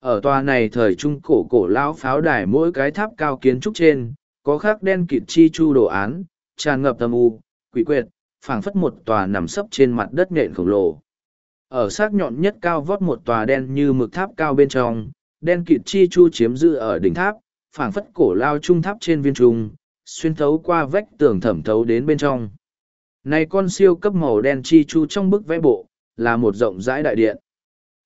Ở tòa này thời trung cổ cổ lão pháo đài mỗi cái tháp cao kiến trúc trên, có khắc đen kịt chi chu đồ án, tràn ngập tầm u, quỷ quyệt, phảng phất một tòa nằm sấp trên mặt đất nện khổng lồ. Ở xác nhọn nhất cao vót một tòa đen như mực tháp cao bên trong, đen kịt chi chu chiếm giữ ở đỉnh tháp, phảng phất cổ lao trung tháp trên viên trung, xuyên thấu qua vách tường thẩm thấu đến bên trong. Này con siêu cấp màu đen chi chu trong bức vẽ bộ, là một rộng rãi đại điện.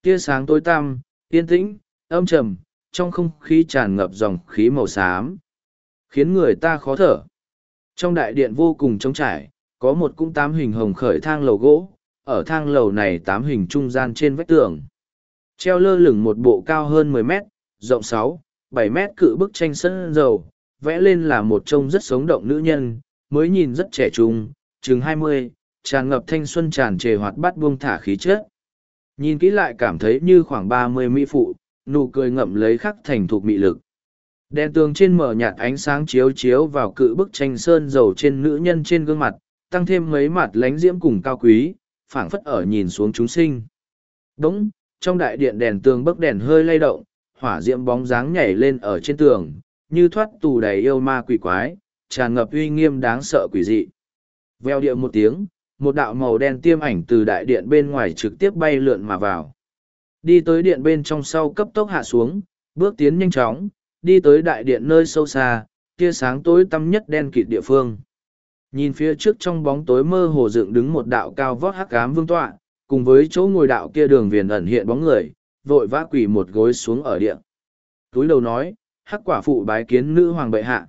Tia sáng tối tăm, yên tĩnh, âm trầm, trong không khí tràn ngập dòng khí màu xám, khiến người ta khó thở. Trong đại điện vô cùng trống trải, có một cung tám hình hồng khởi thang lầu gỗ, ở thang lầu này tám hình trung gian trên vách tường. Treo lơ lửng một bộ cao hơn mười mét, rộng sáu, bảy mét cự bức tranh sân dầu, vẽ lên là một trông rất sống động nữ nhân, mới nhìn rất trẻ trung, chừng mươi, tràn ngập thanh xuân tràn trề hoạt bát buông thả khí chất. Nhìn kỹ lại cảm thấy như khoảng ba mươi mỹ phụ, nụ cười ngậm lấy khắc thành thuộc mị lực. Đèn tường trên mở nhạt ánh sáng chiếu chiếu vào cự bức tranh sơn dầu trên nữ nhân trên gương mặt, tăng thêm mấy mặt lánh diễm cùng cao quý, phảng phất ở nhìn xuống chúng sinh. Đúng, trong đại điện đèn tường bấc đèn hơi lay động, hỏa diễm bóng dáng nhảy lên ở trên tường, như thoát tù đầy yêu ma quỷ quái, tràn ngập uy nghiêm đáng sợ quỷ dị. Veo điệu một tiếng, một đạo màu đen tiêm ảnh từ đại điện bên ngoài trực tiếp bay lượn mà vào. Đi tới điện bên trong sau cấp tốc hạ xuống, bước tiến nhanh chóng, đi tới đại điện nơi sâu xa, tia sáng tối tăm nhất đen kịt địa phương. Nhìn phía trước trong bóng tối mơ hồ dựng đứng một đạo cao vót hắc cám vương tọa, cùng với chỗ ngồi đạo kia đường viền ẩn hiện bóng người, vội vã quỳ một gối xuống ở điện. Túi đầu nói, hắc quả phụ bái kiến nữ hoàng bệ hạ.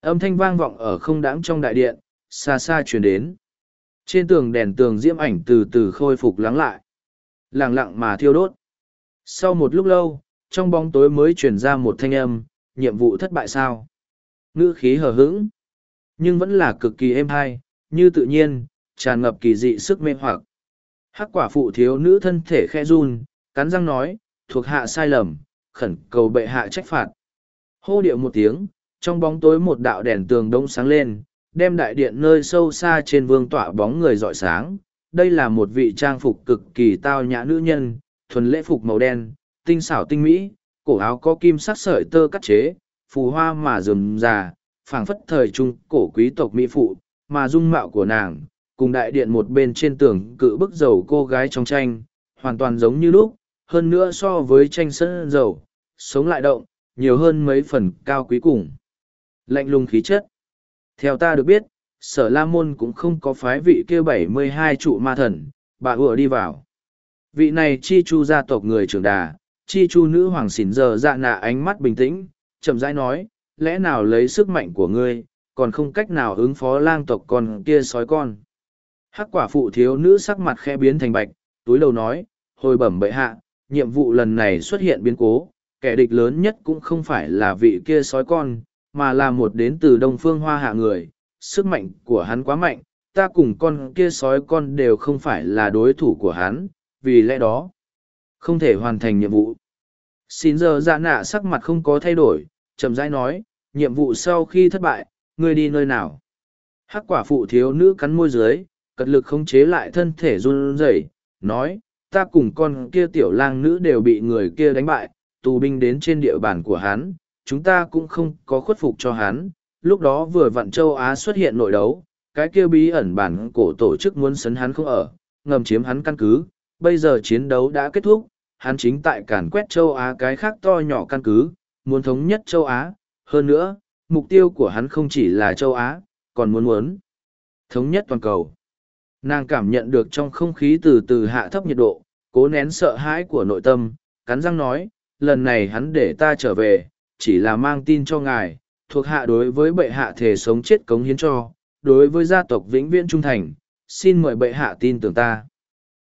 Âm thanh vang vọng ở không đáng trong đại điện, xa xa truyền đến. Trên tường đèn tường diễm ảnh từ từ khôi phục lắng lại. Lặng lặng mà thiêu đốt. Sau một lúc lâu, trong bóng tối mới truyền ra một thanh âm, nhiệm vụ thất bại sao? Ngữ khí hờ hững, nhưng vẫn là cực kỳ êm hay, như tự nhiên, tràn ngập kỳ dị sức mê hoặc. Hắc quả phụ thiếu nữ thân thể khe run, cắn răng nói, thuộc hạ sai lầm, khẩn cầu bệ hạ trách phạt. Hô điệu một tiếng, trong bóng tối một đạo đèn tường đông sáng lên, đem đại điện nơi sâu xa trên vương tỏa bóng người dọi sáng. Đây là một vị trang phục cực kỳ tao nhã nữ nhân, thuần lễ phục màu đen, tinh xảo tinh mỹ, cổ áo có kim sắc sợi tơ cắt chế, phù hoa mà rườm già, phảng phất thời trung cổ quý tộc mỹ phụ, mà dung mạo của nàng, cùng đại điện một bên trên tường cự bức dầu cô gái trong tranh, hoàn toàn giống như lúc, hơn nữa so với tranh sân dầu, sống lại động, nhiều hơn mấy phần cao quý cùng. Lạnh lùng khí chất. Theo ta được biết, sở la môn cũng không có phái vị kia bảy mươi hai trụ ma thần, bà ùa đi vào. Vị này chi chu gia tộc người trưởng đà, chi chu nữ hoàng xỉn giờ dạ nạ ánh mắt bình tĩnh, chậm rãi nói, lẽ nào lấy sức mạnh của ngươi, còn không cách nào ứng phó lang tộc con kia sói con. Hắc quả phụ thiếu nữ sắc mặt khẽ biến thành bạch, túi đầu nói, hồi bẩm bệ hạ, nhiệm vụ lần này xuất hiện biến cố, kẻ địch lớn nhất cũng không phải là vị kia sói con, mà là một đến từ đông phương hoa hạ người, sức mạnh của hắn quá mạnh, ta cùng con kia sói con đều không phải là đối thủ của hắn, vì lẽ đó, không thể hoàn thành nhiệm vụ. Xin giờ dạ nạ sắc mặt không có thay đổi, chậm rãi nói, nhiệm vụ sau khi thất bại, ngươi đi nơi nào? Hắc quả phụ thiếu nữ cắn môi dưới, cật lực khống chế lại thân thể run rẩy, nói, ta cùng con kia tiểu lang nữ đều bị người kia đánh bại, tù binh đến trên địa bàn của hắn, chúng ta cũng không có khuất phục cho hắn. Lúc đó vừa vặn châu Á xuất hiện nội đấu, cái kia bí ẩn bản cổ tổ chức muốn sấn hắn không ở, ngầm chiếm hắn căn cứ, bây giờ chiến đấu đã kết thúc, hắn chính tại càn quét châu Á cái khác to nhỏ căn cứ, muốn thống nhất châu Á, hơn nữa, mục tiêu của hắn không chỉ là châu Á, còn muốn muốn thống nhất toàn cầu. Nàng cảm nhận được trong không khí từ từ hạ thấp nhiệt độ, cố nén sợ hãi của nội tâm, cắn răng nói, lần này hắn để ta trở về, chỉ là mang tin cho ngài, thuộc hạ đối với bệ hạ thể sống chết cống hiến cho, đối với gia tộc vĩnh viễn trung thành, xin mời bệ hạ tin tưởng ta.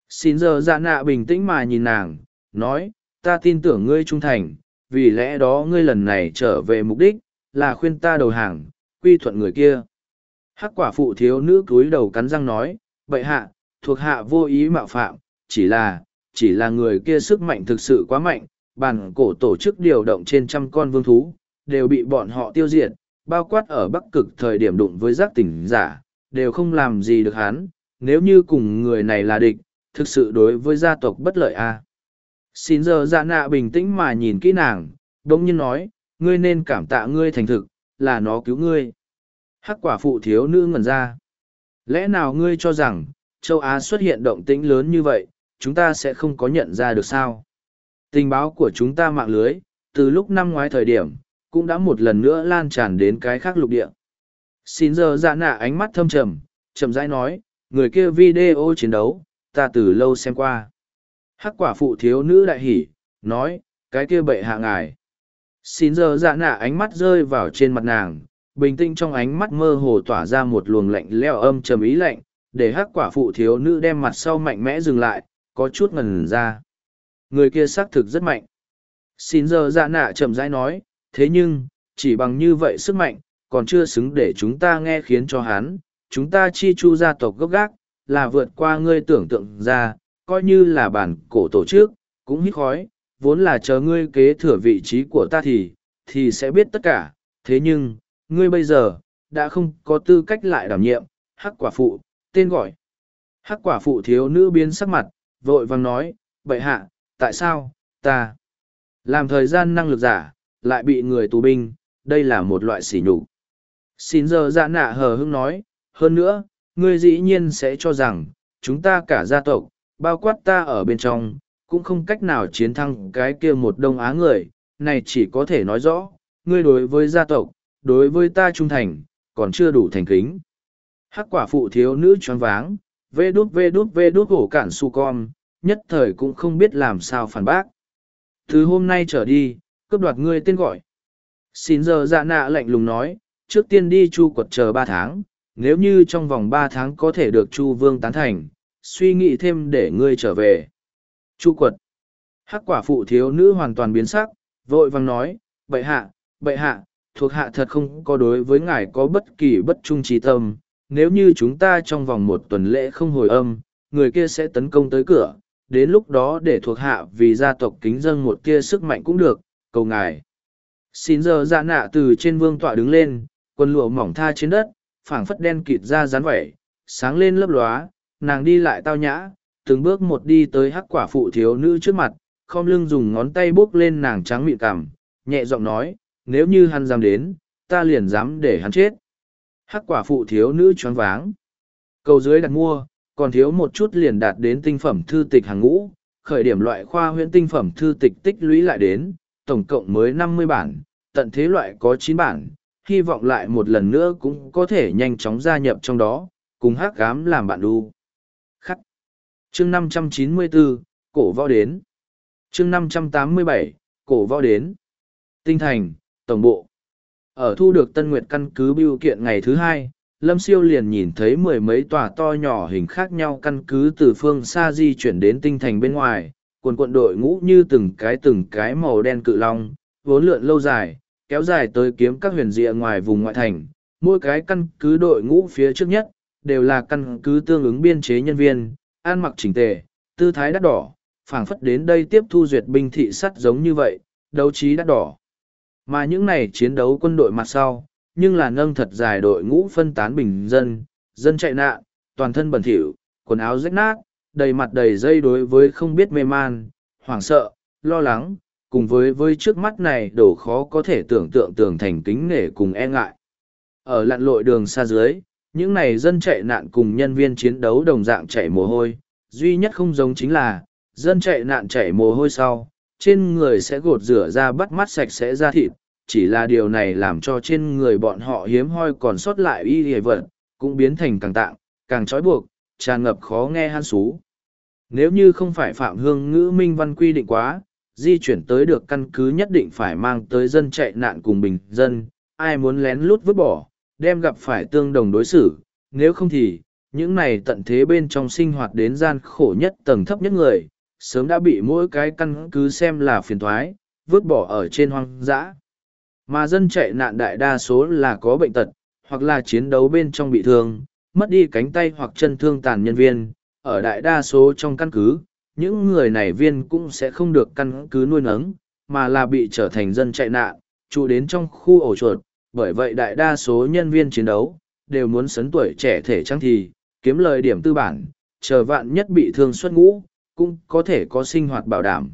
Xin giờ dạ nạ bình tĩnh mà nhìn nàng, nói, ta tin tưởng ngươi trung thành, vì lẽ đó ngươi lần này trở về mục đích, là khuyên ta đầu hàng, quy thuận người kia. Hắc quả phụ thiếu nữ cúi đầu cắn răng nói, bệ hạ, thuộc hạ vô ý mạo phạm, chỉ là, chỉ là người kia sức mạnh thực sự quá mạnh, bản cổ tổ chức điều động trên trăm con vương thú, đều bị bọn họ tiêu diệt, bao quát ở bắc cực thời điểm đụng với giác tỉnh giả, đều không làm gì được hắn, nếu như cùng người này là địch, thực sự đối với gia tộc bất lợi a. À. Xin giờ dạ nạ bình tĩnh mà nhìn kỹ nàng, đông nhiên nói, ngươi nên cảm tạ ngươi thành thực, là nó cứu ngươi. Hắc quả phụ thiếu nữ ngẩn ra. Lẽ nào ngươi cho rằng, châu Á xuất hiện động tĩnh lớn như vậy, chúng ta sẽ không có nhận ra được sao? Tình báo của chúng ta mạng lưới, từ lúc năm ngoái thời điểm, cũng đã một lần nữa lan tràn đến cái khác lục địa. Xin giờ dạ nạ ánh mắt thâm trầm, chậm rãi nói, người kia video chiến đấu, ta từ lâu xem qua. Hắc quả phụ thiếu nữ đại hỉ, nói, cái kia bệ hạ ngài. Xin giờ dạ nạ ánh mắt rơi vào trên mặt nàng, bình tĩnh trong ánh mắt mơ hồ tỏa ra một luồng lạnh leo âm trầm ý lạnh, để hắc quả phụ thiếu nữ đem mặt sau mạnh mẽ dừng lại, có chút ngần ra. Người kia xác thực rất mạnh. Xin giờ dạ nạ chậm rãi nói, thế nhưng, chỉ bằng như vậy sức mạnh, còn chưa xứng để chúng ta nghe khiến cho hắn, chúng ta chi chu gia tộc gốc gác, là vượt qua ngươi tưởng tượng ra, coi như là bản cổ tổ chức, cũng hít khói, vốn là chờ ngươi kế thừa vị trí của ta thì, thì sẽ biết tất cả, thế nhưng, ngươi bây giờ, đã không có tư cách lại đảm nhiệm, hắc quả phụ, tên gọi. Hắc quả phụ thiếu nữ biến sắc mặt, vội vàng nói, bậy hạ, tại sao, ta, làm thời gian năng lực giả, lại bị người tù binh, đây là một loại sỉ nhục. Xin giờ dạ nạ hờ hưng nói, hơn nữa, ngươi dĩ nhiên sẽ cho rằng, chúng ta cả gia tộc, bao quát ta ở bên trong, cũng không cách nào chiến thắng cái kia một đông á người, này chỉ có thể nói rõ, ngươi đối với gia tộc, đối với ta trung thành, còn chưa đủ thành kính. Hắc quả phụ thiếu nữ choáng váng, vê đút vê đút vê đút hổ cản su con, nhất thời cũng không biết làm sao phản bác. Từ hôm nay trở đi, cướp đoạt ngươi tên gọi. Xin giờ dạ nạ lạnh lùng nói, trước tiên đi chu quật chờ ba tháng, nếu như trong vòng ba tháng có thể được chu vương tán thành, suy nghĩ thêm để ngươi trở về. Chu quật. Hắc quả phụ thiếu nữ hoàn toàn biến sắc, vội vàng nói, bệ hạ, bệ hạ, thuộc hạ thật không có đối với ngài có bất kỳ bất trung trí tâm. Nếu như chúng ta trong vòng một tuần lễ không hồi âm, người kia sẽ tấn công tới cửa, đến lúc đó để thuộc hạ vì gia tộc kính dân một tia sức mạnh cũng được, cầu ngài. Xin giờ dạ nạ từ trên vương tọa đứng lên, quần lụa mỏng tha trên đất, phảng phất đen kịt ra rán vẩy, sáng lên lấp lóa, nàng đi lại tao nhã, từng bước một đi tới hắc quả phụ thiếu nữ trước mặt, khom lưng dùng ngón tay buốc lên nàng trắng mịn cảm, nhẹ giọng nói, nếu như hắn dám đến, ta liền dám để hắn chết. Hắc quả phụ thiếu nữ choáng váng. Cầu dưới đặt mua, còn thiếu một chút liền đạt đến tinh phẩm thư tịch hàng ngũ, khởi điểm loại khoa huyễn tinh phẩm thư tịch tích lũy lại đến, tổng cộng mới năm mươi bản, tận thế loại có chín bản, hy vọng lại một lần nữa cũng có thể nhanh chóng gia nhập trong đó, cùng hắc gám làm bạn đu. Chương năm trăm chín mươi bốn cổ võ đến. chương năm trăm tám mươi bảy cổ võ đến. Tinh thành, tổng bộ. Ở thu được Tân Nguyệt căn cứ biêu kiện ngày thứ hai, Lâm Siêu liền nhìn thấy mười mấy tòa to nhỏ hình khác nhau căn cứ từ phương xa di chuyển đến tinh thành bên ngoài, quần quận đội ngũ như từng cái từng cái màu đen cự long, vốn lượn lâu dài, kéo dài tới kiếm các huyền địa ngoài vùng ngoại thành. Mỗi cái căn cứ đội ngũ phía trước nhất, đều là căn cứ tương ứng biên chế nhân viên, ăn mặc chỉnh tề, tư thái đắt đỏ, phảng phất đến đây tiếp thu duyệt binh thị sắt giống như vậy, đấu trí đắt đỏ. Mà những này chiến đấu quân đội mặt sau, nhưng là nâng thật dài đội ngũ phân tán bình dân, dân chạy nạn, toàn thân bẩn thỉu, quần áo rách nát, đầy mặt đầy dây đối với không biết mê man, hoảng sợ, lo lắng, cùng với với trước mắt này đổ khó có thể tưởng tượng tưởng thành kính nể cùng e ngại. Ở lặn lội đường xa dưới, những này dân chạy nạn cùng nhân viên chiến đấu đồng dạng chạy mồ hôi, duy nhất không giống chính là, dân chạy nạn chạy mồ hôi sau, trên người sẽ gột rửa ra bắt mắt sạch sẽ ra thịt, chỉ là điều này làm cho trên người bọn họ hiếm hoi còn sót lại y hề vật, cũng biến thành càng tạng, càng trói buộc, tràn ngập khó nghe han xú. Nếu như không phải Phạm Hương ngữ minh văn quy định quá, di chuyển tới được căn cứ nhất định phải mang tới dân chạy nạn cùng bình dân, ai muốn lén lút vứt bỏ, đem gặp phải tương đồng đối xử, nếu không thì, những này tận thế bên trong sinh hoạt đến gian khổ nhất tầng thấp nhất người, sớm đã bị mỗi cái căn cứ xem là phiền thoái, vứt bỏ ở trên hoang dã. Mà dân chạy nạn đại đa số là có bệnh tật, hoặc là chiến đấu bên trong bị thương, mất đi cánh tay hoặc chân thương tàn nhân viên, ở đại đa số trong căn cứ, những người này viên cũng sẽ không được căn cứ nuôi nấng, mà là bị trở thành dân chạy nạn, trụ đến trong khu ổ chuột, bởi vậy đại đa số nhân viên chiến đấu, đều muốn sấn tuổi trẻ thể trang thì, kiếm lời điểm tư bản, chờ vạn nhất bị thương xuất ngũ, cũng có thể có sinh hoạt bảo đảm.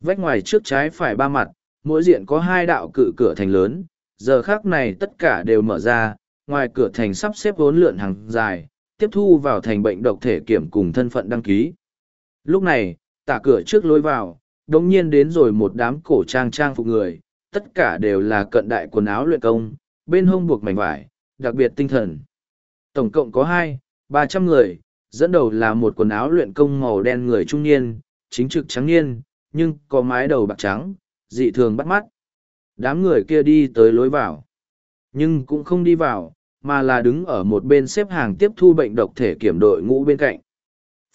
Vách ngoài trước trái phải ba mặt, mỗi diện có hai đạo cự cửa thành lớn, giờ khác này tất cả đều mở ra, ngoài cửa thành sắp xếp vốn lượn hàng dài, tiếp thu vào thành bệnh độc thể kiểm cùng thân phận đăng ký. Lúc này, tả cửa trước lối vào, đống nhiên đến rồi một đám cổ trang trang phục người, tất cả đều là cận đại quần áo luyện công, bên hông buộc mảnh vải, đặc biệt tinh thần. Tổng cộng có hai, ba trăm người, dẫn đầu là một quần áo luyện công màu đen người trung niên, chính trực trắng niên, nhưng có mái đầu bạc trắng, dị thường bắt mắt. Đám người kia đi tới lối vào, nhưng cũng không đi vào, mà là đứng ở một bên xếp hàng tiếp thu bệnh độc thể kiểm đội ngũ bên cạnh.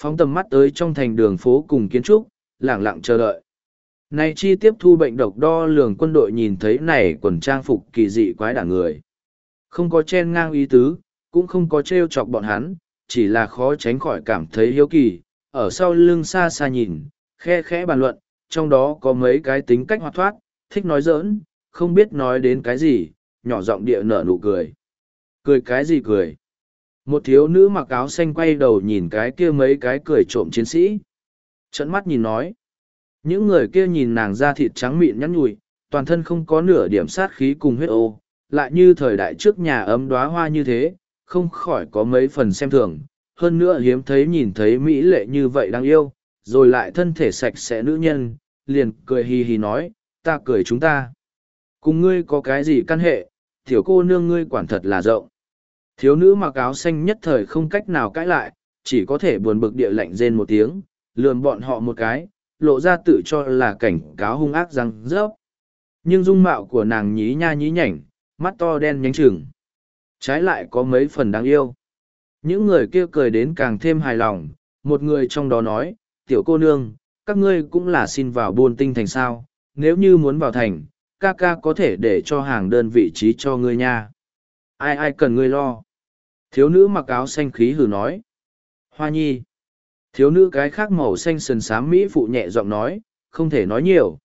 Phóng tầm mắt tới trong thành đường phố cùng kiến trúc, lẳng lặng chờ đợi. Này chi tiếp thu bệnh độc đo lường quân đội nhìn thấy này quần trang phục kỳ dị quái đản người. Không có chen ngang ý tứ, cũng không có trêu chọc bọn hắn, chỉ là khó tránh khỏi cảm thấy hiếu kỳ, ở sau lưng xa xa nhìn, khe khẽ bàn luận, trong đó có mấy cái tính cách hoạt thoát, thích nói giỡn, không biết nói đến cái gì, nhỏ giọng địa nở nụ cười. Cười cái gì cười? Một thiếu nữ mặc áo xanh quay đầu nhìn cái kia mấy cái cười trộm chiến sĩ. Trận mắt nhìn nói. Những người kia nhìn nàng da thịt trắng mịn nhắn nhủi, toàn thân không có nửa điểm sát khí cùng huyết ô, lại như thời đại trước nhà ấm đóa hoa như thế, không khỏi có mấy phần xem thường. Hơn nữa hiếm thấy nhìn thấy mỹ lệ như vậy đáng yêu, rồi lại thân thể sạch sẽ nữ nhân, liền cười hì hì nói, ta cười chúng ta. Cùng ngươi có cái gì căn hệ, tiểu cô nương ngươi quản thật là rộng. Thiếu nữ mặc áo xanh nhất thời không cách nào cãi lại, chỉ có thể buồn bực địa lạnh rên một tiếng, lườm bọn họ một cái, lộ ra tự cho là cảnh cáo hung ác răng rớp. Nhưng dung mạo của nàng nhí nha nhí nhảnh, mắt to đen nhánh chừng. Trái lại có mấy phần đáng yêu. Những người kia cười đến càng thêm hài lòng, một người trong đó nói, tiểu cô nương, các ngươi cũng là xin vào buôn tinh thành sao, nếu như muốn vào thành, ca ca có thể để cho hàng đơn vị trí cho ngươi nha. Ai ai cần ngươi lo. Thiếu nữ mặc áo xanh khí hừ nói. Hoa nhi. Thiếu nữ cái khác màu xanh sần sám Mỹ phụ nhẹ giọng nói, không thể nói nhiều.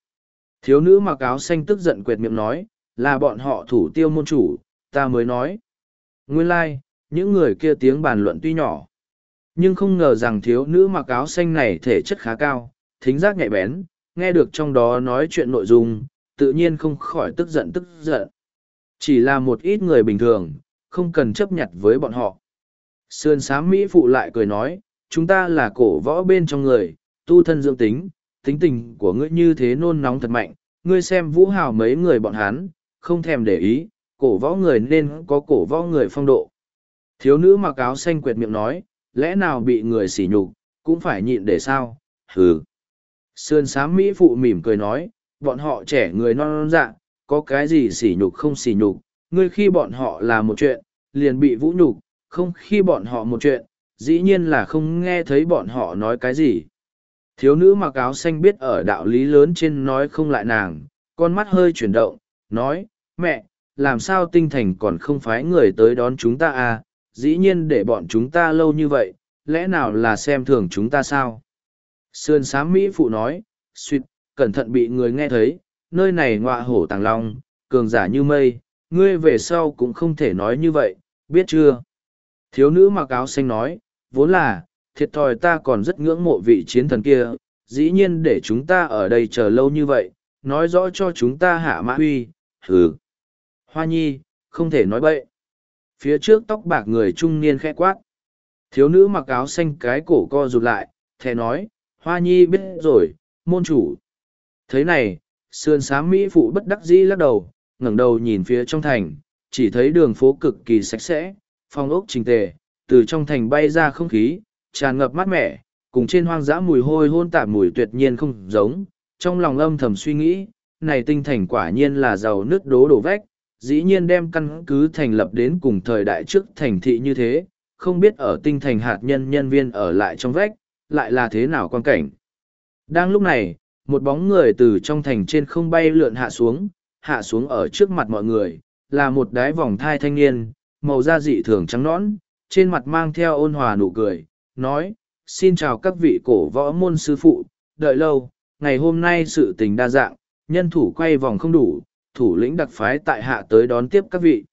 Thiếu nữ mặc áo xanh tức giận quệt miệng nói, là bọn họ thủ tiêu môn chủ, ta mới nói. Nguyên lai, like, những người kia tiếng bàn luận tuy nhỏ. Nhưng không ngờ rằng thiếu nữ mặc áo xanh này thể chất khá cao, thính giác nhạy bén, nghe được trong đó nói chuyện nội dung, tự nhiên không khỏi tức giận tức giận. Chỉ là một ít người bình thường, không cần chấp nhận với bọn họ. Sườn sám Mỹ phụ lại cười nói, chúng ta là cổ võ bên trong người, tu thân dưỡng tính, tính tình của ngươi như thế nôn nóng thật mạnh, ngươi xem vũ hào mấy người bọn hắn, không thèm để ý, cổ võ người nên có cổ võ người phong độ. Thiếu nữ mặc áo xanh quệt miệng nói, lẽ nào bị người sỉ nhục, cũng phải nhịn để sao, hừ. Sườn sám Mỹ phụ mỉm cười nói, bọn họ trẻ người non non dạ, có cái gì sỉ nhục không sỉ nhục, ngươi khi bọn họ là một chuyện, liền bị vũ nhục, không khi bọn họ một chuyện, dĩ nhiên là không nghe thấy bọn họ nói cái gì. Thiếu nữ mặc áo xanh biết ở đạo lý lớn trên nói không lại nàng, con mắt hơi chuyển động, nói, mẹ, làm sao tinh thành còn không phái người tới đón chúng ta à, dĩ nhiên để bọn chúng ta lâu như vậy, lẽ nào là xem thường chúng ta sao? Sườn sám Mỹ phụ nói, suyệt, cẩn thận bị người nghe thấy, nơi này ngọa hổ tàng long, cường giả như mây, ngươi về sau cũng không thể nói như vậy, biết chưa? Thiếu nữ mặc áo xanh nói, vốn là, thiệt thòi ta còn rất ngưỡng mộ vị chiến thần kia, dĩ nhiên để chúng ta ở đây chờ lâu như vậy, nói rõ cho chúng ta hạ mã huy, hừ. Hoa nhi, không thể nói bậy. Phía trước tóc bạc người trung niên khẽ quát. Thiếu nữ mặc áo xanh cái cổ co rụt lại, thè nói, hoa nhi biết rồi, môn chủ. Thế này, sườn sám Mỹ phụ bất đắc dĩ lắc đầu, ngẩng đầu nhìn phía trong thành, chỉ thấy đường phố cực kỳ sạch sẽ, phong ốc trình tề, từ trong thành bay ra không khí, tràn ngập mát mẻ, cùng trên hoang dã mùi hôi hôn tạp mùi tuyệt nhiên không giống, trong lòng âm thầm suy nghĩ, này tinh thành quả nhiên là giàu nước đố đổ vách, dĩ nhiên đem căn cứ thành lập đến cùng thời đại trước thành thị như thế, không biết ở tinh thành hạt nhân nhân viên ở lại trong vách, lại là thế nào quan cảnh. Đang lúc này, một bóng người từ trong thành trên không bay lượn hạ xuống, hạ xuống ở trước mặt mọi người, là một đái vòng thai thanh niên, màu da dị thường trắng nõn, trên mặt mang theo ôn hòa nụ cười, nói, xin chào các vị cổ võ môn sư phụ, đợi lâu, ngày hôm nay sự tình đa dạng, nhân thủ quay vòng không đủ, thủ lĩnh đặc phái tại hạ tới đón tiếp các vị.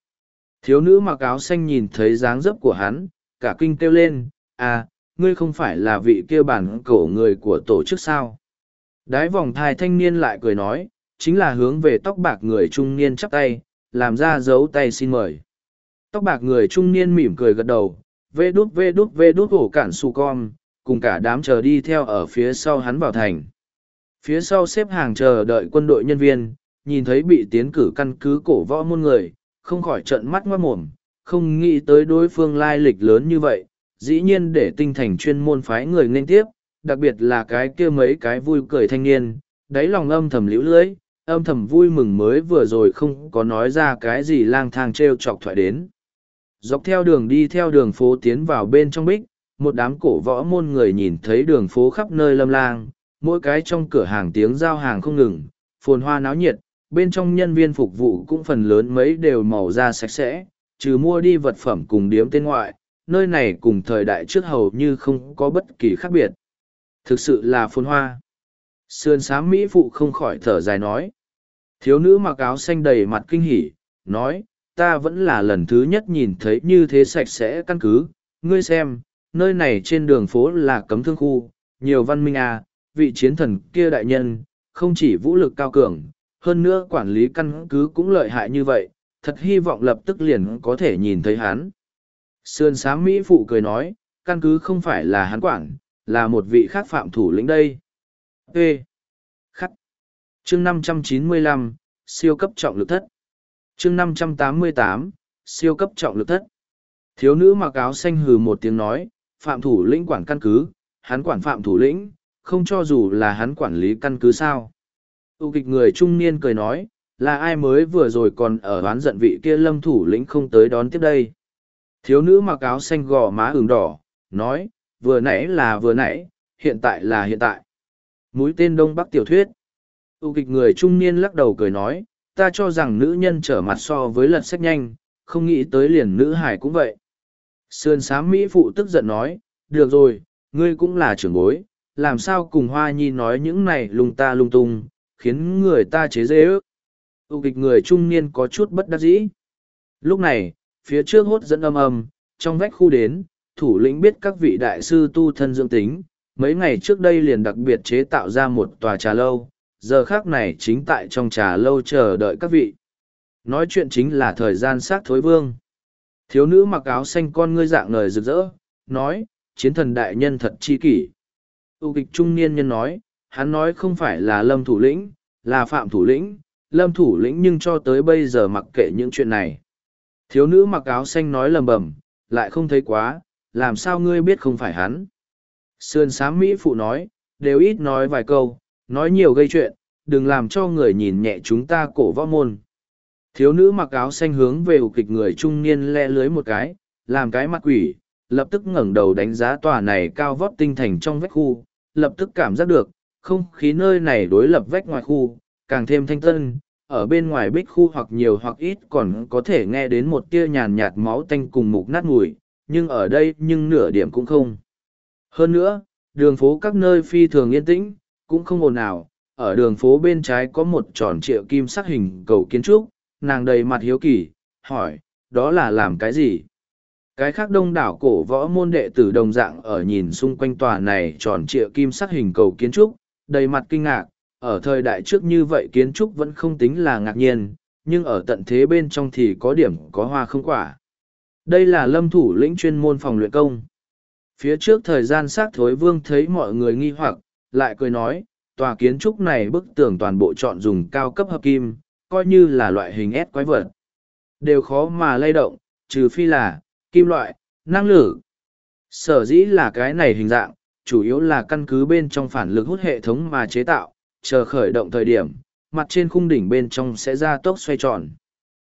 Thiếu nữ mặc áo xanh nhìn thấy dáng dấp của hắn, cả kinh kêu lên, à, ngươi không phải là vị kia bản cổ người của tổ chức sao. Đái vòng thai thanh niên lại cười nói, chính là hướng về tóc bạc người trung niên chắp tay, làm ra dấu tay xin mời. Tóc bạc người trung niên mỉm cười gật đầu, vê đút vê đút vê đút ổ cản su con, cùng cả đám chờ đi theo ở phía sau hắn vào thành. Phía sau xếp hàng chờ đợi quân đội nhân viên, nhìn thấy bị tiến cử căn cứ cổ võ môn người, không khỏi trận mắt ngoát mồm, không nghĩ tới đối phương lai lịch lớn như vậy, dĩ nhiên để tinh thành chuyên môn phái người nên tiếp, đặc biệt là cái kia mấy cái vui cười thanh niên, đáy lòng âm thầm liễu lưới, âm thầm vui mừng mới vừa rồi không có nói ra cái gì lang thang treo chọc thoại đến. Dọc theo đường đi theo đường phố tiến vào bên trong bích, một đám cổ võ môn người nhìn thấy đường phố khắp nơi lâm lang, mỗi cái trong cửa hàng tiếng giao hàng không ngừng, phồn hoa náo nhiệt, bên trong nhân viên phục vụ cũng phần lớn mấy đều màu da sạch sẽ, trừ mua đi vật phẩm cùng điếm tên ngoại, nơi này cùng thời đại trước hầu như không có bất kỳ khác biệt. Thực sự là phồn hoa. Sườn sám Mỹ phụ không khỏi thở dài nói. Thiếu nữ mặc áo xanh đầy mặt kinh hỉ, nói, ta vẫn là lần thứ nhất nhìn thấy như thế sạch sẽ căn cứ, ngươi xem, nơi này trên đường phố là cấm thương khu, nhiều văn minh à, vị chiến thần kia đại nhân, không chỉ vũ lực cao cường, hơn nữa quản lý căn cứ cũng lợi hại như vậy, thật hy vọng lập tức liền có thể nhìn thấy hắn. Sườn sám Mỹ Phụ cười nói, căn cứ không phải là hắn quản, là một vị khác phạm thủ lĩnh đây. Ê! Khắc! chương 595, siêu cấp trọng lực thất chương 588, siêu cấp trọng lực thất. Thiếu nữ mặc áo xanh hừ một tiếng nói, phạm thủ lĩnh quản căn cứ, hắn quản phạm thủ lĩnh, không cho dù là hắn quản lý căn cứ sao. Tu kịch người trung niên cười nói, là ai mới vừa rồi còn ở đoán giận vị kia lâm thủ lĩnh không tới đón tiếp đây. Thiếu nữ mặc áo xanh gò má ửng đỏ, nói, vừa nãy là vừa nãy, hiện tại là hiện tại. Mũi tên Đông Bắc tiểu thuyết. Tu kịch người trung niên lắc đầu cười nói, ta cho rằng nữ nhân trở mặt so với lật sách nhanh, không nghĩ tới liền nữ hải cũng vậy. Sườn sám Mỹ phụ tức giận nói, được rồi, ngươi cũng là trưởng bối, làm sao cùng Hoa Nhi nói những này lung ta lung tung, khiến người ta chế dễ ước. Tụ kịch người trung niên có chút bất đắc dĩ. Lúc này, phía trước hốt dẫn âm âm, trong vách khu đến, thủ lĩnh biết các vị đại sư tu thân dưỡng tính, mấy ngày trước đây liền đặc biệt chế tạo ra một tòa trà lâu, giờ khác này chính tại trong trà lâu chờ đợi các vị. Nói chuyện chính là thời gian sát thối vương. Thiếu nữ mặc áo xanh con ngươi dạng lời rực rỡ, nói, chiến thần đại nhân thật chi kỷ. Tu kịch trung niên nhân nói, hắn nói không phải là lâm thủ lĩnh, là phạm thủ lĩnh, lâm thủ lĩnh nhưng cho tới bây giờ mặc kệ những chuyện này. Thiếu nữ mặc áo xanh nói lầm bầm, lại không thấy quá, làm sao ngươi biết không phải hắn. Sườn sám Mỹ phụ nói, đều ít nói vài câu, nói nhiều gây chuyện, đừng làm cho người nhìn nhẹ chúng ta cổ võ môn. Thiếu nữ mặc áo xanh hướng về ủ kịch người trung niên le lưới một cái, làm cái mặt quỷ, lập tức ngẩng đầu đánh giá tòa này cao vót tinh thành trong vách khu, lập tức cảm giác được, không khí nơi này đối lập vách ngoài khu, càng thêm thanh tân, ở bên ngoài bích khu hoặc nhiều hoặc ít còn có thể nghe đến một tia nhàn nhạt máu tanh cùng mục nát mùi, nhưng ở đây nhưng nửa điểm cũng không. Hơn nữa, đường phố các nơi phi thường yên tĩnh, cũng không ồn ào, ở đường phố bên trái có một tròn triệu kim sắc hình cầu kiến trúc, nàng đầy mặt hiếu kỳ, hỏi, đó là làm cái gì? Cái khác đông đảo cổ võ môn đệ tử đồng dạng ở nhìn xung quanh tòa này tròn trịa kim sắc hình cầu kiến trúc, đầy mặt kinh ngạc, ở thời đại trước như vậy kiến trúc vẫn không tính là ngạc nhiên, nhưng ở tận thế bên trong thì có điểm có hoa không quả. Đây là lâm thủ lĩnh chuyên môn phòng luyện công. Phía trước thời gian sát thối vương thấy mọi người nghi hoặc, lại cười nói, tòa kiến trúc này bức tường toàn bộ chọn dùng cao cấp hợp kim, coi như là loại hình ép quái vật. Đều khó mà lay động, trừ phi là, kim loại, năng lượng. Sở dĩ là cái này hình dạng, chủ yếu là căn cứ bên trong phản lực hút hệ thống mà chế tạo, chờ khởi động thời điểm, mặt trên khung đỉnh bên trong sẽ ra tốc xoay tròn.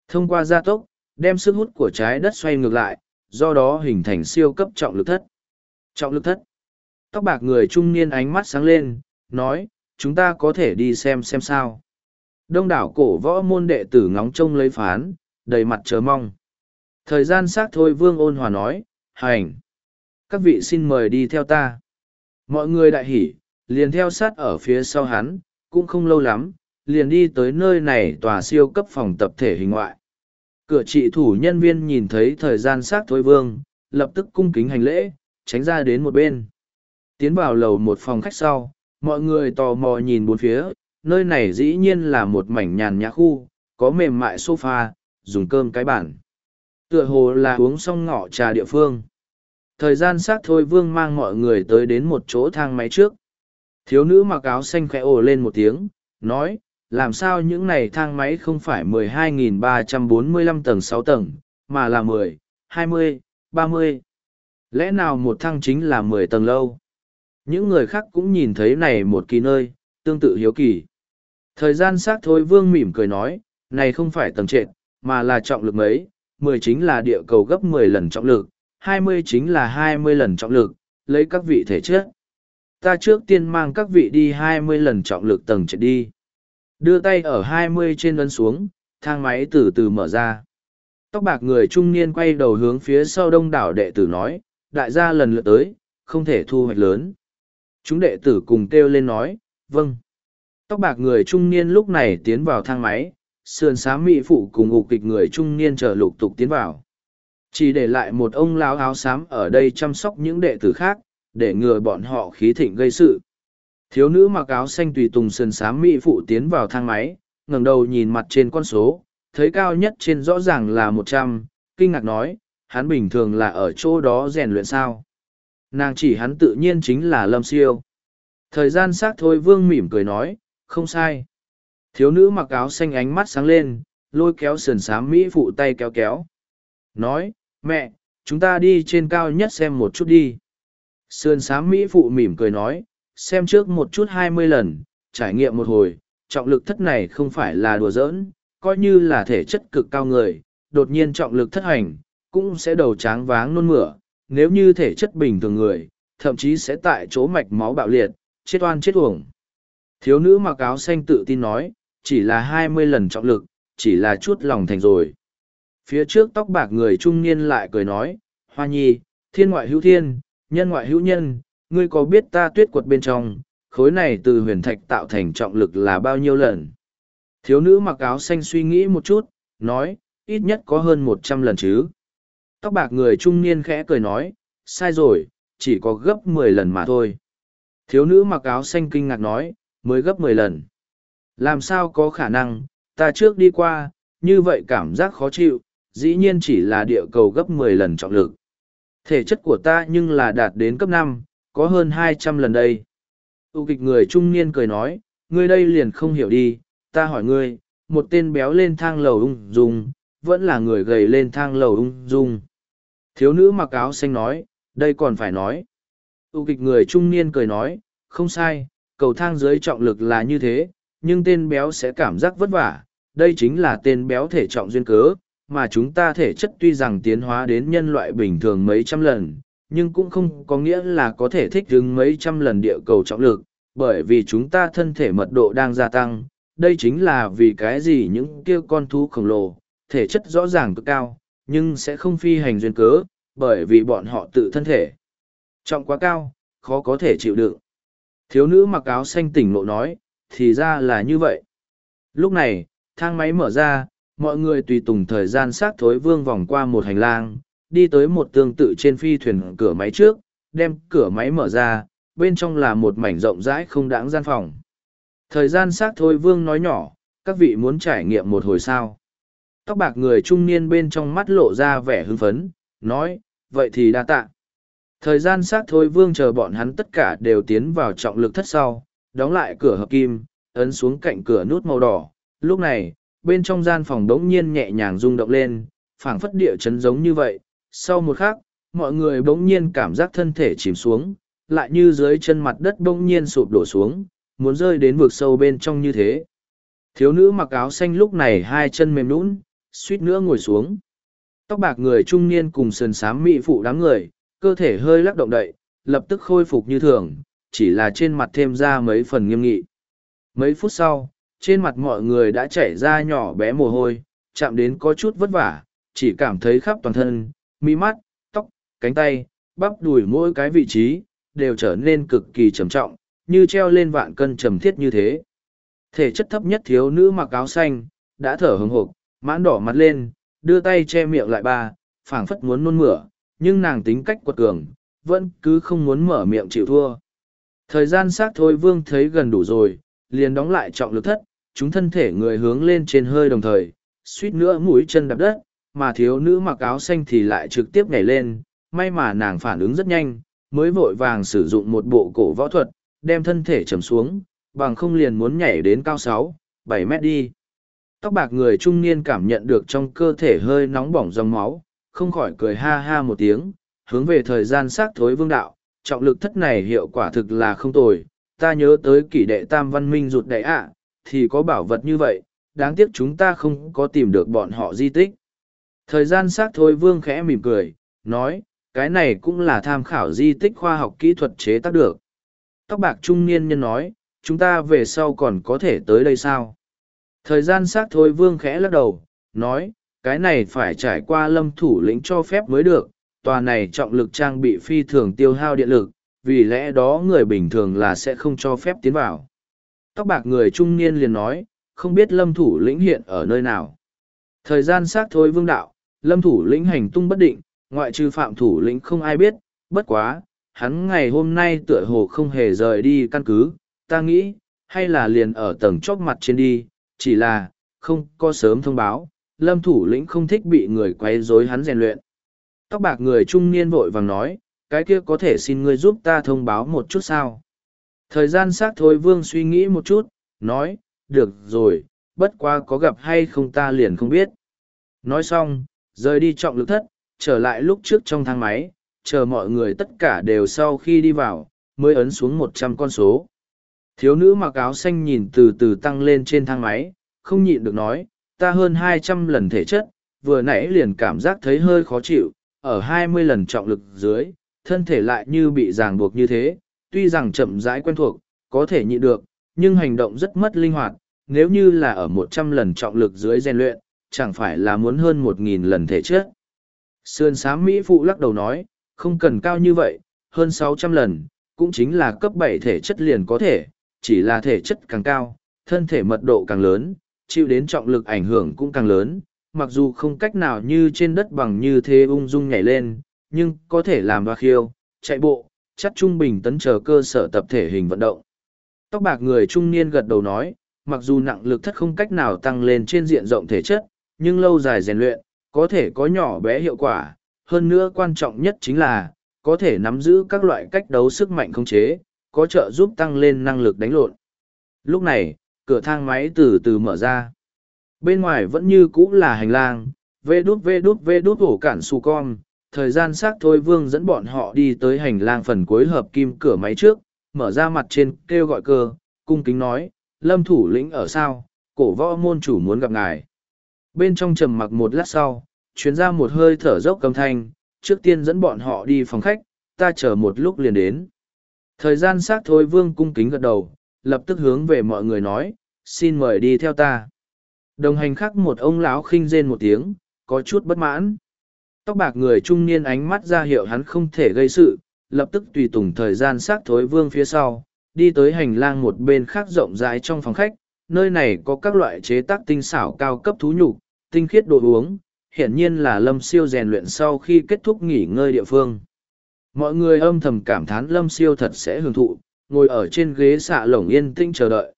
Thông qua gia tốc, đem sức hút của trái đất xoay ngược lại, do đó hình thành siêu cấp trọng lực thất. Trọng lực thất. Tóc bạc người trung niên ánh mắt sáng lên, nói, chúng ta có thể đi xem xem sao. Đông đảo cổ võ môn đệ tử ngóng trông lấy phán, đầy mặt chờ mong. Thời gian xác thôi vương ôn hòa nói, hành. Các vị xin mời đi theo ta. Mọi người đại hỉ, liền theo sát ở phía sau hắn, cũng không lâu lắm, liền đi tới nơi này tòa siêu cấp phòng tập thể hình ngoại. Cửa trị thủ nhân viên nhìn thấy thời gian xác thôi vương, lập tức cung kính hành lễ, tránh ra đến một bên. Tiến vào lầu một phòng khách sau, mọi người tò mò nhìn bốn phía, nơi này dĩ nhiên là một mảnh nhàn nhã khu, có mềm mại sofa, dùng cơm cái bản. Tựa hồ là uống xong ngọ trà địa phương. Thời gian xác thôi vương mang mọi người tới đến một chỗ thang máy trước. Thiếu nữ mặc áo xanh khẽ ồ lên một tiếng, nói, làm sao những này thang máy không phải 12.345 tầng 6 tầng, mà là 10, 20, 30. Lẽ nào một thang chính là 10 tầng lâu? Những người khác cũng nhìn thấy này một kỳ nơi, tương tự hiếu kỳ. Thời gian xác thôi vương mỉm cười nói, này không phải tầng trệt, mà là trọng lực mấy, 10 chính là địa cầu gấp 10 lần trọng lực, 20 chính là 20 lần trọng lực, lấy các vị thể chất. Ta trước tiên mang các vị đi 20 lần trọng lực tầng trệt đi. Đưa tay ở 20 trên ấn xuống, thang máy từ từ mở ra. Tóc bạc người trung niên quay đầu hướng phía sau đông đảo đệ tử nói, đại gia lần lượt tới, không thể thu hoạch lớn. Chúng đệ tử cùng kêu lên nói, vâng. Tóc bạc người trung niên lúc này tiến vào thang máy, sườn xám mỹ phụ cùng ngục kịch người trung niên chờ lục tục tiến vào. Chỉ để lại một ông lão áo xám ở đây chăm sóc những đệ tử khác, để ngừa bọn họ khí thịnh gây sự. Thiếu nữ mặc áo xanh tùy tùng sườn xám mỹ phụ tiến vào thang máy, ngẩng đầu nhìn mặt trên con số, thấy cao nhất trên rõ ràng là một trăm, kinh ngạc nói, hắn bình thường là ở chỗ đó rèn luyện sao. Nàng chỉ hắn tự nhiên chính là lâm siêu. Thời gian xác thôi vương mỉm cười nói, không sai. Thiếu nữ mặc áo xanh ánh mắt sáng lên, lôi kéo sườn xám Mỹ phụ tay kéo kéo. Nói, mẹ, chúng ta đi trên cao nhất xem một chút đi. Sườn xám Mỹ phụ mỉm cười nói, xem trước một chút hai mươi lần, trải nghiệm một hồi, trọng lực thất này không phải là đùa giỡn, coi như là thể chất cực cao người, đột nhiên trọng lực thất hành, cũng sẽ đầu tráng váng nôn mửa, nếu như thể chất bình thường người, thậm chí sẽ tại chỗ mạch máu bạo liệt, chết oan chết uổng. Thiếu nữ mặc áo xanh tự tin nói, chỉ là hai mươi lần trọng lực, chỉ là chút lòng thành rồi. Phía trước tóc bạc người trung niên lại cười nói, Hoa nhi, thiên ngoại hữu thiên, nhân ngoại hữu nhân, ngươi có biết ta tuyết quật bên trong, khối này từ huyền thạch tạo thành trọng lực là bao nhiêu lần? Thiếu nữ mặc áo xanh suy nghĩ một chút, nói, ít nhất có hơn một trăm lần chứ. Tóc bạc người trung niên khẽ cười nói, sai rồi, chỉ có gấp mười lần mà thôi. Thiếu nữ mặc áo xanh kinh ngạc nói, mới gấp mười lần. Làm sao có khả năng, ta trước đi qua, như vậy cảm giác khó chịu, dĩ nhiên chỉ là địa cầu gấp mười lần trọng lực. Thể chất của ta nhưng là đạt đến cấp năm, có hơn hai trăm lần đây. Tu kịch người trung niên cười nói, ngươi đây liền không hiểu đi, ta hỏi ngươi, một tên béo lên thang lầu ung dung, vẫn là người gầy lên thang lầu ung dung. Thiếu nữ mặc áo xanh nói, đây còn phải nói. Tu kịch người trung niên cười nói, không sai, cầu thang dưới trọng lực là như thế, nhưng tên béo sẽ cảm giác vất vả. Đây chính là tên béo thể trọng duyên cớ, mà chúng ta thể chất tuy rằng tiến hóa đến nhân loại bình thường mấy trăm lần, nhưng cũng không có nghĩa là có thể thích ứng mấy trăm lần địa cầu trọng lực, bởi vì chúng ta thân thể mật độ đang gia tăng. Đây chính là vì cái gì những kia con thú khổng lồ, thể chất rõ ràng cực cao, nhưng sẽ không phi hành duyên cớ, bởi vì bọn họ tự thân thể. Trọng quá cao, khó có thể chịu đựng. Thiếu nữ mặc áo xanh tỉnh lộ nói, thì ra là như vậy. Lúc này, thang máy mở ra, mọi người tùy tùng thời gian sát thối vương vòng qua một hành lang, đi tới một tương tự trên phi thuyền cửa máy trước, đem cửa máy mở ra, bên trong là một mảnh rộng rãi không đáng gian phòng. Thời gian sát thối vương nói nhỏ, các vị muốn trải nghiệm một hồi sao. Tóc bạc người trung niên bên trong mắt lộ ra vẻ hưng phấn, nói, vậy thì đa tạ. Thời gian sát thôi vương chờ bọn hắn tất cả đều tiến vào trọng lực thất sau, đóng lại cửa hợp kim, ấn xuống cạnh cửa nút màu đỏ. Lúc này, bên trong gian phòng đống nhiên nhẹ nhàng rung động lên, phảng phất địa chấn giống như vậy. Sau một khắc, mọi người bỗng nhiên cảm giác thân thể chìm xuống, lại như dưới chân mặt đất bỗng nhiên sụp đổ xuống, muốn rơi đến vực sâu bên trong như thế. Thiếu nữ mặc áo xanh lúc này hai chân mềm nũng, suýt nữa ngồi xuống. Tóc bạc người trung niên cùng sườn sám mị phụ đám người, cơ thể hơi lắc động đậy, lập tức khôi phục như thường, chỉ là trên mặt thêm ra mấy phần nghiêm nghị. Mấy phút sau, trên mặt mọi người đã chảy ra nhỏ bé mồ hôi, chạm đến có chút vất vả, chỉ cảm thấy khắp toàn thân, mi mắt, tóc, cánh tay, bắp đùi mỗi cái vị trí, đều trở nên cực kỳ trầm trọng, như treo lên vạn cân trầm thiết như thế. Thể chất thấp nhất thiếu nữ mặc áo xanh, đã thở hừng hộp, mãn đỏ mặt lên, đưa tay che miệng lại ba, phảng phất muốn nôn mửa, nhưng nàng tính cách quật cường, vẫn cứ không muốn mở miệng chịu thua. Thời gian xác thôi vương thấy gần đủ rồi, liền đóng lại trọng lực thất, chúng thân thể người hướng lên trên hơi đồng thời, suýt nữa mũi chân đập đất, mà thiếu nữ mặc áo xanh thì lại trực tiếp nhảy lên, may mà nàng phản ứng rất nhanh, mới vội vàng sử dụng một bộ cổ võ thuật, đem thân thể trầm xuống, bằng không liền muốn nhảy đến cao sáu, bảy mét đi. Tóc bạc người trung niên cảm nhận được trong cơ thể hơi nóng bỏng dòng máu, không khỏi cười ha ha một tiếng, hướng về thời gian xác thối vương đạo, trọng lực thất này hiệu quả thực là không tồi, ta nhớ tới kỷ đệ tam văn minh rụt đệ ạ, thì có bảo vật như vậy, đáng tiếc chúng ta không có tìm được bọn họ di tích. Thời gian xác thối vương khẽ mỉm cười, nói, cái này cũng là tham khảo di tích khoa học kỹ thuật chế tác được. Tóc bạc trung niên nhân nói, chúng ta về sau còn có thể tới đây sao? Thời gian xác thôi vương khẽ lắc đầu, nói, cái này phải trải qua lâm thủ lĩnh cho phép mới được, tòa này trọng lực trang bị phi thường tiêu hao điện lực, vì lẽ đó người bình thường là sẽ không cho phép tiến vào. Tóc bạc người trung niên liền nói, không biết lâm thủ lĩnh hiện ở nơi nào. Thời gian xác thôi vương đạo, lâm thủ lĩnh hành tung bất định, ngoại trừ phạm thủ lĩnh không ai biết, bất quá, hắn ngày hôm nay tựa hồ không hề rời đi căn cứ, ta nghĩ, hay là liền ở tầng chóp mặt trên đi, chỉ là, không có sớm thông báo, lâm thủ lĩnh không thích bị người quấy rối hắn rèn luyện. Tóc bạc người trung niên vội vàng nói, cái kia có thể xin ngươi giúp ta thông báo một chút sao. Thời gian xác thôi vương suy nghĩ một chút, nói, được rồi, bất qua có gặp hay không ta liền không biết. Nói xong, rời đi trọng lực thất, trở lại lúc trước trong thang máy, chờ mọi người tất cả đều sau khi đi vào, mới ấn xuống một trăm con số. Thiếu nữ mặc áo xanh nhìn từ từ tăng lên trên thang máy, không nhịn được nói, ta hơn hai trăm lần thể chất, vừa nãy liền cảm giác thấy hơi khó chịu, ở hai mươi lần trọng lực dưới, thân thể lại như bị ràng buộc như thế, tuy rằng chậm rãi quen thuộc, có thể nhịn được, nhưng hành động rất mất linh hoạt, nếu như là ở một trăm lần trọng lực dưới rèn luyện, chẳng phải là muốn hơn một nghìn lần thể chất. Sườn sám Mỹ Phụ lắc đầu nói, không cần cao như vậy, hơn sáu trăm lần, cũng chính là cấp bảy thể chất liền có thể, chỉ là thể chất càng cao, thân thể mật độ càng lớn, chịu đến trọng lực ảnh hưởng cũng càng lớn, mặc dù không cách nào như trên đất bằng như thế ung dung nhảy lên, nhưng có thể làm và khiêu, chạy bộ, chắc trung bình tấn chờ cơ sở tập thể hình vận động. Tóc bạc người trung niên gật đầu nói, mặc dù nặng lực thất không cách nào tăng lên trên diện rộng thể chất, nhưng lâu dài rèn luyện, có thể có nhỏ bé hiệu quả, hơn nữa quan trọng nhất chính là, có thể nắm giữ các loại cách đấu sức mạnh không chế, có trợ giúp tăng lên năng lực đánh lộn. Lúc này, cửa thang máy từ từ mở ra. Bên ngoài vẫn như cũ là hành lang, vê đút vê đút vê đút hổ cản su con, thời gian xác thôi vương dẫn bọn họ đi tới hành lang phần cuối hợp kim cửa máy trước, mở ra mặt trên kêu gọi cơ, cung kính nói, lâm thủ lĩnh ở sao, cổ võ môn chủ muốn gặp ngài. Bên trong trầm mặc một lát sau, chuyến ra một hơi thở dốc cầm thanh, trước tiên dẫn bọn họ đi phòng khách, ta chờ một lúc liền đến. Thời gian xác thôi vương cung kính gật đầu, lập tức hướng về mọi người nói, xin mời đi theo ta. Đồng hành khác một ông lão khinh rên một tiếng, có chút bất mãn. Tóc bạc người trung niên ánh mắt ra hiệu hắn không thể gây sự, lập tức tùy tùng thời gian xác thối vương phía sau, đi tới hành lang một bên khác rộng rãi trong phòng khách, nơi này có các loại chế tác tinh xảo cao cấp thú nhục, tinh khiết đồ uống, hiển nhiên là lâm siêu rèn luyện sau khi kết thúc nghỉ ngơi địa phương. Mọi người âm thầm cảm thán lâm siêu thật sẽ hưởng thụ, ngồi ở trên ghế xạ lồng yên tĩnh chờ đợi.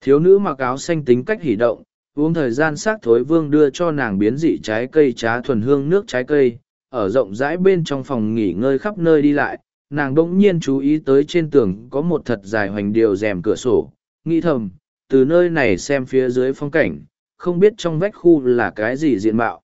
Thiếu nữ mặc áo xanh tính cách hỉ động, uống thời gian xác thối vương đưa cho nàng biến dị trái cây trá thuần hương nước trái cây, ở rộng rãi bên trong phòng nghỉ ngơi khắp nơi đi lại, nàng đỗng nhiên chú ý tới trên tường có một thật dài hoành điều rèm cửa sổ, nghĩ thầm, từ nơi này xem phía dưới phong cảnh, không biết trong vách khu là cái gì diện mạo.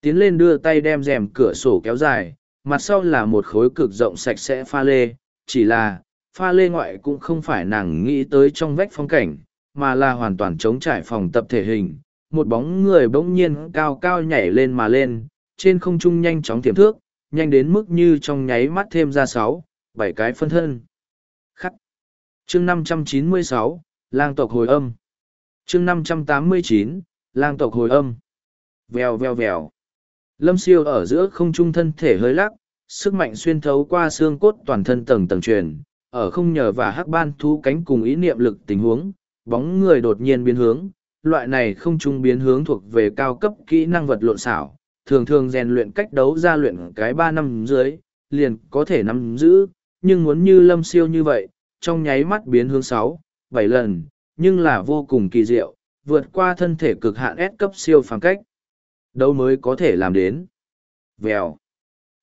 Tiến lên đưa tay đem rèm cửa sổ kéo dài, mặt sau là một khối cực rộng sạch sẽ pha lê, chỉ là, pha lê ngoại cũng không phải nàng nghĩ tới trong vách phong cảnh, mà là hoàn toàn chống trải phòng tập thể hình, một bóng người bỗng nhiên cao cao nhảy lên mà lên, trên không trung nhanh chóng tiềm thước, nhanh đến mức như trong nháy mắt thêm ra sáu, bảy cái phân thân. Khắc. Chương năm trăm chín mươi sáu, lang tộc hồi âm. Chương năm trăm tám mươi chín, lang tộc hồi âm. Vèo vèo vèo. Lâm siêu ở giữa không trung thân thể hơi lắc, sức mạnh xuyên thấu qua xương cốt toàn thân tầng tầng truyền, ở không nhờ và hắc ban thu cánh cùng ý niệm lực tình huống, bóng người đột nhiên biến hướng, loại này không trung biến hướng thuộc về cao cấp kỹ năng vật lộn xảo, thường thường rèn luyện cách đấu ra luyện cái ba năm dưới, liền có thể nắm giữ, nhưng muốn như lâm siêu như vậy, trong nháy mắt biến hướng sáu, bảy lần, nhưng là vô cùng kỳ diệu, vượt qua thân thể cực hạn S cấp siêu phàm cách. Đâu mới có thể làm đến. Vèo.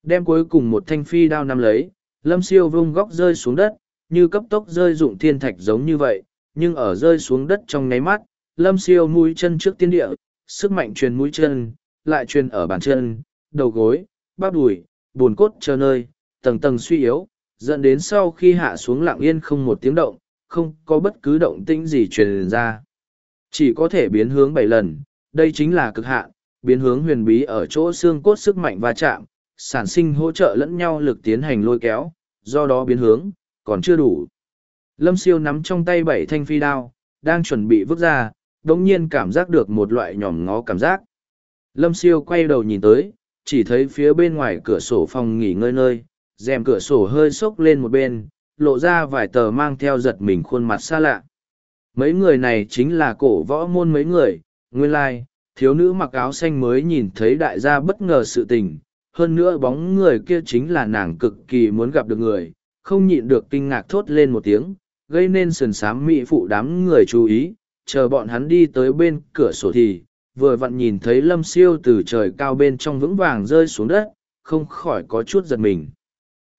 Đem cuối cùng một thanh phi đao nắm lấy, lâm siêu vung góc rơi xuống đất, như cấp tốc rơi dụng thiên thạch giống như vậy, nhưng ở rơi xuống đất trong nháy mắt, lâm siêu mũi chân trước tiên địa, sức mạnh truyền mũi chân, lại truyền ở bàn chân, đầu gối, bắp đùi, buồn cốt chờ nơi, tầng tầng suy yếu, dẫn đến sau khi hạ xuống lặng yên không một tiếng động, không có bất cứ động tĩnh gì truyền ra. Chỉ có thể biến hướng bảy lần, đây chính là cực hạn, biến hướng huyền bí ở chỗ xương cốt sức mạnh va chạm, sản sinh hỗ trợ lẫn nhau lực tiến hành lôi kéo, do đó biến hướng, còn chưa đủ. Lâm siêu nắm trong tay bảy thanh phi đao, đang chuẩn bị vứt ra, đống nhiên cảm giác được một loại nhòm ngó cảm giác. Lâm siêu quay đầu nhìn tới, chỉ thấy phía bên ngoài cửa sổ phòng nghỉ ngơi nơi, rèm cửa sổ hơi sốc lên một bên, lộ ra vài tờ mang theo giật mình khuôn mặt xa lạ. Mấy người này chính là cổ võ môn mấy người, nguyên lai, thiếu nữ mặc áo xanh mới nhìn thấy đại gia bất ngờ sự tình, hơn nữa bóng người kia chính là nàng cực kỳ muốn gặp được người, không nhịn được kinh ngạc thốt lên một tiếng, gây nên sườn sám mỹ phụ đám người chú ý, chờ bọn hắn đi tới bên cửa sổ thì, vừa vặn nhìn thấy lâm siêu từ trời cao bên trong vững vàng rơi xuống đất, không khỏi có chút giật mình.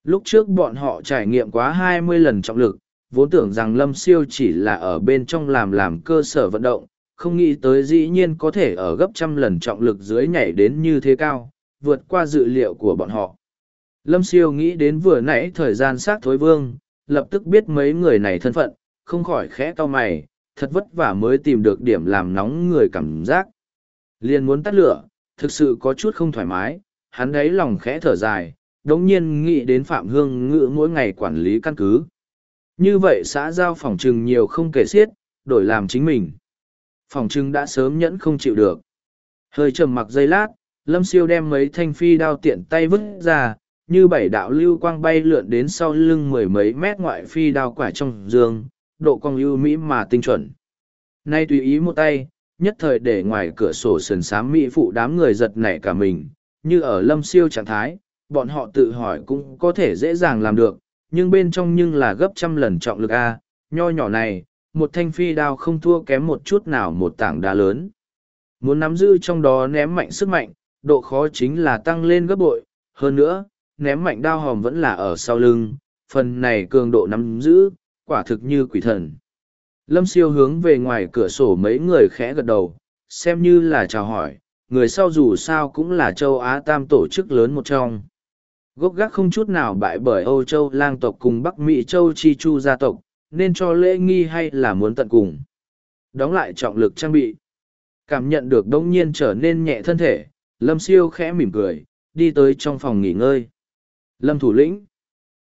Lúc trước bọn họ trải nghiệm quá hai mươi lần trọng lực, vốn tưởng rằng lâm siêu chỉ là ở bên trong làm làm cơ sở vận động, không nghĩ tới dĩ nhiên có thể ở gấp trăm lần trọng lực dưới nhảy đến như thế cao, vượt qua dự liệu của bọn họ. Lâm siêu nghĩ đến vừa nãy thời gian xác thối vương, lập tức biết mấy người này thân phận, không khỏi khẽ cau mày, thật vất vả mới tìm được điểm làm nóng người cảm giác. Liền muốn tắt lửa, thực sự có chút không thoải mái, hắn đấy lòng khẽ thở dài, đống nhiên nghĩ đến Phạm Hương Ngự mỗi ngày quản lý căn cứ. Như vậy xã giao phòng trừng nhiều không kể xiết, đổi làm chính mình. Phòng trưng đã sớm nhẫn không chịu được. Hơi trầm mặc giây lát, Lâm Siêu đem mấy thanh phi đao tiện tay vứt ra, như bảy đạo lưu quang bay lượn đến sau lưng mười mấy mét ngoại phi đao quả trong giường, độ cong ưu mỹ mà tinh chuẩn. Nay tùy ý một tay, nhất thời để ngoài cửa sổ sườn sám mỹ phụ đám người giật nảy cả mình, như ở lâm siêu trạng thái, bọn họ tự hỏi cũng có thể dễ dàng làm được, nhưng bên trong nhưng là gấp trăm lần trọng lực A, nho nhỏ này, một thanh phi đao không thua kém một chút nào một tảng đá lớn. Muốn nắm giữ trong đó ném mạnh sức mạnh, độ khó chính là tăng lên gấp bội, hơn nữa, ném mạnh đao hòm vẫn là ở sau lưng, phần này cường độ nắm giữ, quả thực như quỷ thần. Lâm siêu hướng về ngoài cửa sổ mấy người khẽ gật đầu, xem như là chào hỏi, người sau dù sao cũng là châu Á tam tổ chức lớn một trong. Gốc gác không chút nào bại bởi Âu Châu lang tộc cùng Bắc Mỹ Châu Chi Chu gia tộc, nên cho lễ nghi hay là muốn tận cùng. Đóng lại trọng lực trang bị. Cảm nhận được đông nhiên trở nên nhẹ thân thể, Lâm siêu khẽ mỉm cười, đi tới trong phòng nghỉ ngơi. Lâm thủ lĩnh.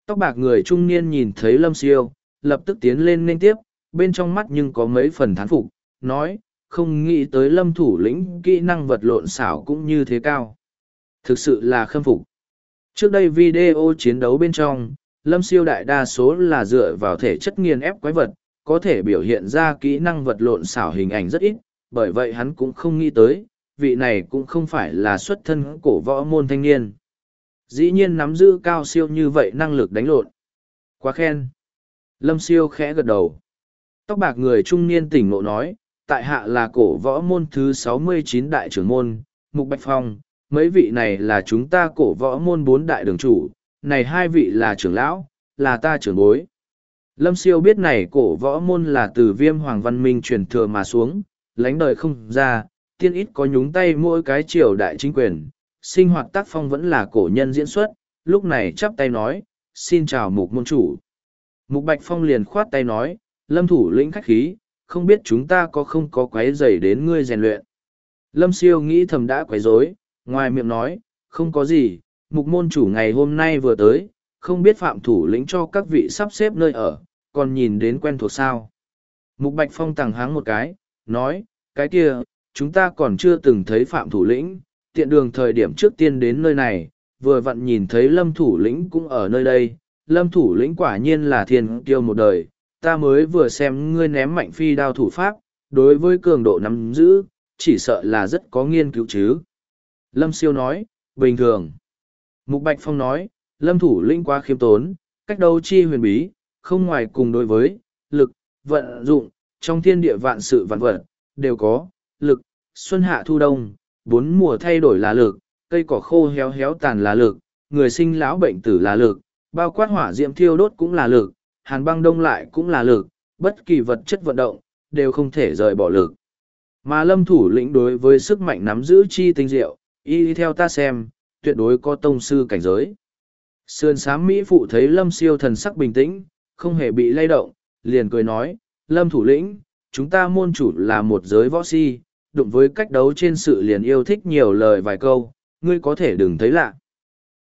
Tóc bạc người trung niên nhìn thấy Lâm siêu, lập tức tiến lên nên tiếp, bên trong mắt nhưng có mấy phần thán phục, nói, không nghĩ tới lâm thủ lĩnh kỹ năng vật lộn xảo cũng như thế cao. Thực sự là khâm phục. Trước đây video chiến đấu bên trong, lâm siêu đại đa số là dựa vào thể chất nghiền ép quái vật, có thể biểu hiện ra kỹ năng vật lộn xảo hình ảnh rất ít, bởi vậy hắn cũng không nghĩ tới, vị này cũng không phải là xuất thân cổ võ môn thanh niên. Dĩ nhiên nắm giữ cao siêu như vậy năng lực đánh lộn. Quá khen. Lâm siêu khẽ gật đầu. Tóc bạc người trung niên tỉnh ngộ nói, tại hạ là cổ võ môn thứ sáu mươi chín đại trưởng môn, Mục Bạch Phong, mấy vị này là chúng ta cổ võ môn bốn đại đường chủ, này hai vị là trưởng lão, là ta trưởng bối. Lâm siêu biết này cổ võ môn là từ viêm hoàng văn minh truyền thừa mà xuống, lánh đời không ra, tiên ít có nhúng tay mỗi cái triều đại chính quyền, sinh hoạt tác phong vẫn là cổ nhân diễn xuất, lúc này chắp tay nói, xin chào mục môn chủ. Mục Bạch Phong liền khoát tay nói, lâm thủ lĩnh khách khí, không biết chúng ta có không có quái dày đến ngươi rèn luyện. Lâm siêu nghĩ thầm đã quấy rối, ngoài miệng nói, không có gì, mục môn chủ ngày hôm nay vừa tới, không biết phạm thủ lĩnh cho các vị sắp xếp nơi ở, còn nhìn đến quen thuộc sao. Mục Bạch Phong tàng háng một cái, nói, cái kia, chúng ta còn chưa từng thấy phạm thủ lĩnh, tiện đường thời điểm trước tiên đến nơi này, vừa vặn nhìn thấy lâm thủ lĩnh cũng ở nơi đây, lâm thủ lĩnh quả nhiên là thiên kiêu một đời, ta mới vừa xem ngươi ném mạnh phi đao thủ pháp, đối với cường độ nắm giữ, chỉ sợ là rất có nghiên cứu chứ. Lâm siêu nói, bình thường. Mục Bạch Phong nói, lâm thủ lĩnh quá khiêm tốn, cách đâu chi huyền bí, không ngoài cùng đối với, lực, vận dụng, trong thiên địa vạn sự vạn vật, đều có, lực, xuân hạ thu đông, bốn mùa thay đổi là lực, cây cỏ khô héo héo tàn là lực, người sinh lão bệnh tử là lực, bao quát hỏa diệm thiêu đốt cũng là lực, hàn băng đông lại cũng là lực, bất kỳ vật chất vận động, đều không thể rời bỏ lực. Mà lâm thủ lĩnh đối với sức mạnh nắm giữ chi tinh diệu, y theo ta xem, tuyệt đối có tông sư cảnh giới. Sườn sám Mỹ phụ thấy lâm siêu thần sắc bình tĩnh, không hề bị lay động, liền cười nói, lâm thủ lĩnh, chúng ta môn chủ là một giới võ si, đụng với cách đấu trên sự liền yêu thích nhiều lời vài câu, ngươi có thể đừng thấy lạ.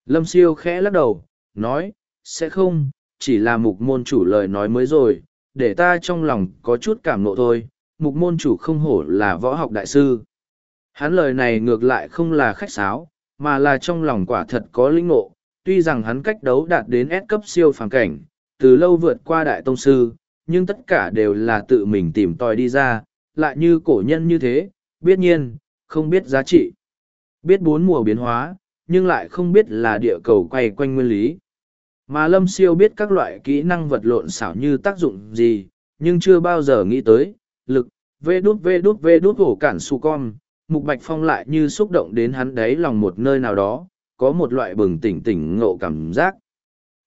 Lâm siêu khẽ lắc đầu, nói, sẽ không, chỉ là mục môn chủ lời nói mới rồi, để ta trong lòng có chút cảm nộ thôi, mục môn chủ không hổ là võ học đại sư. Hắn lời này ngược lại không là khách sáo, mà là trong lòng quả thật có linh ngộ, tuy rằng hắn cách đấu đạt đến S cấp siêu phàm cảnh, từ lâu vượt qua đại tông sư, nhưng tất cả đều là tự mình tìm tòi đi ra, lại như cổ nhân như thế, biết nhiên, không biết giá trị. Biết bốn mùa biến hóa, nhưng lại không biết là địa cầu quay quanh nguyên lý. Mà Lâm Siêu biết các loại kỹ năng vật lộn xảo như tác dụng gì, nhưng chưa bao giờ nghĩ tới, lực, vê đút vê đút vê đút hổ cản su con, Mục Bạch Phong lại như xúc động đến hắn đáy lòng một nơi nào đó, có một loại bừng tỉnh tỉnh ngộ cảm giác.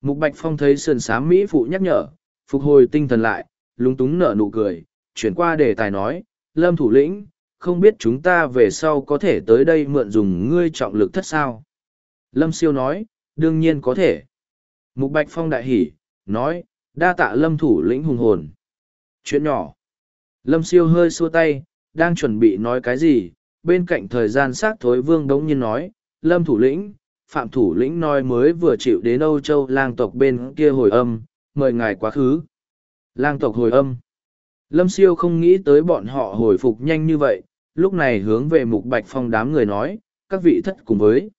Mục Bạch Phong thấy sườn sám Mỹ phụ nhắc nhở, phục hồi tinh thần lại, lúng túng nở nụ cười, chuyển qua đề tài nói, Lâm thủ lĩnh, không biết chúng ta về sau có thể tới đây mượn dùng ngươi trọng lực thất sao? Lâm siêu nói, đương nhiên có thể. Mục Bạch Phong đại hỉ, nói, đa tạ Lâm thủ lĩnh hùng hồn. Chuyện nhỏ. Lâm siêu hơi xua tay, đang chuẩn bị nói cái gì, bên cạnh thời gian xác thối vương đống nhiên nói, Lâm thủ lĩnh, Phạm thủ lĩnh nói mới vừa chịu đến Âu Châu lang tộc bên kia hồi âm, mời ngài quá khứ. Lang tộc hồi âm. Lâm siêu không nghĩ tới bọn họ hồi phục nhanh như vậy, lúc này hướng về Mục Bạch Phong đám người nói, các vị thất cùng với.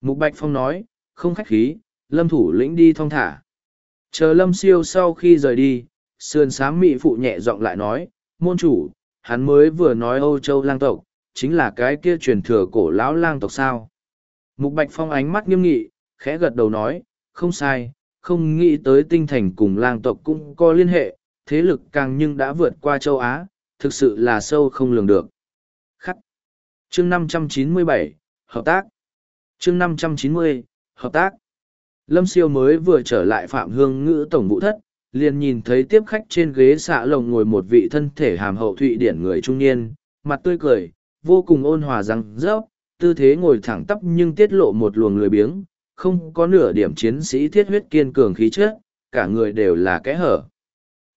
Mục Bạch Phong nói, không khách khí, Lâm thủ lĩnh đi thong thả. Chờ Lâm siêu sau khi rời đi, sườn sám mị phụ nhẹ giọng lại nói, môn chủ, hắn mới vừa nói Âu Châu lang tộc, chính là cái kia truyền thừa cổ lão lang tộc sao. Mục Bạch Phong ánh mắt nghiêm nghị, khẽ gật đầu nói, không sai, không nghĩ tới tinh thành cùng lang tộc cũng có liên hệ, thế lực càng nhưng đã vượt qua châu Á, thực sự là sâu không lường được. Khắc. Chương 597, Hợp tác. Chương 590, Hợp tác. Lâm Siêu mới vừa trở lại Phạm Hương Ngữ Tổng vụ thất, liền nhìn thấy tiếp khách trên ghế xạ lồng ngồi một vị thân thể hàm hậu thụy điển người trung niên, mặt tươi cười, vô cùng ôn hòa răng rớp, tư thế ngồi thẳng tắp nhưng tiết lộ một luồng lười biếng, không có nửa điểm chiến sĩ thiết huyết kiên cường khí chất, cả người đều là kẽ hở.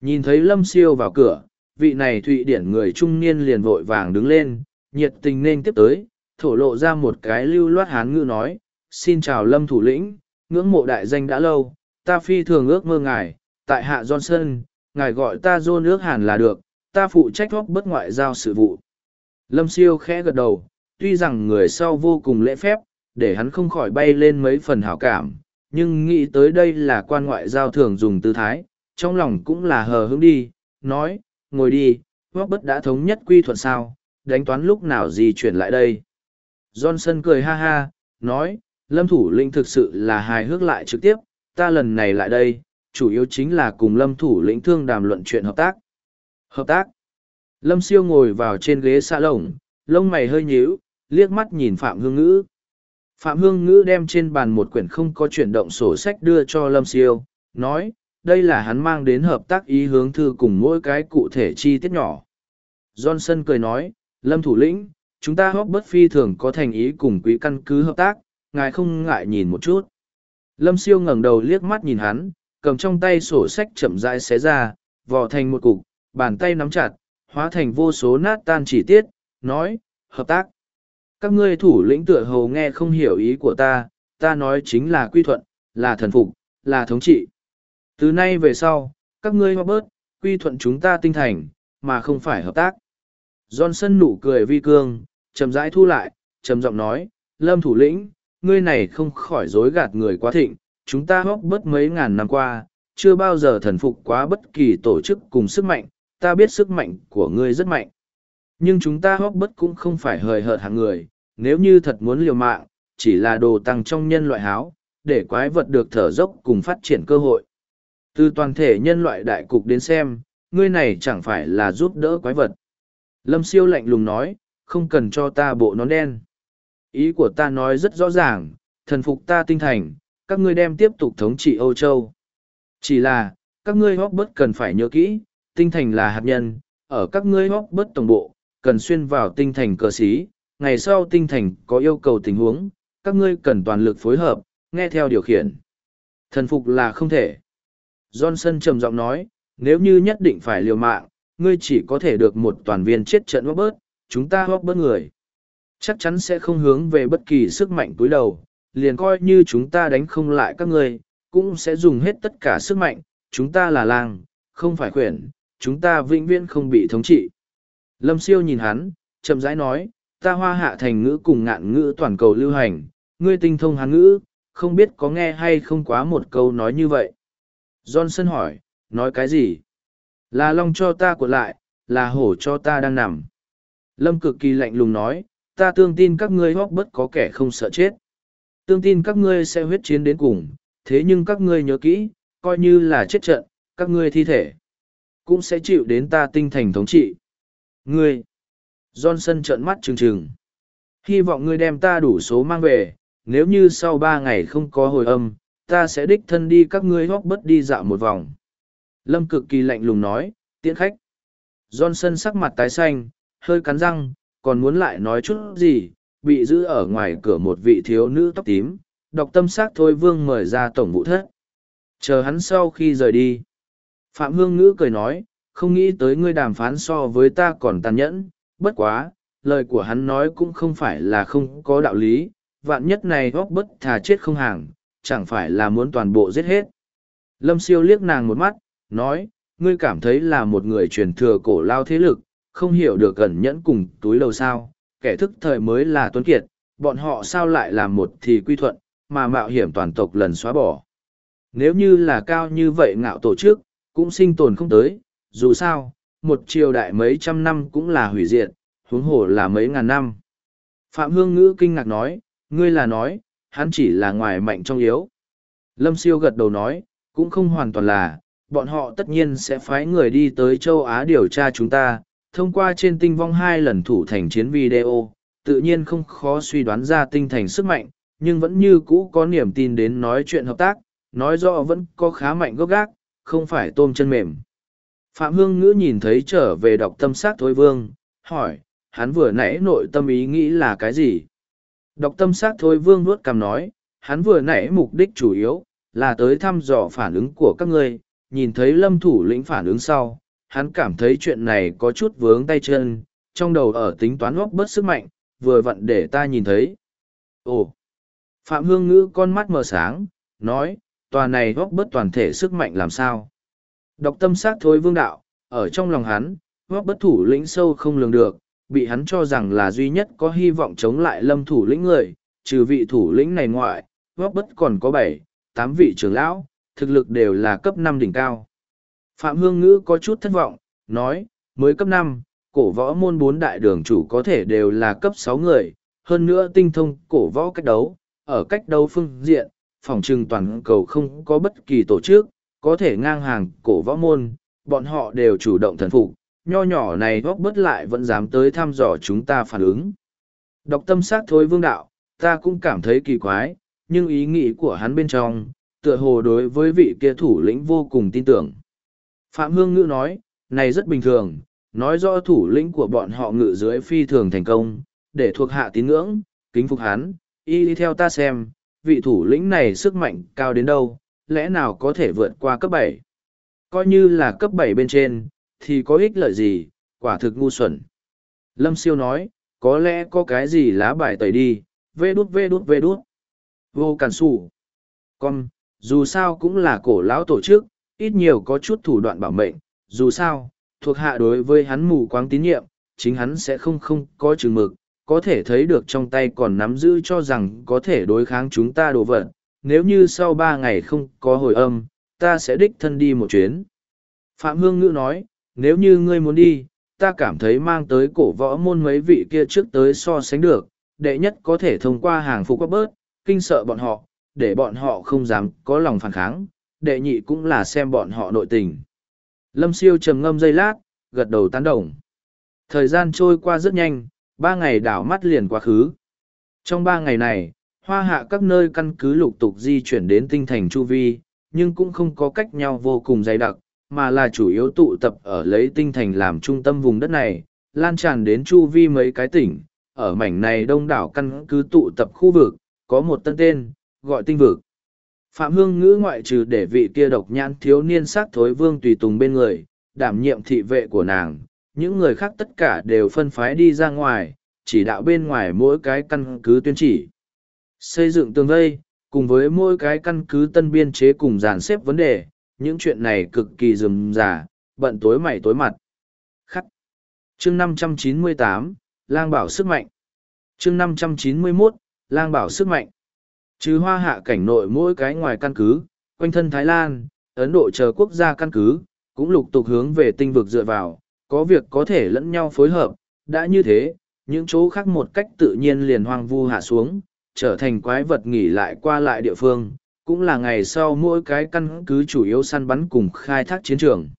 Nhìn thấy Lâm Siêu vào cửa, vị này thụy điển người trung niên liền vội vàng đứng lên, nhiệt tình nên tiếp tới, thổ lộ ra một cái lưu loát hán ngữ nói, xin chào Lâm thủ lĩnh, ngưỡng mộ đại danh đã lâu, ta phi thường ước mơ ngài, tại hạ Johnson, ngài gọi ta John ước hàn là được, ta phụ trách góp bất ngoại giao sự vụ. Lâm Siêu khẽ gật đầu, tuy rằng người sau vô cùng lễ phép, để hắn không khỏi bay lên mấy phần hảo cảm, nhưng nghĩ tới đây là quan ngoại giao thường dùng tư thái, trong lòng cũng là hờ hững đi, nói, ngồi đi, Hoác bất đã thống nhất quy thuận sao, đánh toán lúc nào gì chuyển lại đây. Johnson cười ha ha, nói, lâm thủ lĩnh thực sự là hài hước lại trực tiếp, ta lần này lại đây, chủ yếu chính là cùng lâm thủ lĩnh thương đàm luận chuyện hợp tác. Hợp tác. Lâm siêu ngồi vào trên ghế xa lồng, lông mày hơi nhíu, liếc mắt nhìn Phạm Hương Ngữ. Phạm Hương Ngữ đem trên bàn một quyển không có chuyển động sổ sách đưa cho Lâm Siêu, nói, đây là hắn mang đến hợp tác ý hướng thư cùng mỗi cái cụ thể chi tiết nhỏ. Johnson cười nói, Lâm thủ lĩnh, chúng ta hóc bất phi thường có thành ý cùng quỹ căn cứ hợp tác, ngài không ngại nhìn một chút. Lâm siêu ngẩng đầu liếc mắt nhìn hắn, cầm trong tay sổ sách chậm rãi xé ra, vò thành một cục, bàn tay nắm chặt, hóa thành vô số nát tan chỉ tiết, nói, hợp tác. Các ngươi thủ lĩnh tựa hồ nghe không hiểu ý của ta, ta nói chính là quy thuận, là thần phục, là thống trị. Từ nay về sau, các ngươi hoa bớt, quy thuận chúng ta tinh thành, mà không phải hợp tác. Johnson nụ cười vi cương, chậm rãi thu lại, trầm giọng nói, Lâm thủ lĩnh, ngươi này không khỏi dối gạt người quá thịnh, chúng ta hóc bớt mấy ngàn năm qua, chưa bao giờ thần phục quá bất kỳ tổ chức cùng sức mạnh, ta biết sức mạnh của ngươi rất mạnh. Nhưng chúng ta hóc bất cũng không phải hời hợt hàng người, nếu như thật muốn liều mạng, chỉ là đồ tăng trong nhân loại háo, để quái vật được thở dốc cùng phát triển cơ hội. Từ toàn thể nhân loại đại cục đến xem, ngươi này chẳng phải là giúp đỡ quái vật. Lâm siêu lạnh lùng nói, không cần cho ta bộ nón đen. Ý của ta nói rất rõ ràng, thần phục ta tinh thành, các ngươi đem tiếp tục thống trị Âu Châu. Chỉ là, các ngươi hóc bất cần phải nhớ kỹ, tinh thành là hạt nhân, ở các ngươi hóc bất tổng bộ, cần xuyên vào tinh thành cờ xí, ngày sau tinh thành có yêu cầu tình huống, các ngươi cần toàn lực phối hợp, nghe theo điều khiển. Thần phục là không thể. Johnson trầm giọng nói, nếu như nhất định phải liều mạng, ngươi chỉ có thể được một toàn viên chết trận hóc bớt, chúng ta hóc bớt người. Chắc chắn sẽ không hướng về bất kỳ sức mạnh túi đầu, liền coi như chúng ta đánh không lại các ngươi, cũng sẽ dùng hết tất cả sức mạnh, chúng ta là làng, không phải khuyển, chúng ta vĩnh viễn không bị thống trị. Lâm siêu nhìn hắn, chậm rãi nói, ta hoa hạ thành ngữ cùng ngạn ngữ toàn cầu lưu hành, ngươi tinh thông hán ngữ, không biết có nghe hay không quá một câu nói như vậy. Johnson hỏi, nói cái gì? Là long cho ta cuộn lại, là hổ cho ta đang nằm. Lâm cực kỳ lạnh lùng nói, ta tương tin các ngươi hóc bất có kẻ không sợ chết. Tương tin các ngươi sẽ huyết chiến đến cùng, thế nhưng các ngươi nhớ kỹ, coi như là chết trận, các ngươi thi thể, cũng sẽ chịu đến ta tinh thành thống trị. Ngươi! Johnson trợn mắt trừng trừng. Hy vọng ngươi đem ta đủ số mang về, nếu như sau ba ngày không có hồi âm, ta sẽ đích thân đi các ngươi hóc bất đi dạo một vòng. Lâm cực kỳ lạnh lùng nói, tiễn khách. Johnson sắc mặt tái xanh, hơi cắn răng, còn muốn lại nói chút gì, bị giữ ở ngoài cửa một vị thiếu nữ tóc tím, đọc tâm sắc thôi vương mời ra tổng vụ thất. Chờ hắn sau khi rời đi. Phạm Hương Ngữ cười nói, không nghĩ tới ngươi đàm phán so với ta còn tàn nhẫn, bất quá, lời của hắn nói cũng không phải là không có đạo lý, vạn nhất này góc bất thà chết không hàng, chẳng phải là muốn toàn bộ giết hết. Lâm siêu liếc nàng một mắt, nói, ngươi cảm thấy là một người truyền thừa cổ lao thế lực, không hiểu được cẩn nhẫn cùng túi lâu sao, kẻ thức thời mới là tuấn kiệt, bọn họ sao lại làm một thì quy thuận, mà mạo hiểm toàn tộc lần xóa bỏ. Nếu như là cao như vậy ngạo tổ chức, cũng sinh tồn không tới, dù sao, một triều đại mấy trăm năm cũng là hủy diệt, huống hồ là mấy ngàn năm. Phạm Hương Ngữ kinh ngạc nói, ngươi là nói, hắn chỉ là ngoài mạnh trong yếu. Lâm Siêu gật đầu nói, cũng không hoàn toàn là, bọn họ tất nhiên sẽ phái người đi tới châu Á điều tra chúng ta, thông qua trên tinh vong hai lần thủ thành chiến video, tự nhiên không khó suy đoán ra tinh thành sức mạnh, nhưng vẫn như cũ có niềm tin đến nói chuyện hợp tác, nói rõ vẫn có khá mạnh gốc gác, không phải tôm chân mềm. Phạm Hương Ngữ nhìn thấy trở về đọc tâm sát Thôi Vương, hỏi, hắn vừa nãy nội tâm ý nghĩ là cái gì? Đọc tâm sát Thôi Vương nuốt cằm nói, hắn vừa nãy mục đích chủ yếu, là tới thăm dò phản ứng của các ngươi, nhìn thấy lâm thủ lĩnh phản ứng sau, hắn cảm thấy chuyện này có chút vướng tay chân, trong đầu ở tính toán góc bớt sức mạnh, vừa vặn để ta nhìn thấy. Ồ! Phạm Hương Ngữ con mắt mờ sáng, nói, tòa này góp bớt toàn thể sức mạnh làm sao? Đọc tâm sát thối vương đạo, ở trong lòng hắn, góp bất thủ lĩnh sâu không lường được, bị hắn cho rằng là duy nhất có hy vọng chống lại lâm thủ lĩnh người, trừ vị thủ lĩnh này ngoại, góp bất còn có bảy, tám vị trưởng lão, thực lực đều là cấp năm đỉnh cao. Phạm Hương Ngữ có chút thất vọng, nói, mới cấp năm, cổ võ môn bốn đại đường chủ có thể đều là cấp sáu người, hơn nữa tinh thông cổ võ cách đấu, ở cách đấu phương diện, phòng trừng toàn cầu không có bất kỳ tổ chức, có thể ngang hàng cổ võ môn, bọn họ đều chủ động thần phục, nho nhỏ này góc bất lại vẫn dám tới thăm dò chúng ta phản ứng. Đọc tâm sát thôi vương đạo, ta cũng cảm thấy kỳ quái, nhưng ý nghĩ của hắn bên trong, tựa hồ đối với vị kia thủ lĩnh vô cùng tin tưởng. Phạm Hương Ngữ nói, này rất bình thường, nói rõ thủ lĩnh của bọn họ ngự dưới phi thường thành công, để thuộc hạ tín ngưỡng, kính phục hắn, y đi theo ta xem, vị thủ lĩnh này sức mạnh cao đến đâu, lẽ nào có thể vượt qua cấp bảy? Coi như là cấp bảy bên trên, thì có ích lợi gì, quả thực ngu xuẩn. Lâm Siêu nói, có lẽ có cái gì lá bài tẩy đi, vê đút vê đút vê đút. Vô cản sủ. Con, dù sao cũng là cổ lão tổ chức, ít nhiều có chút thủ đoạn bảo mệnh, dù sao, thuộc hạ đối với hắn mù quáng tín nhiệm, chính hắn sẽ không không có chừng mực, có thể thấy được trong tay còn nắm giữ cho rằng có thể đối kháng chúng ta đồ vật. Nếu như sau ba ngày không có hồi âm, ta sẽ đích thân đi một chuyến. Phạm Hương Ngữ nói, nếu như ngươi muốn đi, ta cảm thấy mang tới cổ võ môn mấy vị kia trước tới so sánh được, đệ nhất có thể thông qua hàng phục bớt, kinh sợ bọn họ, để bọn họ không dám có lòng phản kháng, đệ nhị cũng là xem bọn họ nội tình. Lâm siêu trầm ngâm giây lát, gật đầu tán đồng. Thời gian trôi qua rất nhanh, ba ngày đảo mắt liền quá khứ. Trong ba ngày này, hoa hạ các nơi căn cứ lục tục di chuyển đến tinh thành Chu Vi, nhưng cũng không có cách nhau vô cùng dày đặc, mà là chủ yếu tụ tập ở lấy tinh thành làm trung tâm vùng đất này, lan tràn đến Chu Vi mấy cái tỉnh. Ở mảnh này đông đảo căn cứ tụ tập khu vực, có một tân tên, gọi tinh vực. Phạm Hương ngữ ngoại trừ để vị kia độc nhãn thiếu niên sát thối vương tùy tùng bên người, đảm nhiệm thị vệ của nàng, những người khác tất cả đều phân phái đi ra ngoài, chỉ đạo bên ngoài mỗi cái căn cứ tuyên chỉ. Xây dựng tường vây, cùng với mỗi cái căn cứ tân biên chế cùng dàn xếp vấn đề, những chuyện này cực kỳ rườm rà, bận tối mày tối mặt. Khắc. Chương 598, Lang Bảo Sức Mạnh. Chương 591, Lang Bảo Sức Mạnh. Trừ hoa hạ cảnh nội mỗi cái ngoài căn cứ, quanh thân Thái Lan, Ấn Độ chờ quốc gia căn cứ, cũng lục tục hướng về tinh vực dựa vào, có việc có thể lẫn nhau phối hợp, đã như thế, những chỗ khác một cách tự nhiên liền hoang vu hạ xuống, trở thành quái vật nghỉ lại qua lại địa phương, cũng là ngày sau mỗi cái căn cứ chủ yếu săn bắn cùng khai thác chiến trường.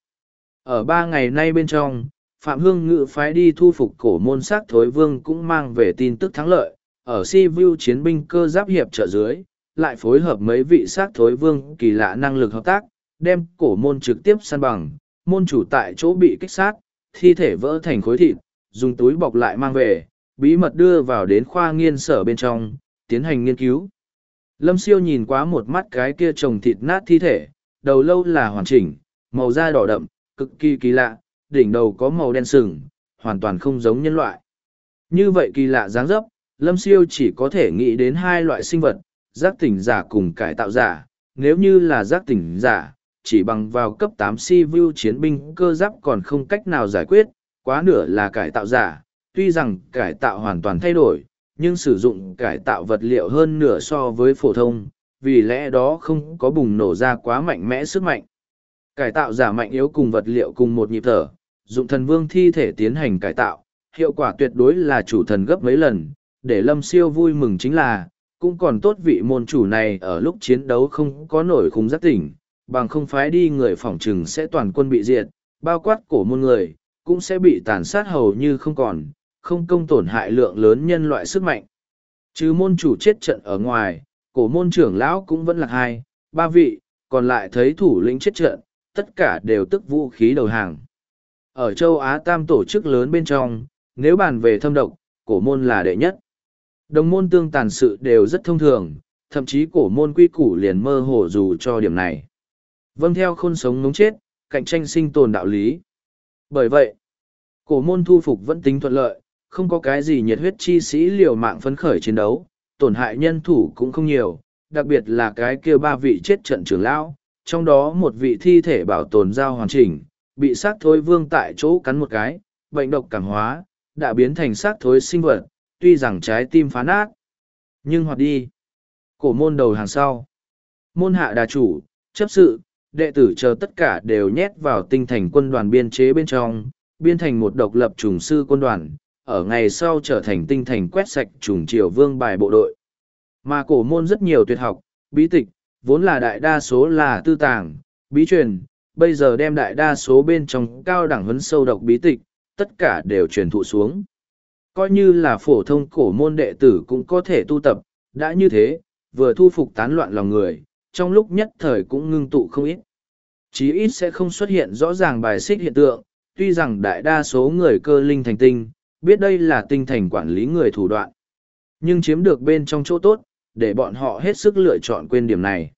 Ở ba ngày nay bên trong, Phạm Hương Ngự phái đi thu phục cổ môn sát thối vương cũng mang về tin tức thắng lợi, ở si vu chiến binh cơ giáp hiệp trợ dưới lại phối hợp mấy vị sát thối vương kỳ lạ năng lực hợp tác đem cổ môn trực tiếp săn bằng môn chủ tại chỗ bị kích sát thi thể vỡ thành khối thịt, dùng túi bọc lại mang về, bí mật đưa vào đến khoa nghiên sở bên trong, tiến hành nghiên cứu. Lâm siêu nhìn quá một mắt cái kia trồng thịt nát thi thể, đầu lâu là hoàn chỉnh, màu da đỏ đậm, cực kỳ kỳ lạ, đỉnh đầu có màu đen sừng, hoàn toàn không giống nhân loại. Như vậy kỳ lạ dáng dấp, lâm siêu chỉ có thể nghĩ đến hai loại sinh vật, giác tỉnh giả cùng cải tạo giả. Nếu như là giác tỉnh giả chỉ bằng vào cấp tám si vu chiến binh cơ giáp còn không cách nào giải quyết, quá nửa là cải tạo giả, tuy rằng cải tạo hoàn toàn thay đổi, nhưng sử dụng cải tạo vật liệu hơn nửa so với phổ thông, vì lẽ đó không có bùng nổ ra quá mạnh mẽ sức mạnh. Cải tạo giả mạnh yếu cùng vật liệu cùng một nhịp thở, dụng thần vương thi thể tiến hành cải tạo, hiệu quả tuyệt đối là chủ thần gấp mấy lần, để lâm siêu vui mừng chính là, cũng còn tốt vị môn chủ này ở lúc chiến đấu không có nổi khung giác tỉnh bằng không phái đi người phỏng trừng sẽ toàn quân bị diệt bao quát cổ môn người cũng sẽ bị tàn sát hầu như không còn không công tổn hại lượng lớn nhân loại sức mạnh. Chứ môn chủ chết trận ở ngoài cổ môn trưởng lão cũng vẫn là hai ba vị còn lại thấy thủ lĩnh chết trận tất cả đều tức vũ khí đầu hàng. Ở châu á tam tổ chức lớn bên trong nếu bàn về thâm độc cổ môn là đệ nhất. Đồng môn tương tàn sự đều rất thông thường, thậm chí cổ môn quy củ liền mơ hồ dù cho điểm này. Vâng theo khôn sống ngống chết, cạnh tranh sinh tồn đạo lý. Bởi vậy, cổ môn thu phục vẫn tính thuận lợi, không có cái gì nhiệt huyết chi sĩ liều mạng phấn khởi chiến đấu, tổn hại nhân thủ cũng không nhiều, đặc biệt là cái kia ba vị chết trận trưởng lão, trong đó một vị thi thể bảo tồn giao hoàn chỉnh, bị xác thối vương tại chỗ cắn một cái, bệnh độc cảm hóa, đã biến thành xác thối sinh vật, tuy rằng trái tim phá nát nhưng hoạt đi cổ môn đầu hàng sau môn hạ đà chủ chấp sự đệ tử chờ tất cả đều nhét vào tinh thành quân đoàn biên chế bên trong biên thành một độc lập trùng sư quân đoàn ở ngày sau trở thành tinh thành quét sạch trùng triều vương bài bộ đội. Mà cổ môn rất nhiều tuyệt học bí tịch vốn là đại đa số là tư tàng bí truyền bây giờ đem đại đa số bên trong cao đẳng huấn sâu độc bí tịch tất cả đều truyền thụ xuống. Coi như là phổ thông cổ môn đệ tử cũng có thể tu tập, đã như thế, vừa thu phục tán loạn lòng người, trong lúc nhất thời cũng ngưng tụ không ít. Chí ít sẽ không xuất hiện rõ ràng bài xích hiện tượng, tuy rằng đại đa số người cơ linh thành tinh, biết đây là tinh thành quản lý người thủ đoạn. Nhưng chiếm được bên trong chỗ tốt, để bọn họ hết sức lựa chọn quên điểm này.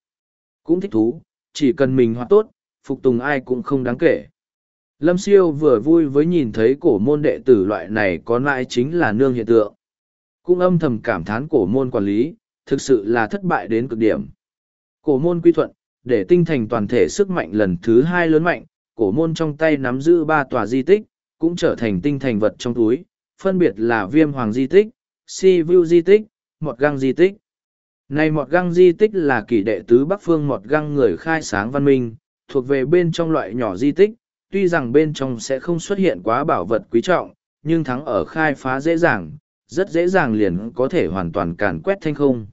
Cũng thích thú, chỉ cần mình hoạt tốt, phục tùng ai cũng không đáng kể. Lâm siêu vừa vui với nhìn thấy cổ môn đệ tử loại này có lại chính là nương hiện tượng. Cũng âm thầm cảm thán cổ môn quản lý, thực sự là thất bại đến cực điểm. Cổ môn quy thuận, để tinh thành toàn thể sức mạnh lần thứ hai lớn mạnh, cổ môn trong tay nắm giữ ba tòa di tích, cũng trở thành tinh thành vật trong túi, phân biệt là viêm hoàng di tích, si vu di tích, mọt găng di tích. Này mọt găng di tích là kỷ đệ tứ Bắc Phương mọt găng người khai sáng văn minh, thuộc về bên trong loại nhỏ di tích, tuy rằng bên trong sẽ không xuất hiện quá bảo vật quý trọng, nhưng thắng ở khai phá dễ dàng, rất dễ dàng liền có thể hoàn toàn càn quét thanh không.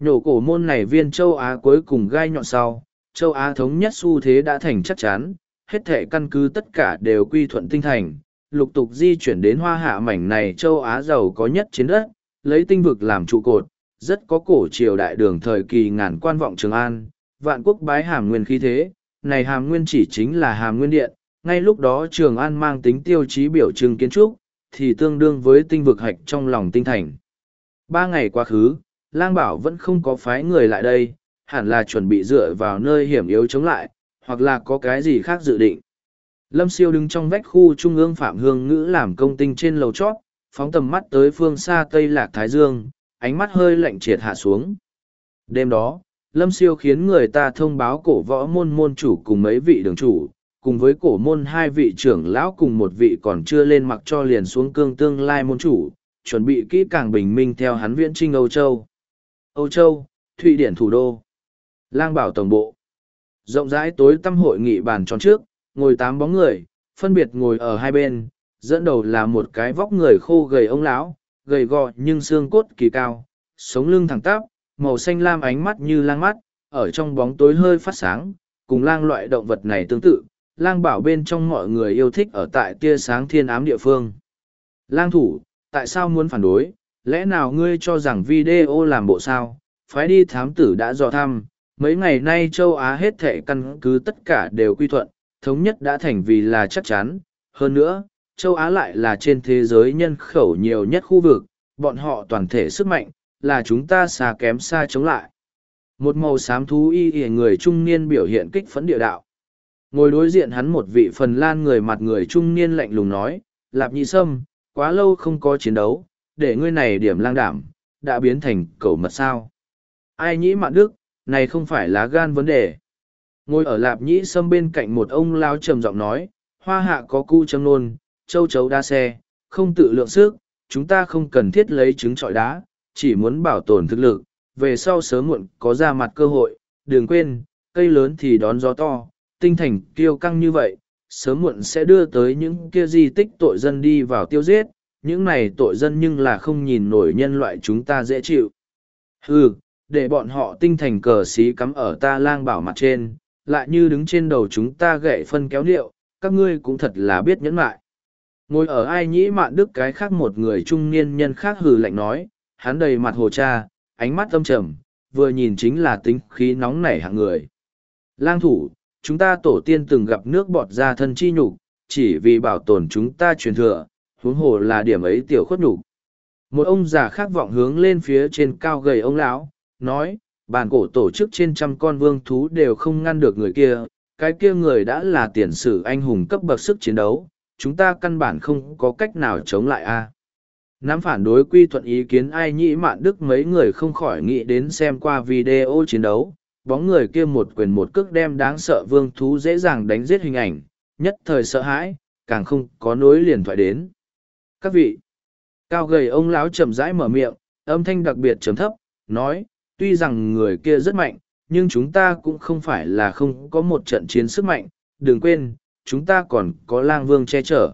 Nhổ cổ môn này viên châu Á cuối cùng gai nhọn sau, châu Á thống nhất xu thế đã thành chắc chắn, hết thể căn cứ tất cả đều quy thuận tinh thành, lục tục di chuyển đến hoa hạ mảnh này châu Á giàu có nhất trên đất, lấy tinh vực làm trụ cột, rất có cổ triều đại đường thời kỳ ngàn quan vọng Trường An, vạn quốc bái hàm nguyên khí thế, này hàm nguyên chỉ chính là hàm nguyên điện, ngay lúc đó Trường An mang tính tiêu chí biểu trưng kiến trúc, thì tương đương với tinh vực hạch trong lòng tinh thành. Ba ngày quá khứ, lang bảo vẫn không có phái người lại đây, hẳn là chuẩn bị dựa vào nơi hiểm yếu chống lại, hoặc là có cái gì khác dự định. Lâm siêu đứng trong vách khu trung ương Phạm Hương Ngữ làm công tinh trên lầu chót, phóng tầm mắt tới phương xa Tây Lạc Thái Dương, ánh mắt hơi lạnh triệt hạ xuống. Đêm đó, Lâm siêu khiến người ta thông báo cổ võ môn môn chủ cùng mấy vị đường chủ, cùng với cổ môn hai vị trưởng lão cùng một vị còn chưa lên mặc cho liền xuống cương tương lai môn chủ, chuẩn bị kỹ càng bình minh theo hắn viễn trinh Âu Châu. Âu Châu, Thụy Điển thủ đô. Lang bảo tổng bộ. Rộng rãi tối tăm hội nghị bàn tròn trước, ngồi tám bóng người, phân biệt ngồi ở hai bên, dẫn đầu là một cái vóc người khô gầy ông lão, gầy gò nhưng xương cốt kỳ cao, sống lưng thẳng tắp, màu xanh lam ánh mắt như lang mắt, ở trong bóng tối hơi phát sáng, cùng lang loại động vật này tương tự, lang bảo bên trong mọi người yêu thích ở tại tia sáng thiên ám địa phương. Lang thủ, tại sao muốn phản đối, lẽ nào ngươi cho rằng video làm bộ sao, phái đi thám tử đã dò thăm, mấy ngày nay châu Á hết thệ căn cứ tất cả đều quy thuận, thống nhất đã thành vì là chắc chắn. Hơn nữa, châu Á lại là trên thế giới nhân khẩu nhiều nhất khu vực, bọn họ toàn thể sức mạnh, là chúng ta xa kém xa chống lại. Một màu xám thú y ỉa người trung niên biểu hiện kích phấn địa đạo. Ngồi đối diện hắn một vị phần lan người mặt người trung niên lạnh lùng nói, Lạp Nhị Sâm, quá lâu không có chiến đấu, để ngươi này điểm lang đảm, đã biến thành cầu mật sao. Ai nhĩ mạn đức, này không phải là gan vấn đề. Ngồi ở lạp nhĩ sâm bên cạnh một ông lao trầm giọng nói, hoa hạ có cu châm nôn, châu chấu đa xe, không tự lượng sức, chúng ta không cần thiết lấy trứng trọi đá, chỉ muốn bảo tồn thực lực, về sau sớm muộn có ra mặt cơ hội, đừng quên, cây lớn thì đón gió to, tinh thành kiêu căng như vậy, sớm muộn sẽ đưa tới những kia di tích tội dân đi vào tiêu giết, những này tội dân nhưng là không nhìn nổi nhân loại chúng ta dễ chịu. Hừ, để bọn họ tinh thành cờ xí cắm ở ta lang bảo mặt trên, lại như đứng trên đầu chúng ta gậy phân kéo điệu. các ngươi cũng thật là biết nhẫn lại. Ngồi ở ai nhĩ mạn đức cái khác một người trung niên nhân khác hừ lạnh nói, hắn đầy mặt hồ cha, ánh mắt âm trầm, vừa nhìn chính là tính khí nóng nảy hạng người. Lang thủ, chúng ta tổ tiên từng gặp nước bọt ra thân chi nhục, chỉ vì bảo tồn chúng ta truyền thừa, huống hồ là điểm ấy tiểu khuất nhục. Một ông già khác vọng hướng lên phía trên cao gầy ông lão, nói, bàn cổ tổ chức trên trăm con vương thú đều không ngăn được người kia, cái kia người đã là tiền sử anh hùng cấp bậc sức chiến đấu, chúng ta căn bản không có cách nào chống lại a. Nắm phản đối quy thuận ý kiến ai nhĩ mạn đức mấy người không khỏi nghĩ đến xem qua video chiến đấu, bóng người kia một quyền một cước đem đáng sợ vương thú dễ dàng đánh giết hình ảnh, nhất thời sợ hãi, càng không có nối liền thoại đến. Các vị, cao gầy ông lão chậm rãi mở miệng, âm thanh đặc biệt trầm thấp, nói, tuy rằng người kia rất mạnh, nhưng chúng ta cũng không phải là không có một trận chiến sức mạnh, đừng quên, chúng ta còn có lang vương che chở.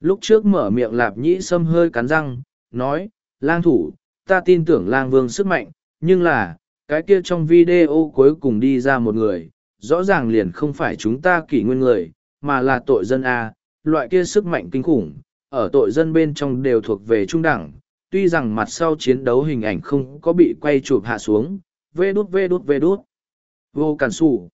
Lúc trước mở miệng lạp nhĩ sâm hơi cắn răng, nói, lang thủ, ta tin tưởng lang vương sức mạnh, nhưng là, cái kia trong video cuối cùng đi ra một người, rõ ràng liền không phải chúng ta kỷ nguyên người, mà là tội dân A, loại kia sức mạnh kinh khủng, ở tội dân bên trong đều thuộc về trung đẳng, tuy rằng mặt sau chiến đấu hình ảnh không có bị quay chụp hạ xuống, vê đút vê đút vê đút. Vô cản sủ.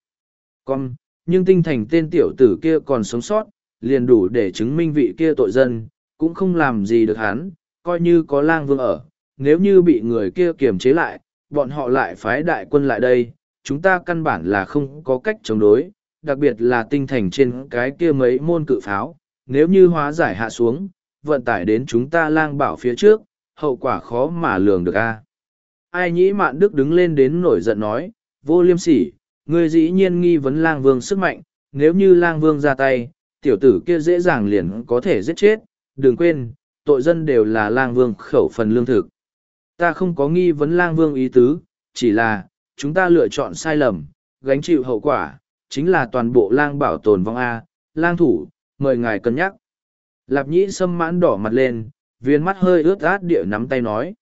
Con, nhưng tinh thành tên tiểu tử kia còn sống sót, liền đủ để chứng minh vị kia tội dân, cũng không làm gì được hắn, coi như có lang vương ở, nếu như bị người kia kiềm chế lại, bọn họ lại phái đại quân lại đây, chúng ta căn bản là không có cách chống đối, đặc biệt là tinh thành trên cái kia mấy môn cự pháo, nếu như hóa giải hạ xuống, vận tải đến chúng ta lang bảo phía trước, hậu quả khó mà lường được a. Ai nhĩ mạn đức đứng lên đến nổi giận nói, vô liêm sỉ, ngươi dĩ nhiên nghi vấn lang vương sức mạnh, nếu như lang vương ra tay, tiểu tử kia dễ dàng liền có thể giết chết, đừng quên, tội dân đều là lang vương khẩu phần lương thực. Ta không có nghi vấn lang vương ý tứ, chỉ là, chúng ta lựa chọn sai lầm, gánh chịu hậu quả, chính là toàn bộ lang bảo tồn vong A, lang thủ, mời ngài cân nhắc. Lạp nhĩ sâm mãn đỏ mặt lên, viên mắt hơi ướt át địa nắm tay nói.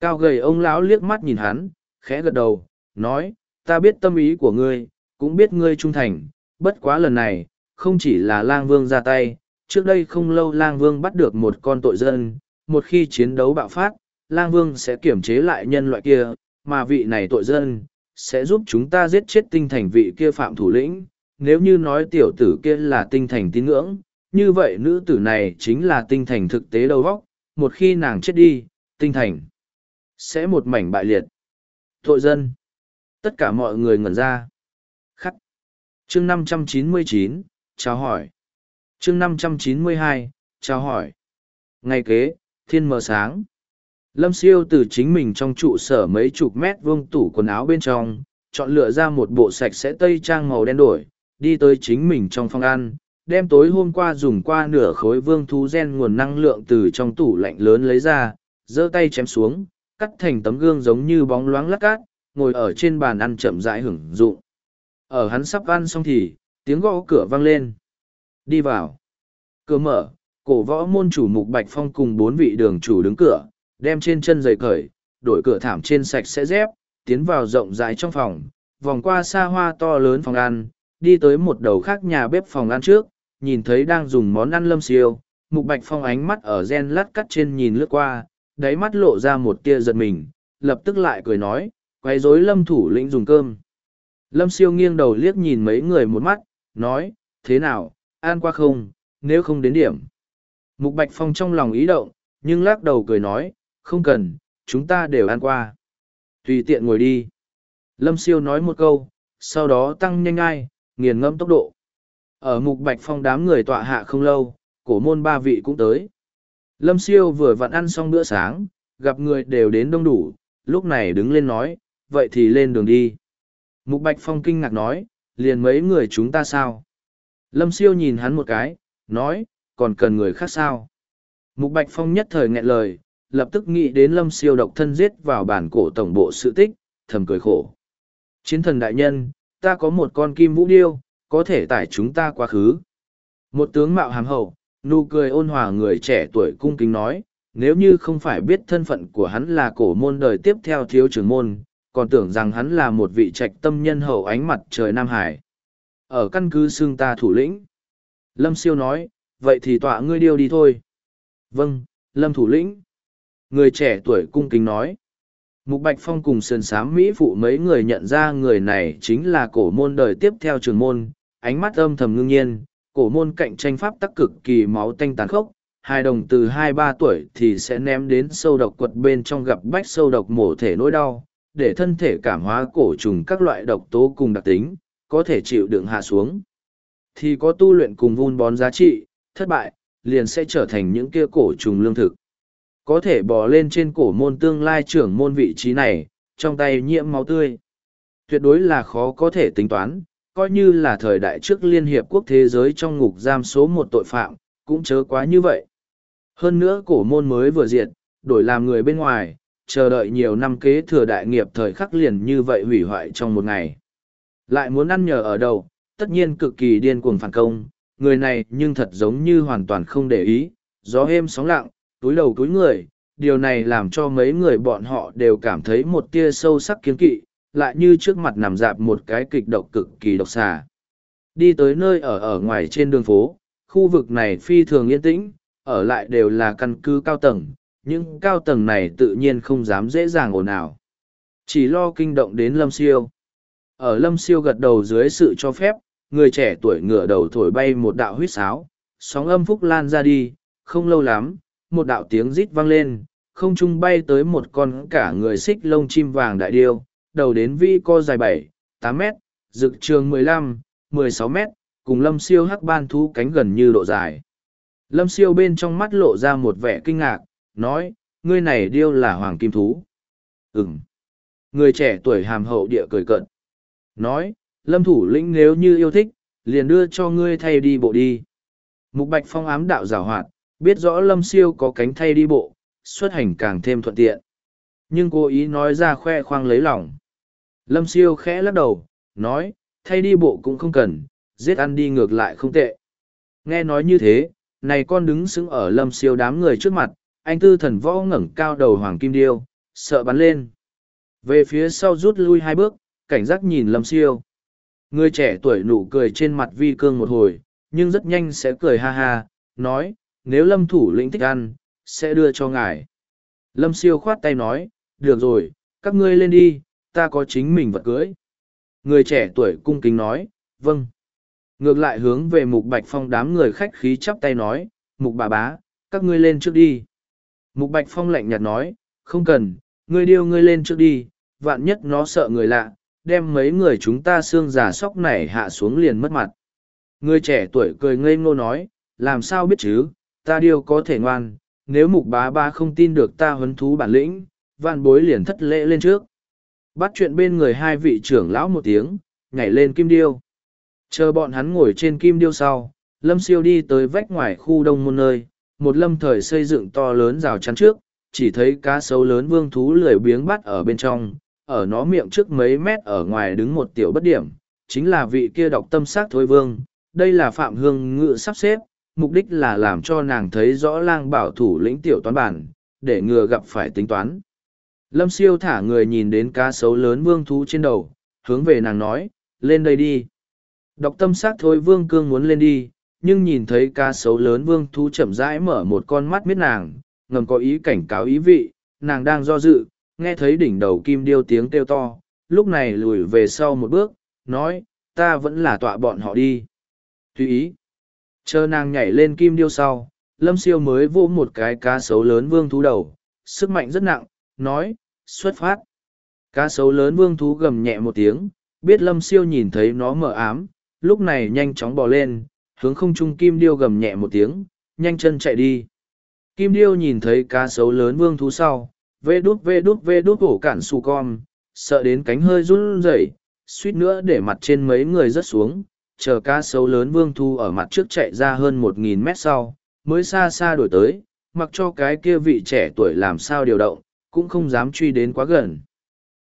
Cao gầy ông lão liếc mắt nhìn hắn, khẽ gật đầu, nói, ta biết tâm ý của ngươi, cũng biết ngươi trung thành, bất quá lần này, không chỉ là lang vương ra tay, trước đây không lâu lang vương bắt được một con tội dân, một khi chiến đấu bạo phát, lang vương sẽ kiểm chế lại nhân loại kia, mà vị này tội dân, sẽ giúp chúng ta giết chết tinh thành vị kia phạm thủ lĩnh. Nếu như nói tiểu tử kia là tinh thành tín ngưỡng, như vậy nữ tử này chính là tinh thành thực tế đầu vóc, một khi nàng chết đi, tinh thành sẽ một mảnh bại liệt. Tội dân. Tất cả mọi người ngẩn ra. Khắc. Chương năm trăm chín mươi chín chào hỏi. Chương năm trăm chín mươi hai chào hỏi. Ngày kế, thiên mờ sáng. Lâm siêu từ chính mình trong trụ sở mấy chục mét vuông tủ quần áo bên trong, chọn lựa ra một bộ sạch sẽ tây trang màu đen đổi, đi tới chính mình trong phòng ăn, đem tối hôm qua dùng qua nửa khối vương thú gen nguồn năng lượng từ trong tủ lạnh lớn lấy ra, giơ tay chém xuống, cắt thành tấm gương giống như bóng loáng lắc cát, ngồi ở trên bàn ăn chậm rãi hưởng dụng. Ở hắn sắp ăn xong thì, tiếng gõ cửa vang lên. Đi vào. Cửa mở, cổ võ môn chủ mục bạch phong cùng bốn vị đường chủ đứng cửa, đem trên chân giày cởi, đổi cửa thảm trên sạch sẽ dép, tiến vào rộng rãi trong phòng, vòng qua xa hoa to lớn phòng ăn, đi tới một đầu khác nhà bếp phòng ăn trước, nhìn thấy đang dùng món ăn lâm siêu, mục bạch phong ánh mắt ở gen lát cắt trên nhìn lướt qua, đáy mắt lộ ra một tia giật mình, lập tức lại cười nói, quay rối lâm thủ lĩnh dùng cơm. Lâm siêu nghiêng đầu liếc nhìn mấy người một mắt, nói, thế nào, ăn qua không, nếu không đến điểm. Mục Bạch Phong trong lòng ý động, nhưng lắc đầu cười nói, không cần, chúng ta đều ăn qua. Tùy tiện ngồi đi. Lâm siêu nói một câu, sau đó tăng nhanh ai, nghiền ngẫm tốc độ. Ở Mục Bạch Phong đám người tọa hạ không lâu, cổ môn ba vị cũng tới. Lâm siêu vừa vặn ăn xong bữa sáng, gặp người đều đến đông đủ, lúc này đứng lên nói, vậy thì lên đường đi. Mục Bạch Phong kinh ngạc nói, liền mấy người chúng ta sao? Lâm siêu nhìn hắn một cái, nói, còn cần người khác sao? Mục Bạch Phong nhất thời nghẹn lời, lập tức nghĩ đến lâm siêu độc thân giết vào bản cổ tổng bộ sự tích, thầm cười khổ. Chiến thần đại nhân, ta có một con kim vũ điêu, có thể tải chúng ta quá khứ. Một tướng mạo hàm hậu, nụ cười ôn hòa người trẻ tuổi cung kính nói, nếu như không phải biết thân phận của hắn là cổ môn đời tiếp theo thiếu trưởng môn, còn tưởng rằng hắn là một vị trạch tâm nhân hậu ánh mặt trời Nam Hải. Ở căn cứ xương ta thủ lĩnh. Lâm siêu nói, vậy thì tọa ngươi điêu đi thôi. Vâng, Lâm thủ lĩnh. Người trẻ tuổi cung kính nói. Mục Bạch Phong cùng sườn sám Mỹ phụ mấy người nhận ra người này chính là cổ môn đời tiếp theo trường môn, ánh mắt âm thầm ngưng nhiên, cổ môn cạnh tranh pháp tắc cực kỳ máu tanh tàn khốc, hai đồng từ hai ba tuổi thì sẽ ném đến sâu độc quật bên trong gặp bách sâu độc mổ thể nỗi đau, để thân thể cảm hóa cổ trùng các loại độc tố cùng đặc tính, có thể chịu đựng hạ xuống. Thì có tu luyện cùng vun bón giá trị, thất bại, liền sẽ trở thành những kia cổ trùng lương thực. Có thể bò lên trên cổ môn tương lai trưởng môn vị trí này, trong tay nhiễm máu tươi. Tuyệt đối là khó có thể tính toán, coi như là thời đại trước Liên Hiệp Quốc Thế giới trong ngục giam số một tội phạm, cũng chớ quá như vậy. Hơn nữa cổ môn mới vừa diệt, đổi làm người bên ngoài, chờ đợi nhiều năm kế thừa đại nghiệp thời khắc liền như vậy hủy hoại trong một ngày. Lại muốn ăn nhờ ở đầu, tất nhiên cực kỳ điên cuồng phản công, người này nhưng thật giống như hoàn toàn không để ý, gió êm sóng lặng, túi đầu túi người, điều này làm cho mấy người bọn họ đều cảm thấy một tia sâu sắc kiến kỵ, lại như trước mặt nằm dạp một cái kịch độc cực kỳ độc xà. Đi tới nơi ở ở ngoài trên đường phố, khu vực này phi thường yên tĩnh, ở lại đều là căn cứ cao tầng, những cao tầng này tự nhiên không dám dễ dàng ồn ào. Chỉ lo kinh động đến Lâm Siêu. Ở Lâm Siêu gật đầu dưới sự cho phép, người trẻ tuổi ngửa đầu thổi bay một đạo huýt sáo, sóng âm phúc lan ra đi, không lâu lắm, một đạo tiếng rít vang lên, không trung bay tới một con cả người xích lông chim vàng đại điêu, đầu đến vi co dài bảy tám mét, rực trường mười lăm 16 mét, cùng lâm siêu hắc ban thú cánh gần như độ dài. Lâm siêu bên trong mắt lộ ra một vẻ kinh ngạc, nói, ngươi này điêu là hoàng kim thú. Ừm. Người trẻ tuổi hàm hậu địa cười cận. Nói, lâm thủ lĩnh nếu như yêu thích, liền đưa cho ngươi thay đi bộ đi. Mục Bạch Phong ám đạo giảo hoạt, biết rõ lâm siêu có cánh thay đi bộ, xuất hành càng thêm thuận tiện. Nhưng cố ý nói ra khoe khoang lấy lòng. Lâm siêu khẽ lắc đầu, nói, thay đi bộ cũng không cần, giết ăn đi ngược lại không tệ. Nghe nói như thế, này con đứng sững ở lâm siêu đám người trước mặt, anh tư thần võ ngẩng cao đầu hoàng kim điêu, sợ bắn lên. Về phía sau rút lui hai bước, cảnh giác nhìn lâm siêu. Người trẻ tuổi nụ cười trên mặt vi cương một hồi, nhưng rất nhanh sẽ cười ha ha, nói, nếu lâm thủ lĩnh thích ăn, sẽ đưa cho ngài. Lâm siêu khoát tay nói, được rồi, các ngươi lên đi, ta có chính mình vật cưới. Người trẻ tuổi cung kính nói, vâng. Ngược lại hướng về mục bạch phong đám người khách khí chắp tay nói, mục bà bá, các ngươi lên trước đi. Mục bạch phong lạnh nhạt nói, không cần, ngươi điêu ngươi lên trước đi, vạn nhất nó sợ người lạ, đem mấy người chúng ta xương giả sóc này hạ xuống liền mất mặt. Người trẻ tuổi cười ngây ngô nói, làm sao biết chứ, ta điêu có thể ngoan, nếu mục bá ba không tin được ta huấn thú bản lĩnh, vạn bối liền thất lễ lên trước. Bắt chuyện bên người hai vị trưởng lão một tiếng, nhảy lên kim điêu. Chờ bọn hắn ngồi trên kim điêu sau, lâm siêu đi tới vách ngoài khu đông môn nơi, một lâm thời xây dựng to lớn rào chắn trước, chỉ thấy cá sấu lớn vương thú lười biếng bắt ở bên trong, ở nó miệng trước mấy mét ở ngoài đứng một tiểu bất điểm, chính là vị kia đọc tâm sát thối vương, đây là phạm hương ngự sắp xếp, mục đích là làm cho nàng thấy rõ lang bảo thủ lĩnh tiểu toán bản, để ngừa gặp phải tính toán. Lâm siêu thả người nhìn đến cá sấu lớn vương thú trên đầu, hướng về nàng nói, lên đây đi. Đọc tâm sát thôi vương cương muốn lên đi, nhưng nhìn thấy cá sấu lớn vương thú chậm rãi mở một con mắt miết nàng, ngầm có ý cảnh cáo ý vị, nàng đang do dự, nghe thấy đỉnh đầu kim điêu tiếng kêu to, lúc này lùi về sau một bước, nói, ta vẫn là tọa bọn họ đi. Tùy ý. Chờ nàng nhảy lên kim điêu sau, lâm siêu mới vô một cái cá sấu lớn vương thú đầu, sức mạnh rất nặng, nói, xuất phát. Cá sấu lớn vương thú gầm nhẹ một tiếng, biết lâm siêu nhìn thấy nó mở ám, lúc này nhanh chóng bò lên, hướng không trung kim điêu gầm nhẹ một tiếng, nhanh chân chạy đi. Kim điêu nhìn thấy cá sấu lớn vương thú sau, vê đút vê đút vê đút cổ cản su con, sợ đến cánh hơi run rẩy, suýt nữa để mặt trên mấy người rớt xuống, chờ cá sấu lớn vương thu ở mặt trước chạy ra hơn một nghìn mét sau, mới xa xa đổi tới, mặc cho cái kia vị trẻ tuổi làm sao điều động, cũng không dám truy đến quá gần.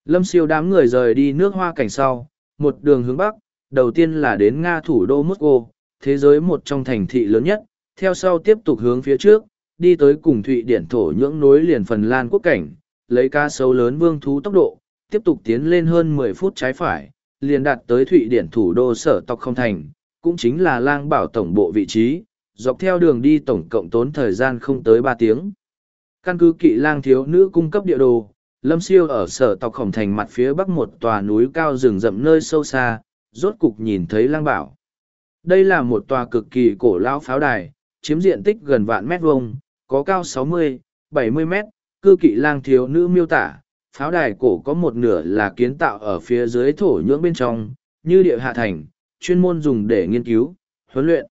Lâm siêu đám người rời đi nước hoa cảnh sau, một đường hướng bắc, đầu tiên là đến Nga thủ đô Moscow, thế giới một trong thành thị lớn nhất, theo sau tiếp tục hướng phía trước, đi tới cùng Thụy Điển thổ nhưỡng nối liền Phần Lan quốc cảnh, lấy ca sấu lớn vương thú tốc độ, tiếp tục tiến lên hơn mười phút trái phải, liền đạt tới Thụy Điển thủ đô sở tộc không thành, cũng chính là lang bảo tổng bộ vị trí, dọc theo đường đi tổng cộng tốn thời gian không tới ba tiếng. Căn cứ kỵ lang thiếu nữ cung cấp địa đồ, Lâm Siêu ở sở tộc khổng thành mặt phía bắc một tòa núi cao rừng rậm nơi sâu xa, rốt cục nhìn thấy lang bảo. Đây là một tòa cực kỳ cổ lão pháo đài, chiếm diện tích gần vạn mét vuông, có cao 60, 70 mét, cư kỵ lang thiếu nữ miêu tả, pháo đài cổ có một nửa là kiến tạo ở phía dưới thổ nhưỡng bên trong, như địa hạ thành, chuyên môn dùng để nghiên cứu, huấn luyện.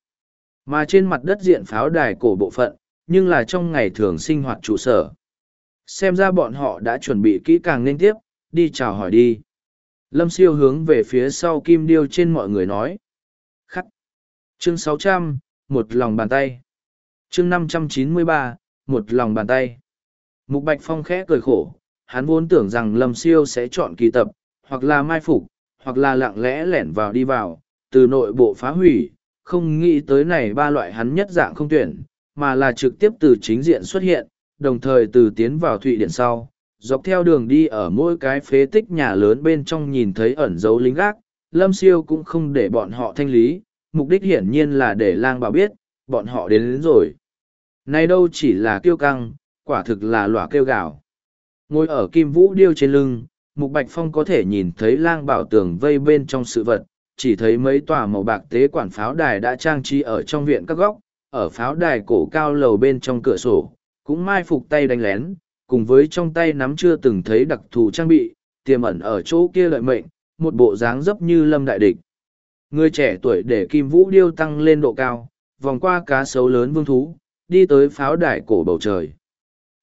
Mà trên mặt đất diện pháo đài cổ bộ phận, nhưng là trong ngày thường sinh hoạt trụ sở. Xem ra bọn họ đã chuẩn bị kỹ càng nên tiếp, đi chào hỏi đi. Lâm siêu hướng về phía sau kim điêu trên mọi người nói. Khắc. Chương 600, một lòng bàn tay. Chương 593, một lòng bàn tay. Mục Bạch Phong khẽ cười khổ, hắn vốn tưởng rằng Lâm siêu sẽ chọn kỳ tập, hoặc là mai phục, hoặc là lặng lẽ lẻn vào đi vào, từ nội bộ phá hủy, không nghĩ tới này ba loại hắn nhất dạng không tuyển, mà là trực tiếp từ chính diện xuất hiện, đồng thời từ tiến vào Thụy Điển sau, dọc theo đường đi ở mỗi cái phế tích nhà lớn bên trong nhìn thấy ẩn dấu lính gác, Lâm Siêu cũng không để bọn họ thanh lý, mục đích hiển nhiên là để lang bảo biết, bọn họ đến, đến rồi. Nay đâu chỉ là kiêu căng, quả thực là lỏa kêu gào. Ngồi ở kim vũ điêu trên lưng, Mục Bạch Phong có thể nhìn thấy lang bảo tường vây bên trong sự vật, chỉ thấy mấy tòa màu bạc tế quản pháo đài đã trang trí ở trong viện các góc, ở pháo đài cổ cao lầu bên trong cửa sổ, cũng mai phục tay đánh lén, cùng với trong tay nắm chưa từng thấy đặc thù trang bị, tiềm ẩn ở chỗ kia lợi mệnh, một bộ dáng dấp như lâm đại địch. Người trẻ tuổi để kim vũ điêu tăng lên độ cao, vòng qua cá sấu lớn vương thú, đi tới pháo đài cổ bầu trời.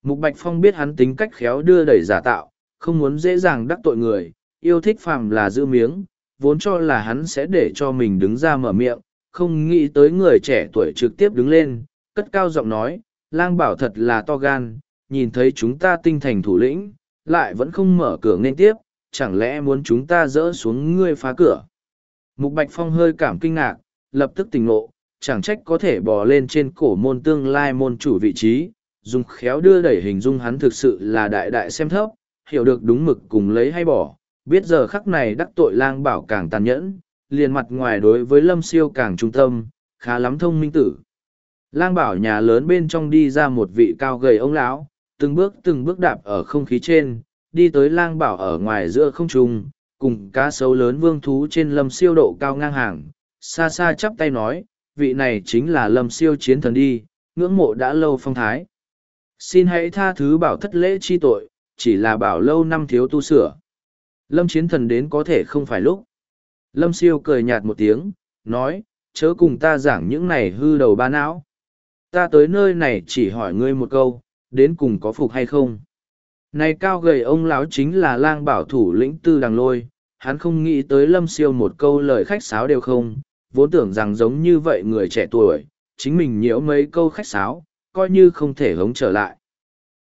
Mục Bạch Phong biết hắn tính cách khéo đưa đẩy giả tạo, không muốn dễ dàng đắc tội người, yêu thích phàm là giữ miếng, vốn cho là hắn sẽ để cho mình đứng ra mở miệng, không nghĩ tới người trẻ tuổi trực tiếp đứng lên, cất cao giọng nói, lang bảo thật là to gan, nhìn thấy chúng ta tinh thành thủ lĩnh, lại vẫn không mở cửa nên tiếp, chẳng lẽ muốn chúng ta dỡ xuống ngươi phá cửa. Mục Bạch Phong hơi cảm kinh ngạc, lập tức tỉnh ngộ, chẳng trách có thể bò lên trên cổ môn tương lai môn chủ vị trí, dùng khéo đưa đẩy hình dung hắn thực sự là đại đại xem thấp, hiểu được đúng mực cùng lấy hay bỏ, biết giờ khắc này đắc tội lang bảo càng tàn nhẫn, liền mặt ngoài đối với lâm siêu càng trung tâm, khá lắm thông minh tử. Lang bảo nhà lớn bên trong đi ra một vị cao gầy ông lão, từng bước từng bước đạp ở không khí trên, đi tới lang bảo ở ngoài giữa không trung, cùng cá sấu lớn vương thú trên lâm siêu độ cao ngang hàng, xa xa chắp tay nói, vị này chính là lâm siêu chiến thần đi, ngưỡng mộ đã lâu phong thái. Xin hãy tha thứ bảo thất lễ chi tội, chỉ là bảo lâu năm thiếu tu sửa. Lâm chiến thần đến có thể không phải lúc. Lâm siêu cười nhạt một tiếng, nói, chớ cùng ta giảng những này hư đầu ba não. Ta tới nơi này chỉ hỏi ngươi một câu, đến cùng có phục hay không. Này cao gầy ông lão chính là lang bảo thủ lĩnh tư đằng lôi, hắn không nghĩ tới lâm siêu một câu lời khách sáo đều không, vốn tưởng rằng giống như vậy người trẻ tuổi, chính mình nhiễu mấy câu khách sáo, coi như không thể hống trở lại.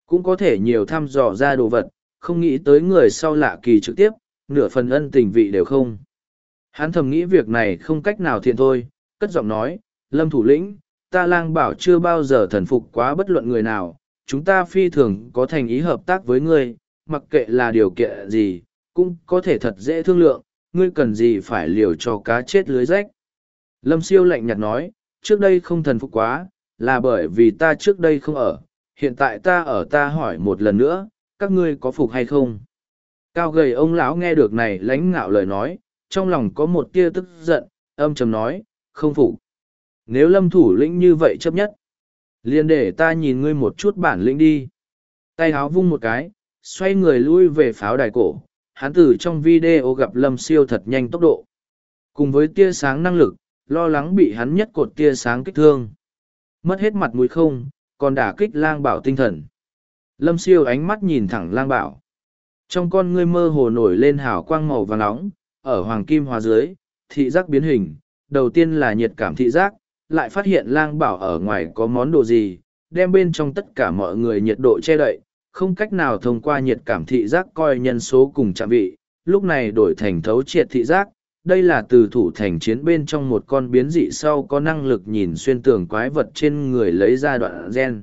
Cũng có thể nhiều thăm dò ra đồ vật, không nghĩ tới người sau lạ kỳ trực tiếp, nửa phần ân tình vị đều không. Hắn thầm nghĩ việc này không cách nào thiện thôi, cất giọng nói, lâm thủ lĩnh, ta lang bảo chưa bao giờ thần phục quá bất luận người nào, chúng ta phi thường có thành ý hợp tác với ngươi, mặc kệ là điều kiện gì, cũng có thể thật dễ thương lượng, ngươi cần gì phải liều cho cá chết lưới rách. Lâm siêu lạnh nhạt nói, trước đây không thần phục quá, là bởi vì ta trước đây không ở, hiện tại ta ở ta hỏi một lần nữa, các ngươi có phục hay không? Cao gầy ông lão nghe được này lãnh ngạo lời nói, trong lòng có một tia tức giận, âm trầm nói, không phục. Nếu lâm thủ lĩnh như vậy chấp nhất, liền để ta nhìn ngươi một chút bản lĩnh đi. Tay háo vung một cái, xoay người lui về pháo đài cổ, hắn từ trong video gặp lâm siêu thật nhanh tốc độ. Cùng với tia sáng năng lực, lo lắng bị hắn nhất cột tia sáng kích thương. Mất hết mặt mũi không, còn đả kích lang bảo tinh thần. Lâm siêu ánh mắt nhìn thẳng lang bảo. Trong con ngươi mơ hồ nổi lên hào quang màu vàng nóng, ở hoàng kim hòa dưới, thị giác biến hình, đầu tiên là nhiệt cảm thị giác, lại phát hiện lang bảo ở ngoài có món đồ gì, đem bên trong tất cả mọi người nhiệt độ che đậy, không cách nào thông qua nhiệt cảm thị giác coi nhân số cùng chạm vị, lúc này đổi thành thấu triệt thị giác. Đây là từ thủ thành chiến bên trong một con biến dị sau có năng lực nhìn xuyên tường quái vật trên người lấy ra đoạn gen.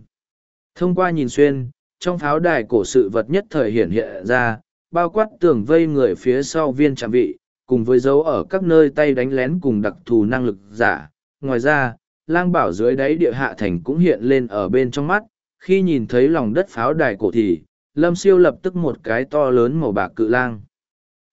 Thông qua nhìn xuyên, trong pháo đài cổ sự vật nhất thời hiện hiện ra, bao quát tường vây người phía sau viên trạm vị, cùng với dấu ở các nơi tay đánh lén cùng đặc thù năng lực giả. Ngoài ra, lang bảo dưới đáy địa hạ thành cũng hiện lên ở bên trong mắt, khi nhìn thấy lòng đất pháo đài cổ thì, lâm siêu lập tức một cái to lớn màu bạc cự lang.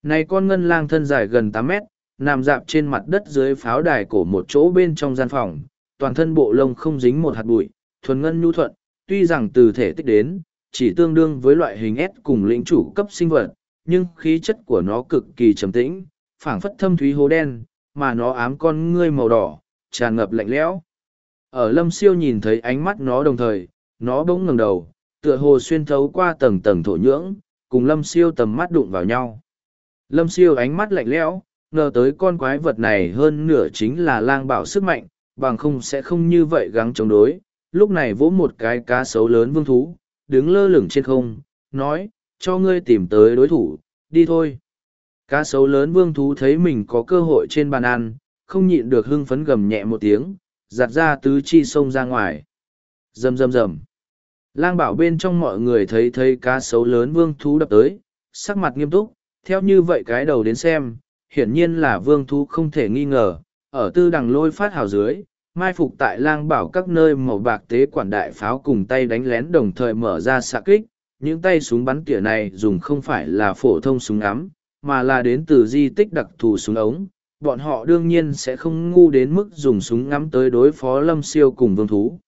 Này con ngân lang thân dài gần tám mét, nằm dạp trên mặt đất dưới pháo đài cổ một chỗ bên trong gian phòng, toàn thân bộ lông không dính một hạt bụi, thuần ngân nhu thuận, tuy rằng từ thể tích đến, chỉ tương đương với loại hình S cùng lĩnh chủ cấp sinh vật, nhưng khí chất của nó cực kỳ trầm tĩnh, phảng phất thâm thúy hố đen, mà nó ám con ngươi màu đỏ, tràn ngập lạnh lẽo. Ở lâm siêu nhìn thấy ánh mắt nó đồng thời, nó bỗng ngẩng đầu, tựa hồ xuyên thấu qua tầng tầng thổ nhưỡng, cùng lâm siêu tầm mắt đụng vào nhau. Lâm siêu ánh mắt lạnh lẽo, ngờ tới con quái vật này hơn nửa chính là lang bảo sức mạnh, bằng không sẽ không như vậy gắng chống đối. Lúc này vỗ một cái cá sấu lớn vương thú, đứng lơ lửng trên không, nói, cho ngươi tìm tới đối thủ, đi thôi. Cá sấu lớn vương thú thấy mình có cơ hội trên bàn ăn, không nhịn được hưng phấn gầm nhẹ một tiếng, giặt ra tứ chi sông ra ngoài. Rầm rầm rầm. Lang bảo bên trong mọi người thấy thấy cá sấu lớn vương thú đập tới, sắc mặt nghiêm túc, theo như vậy cái đầu đến xem, hiển nhiên là vương thú không thể nghi ngờ, ở tư đằng lôi phát hào dưới, mai phục tại lang bảo các nơi màu bạc tế quản đại pháo cùng tay đánh lén đồng thời mở ra xạ kích, những tay súng bắn tỉa này dùng không phải là phổ thông súng ngắm, mà là đến từ di tích đặc thù súng ống, bọn họ đương nhiên sẽ không ngu đến mức dùng súng ngắm tới đối phó lâm siêu cùng vương thú.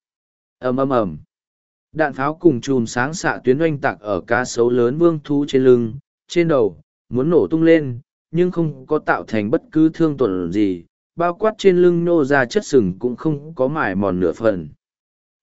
Ầm ầm ầm. Đạn pháo cùng chùm sáng xạ tuyến oanh tạc ở cá sấu lớn vương thú trên lưng trên đầu muốn nổ tung lên nhưng không có tạo thành bất cứ thương tổn gì bao quát trên lưng nô ra chất sừng cũng không có mải mòn nửa phần.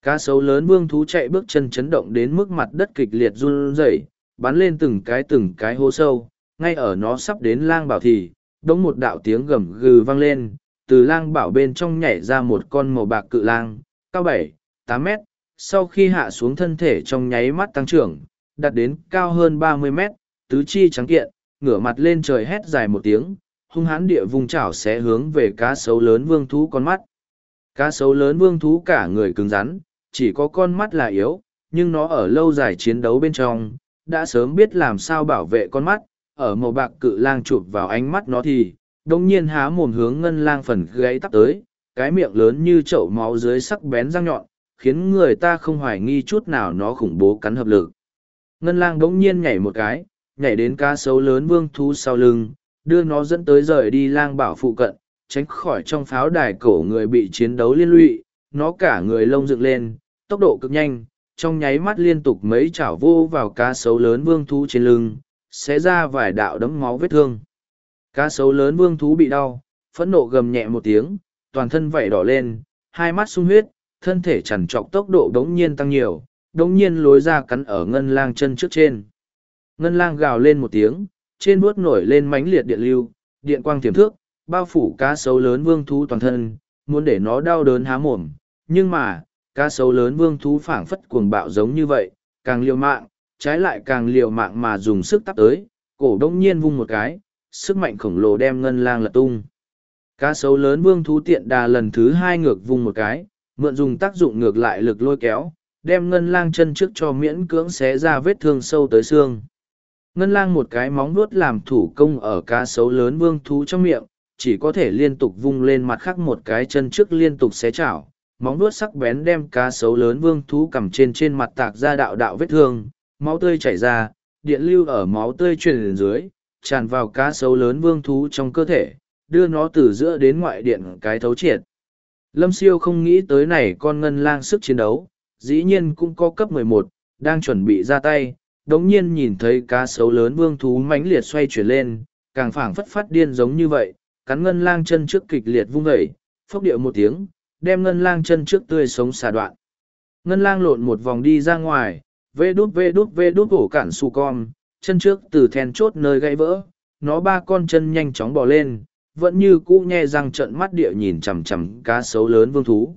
Cá sấu lớn vương thú chạy bước chân chấn động đến mức mặt đất kịch liệt run rẩy, bắn lên từng cái từng cái hố sâu, ngay ở nó sắp đến lang bảo thì, đống một đạo tiếng gầm gừ vang lên, từ lang bảo bên trong nhảy ra một con màu bạc cự lang, cao bảy, tám mét, sau khi hạ xuống thân thể trong nháy mắt tăng trưởng, đạt đến cao hơn ba mươi mét, tứ chi trắng kiện, ngửa mặt lên trời hét dài một tiếng, hung hãn địa vùng chảo sẽ hướng về cá sấu lớn vương thú con mắt. Cá sấu lớn vương thú cả người cứng rắn, chỉ có con mắt là yếu, nhưng nó ở lâu dài chiến đấu bên trong, đã sớm biết làm sao bảo vệ con mắt, ở màu bạc cự lang chụp vào ánh mắt nó thì, đồng nhiên há mồm hướng ngân lang phần gáy tắp tới, cái miệng lớn như chậu máu dưới sắc bén răng nhọn, khiến người ta không hoài nghi chút nào nó khủng bố cắn hợp lực. Ngân lang đống nhiên nhảy một cái, nhảy đến cá sấu lớn vương thú sau lưng, đưa nó dẫn tới rời đi lang bảo phụ cận, tránh khỏi trong pháo đài cổ người bị chiến đấu liên lụy, nó cả người lông dựng lên, tốc độ cực nhanh, trong nháy mắt liên tục mấy chảo vô vào cá sấu lớn vương thú trên lưng, sẽ ra vài đạo đấm máu vết thương. Cá sấu lớn vương thú bị đau, phẫn nộ gầm nhẹ một tiếng, toàn thân vảy đỏ lên, hai mắt sung huyết, thân thể chằn trọc tốc độ đống nhiên tăng nhiều, đống nhiên lối ra cắn ở ngân lang chân trước trên. Ngân lang gào lên một tiếng, trên bước nổi lên mánh liệt điện lưu, điện quang tiềm thước, bao phủ cá sấu lớn vương thú toàn thân, muốn để nó đau đớn há mồm. Nhưng mà, cá sấu lớn vương thú phảng phất cuồng bạo giống như vậy, càng liều mạng, trái lại càng liều mạng mà dùng sức tắp tới, cổ đông nhiên vung một cái, sức mạnh khổng lồ đem ngân lang lật tung. Cá sấu lớn vương thú tiện đà lần thứ hai ngược vung một cái, mượn dùng tác dụng ngược lại lực lôi kéo, đem ngân lang chân trước cho miễn cưỡng xé ra vết thương sâu tới xương. Ngân lang một cái móng vuốt làm thủ công ở cá sấu lớn vương thú trong miệng, chỉ có thể liên tục vung lên mặt khác một cái chân trước liên tục xé chảo. Móng vuốt sắc bén đem cá sấu lớn vương thú cầm trên trên mặt tạc ra đạo đạo vết thương, máu tươi chảy ra, điện lưu ở máu tươi truyền dưới, tràn vào cá sấu lớn vương thú trong cơ thể, đưa nó từ giữa đến ngoại điện cái thấu triệt. Lâm siêu không nghĩ tới này con ngân lang sức chiến đấu, dĩ nhiên cũng có cấp 11, đang chuẩn bị ra tay, đống nhiên nhìn thấy cá sấu lớn vương thú mãnh liệt xoay chuyển lên, càng phảng phất phát điên giống như vậy, cắn ngân lang chân trước kịch liệt vung dậy, phốc điệu một tiếng, đem ngân lang chân trước tươi sống xà đoạn. Ngân lang lộn một vòng đi ra ngoài, vê đút vê đút vê đút ổ cản su con, chân trước từ then chốt nơi gãy vỡ, nó ba con chân nhanh chóng bò lên, vẫn như cũ nhe răng trận mắt địa nhìn chằm chằm cá sấu lớn vương thú.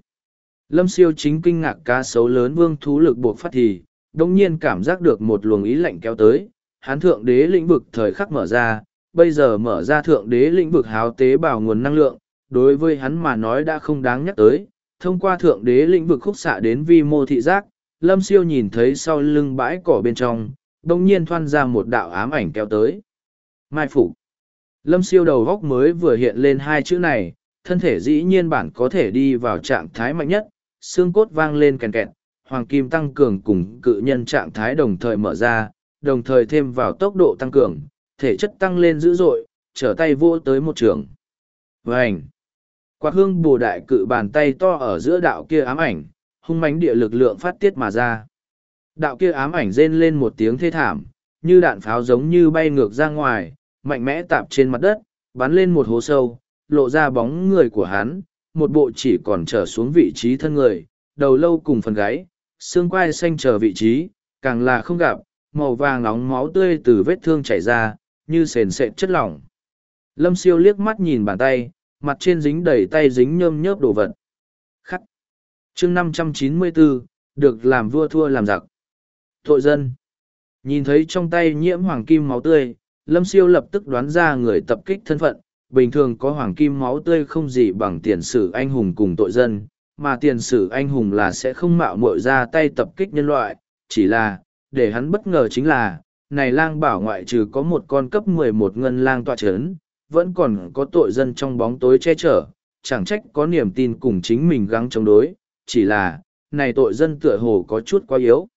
Lâm siêu chính kinh ngạc cá sấu lớn vương thú lực buộc phát thì, đông nhiên cảm giác được một luồng ý lạnh kéo tới, hán thượng đế lĩnh vực thời khắc mở ra, bây giờ mở ra thượng đế lĩnh vực háo tế bào nguồn năng lượng, đối với hắn mà nói đã không đáng nhắc tới, thông qua thượng đế lĩnh vực khúc xạ đến vi mô thị giác, lâm siêu nhìn thấy sau lưng bãi cỏ bên trong, đông nhiên thoan ra một đạo ám ảnh kéo tới. Mai Phục Lâm siêu đầu góc mới vừa hiện lên hai chữ này, thân thể dĩ nhiên bản có thể đi vào trạng thái mạnh nhất, xương cốt vang lên kèn kẹt, hoàng kim tăng cường cùng cự nhân trạng thái đồng thời mở ra, đồng thời thêm vào tốc độ tăng cường, thể chất tăng lên dữ dội, trở tay vô tới một trường. Vânh! Quạt hương bồ đại cự bàn tay to ở giữa đạo kia ám ảnh, hung mãnh địa lực lượng phát tiết mà ra. Đạo kia ám ảnh rên lên một tiếng thê thảm, như đạn pháo giống như bay ngược ra ngoài, mạnh mẽ tạp trên mặt đất, bắn lên một hố sâu, lộ ra bóng người của hắn, một bộ chỉ còn trở xuống vị trí thân người, đầu lâu cùng phần gáy, xương quai xanh chờ vị trí, càng là không gặp, màu vàng nóng máu tươi từ vết thương chảy ra, như sền sệt chất lỏng. Lâm siêu liếc mắt nhìn bàn tay, mặt trên dính đầy tay dính nhơm nhớp đồ vật. Khắc. chương năm trăm chín mươi bốn được làm vua thua làm giặc. Tội dân. Nhìn thấy trong tay nhiễm hoàng kim máu tươi, Lâm siêu lập tức đoán ra người tập kích thân phận. Bình thường có hoàng kim máu tươi không gì bằng tiền sử anh hùng cùng tội dân, mà tiền sử anh hùng là sẽ không mạo muội ra tay tập kích nhân loại, chỉ là, để hắn bất ngờ chính là, này lang bảo ngoại trừ có một con cấp mười một ngân lang tọa chấn, vẫn còn có tội dân trong bóng tối che chở, chẳng trách có niềm tin cùng chính mình gắng chống đối, chỉ là, này tội dân tựa hồ có chút quá yếu.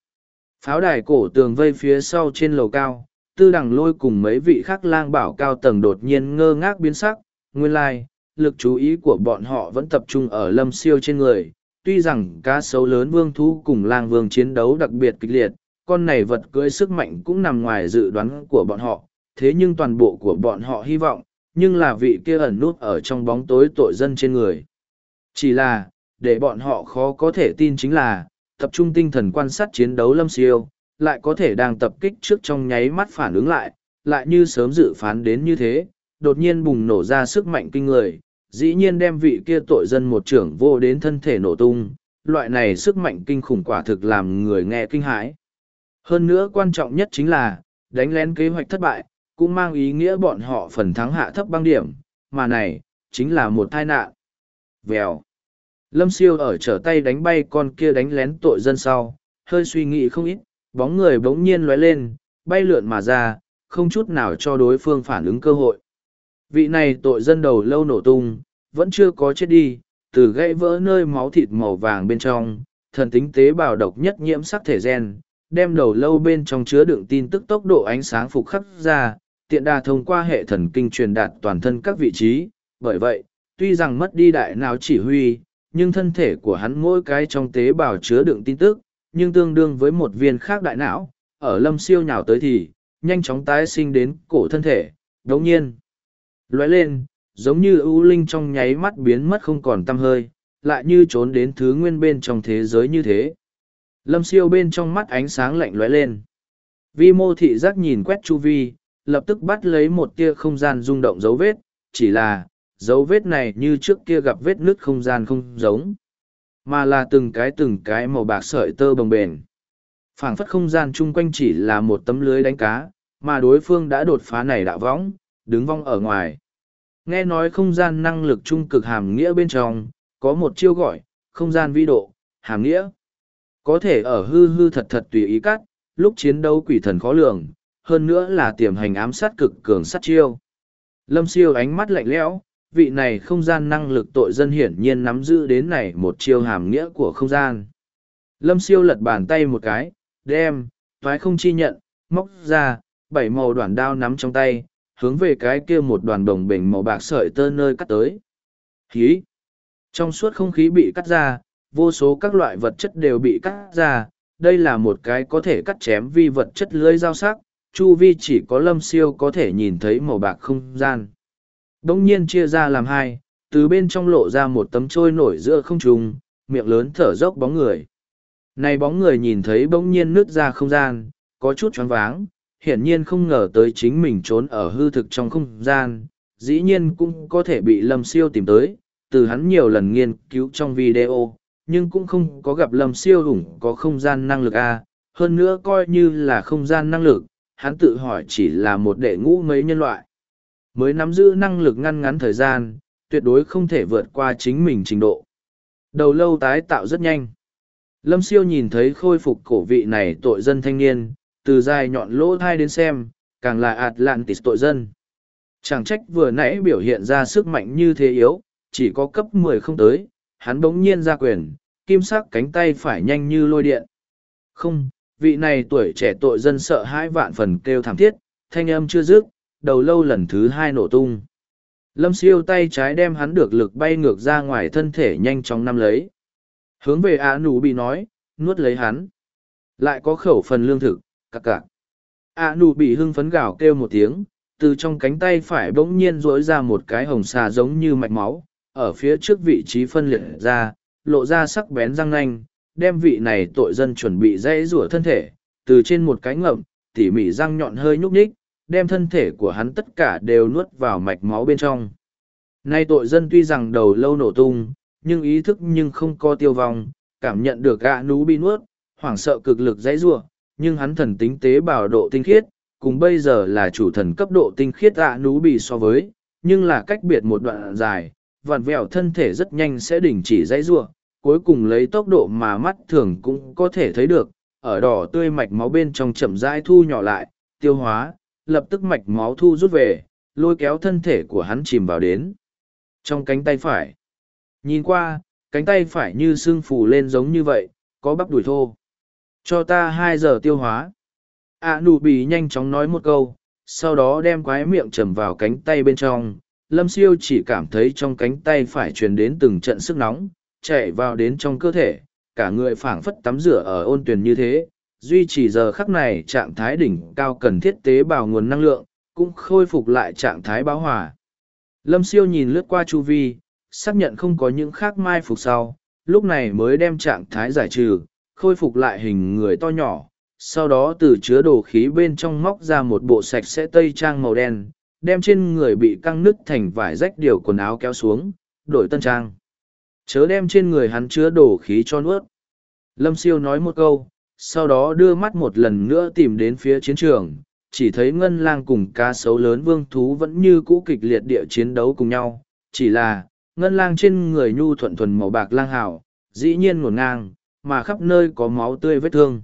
Pháo đài cổ tường vây phía sau trên lầu cao, tư đằng lôi cùng mấy vị khác lang bảo cao tầng đột nhiên ngơ ngác biến sắc, nguyên lai, like, lực chú ý của bọn họ vẫn tập trung ở lâm siêu trên người. Tuy rằng cá sấu lớn vương thú cùng lang vương chiến đấu đặc biệt kịch liệt, con này vật cưỡi sức mạnh cũng nằm ngoài dự đoán của bọn họ, thế nhưng toàn bộ của bọn họ hy vọng, nhưng là vị kia ẩn nút ở trong bóng tối tội dân trên người. Chỉ là, để bọn họ khó có thể tin chính là, tập trung tinh thần quan sát chiến đấu lâm siêu, lại có thể đang tập kích trước trong nháy mắt phản ứng lại, lại như sớm dự phán đến như thế, đột nhiên bùng nổ ra sức mạnh kinh người, dĩ nhiên đem vị kia tội dân một trưởng vô đến thân thể nổ tung, loại này sức mạnh kinh khủng quả thực làm người nghe kinh hãi. Hơn nữa quan trọng nhất chính là, đánh lén kế hoạch thất bại, cũng mang ý nghĩa bọn họ phần thắng hạ thấp băng điểm, mà này, chính là một tai nạn. Vèo. Lâm siêu ở trở tay đánh bay con kia đánh lén tội dân sau, hơi suy nghĩ không ít, bóng người bỗng nhiên lóe lên, bay lượn mà ra, không chút nào cho đối phương phản ứng cơ hội. Vị này tội dân đầu lâu nổ tung, vẫn chưa có chết đi, từ gãy vỡ nơi máu thịt màu vàng bên trong, thần tính tế bào độc nhất nhiễm sắc thể gen, đem đầu lâu bên trong chứa đựng tin tức tốc độ ánh sáng phục khắc ra, tiện đà thông qua hệ thần kinh truyền đạt toàn thân các vị trí. Bởi vậy, tuy rằng mất đi đại não chỉ huy, nhưng thân thể của hắn mỗi cái trong tế bào chứa đựng tin tức, nhưng tương đương với một viên khác đại não, ở lâm siêu nhào tới thì, nhanh chóng tái sinh đến cổ thân thể, đồng nhiên lóe lên, giống như ưu linh trong nháy mắt biến mất không còn tăm hơi, lại như trốn đến thứ nguyên bên trong thế giới như thế. Lâm siêu bên trong mắt ánh sáng lạnh lóe lên. Vi mô thị giác nhìn quét chu vi, lập tức bắt lấy một tia không gian rung động dấu vết, chỉ là, dấu vết này như trước kia gặp vết nứt không gian không giống, mà là từng cái từng cái màu bạc sợi tơ bồng bềnh. phảng phất không gian chung quanh chỉ là một tấm lưới đánh cá, mà đối phương đã đột phá này đạo võng, đứng vong ở ngoài. Nghe nói không gian năng lực trung cực hàm nghĩa bên trong, có một chiêu gọi, không gian vi độ, hàm nghĩa. Có thể ở hư hư thật thật tùy ý cắt, lúc chiến đấu quỷ thần khó lường, hơn nữa là tiềm hành ám sát cực cường sát chiêu. Lâm siêu ánh mắt lạnh lẽo, vị này không gian năng lực tội dân hiển nhiên nắm giữ đến này một chiêu hàm nghĩa của không gian. Lâm siêu lật bàn tay một cái, đem, thoái không chi nhận, móc ra, bảy màu đoạn đao nắm trong tay, hướng về cái kia một đoàn đồng bình màu bạc sợi tơ nơi cắt tới. Khí! Trong suốt không khí bị cắt ra, vô số các loại vật chất đều bị cắt ra, đây là một cái có thể cắt chém vi vật chất lưới dao sắc, chu vi chỉ có lâm siêu có thể nhìn thấy màu bạc không gian. Đông nhiên chia ra làm hai, từ bên trong lộ ra một tấm trôi nổi giữa không trung, miệng lớn thở dốc bóng người. Này bóng người nhìn thấy bỗng nhiên nứt ra không gian, có chút choáng váng, hiển nhiên không ngờ tới chính mình trốn ở hư thực trong không gian, dĩ nhiên cũng có thể bị lâm siêu tìm tới, từ hắn nhiều lần nghiên cứu trong video, nhưng cũng không có gặp lâm siêu hủng có không gian năng lực A, hơn nữa coi như là không gian năng lực, hắn tự hỏi chỉ là một đệ ngũ mấy nhân loại. Mới nắm giữ năng lực ngăn ngắn thời gian, tuyệt đối không thể vượt qua chính mình trình độ. Đầu lâu tái tạo rất nhanh. Lâm siêu nhìn thấy khôi phục cổ vị này tội dân thanh niên, từ dài nhọn lỗ thai đến xem, càng là Atlantis tội dân. Chẳng trách vừa nãy biểu hiện ra sức mạnh như thế yếu, chỉ có cấp mười không tới, hắn bỗng nhiên ra quyền, kim sắc cánh tay phải nhanh như lôi điện. Không, vị này tuổi trẻ tội dân sợ hãi vạn phần kêu thảm thiết, thanh âm chưa dứt, đầu lâu lần thứ hai nổ tung. Lâm siêu tay trái đem hắn được lực bay ngược ra ngoài thân thể nhanh chóng nắm lấy. Hướng về A nụ bị nói, nuốt lấy hắn. Lại có khẩu phần lương thực, cặc cặc. A nụ bị hưng phấn gào kêu một tiếng, từ trong cánh tay phải bỗng nhiên rỗi ra một cái hồng xà giống như mạch máu, ở phía trước vị trí phân liệt ra, lộ ra sắc bén răng nanh, đem vị này tội dân chuẩn bị dãy rủa thân thể, từ trên một cái ngậm, tỉ mỉ răng nhọn hơi nhúc nhích, đem thân thể của hắn tất cả đều nuốt vào mạch máu bên trong. Nay tội dân tuy rằng đầu lâu nổ tung, nhưng ý thức nhưng không có tiêu vong, cảm nhận được gã nú bị nuốt, hoảng sợ cực lực dãy rủa, nhưng hắn thần tính tế bào độ tinh khiết, cùng bây giờ là chủ thần cấp độ tinh khiết gã nú bị so với, nhưng là cách biệt một đoạn dài, vặn vẹo thân thể rất nhanh sẽ đình chỉ dãy rủa, cuối cùng lấy tốc độ mà mắt thường cũng có thể thấy được, ở đỏ tươi mạch máu bên trong chậm rãi thu nhỏ lại, tiêu hóa, lập tức mạch máu thu rút về, lôi kéo thân thể của hắn chìm vào đến. Trong cánh tay phải, nhìn qua, cánh tay phải như xương phù lên giống như vậy, có bắp đùi thô. Cho ta hai giờ tiêu hóa. À nụ bì nhanh chóng nói một câu, sau đó đem quái miệng trầm vào cánh tay bên trong. Lâm siêu chỉ cảm thấy trong cánh tay phải truyền đến từng trận sức nóng, chạy vào đến trong cơ thể, cả người phảng phất tắm rửa ở ôn tuyền như thế, duy trì giờ khắc này trạng thái đỉnh cao cần thiết tế bào nguồn năng lượng, cũng khôi phục lại trạng thái báo hòa. Lâm siêu nhìn lướt qua chu vi, xác nhận không có những khác mai phục sau, lúc này mới đem trạng thái giải trừ, khôi phục lại hình người to nhỏ, sau đó từ chứa đồ khí bên trong móc ra một bộ sạch sẽ tây trang màu đen, đem trên người bị căng nứt thành vải rách điều quần áo kéo xuống, đổi tân trang. Chớ đem trên người hắn chứa đồ khí cho nuốt. Lâm siêu nói một câu, sau đó đưa mắt một lần nữa tìm đến phía chiến trường, chỉ thấy ngân lang cùng cá sấu lớn vương thú vẫn như cũ kịch liệt địa chiến đấu cùng nhau, chỉ là, ngân lang trên người nhu thuận thuần màu bạc lang hảo, dĩ nhiên ngổn ngang, mà khắp nơi có máu tươi vết thương.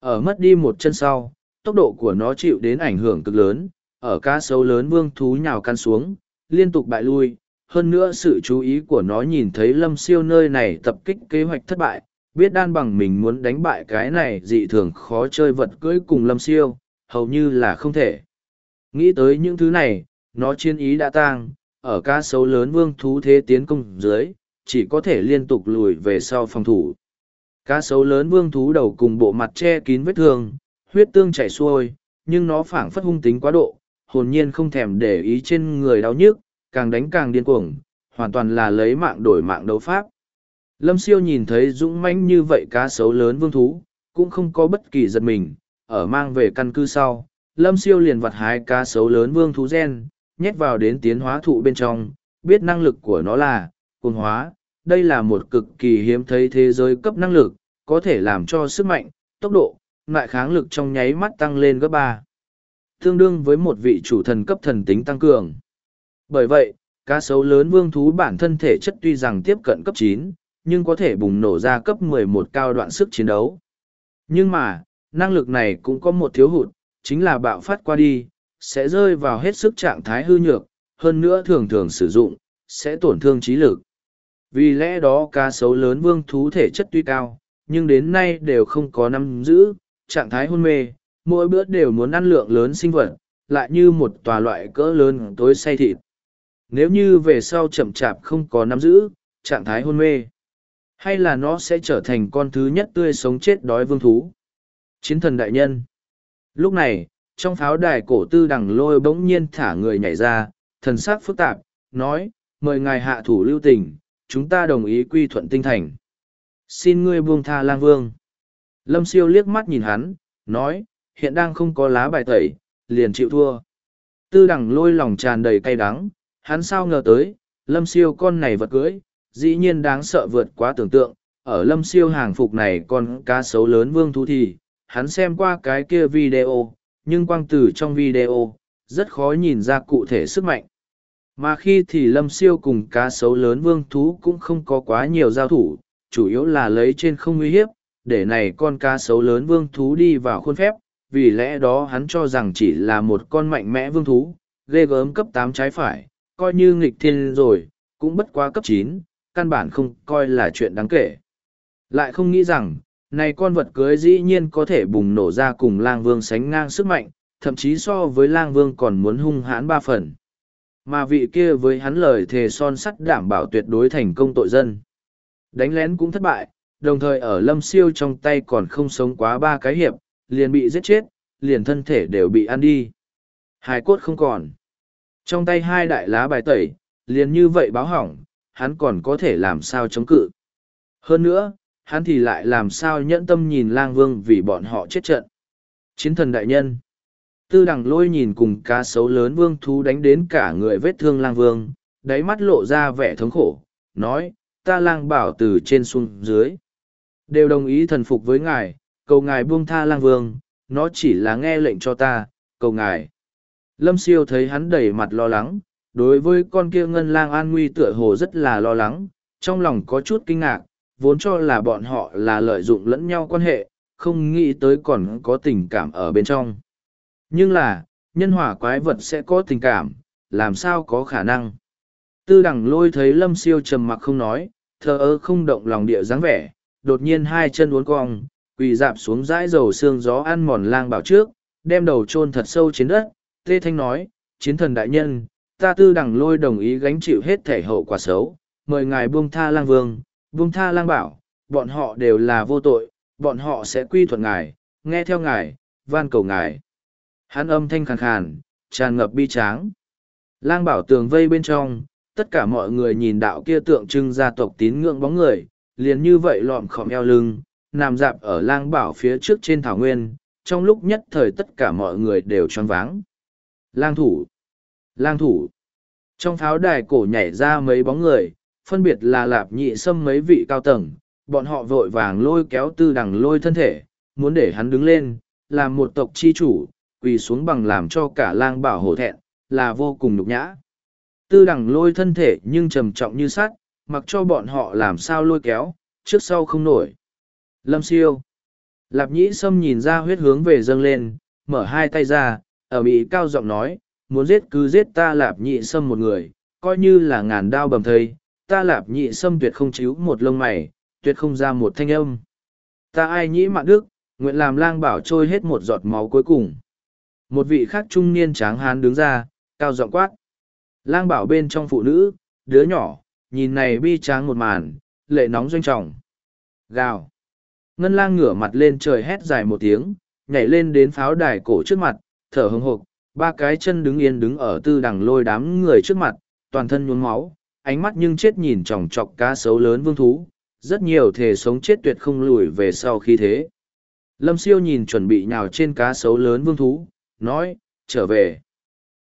Ở mất đi một chân sau, tốc độ của nó chịu đến ảnh hưởng cực lớn, ở cá sấu lớn vương thú nhào căn xuống, liên tục bại lui. Hơn nữa sự chú ý của nó nhìn thấy lâm siêu nơi này tập kích kế hoạch thất bại, biết đan bằng mình muốn đánh bại cái này dị thường khó chơi vật cưỡi cùng lâm siêu, hầu như là không thể. Nghĩ tới những thứ này, nó chiến ý đã tang, ở cá sấu lớn vương thú thế tiến công dưới, chỉ có thể liên tục lùi về sau phòng thủ. Cá sấu lớn vương thú đầu cùng bộ mặt che kín vết thương, huyết tương chảy xuôi, nhưng nó phảng phất hung tính quá độ, hồn nhiên không thèm để ý trên người đau nhức, càng đánh càng điên cuồng, hoàn toàn là lấy mạng đổi mạng đấu pháp. Lâm siêu nhìn thấy dũng mãnh như vậy cá sấu lớn vương thú, cũng không có bất kỳ giật mình, ở mang về căn cứ sau, lâm siêu liền vặt hái cá sấu lớn vương thú gen, nhét vào đến tiến hóa thụ bên trong, biết năng lực của nó là, cuồng hóa, đây là một cực kỳ hiếm thấy thế giới cấp năng lực, có thể làm cho sức mạnh, tốc độ, ngại kháng lực trong nháy mắt tăng lên gấp ba tương đương với một vị chủ thần cấp thần tính tăng cường. Bởi vậy, cá sấu lớn vương thú bản thân thể chất tuy rằng tiếp cận cấp chín, nhưng có thể bùng nổ ra cấp 11 cao đoạn sức chiến đấu. Nhưng mà, năng lực này cũng có một thiếu hụt, chính là bạo phát qua đi, sẽ rơi vào hết sức trạng thái hư nhược, hơn nữa thường thường sử dụng, sẽ tổn thương trí lực. Vì lẽ đó cá sấu lớn vương thú thể chất tuy cao, nhưng đến nay đều không có nắm giữ, trạng thái hôn mê, mỗi bữa đều muốn ăn lượng lớn sinh vật, lại như một tòa loại cỡ lớn tối say thịt. Nếu như về sau chậm chạp không có nắm giữ, trạng thái hôn mê, hay là nó sẽ trở thành con thứ nhất tươi sống chết đói vương thú. Chiến thần đại nhân. Lúc này, trong pháo đài cổ tư đằng lôi bỗng nhiên thả người nhảy ra, thần sắc phức tạp, nói, mời ngài hạ thủ lưu tình, chúng ta đồng ý quy thuận tinh thành. Xin ngươi buông tha lang vương. Lâm siêu liếc mắt nhìn hắn, nói, hiện đang không có lá bài tẩy, liền chịu thua. Tư đằng lôi lòng tràn đầy cay đắng, hắn sao ngờ tới, lâm siêu con này vật cưới, dĩ nhiên đáng sợ vượt quá tưởng tượng, ở lâm siêu hàng phục này còn cá sấu lớn vương thú thì, hắn xem qua cái kia video, nhưng quang tử trong video, rất khó nhìn ra cụ thể sức mạnh. Mà khi thì lâm siêu cùng cá sấu lớn vương thú cũng không có quá nhiều giao thủ, chủ yếu là lấy trên không uy hiếp, để này con cá sấu lớn vương thú đi vào khuôn phép, vì lẽ đó hắn cho rằng chỉ là một con mạnh mẽ vương thú, ghê gớm cấp tám trái phải, coi như nghịch thiên rồi, cũng bất quá cấp chín, căn bản không coi là chuyện đáng kể. Lại không nghĩ rằng, này con vật cưới dĩ nhiên có thể bùng nổ ra cùng lang vương sánh ngang sức mạnh, thậm chí so với lang vương còn muốn hung hãn ba phần. Mà vị kia với hắn lời thề son sắt đảm bảo tuyệt đối thành công tội dân. Đánh lén cũng thất bại, đồng thời ở lâm siêu trong tay còn không sống quá ba cái hiệp, liền bị giết chết, liền thân thể đều bị ăn đi. Hai cốt không còn. Trong tay hai đại lá bài tẩy, liền như vậy báo hỏng, hắn còn có thể làm sao chống cự. Hơn nữa, hắn thì lại làm sao nhẫn tâm nhìn lang vương vì bọn họ chết trận. Chiến thần đại nhân. Tư đằng lôi nhìn cùng cá sấu lớn vương thú đánh đến cả người vết thương lang vương, đáy mắt lộ ra vẻ thống khổ, nói, ta lang bảo từ trên xuống dưới. Đều đồng ý thần phục với ngài, cầu ngài buông tha lang vương, nó chỉ là nghe lệnh cho ta, cầu ngài. Lâm siêu thấy hắn đầy mặt lo lắng, đối với con kia ngân lang an nguy tựa hồ rất là lo lắng, trong lòng có chút kinh ngạc, vốn cho là bọn họ là lợi dụng lẫn nhau quan hệ, không nghĩ tới còn có tình cảm ở bên trong. Nhưng là, nhân hỏa quái vật sẽ có tình cảm, làm sao có khả năng. Tư đẳng lôi thấy lâm siêu trầm mặc không nói, thờ ơ không động lòng địa dáng vẻ, đột nhiên hai chân uốn cong, quỳ dạp xuống dãi dầu xương gió ăn mòn lang bảo trước, đem đầu chôn thật sâu trên đất, tê thanh nói, chiến thần đại nhân, ta tư đẳng lôi đồng ý gánh chịu hết thể hậu quả xấu, mời ngài buông tha lang vương, buông tha lang bảo, bọn họ đều là vô tội, bọn họ sẽ quy thuận ngài, nghe theo ngài, van cầu ngài. Hắn âm thanh khàn khàn, tràn ngập bi tráng. Lang bảo tường vây bên trong, tất cả mọi người nhìn đạo kia tượng trưng gia tộc tín ngưỡng bóng người, liền như vậy lọm khom eo lưng, nằm dạp ở lang bảo phía trước trên thảo nguyên, trong lúc nhất thời tất cả mọi người đều choáng váng. Lang thủ! Lang thủ! Trong pháo đài cổ nhảy ra mấy bóng người, phân biệt là lạp nhị xâm mấy vị cao tầng, bọn họ vội vàng lôi kéo tư đằng lôi thân thể, muốn để hắn đứng lên, làm một tộc chi chủ, quỳ xuống bằng làm cho cả lang bảo hổ thẹn, là vô cùng nhục nhã. Tư đằng lôi thân thể nhưng trầm trọng như sắt, mặc cho bọn họ làm sao lôi kéo, trước sau không nổi. Lâm siêu. Lạp nhĩ sâm nhìn ra huyết hướng về dâng lên, mở hai tay ra, ở bị cao giọng nói, muốn giết cứ giết ta lạp nhị sâm một người, coi như là ngàn đao bầm thây, ta lạp nhị sâm tuyệt không chíu một lông mày, tuyệt không ra một thanh âm. Ta ai nhĩ mạng đức, nguyện làm lang bảo trôi hết một giọt máu cuối cùng. Một vị khác trung niên tráng hán đứng ra, cao giọng quát. Lang bảo bên trong phụ nữ, đứa nhỏ, nhìn này bi tráng một màn, lệ nóng doanh trọng. Gào. Ngân lang ngửa mặt lên trời hét dài một tiếng, nhảy lên đến pháo đài cổ trước mặt, thở hừng hộp, ba cái chân đứng yên đứng ở tư đằng lôi đám người trước mặt, toàn thân nhuốm máu, ánh mắt nhưng chết nhìn chòng chọc cá sấu lớn vương thú, rất nhiều thể sống chết tuyệt không lùi về sau khi thế. Lâm siêu nhìn chuẩn bị nhào trên cá sấu lớn vương thú, nói, trở về.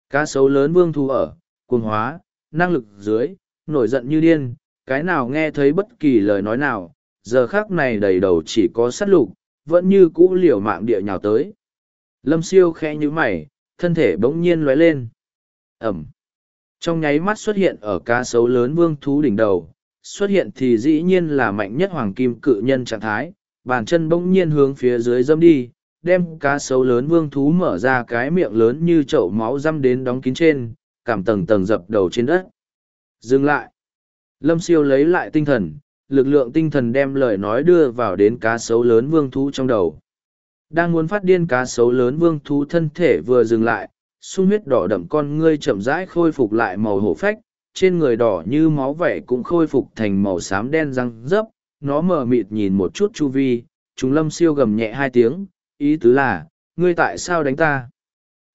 Cá sấu lớn vương thu ở, cuồng hóa, năng lực dưới, nổi giận như điên, cái nào nghe thấy bất kỳ lời nói nào, giờ khác này đầy đầu chỉ có sát lục, vẫn như cũ liều mạng địa nhào tới. Lâm siêu khẽ như mày, thân thể bỗng nhiên lóe lên. Ẩm. Trong nháy mắt xuất hiện ở cá sấu lớn vương thú đỉnh đầu, xuất hiện thì dĩ nhiên là mạnh nhất hoàng kim cự nhân trạng thái, bàn chân bỗng nhiên hướng phía dưới dâm đi, đem cá sấu lớn vương thú mở ra cái miệng lớn như chậu máu dăm đến đóng kín trên, cảm tầng tầng dập đầu trên đất. Dừng lại. Lâm siêu lấy lại tinh thần, lực lượng tinh thần đem lời nói đưa vào đến cá sấu lớn vương thú trong đầu. Đang muốn phát điên cá sấu lớn vương thú thân thể vừa dừng lại, sung huyết đỏ đậm con ngươi chậm rãi khôi phục lại màu hổ phách, trên người đỏ như máu vẻ cũng khôi phục thành màu xám đen răng rấp, nó mờ mịt nhìn một chút chu vi, chúng lâm siêu gầm nhẹ hai tiếng, ý tứ là, ngươi tại sao đánh ta?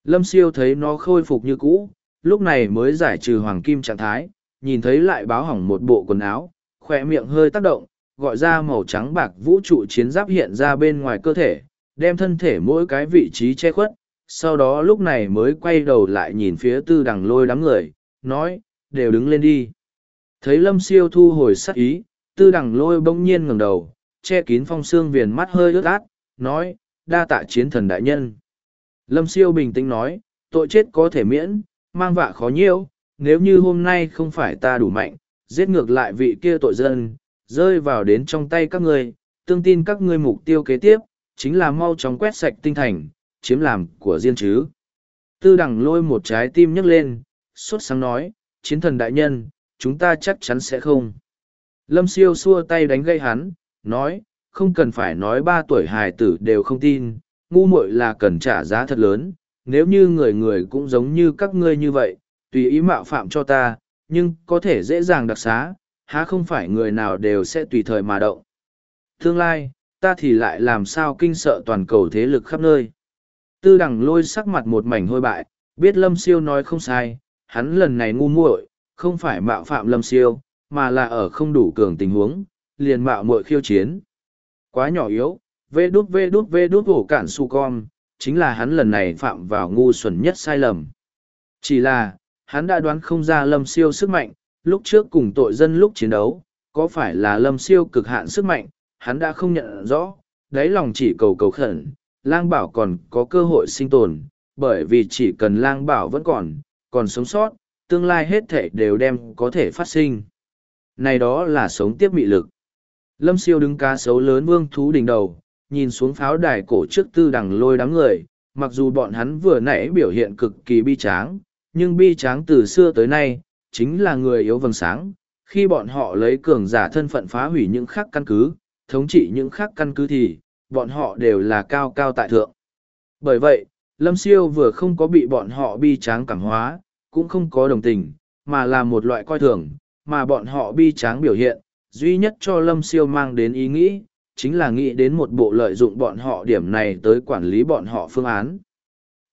Lâm siêu thấy nó khôi phục như cũ, lúc này mới giải trừ hoàng kim trạng thái, nhìn thấy lại báo hỏng một bộ quần áo, khỏe miệng hơi tác động, gọi ra màu trắng bạc vũ trụ chiến giáp hiện ra bên ngoài cơ thể, đem thân thể mỗi cái vị trí che khuất, sau đó lúc này mới quay đầu lại nhìn phía tư đằng lôi đám người, nói, đều đứng lên đi. Thấy lâm siêu thu hồi sắc ý, tư đằng lôi bỗng nhiên ngẩng đầu, che kín phong xương viền mắt hơi ướt át, nói, đa tạ chiến thần đại nhân. Lâm siêu bình tĩnh nói, tội chết có thể miễn, mang vạ khó nhiêu, nếu như hôm nay không phải ta đủ mạnh, giết ngược lại vị kia tội dân, rơi vào đến trong tay các ngươi, tương tin các ngươi mục tiêu kế tiếp, chính là mau chóng quét sạch tinh thành, chiếm làm của riêng chứ. Tư đằng lôi một trái tim nhấc lên, suốt sáng nói, chiến thần đại nhân, chúng ta chắc chắn sẽ không. Lâm siêu xua tay đánh gây hắn, nói, không cần phải nói ba tuổi hài tử đều không tin, ngu muội là cần trả giá thật lớn, nếu như người người cũng giống như các ngươi như vậy, tùy ý mạo phạm cho ta, nhưng có thể dễ dàng đặc xá, há không phải người nào đều sẽ tùy thời mà động. Tương lai, ta thì lại làm sao kinh sợ toàn cầu thế lực khắp nơi. Tư đằng lôi sắc mặt một mảnh hôi bại, biết lâm siêu nói không sai, hắn lần này ngu muội, không phải mạo phạm lâm siêu, mà là ở không đủ cường tình huống, liền mạo muội khiêu chiến. Quá nhỏ yếu, vê đút vê đút vê đút hổ cản su con, chính là hắn lần này phạm vào ngu xuẩn nhất sai lầm. Chỉ là, hắn đã đoán không ra lâm siêu sức mạnh, lúc trước cùng tội dân lúc chiến đấu, có phải là lâm siêu cực hạn sức mạnh, hắn đã không nhận rõ, đáy lòng chỉ cầu cầu khẩn, lang bảo còn có cơ hội sinh tồn, bởi vì chỉ cần lang bảo vẫn còn, còn sống sót, tương lai hết thể đều đem có thể phát sinh. Này đó là sống tiếp mị lực. Lâm siêu đứng cá sấu lớn vương thú đỉnh đầu, nhìn xuống pháo đài cổ trước tư đằng lôi đám người, mặc dù bọn hắn vừa nãy biểu hiện cực kỳ bi tráng, nhưng bi tráng từ xưa tới nay, chính là người yếu vầng sáng. Khi bọn họ lấy cường giả thân phận phá hủy những khác căn cứ, thống trị những khác căn cứ thì, bọn họ đều là cao cao tại thượng. Bởi vậy, Lâm Siêu vừa không có bị bọn họ bi tráng cảm hóa, cũng không có đồng tình, mà là một loại coi thường, mà bọn họ bi tráng biểu hiện, duy nhất cho Lâm Siêu mang đến ý nghĩ, chính là nghĩ đến một bộ lợi dụng bọn họ điểm này tới quản lý bọn họ phương án.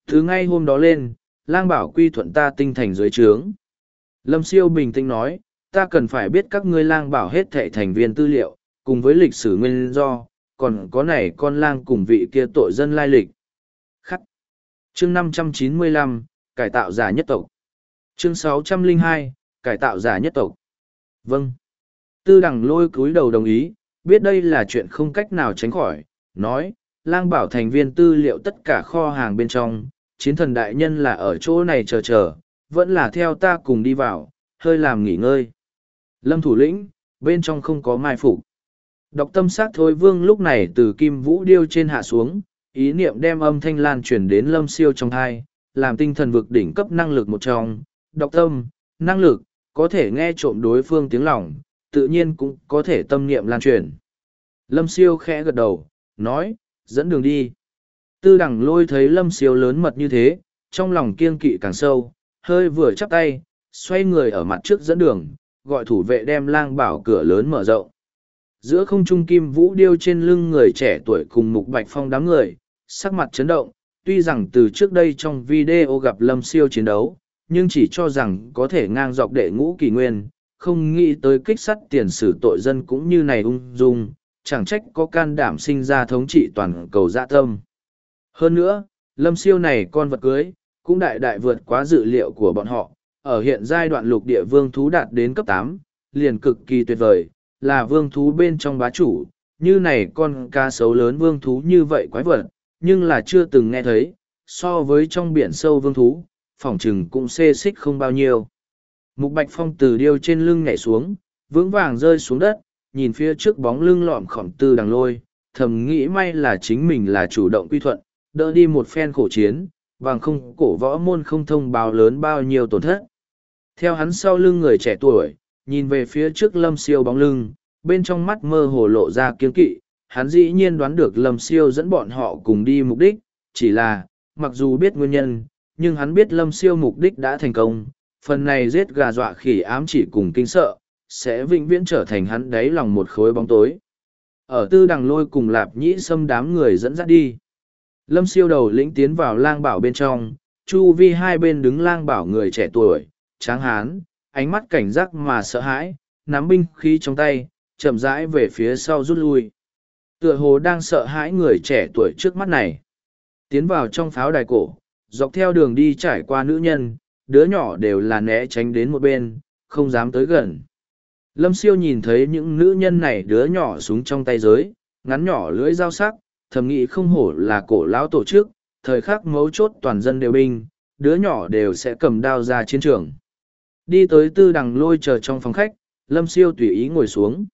Thứ ngay hôm đó lên, lang bảo quy thuận ta tinh thành dưới trướng. Lâm siêu bình tĩnh nói, ta cần phải biết các ngươi lang bảo hết thệ thành viên tư liệu, cùng với lịch sử nguyên do, còn có này con lang cùng vị kia tội dân lai lịch. Khắc. Chương 595, cải tạo giả nhất tộc. Chương 602, cải tạo giả nhất tộc. Vâng. Tư đằng lôi cúi đầu đồng ý, biết đây là chuyện không cách nào tránh khỏi, nói, lang bảo thành viên tư liệu tất cả kho hàng bên trong, chiến thần đại nhân là ở chỗ này chờ chờ, vẫn là theo ta cùng đi vào, hơi làm nghỉ ngơi. Lâm thủ lĩnh, bên trong không có mai phục. Đọc tâm sát thôi vương lúc này từ kim vũ điêu trên hạ xuống, ý niệm đem âm thanh lan truyền đến lâm siêu trong thai, làm tinh thần vực đỉnh cấp năng lực một trong. Đọc tâm, năng lực, có thể nghe trộm đối phương tiếng lòng, tự nhiên cũng có thể tâm niệm lan truyền. Lâm siêu khẽ gật đầu, nói, dẫn đường đi. Tư đẳng lôi thấy lâm siêu lớn mật như thế, trong lòng kiên kỵ càng sâu, hơi vừa chắp tay, xoay người ở mặt trước dẫn đường, gọi thủ vệ đem lang bảo cửa lớn mở rộng. Giữa không trung kim vũ điêu trên lưng người trẻ tuổi cùng mục bạch phong đám người, sắc mặt chấn động, tuy rằng từ trước đây trong video gặp lâm siêu chiến đấu, nhưng chỉ cho rằng có thể ngang dọc đệ ngũ kỳ nguyên, không nghĩ tới kích sắt tiền sử tội dân cũng như này ung dung, chẳng trách có can đảm sinh ra thống trị toàn cầu dạ tâm. Hơn nữa, lâm siêu này con vật cưới, cũng đại đại vượt quá dự liệu của bọn họ, ở hiện giai đoạn lục địa vương thú đạt đến cấp tám liền cực kỳ tuyệt vời, là vương thú bên trong bá chủ, như này con cá sấu lớn vương thú như vậy quái vật, nhưng là chưa từng nghe thấy, so với trong biển sâu vương thú, phỏng chừng cũng xê xích không bao nhiêu. Mục Bạch Phong từ điêu trên lưng nhảy xuống, vững vàng rơi xuống đất, nhìn phía trước bóng lưng lọm khỏm tư đằng lôi, thầm nghĩ may là chính mình là chủ động quy thuận, đỡ đi một phen khổ chiến, bằng không cổ võ môn không thông báo lớn bao nhiêu tổn thất. Theo hắn sau lưng người trẻ tuổi, nhìn về phía trước lâm siêu bóng lưng, bên trong mắt mơ hồ lộ ra kiên kỵ, hắn dĩ nhiên đoán được lâm siêu dẫn bọn họ cùng đi mục đích, chỉ là, mặc dù biết nguyên nhân, nhưng hắn biết lâm siêu mục đích đã thành công, phần này giết gà dọa khỉ ám chỉ cùng kinh sợ, sẽ vĩnh viễn trở thành hắn đáy lòng một khối bóng tối. Ở tư đằng lôi cùng lạp nhĩ xâm đám người dẫn dắt đi. Lâm siêu đầu lĩnh tiến vào lang bảo bên trong, chu vi hai bên đứng lang bảo người trẻ tuổi, tráng hán, ánh mắt cảnh giác mà sợ hãi, nắm binh khí trong tay, chậm rãi về phía sau rút lui. Tựa hồ đang sợ hãi người trẻ tuổi trước mắt này. Tiến vào trong pháo đài cổ, dọc theo đường đi trải qua nữ nhân, đứa nhỏ đều là né tránh đến một bên, không dám tới gần. Lâm siêu nhìn thấy những nữ nhân này đứa nhỏ súng trong tay giới, ngắn nhỏ lưỡi dao sắc, thầm nghĩ không hổ là cổ lão tổ chức, thời khắc mấu chốt toàn dân đều binh, đứa nhỏ đều sẽ cầm đao ra chiến trường. Đi tới tư đằng lôi chờ trong phòng khách, lâm siêu tùy ý ngồi xuống.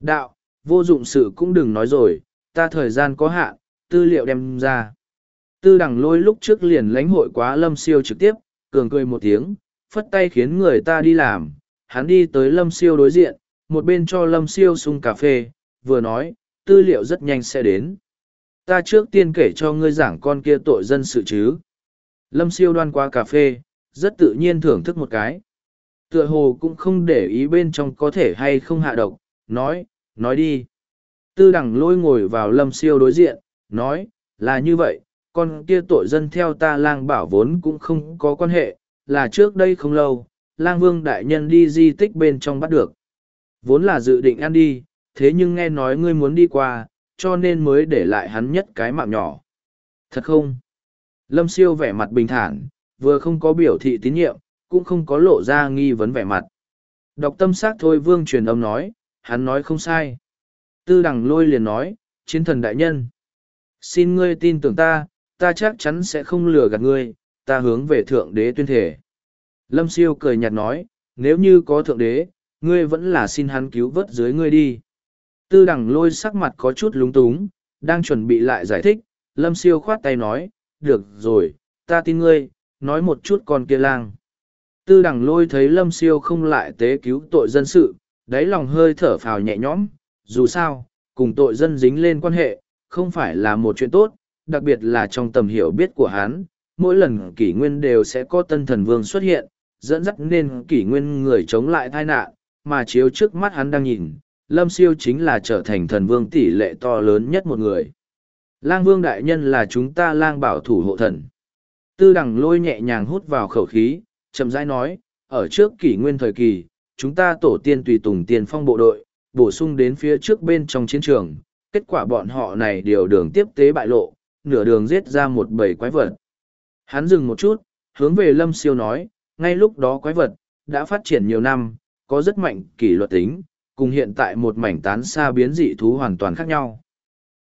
Đạo, vô dụng sự cũng đừng nói rồi, ta thời gian có hạn, tư liệu đem ra. Tư đằng lôi lúc trước liền lãnh hội quá lâm siêu trực tiếp, cường cười một tiếng, phất tay khiến người ta đi làm. Hắn đi tới lâm siêu đối diện, một bên cho lâm siêu sung cà phê, vừa nói, tư liệu rất nhanh sẽ đến. Ta trước tiên kể cho ngươi giảng con kia tội dân sự chứ. Lâm siêu đoan qua cà phê, rất tự nhiên thưởng thức một cái. Tựa hồ cũng không để ý bên trong có thể hay không hạ độc, nói, nói đi. Tư đẳng lôi ngồi vào lâm siêu đối diện, nói, là như vậy, con kia tội dân theo ta lang bảo vốn cũng không có quan hệ, là trước đây không lâu, lang vương đại nhân đi di tích bên trong bắt được. Vốn là dự định ăn đi, thế nhưng nghe nói ngươi muốn đi qua, cho nên mới để lại hắn nhất cái mạng nhỏ. Thật không? Lâm siêu vẻ mặt bình thản, vừa không có biểu thị tín nhiệm, cũng không có lộ ra nghi vấn vẻ mặt. Đọc tâm sát thôi vương truyền âm nói, hắn nói không sai. Tư đằng lôi liền nói, chiến thần đại nhân. Xin ngươi tin tưởng ta, ta chắc chắn sẽ không lừa gạt ngươi, ta hướng về thượng đế tuyên thể. Lâm siêu cười nhạt nói, nếu như có thượng đế, ngươi vẫn là xin hắn cứu vớt dưới ngươi đi. Tư đằng lôi sắc mặt có chút lúng túng, đang chuẩn bị lại giải thích, lâm siêu khoát tay nói, được rồi, ta tin ngươi, nói một chút con kia lang. Tư đằng lôi thấy lâm siêu không lại tế cứu tội dân sự, đáy lòng hơi thở phào nhẹ nhõm, dù sao, cùng tội dân dính lên quan hệ, không phải là một chuyện tốt, đặc biệt là trong tầm hiểu biết của hắn, mỗi lần kỷ nguyên đều sẽ có tân thần vương xuất hiện, dẫn dắt nên kỷ nguyên người chống lại tai nạn, mà chiếu trước mắt hắn đang nhìn, lâm siêu chính là trở thành thần vương tỷ lệ to lớn nhất một người. Lang vương đại nhân là chúng ta lang bảo thủ hộ thần. Tư đằng lôi nhẹ nhàng hút vào khẩu khí, chậm rãi nói, ở trước kỷ nguyên thời kỳ, chúng ta tổ tiên tùy tùng tiền phong bộ đội, bổ sung đến phía trước bên trong chiến trường, kết quả bọn họ này điều đường tiếp tế bại lộ, nửa đường giết ra một bầy quái vật. Hắn dừng một chút, hướng về lâm siêu nói, ngay lúc đó quái vật, đã phát triển nhiều năm, có rất mạnh kỷ luật tính, cùng hiện tại một mảnh tán xa biến dị thú hoàn toàn khác nhau.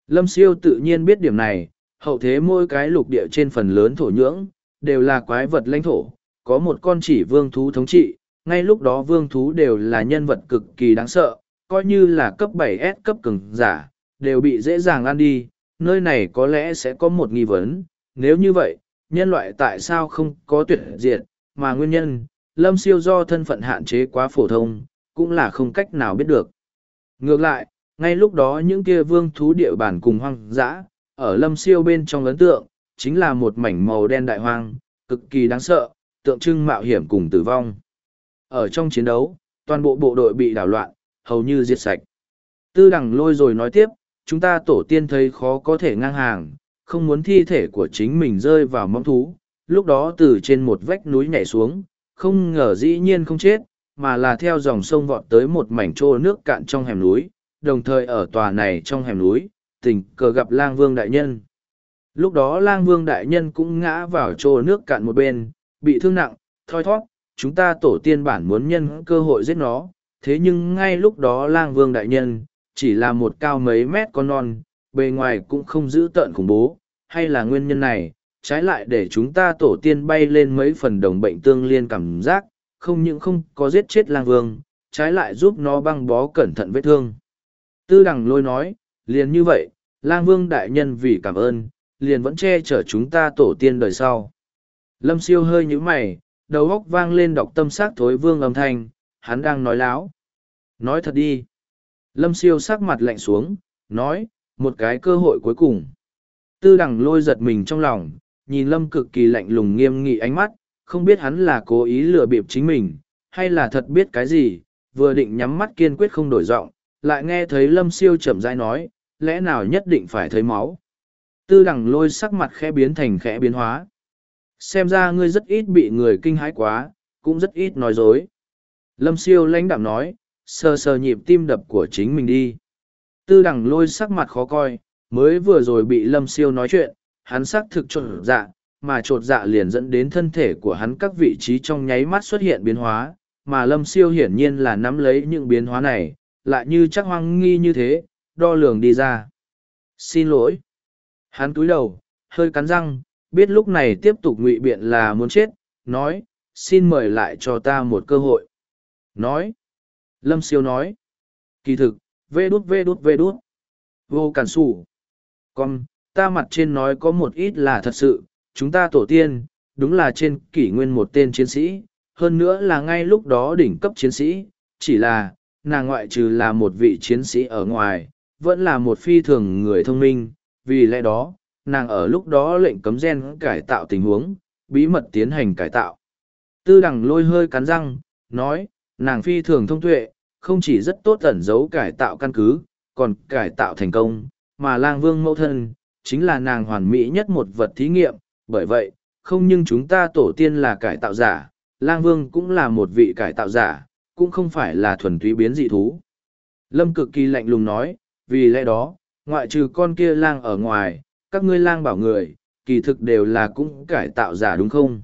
Lâm siêu tự nhiên biết điểm này, hậu thế mỗi cái lục địa trên phần lớn thổ nhưỡng, đều là quái vật lãnh thổ, có một con chỉ vương thú thống trị, ngay lúc đó vương thú đều là nhân vật cực kỳ đáng sợ, coi như là cấp 7S cấp cường giả, đều bị dễ dàng ăn đi, nơi này có lẽ sẽ có một nghi vấn, nếu như vậy, nhân loại tại sao không có tuyệt diệt, mà nguyên nhân, lâm siêu do thân phận hạn chế quá phổ thông, cũng là không cách nào biết được. Ngược lại, ngay lúc đó những kia vương thú địa bản cùng hoang dã, ở lâm siêu bên trong ấn tượng, chính là một mảnh màu đen đại hoang, cực kỳ đáng sợ, tượng trưng mạo hiểm cùng tử vong. Ở trong chiến đấu, toàn bộ bộ đội bị đảo loạn, hầu như diệt sạch. Tư đẳng lôi rồi nói tiếp, chúng ta tổ tiên thấy khó có thể ngang hàng, không muốn thi thể của chính mình rơi vào mong thú, lúc đó từ trên một vách núi nhảy xuống, không ngờ dĩ nhiên không chết, mà là theo dòng sông vọt tới một mảnh trô nước cạn trong hẻm núi, đồng thời ở tòa này trong hẻm núi, tình cờ gặp lang vương đại nhân. Lúc đó lang vương đại nhân cũng ngã vào trô nước cạn một bên, bị thương nặng, thoi thoát, chúng ta tổ tiên bản muốn nhân cơ hội giết nó, thế nhưng ngay lúc đó lang vương đại nhân, chỉ là một cao mấy mét con non, bề ngoài cũng không giữ tợn khủng bố, hay là nguyên nhân này, trái lại để chúng ta tổ tiên bay lên mấy phần đồng bệnh tương liên cảm giác, không những không có giết chết lang vương, trái lại giúp nó băng bó cẩn thận vết thương. Tư đằng lôi nói, liền như vậy, lang vương đại nhân vì cảm ơn, liền vẫn che chở chúng ta tổ tiên đời sau. Lâm siêu hơi nhíu mày, đầu óc vang lên đọc tâm sát thối vương âm thanh, hắn đang nói láo. Nói thật đi. Lâm siêu sắc mặt lạnh xuống, nói, một cái cơ hội cuối cùng. Tư đằng lôi giật mình trong lòng, nhìn lâm cực kỳ lạnh lùng nghiêm nghị ánh mắt, không biết hắn là cố ý lừa bịp chính mình, hay là thật biết cái gì, vừa định nhắm mắt kiên quyết không đổi giọng, lại nghe thấy lâm siêu chậm rãi nói, lẽ nào nhất định phải thấy máu. Tư đằng lôi sắc mặt khẽ biến thành khẽ biến hóa. Xem ra ngươi rất ít bị người kinh hãi quá, cũng rất ít nói dối. Lâm siêu lãnh đạm nói, sờ sờ nhịp tim đập của chính mình đi. Tư đằng lôi sắc mặt khó coi, mới vừa rồi bị lâm siêu nói chuyện, hắn xác thực trộn dạ, mà trột dạ liền dẫn đến thân thể của hắn các vị trí trong nháy mắt xuất hiện biến hóa, mà lâm siêu hiển nhiên là nắm lấy những biến hóa này, lại như chắc hoang nghi như thế, đo lường đi ra. Xin lỗi. Hắn cúi đầu, hơi cắn răng, biết lúc này tiếp tục ngụy biện là muốn chết, nói, xin mời lại cho ta một cơ hội. Nói. Lâm siêu nói. Kỳ thực, vê đút vê đút vê đút. Vô cản sủ. Con, ta mặt trên nói có một ít là thật sự, chúng ta tổ tiên, đúng là trên kỷ nguyên một tên chiến sĩ, hơn nữa là ngay lúc đó đỉnh cấp chiến sĩ, chỉ là, nàng ngoại trừ là một vị chiến sĩ ở ngoài, vẫn là một phi thường người thông minh, vì lẽ đó, nàng ở lúc đó lệnh cấm gen cải tạo tình huống, bí mật tiến hành cải tạo. Tư đằng lôi hơi cắn răng, nói, nàng phi thường thông tuệ, không chỉ rất tốt ẩn giấu cải tạo căn cứ, còn cải tạo thành công, mà lang vương mẫu thân, chính là nàng hoàn mỹ nhất một vật thí nghiệm, bởi vậy, không nhưng chúng ta tổ tiên là cải tạo giả, lang vương cũng là một vị cải tạo giả, cũng không phải là thuần túy biến dị thú. Lâm cực kỳ lạnh lùng nói, vì lẽ đó, ngoại trừ con kia lang ở ngoài, các ngươi lang bảo người, kỳ thực đều là cũng cải tạo giả đúng không?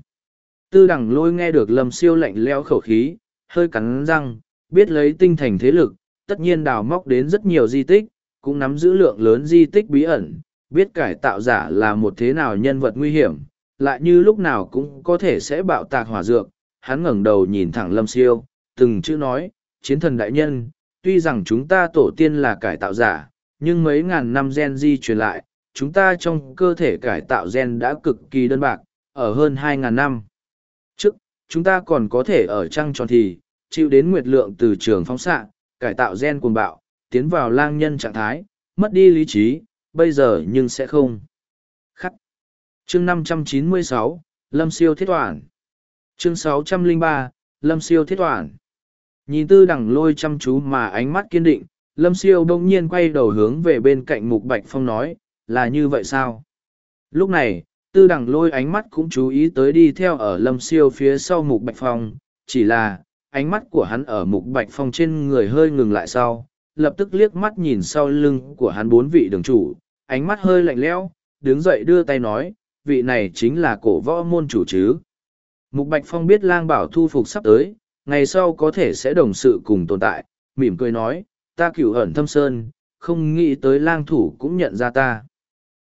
Tư đẳng lôi nghe được lâm siêu lạnh leo khẩu khí, hơi cắn răng, biết lấy tinh thành thế lực, tất nhiên đào móc đến rất nhiều di tích, cũng nắm giữ lượng lớn di tích bí ẩn, biết cải tạo giả là một thế nào nhân vật nguy hiểm, lại như lúc nào cũng có thể sẽ bạo tạc hỏa dược. Hắn ngẩng đầu nhìn thẳng Lâm Siêu, từng chữ nói, chiến thần đại nhân, tuy rằng chúng ta tổ tiên là cải tạo giả, nhưng mấy ngàn năm gen di truyền lại, chúng ta trong cơ thể cải tạo gen đã cực kỳ đơn bạc, ở hơn hai ngàn năm. Chúng ta còn có thể ở trăng tròn thì, chịu đến nguyệt lượng từ trường phóng xạ, cải tạo gen cuồng bạo, tiến vào lang nhân trạng thái, mất đi lý trí, bây giờ nhưng sẽ không. Khắc. Chương 596, Lâm Siêu Thiết Toản. Chương 603, Lâm Siêu Thiết Toản. Nhìn tư đẳng lôi chăm chú mà ánh mắt kiên định, Lâm Siêu đông nhiên quay đầu hướng về bên cạnh Mục Bạch Phong nói, là như vậy sao? Lúc này, tư đằng lôi ánh mắt cũng chú ý tới đi theo ở lâm siêu phía sau mục bạch phong, chỉ là, ánh mắt của hắn ở mục bạch phong trên người hơi ngừng lại sau, lập tức liếc mắt nhìn sau lưng của hắn bốn vị đường chủ, ánh mắt hơi lạnh lẽo, đứng dậy đưa tay nói, vị này chính là cổ võ môn chủ chứ. Mục bạch phong biết lang bảo thu phục sắp tới, ngày sau có thể sẽ đồng sự cùng tồn tại, mỉm cười nói, ta cựu ẩn thâm sơn, không nghĩ tới lang thủ cũng nhận ra ta.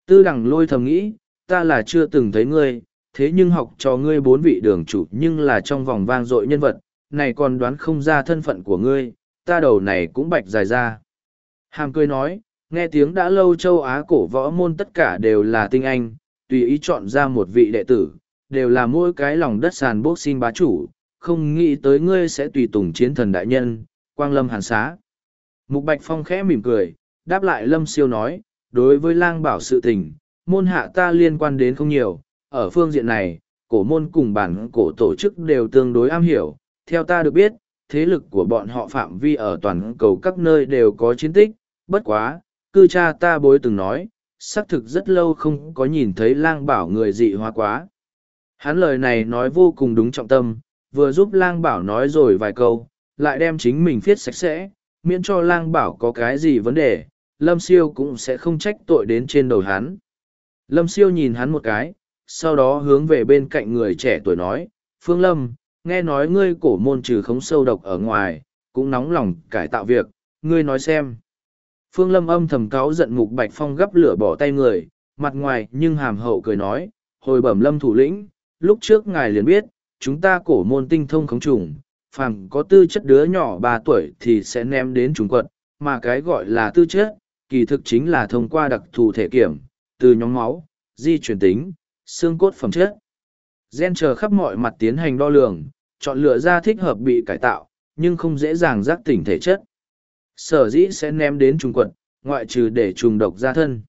Tư đằng lôi thầm nghĩ ta là chưa từng thấy ngươi, thế nhưng học cho ngươi bốn vị đường chủ nhưng là trong vòng vang dội nhân vật, này còn đoán không ra thân phận của ngươi, ta đầu này cũng bạch dài ra. Hàm cười nói, nghe tiếng đã lâu châu Á cổ võ môn tất cả đều là tinh anh, tùy ý chọn ra một vị đệ tử, đều là mỗi cái lòng đất sàn bốc xin bá chủ, không nghĩ tới ngươi sẽ tùy tùng chiến thần đại nhân, quang lâm hàn xá. Mục Bạch Phong khẽ mỉm cười, đáp lại Lâm Siêu nói, đối với lang bảo sự tình, môn hạ ta liên quan đến không nhiều, ở phương diện này, cổ môn cùng bản cổ tổ chức đều tương đối am hiểu. Theo ta được biết, thế lực của bọn họ phạm vi ở toàn cầu các nơi đều có chiến tích, bất quá, cư cha ta bối từng nói, xác thực rất lâu không có nhìn thấy lang bảo người dị hóa quá. Hắn lời này nói vô cùng đúng trọng tâm, vừa giúp lang bảo nói rồi vài câu, lại đem chính mình viết sạch sẽ, miễn cho lang bảo có cái gì vấn đề, lâm siêu cũng sẽ không trách tội đến trên đầu hắn. Lâm siêu nhìn hắn một cái, sau đó hướng về bên cạnh người trẻ tuổi nói, Phương Lâm, nghe nói ngươi cổ môn trừ khống sâu độc ở ngoài, cũng nóng lòng cải tạo việc, ngươi nói xem. Phương Lâm âm thầm cáo giận mục bạch phong gấp lửa bỏ tay người, mặt ngoài nhưng hàm hậu cười nói, hồi bẩm lâm thủ lĩnh, lúc trước ngài liền biết, chúng ta cổ môn tinh thông khống trùng, phàm có tư chất đứa nhỏ ba tuổi thì sẽ ném đến trùng quận, mà cái gọi là tư chất, kỳ thực chính là thông qua đặc thù thể kiểm, từ nhóm máu, di chuyển tính, xương cốt phẩm chất. Gen chờ khắp mọi mặt tiến hành đo lường, chọn lựa ra thích hợp bị cải tạo, nhưng không dễ dàng giác tỉnh thể chất. Sở dĩ sẽ ném đến trùng quận, ngoại trừ để trùng độc ra thân.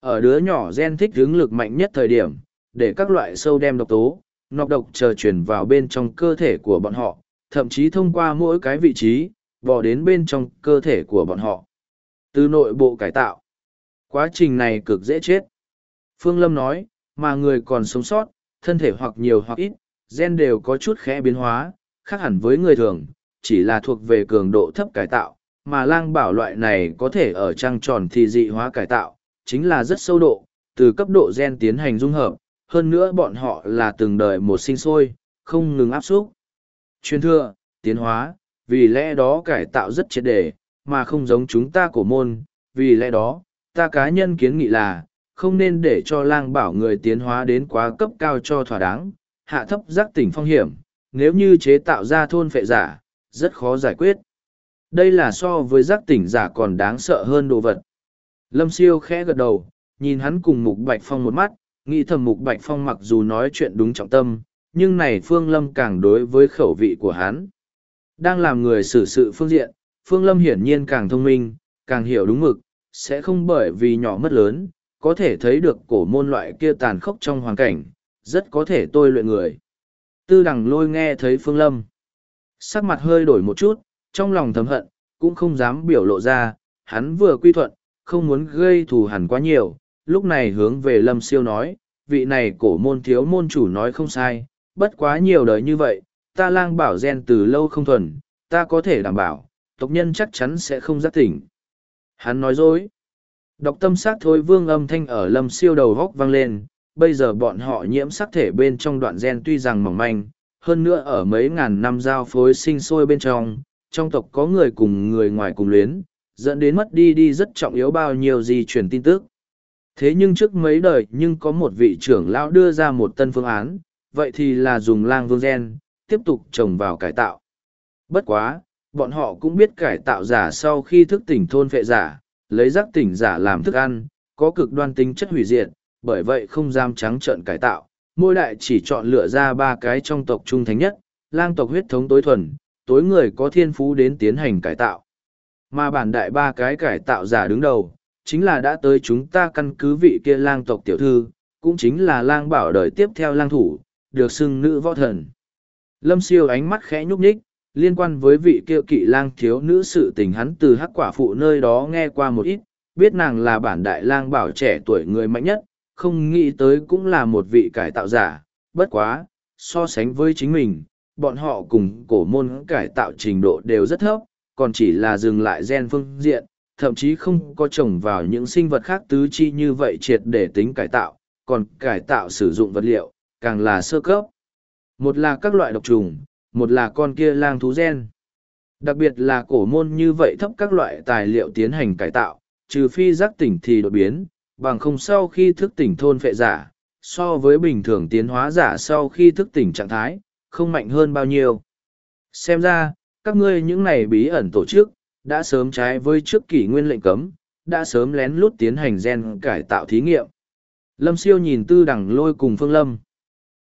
Ở đứa nhỏ gen thích hướng lực mạnh nhất thời điểm, để các loại sâu đem độc tố, nọc độc chờ chuyển vào bên trong cơ thể của bọn họ, thậm chí thông qua mỗi cái vị trí, bò đến bên trong cơ thể của bọn họ. Từ nội bộ cải tạo, Quá trình này cực dễ chết. Phương Lâm nói, mà người còn sống sót, thân thể hoặc nhiều hoặc ít, gen đều có chút khẽ biến hóa, khác hẳn với người thường, chỉ là thuộc về cường độ thấp cải tạo, mà lang bảo loại này có thể ở trăng tròn thì dị hóa cải tạo, chính là rất sâu độ, từ cấp độ gen tiến hành dung hợp, hơn nữa bọn họ là từng đời một sinh sôi, không ngừng áp xúc. Truyền thừa, tiến hóa, vì lẽ đó cải tạo rất triệt đề, mà không giống chúng ta cổ môn, vì lẽ đó, ta cá nhân kiến nghị là, không nên để cho lang bảo người tiến hóa đến quá cấp cao cho thỏa đáng, hạ thấp giác tỉnh phong hiểm, nếu như chế tạo ra thôn phệ giả, rất khó giải quyết. Đây là so với giác tỉnh giả còn đáng sợ hơn đồ vật. Lâm siêu khẽ gật đầu, nhìn hắn cùng Mục Bạch Phong một mắt, nghĩ thầm Mục Bạch Phong mặc dù nói chuyện đúng trọng tâm, nhưng này Phương Lâm càng đối với khẩu vị của hắn. Đang làm người xử sự phương diện, Phương Lâm hiển nhiên càng thông minh, càng hiểu đúng mực, sẽ không bởi vì nhỏ mất lớn, có thể thấy được cổ môn loại kia tàn khốc trong hoàn cảnh, rất có thể tôi luyện người. Tư đằng lôi nghe thấy Phương Lâm. Sắc mặt hơi đổi một chút, trong lòng thầm hận, cũng không dám biểu lộ ra, hắn vừa quy thuận, không muốn gây thù hẳn quá nhiều, lúc này hướng về Lâm siêu nói, vị này cổ môn thiếu môn chủ nói không sai, bất quá nhiều đời như vậy, ta lang bảo gen từ lâu không thuần, ta có thể đảm bảo, tộc nhân chắc chắn sẽ không giác tỉnh. Hắn nói dối. Độc tâm sát thối vương âm thanh ở lâm siêu đầu góc vang lên, bây giờ bọn họ nhiễm sắc thể bên trong đoạn gen tuy rằng mỏng manh, hơn nữa ở mấy ngàn năm giao phối sinh sôi bên trong, trong tộc có người cùng người ngoài cùng luyến, dẫn đến mất đi đi rất trọng yếu bao nhiêu gì truyền tin tức. Thế nhưng trước mấy đời nhưng có một vị trưởng lão đưa ra một tân phương án, vậy thì là dùng lang vương gen, tiếp tục trồng vào cải tạo. Bất quá, bọn họ cũng biết cải tạo giả sau khi thức tỉnh thôn phệ giả, lấy giác tỉnh giả làm thức ăn, có cực đoan tính chất hủy diệt, bởi vậy không dám trắng trợn cải tạo. Mỗi đại chỉ chọn lựa ra ba cái trong tộc trung thánh nhất, lang tộc huyết thống tối thuần, tối người có thiên phú đến tiến hành cải tạo. Mà bản đại ba cái cải tạo giả đứng đầu, chính là đã tới chúng ta căn cứ vị kia lang tộc tiểu thư, cũng chính là lang bảo đời tiếp theo lang thủ, được xưng nữ võ thần. Lâm siêu ánh mắt khẽ nhúc nhích, liên quan với vị kia kỵ lang thiếu nữ sự tình hắn từ hắc quả phụ nơi đó nghe qua một ít, biết nàng là bản đại lang bảo trẻ tuổi người mạnh nhất, không nghĩ tới cũng là một vị cải tạo giả, bất quá, so sánh với chính mình, bọn họ cùng cổ môn cải tạo trình độ đều rất thấp, còn chỉ là dừng lại gen phương diện, thậm chí không có trồng vào những sinh vật khác tứ chi như vậy triệt để tính cải tạo, còn cải tạo sử dụng vật liệu, càng là sơ cấp. Một là các loại độc trùng, một là con kia lang thú gen. Đặc biệt là cổ môn như vậy thấp các loại tài liệu tiến hành cải tạo, trừ phi giác tỉnh thì đột biến, bằng không sau khi thức tỉnh thôn phệ giả, so với bình thường tiến hóa giả sau khi thức tỉnh trạng thái, không mạnh hơn bao nhiêu. Xem ra, các ngươi những này bí ẩn tổ chức, đã sớm trái với trước kỷ nguyên lệnh cấm, đã sớm lén lút tiến hành gen cải tạo thí nghiệm. Lâm siêu nhìn tư đẳng lôi cùng Phương Lâm.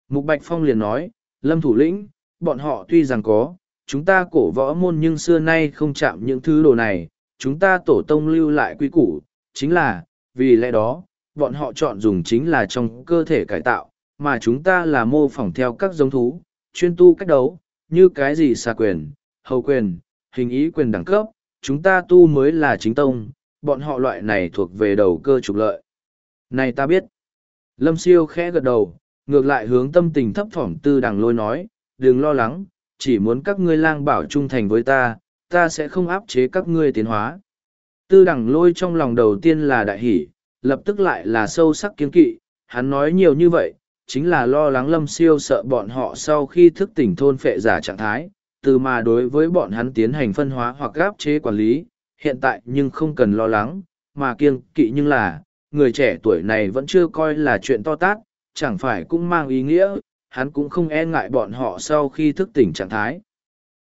Mục Bạch Phong liền nói, Lâm thủ lĩnh, bọn họ tuy rằng có, chúng ta cổ võ môn nhưng xưa nay không chạm những thứ đồ này, chúng ta tổ tông lưu lại quy củ, chính là, vì lẽ đó, bọn họ chọn dùng chính là trong cơ thể cải tạo, mà chúng ta là mô phỏng theo các giống thú, chuyên tu cách đấu, như cái gì xà quyền, hầu quyền, hình ý quyền đẳng cấp, chúng ta tu mới là chính tông, bọn họ loại này thuộc về đầu cơ trục lợi. Này ta biết. Lâm siêu khẽ gật đầu, ngược lại hướng tâm tình thấp thỏm tư đằng lôi nói, đừng lo lắng, chỉ muốn các ngươi lang bảo trung thành với ta, ta sẽ không áp chế các ngươi tiến hóa. Tư đẳng lôi trong lòng đầu tiên là đại hỷ, lập tức lại là sâu sắc kiến kỵ, hắn nói nhiều như vậy, chính là lo lắng lâm siêu sợ bọn họ sau khi thức tỉnh thôn phệ giả trạng thái, từ mà đối với bọn hắn tiến hành phân hóa hoặc áp chế quản lý, hiện tại nhưng không cần lo lắng, mà kiêng kỵ nhưng là, người trẻ tuổi này vẫn chưa coi là chuyện to tát, chẳng phải cũng mang ý nghĩa, hắn cũng không e ngại bọn họ sau khi thức tỉnh trạng thái.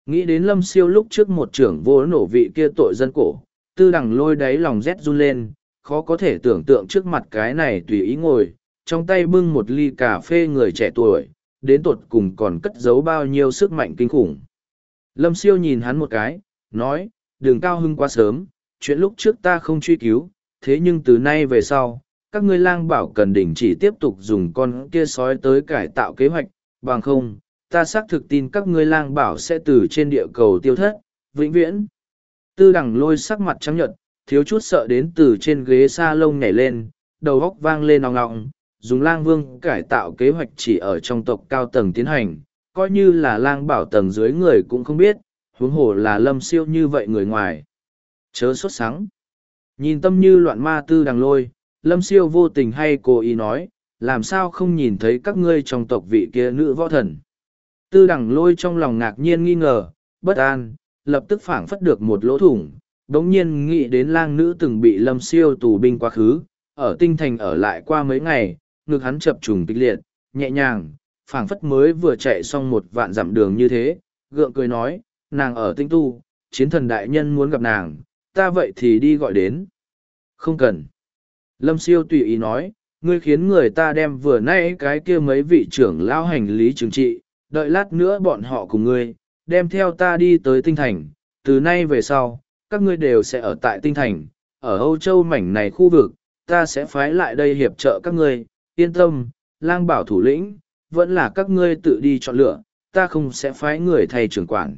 Nghĩ đến lâm siêu lúc trước một trưởng vô nổ vị kia tội dân cổ, tư đằng lôi đáy lòng rét run lên, khó có thể tưởng tượng trước mặt cái này tùy ý ngồi, trong tay bưng một ly cà phê người trẻ tuổi, đến tột cùng còn cất giấu bao nhiêu sức mạnh kinh khủng. Lâm siêu nhìn hắn một cái, nói, đừng cao hưng quá sớm, chuyện lúc trước ta không truy cứu, thế nhưng từ nay về sau, các ngươi lang bảo cần đình chỉ tiếp tục dùng con kia sói tới cải tạo kế hoạch, bằng không, ta xác thực tin các ngươi lang bảo sẽ từ trên địa cầu tiêu thất, vĩnh viễn. Tư đằng lôi sắc mặt trắng nhợt, thiếu chút sợ đến từ trên ghế sa lông nhảy lên, đầu góc vang lên nòng ngọng, dùng lang vương cải tạo kế hoạch chỉ ở trong tộc cao tầng tiến hành, coi như là lang bảo tầng dưới người cũng không biết, huống hồ là lâm siêu như vậy người ngoài. Chớ sốt sáng. Nhìn tâm như loạn ma tư đằng lôi, lâm siêu vô tình hay cố ý nói, làm sao không nhìn thấy các ngươi trong tộc vị kia nữ võ thần. Tư đằng lôi trong lòng ngạc nhiên nghi ngờ, bất an, lập tức phảng phất được một lỗ thủng, đống nhiên nghĩ đến lang nữ từng bị lâm siêu tù binh quá khứ, ở tinh thành ở lại qua mấy ngày, ngực hắn chập trùng kịch liệt, nhẹ nhàng, phảng phất mới vừa chạy xong một vạn dặm đường như thế, gượng cười nói, nàng ở tinh tu, chiến thần đại nhân muốn gặp nàng, ta vậy thì đi gọi đến. Không cần. Lâm siêu tùy ý nói, ngươi khiến người ta đem vừa nay cái kia mấy vị trưởng lao hành lý trừng trị, đợi lát nữa bọn họ cùng ngươi, đem theo ta đi tới tinh thành, từ nay về sau, các ngươi đều sẽ ở tại tinh thành, ở Âu Châu mảnh này khu vực, ta sẽ phái lại đây hiệp trợ các ngươi, yên tâm, lang bảo thủ lĩnh, vẫn là các ngươi tự đi chọn lựa, ta không sẽ phái người thay trưởng quản.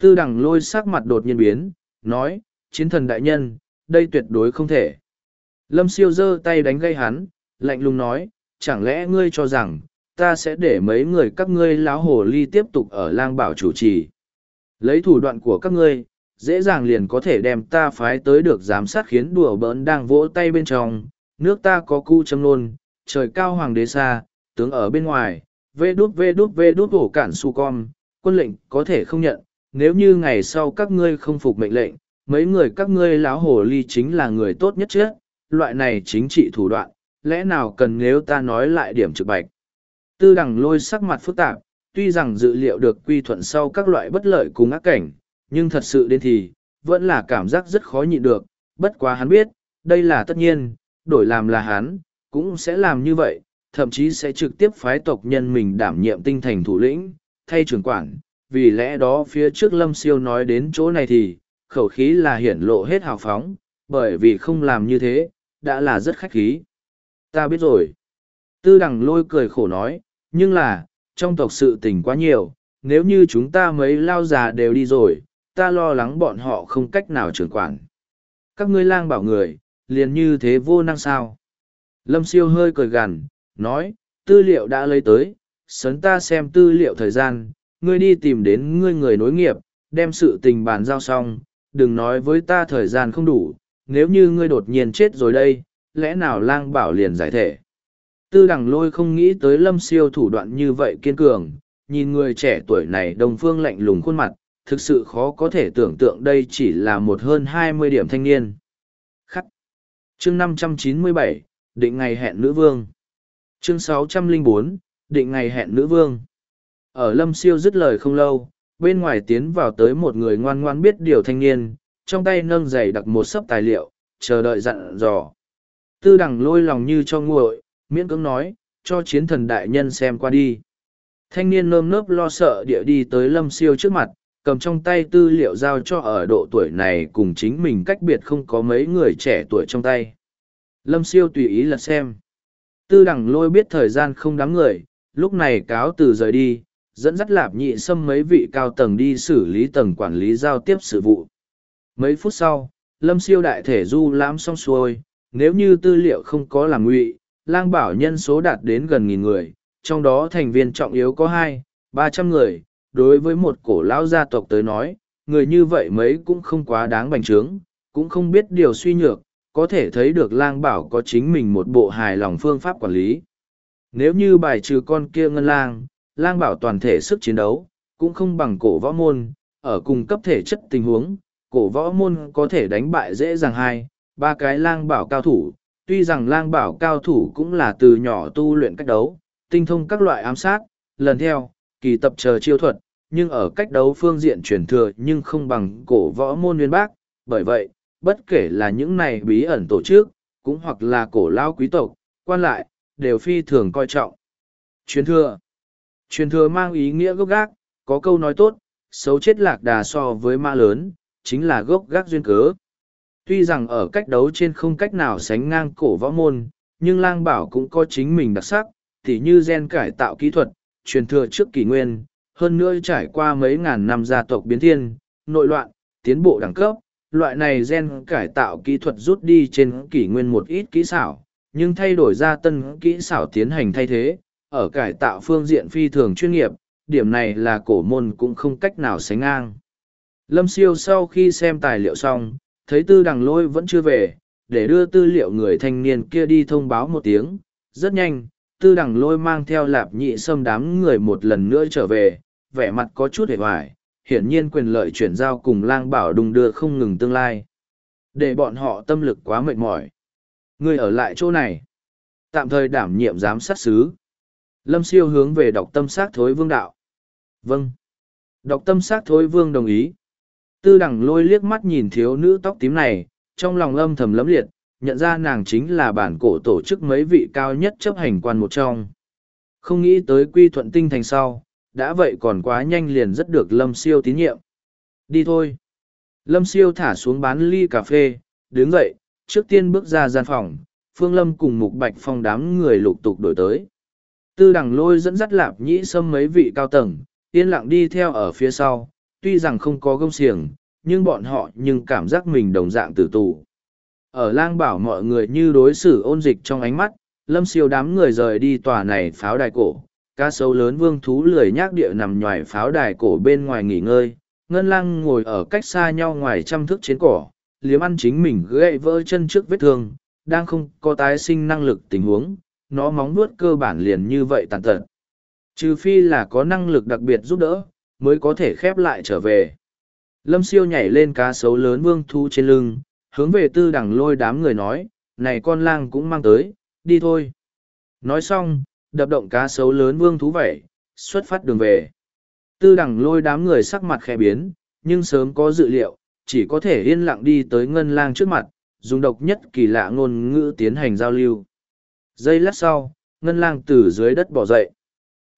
Tư đằng lôi sắc mặt đột nhiên biến, nói, chiến thần đại nhân, đây tuyệt đối không thể. Lâm siêu giơ tay đánh gây hắn, lạnh lùng nói, chẳng lẽ ngươi cho rằng, ta sẽ để mấy người các ngươi láo hồ ly tiếp tục ở lang bảo chủ trì. Lấy thủ đoạn của các ngươi, dễ dàng liền có thể đem ta phái tới được giám sát khiến đùa bỡn đang vỗ tay bên trong, nước ta có cu châm nôn, trời cao hoàng đế xa, tướng ở bên ngoài, vê đút vê đút vê đút hổ cản su con, quân lệnh có thể không nhận, nếu như ngày sau các ngươi không phục mệnh lệnh, mấy người các ngươi láo hồ ly chính là người tốt nhất chứ, loại này chính trị thủ đoạn, lẽ nào cần nếu ta nói lại điểm trực bạch. Tư đằng lôi sắc mặt phức tạp, tuy rằng dự liệu được quy thuận sau các loại bất lợi cùng ác cảnh, nhưng thật sự đến thì, vẫn là cảm giác rất khó nhịn được, bất quá hắn biết, đây là tất nhiên, đổi làm là hắn, cũng sẽ làm như vậy, thậm chí sẽ trực tiếp phái tộc nhân mình đảm nhiệm tinh thành thủ lĩnh, thay trưởng quản, vì lẽ đó phía trước lâm siêu nói đến chỗ này thì, khẩu khí là hiển lộ hết hào phóng, bởi vì không làm như thế, đã là rất khách khí. Ta biết rồi. Tư đằng lôi cười khổ nói, nhưng là, trong tộc sự tình quá nhiều, nếu như chúng ta mấy lao già đều đi rồi, ta lo lắng bọn họ không cách nào trưởng quản. Các ngươi lang bảo người, liền như thế vô năng sao. Lâm siêu hơi cười gằn, nói, tư liệu đã lấy tới, sấn ta xem tư liệu thời gian, ngươi đi tìm đến ngươi người nối nghiệp, đem sự tình bàn giao xong, đừng nói với ta thời gian không đủ, nếu như ngươi đột nhiên chết rồi đây, lẽ nào lang bảo liền giải thể. Tư đằng lôi không nghĩ tới lâm siêu thủ đoạn như vậy kiên cường, nhìn người trẻ tuổi này đồng phương lạnh lùng khuôn mặt, thực sự khó có thể tưởng tượng đây chỉ là một hơn hai mươi điểm thanh niên. Khắc. Chương năm trăm chín mươi bảy định ngày hẹn nữ vương. Chương sáu trăm linh bốn định ngày hẹn nữ vương. Ở lâm siêu dứt lời không lâu, bên ngoài tiến vào tới một người ngoan ngoan biết điều thanh niên, trong tay nâng giày đặt một sấp tài liệu, chờ đợi dặn dò. Tư đằng lôi lòng như cho nguội, miễn cưỡng nói, cho chiến thần đại nhân xem qua đi. Thanh niên nơm nớp lo sợ địa đi tới lâm siêu trước mặt, cầm trong tay tư liệu giao cho ở độ tuổi này cùng chính mình cách biệt không có mấy người trẻ tuổi trong tay. Lâm siêu tùy ý là xem. Tư đẳng lôi biết thời gian không đáng người, lúc này cáo từ rời đi, dẫn dắt lạp nhị xâm mấy vị cao tầng đi xử lý tầng quản lý giao tiếp sự vụ. Mấy phút sau, lâm siêu đại thể du lãm xong xuôi, nếu như tư liệu không có làm ngụy, lang bảo nhân số đạt đến gần nghìn người, trong đó thành viên trọng yếu có hai, ba trăm người, đối với một cổ lão gia tộc tới nói, người như vậy mấy cũng không quá đáng bành trướng, cũng không biết điều suy nhược, có thể thấy được lang bảo có chính mình một bộ hài lòng phương pháp quản lý. Nếu như bài trừ con kia ngân lang, lang bảo toàn thể sức chiến đấu, cũng không bằng cổ võ môn, ở cùng cấp thể chất tình huống, cổ võ môn có thể đánh bại dễ dàng hai, ba cái lang bảo cao thủ, tuy rằng lang bảo cao thủ cũng là từ nhỏ tu luyện cách đấu, tinh thông các loại ám sát, lần theo, kỳ tập chờ chiêu thuật, nhưng ở cách đấu phương diện truyền thừa nhưng không bằng cổ võ môn nguyên bác, bởi vậy, bất kể là những này bí ẩn tổ chức, cũng hoặc là cổ lao quý tộc, quan lại, đều phi thường coi trọng. Truyền thừa. Truyền thừa mang ý nghĩa gốc gác, có câu nói tốt, xấu chết lạc đà so với ma lớn, chính là gốc gác duyên cớ. Tuy rằng ở cách đấu trên không cách nào sánh ngang cổ võ môn, nhưng lang bảo cũng có chính mình đặc sắc, tỉ như gen cải tạo kỹ thuật, truyền thừa trước kỷ nguyên, hơn nữa trải qua mấy ngàn năm gia tộc biến thiên, nội loạn, tiến bộ đẳng cấp, loại này gen cải tạo kỹ thuật rút đi trên kỷ nguyên một ít kỹ xảo, nhưng thay đổi ra tân kỹ xảo tiến hành thay thế, ở cải tạo phương diện phi thường chuyên nghiệp, điểm này là cổ môn cũng không cách nào sánh ngang. Lâm siêu sau khi xem tài liệu xong, thấy tư đằng lôi vẫn chưa về, để đưa tư liệu người thanh niên kia đi thông báo một tiếng, rất nhanh, tư đằng lôi mang theo lạp nhị xâm đám người một lần nữa trở về, vẻ mặt có chút hề hoài, hiển nhiên quyền lợi chuyển giao cùng lang bảo đùng đưa không ngừng tương lai. Để bọn họ tâm lực quá mệt mỏi. Người ở lại chỗ này. Tạm thời đảm nhiệm giám sát xứ. Lâm siêu hướng về đọc tâm sát thối vương đạo. Vâng. Đọc tâm sát thối vương đồng ý. Tư Đằng lôi liếc mắt nhìn thiếu nữ tóc tím này, trong lòng âm thầm lấm liệt, nhận ra nàng chính là bản cổ tổ chức mấy vị cao nhất chấp hành quan một trong. Không nghĩ tới quy thuận tinh thành sau, đã vậy còn quá nhanh liền rất được lâm siêu tín nhiệm. Đi thôi. Lâm siêu thả xuống bán ly cà phê, đứng dậy, trước tiên bước ra gian phòng, Phương Lâm cùng Mục Bạch Phong đám người lục tục đổi tới. Tư đằng lôi dẫn dắt lạp nhĩ xâm mấy vị cao tầng, yên lặng đi theo ở phía sau, tuy rằng không có gông xiềng, nhưng bọn họ nhưng cảm giác mình đồng dạng tử tù. Ở lang bảo mọi người như đối xử ôn dịch trong ánh mắt, lâm siêu đám người rời đi tòa này pháo đài cổ. Cá sấu lớn vương thú lười nhác địa nằm ngoài pháo đài cổ bên ngoài nghỉ ngơi. Ngân lang ngồi ở cách xa nhau ngoài trăm thước trên cỏ, liếm ăn chính mình gãy vỡ chân trước vết thương, đang không có tái sinh năng lực tình huống, nó móng nuốt cơ bản liền như vậy tàn tật. Trừ phi là có năng lực đặc biệt giúp đỡ, mới có thể khép lại trở về. Lâm siêu nhảy lên cá sấu lớn vương thú trên lưng, hướng về tư đằng lôi đám người nói, này con lang cũng mang tới, đi thôi. Nói xong, đập động cá sấu lớn vương thú vậy, xuất phát đường về. Tư đằng lôi đám người sắc mặt khẽ biến, nhưng sớm có dự liệu, chỉ có thể yên lặng đi tới ngân lang trước mặt, dùng độc nhất kỳ lạ ngôn ngữ tiến hành giao lưu. Giây lát sau, ngân lang từ dưới đất bỏ dậy.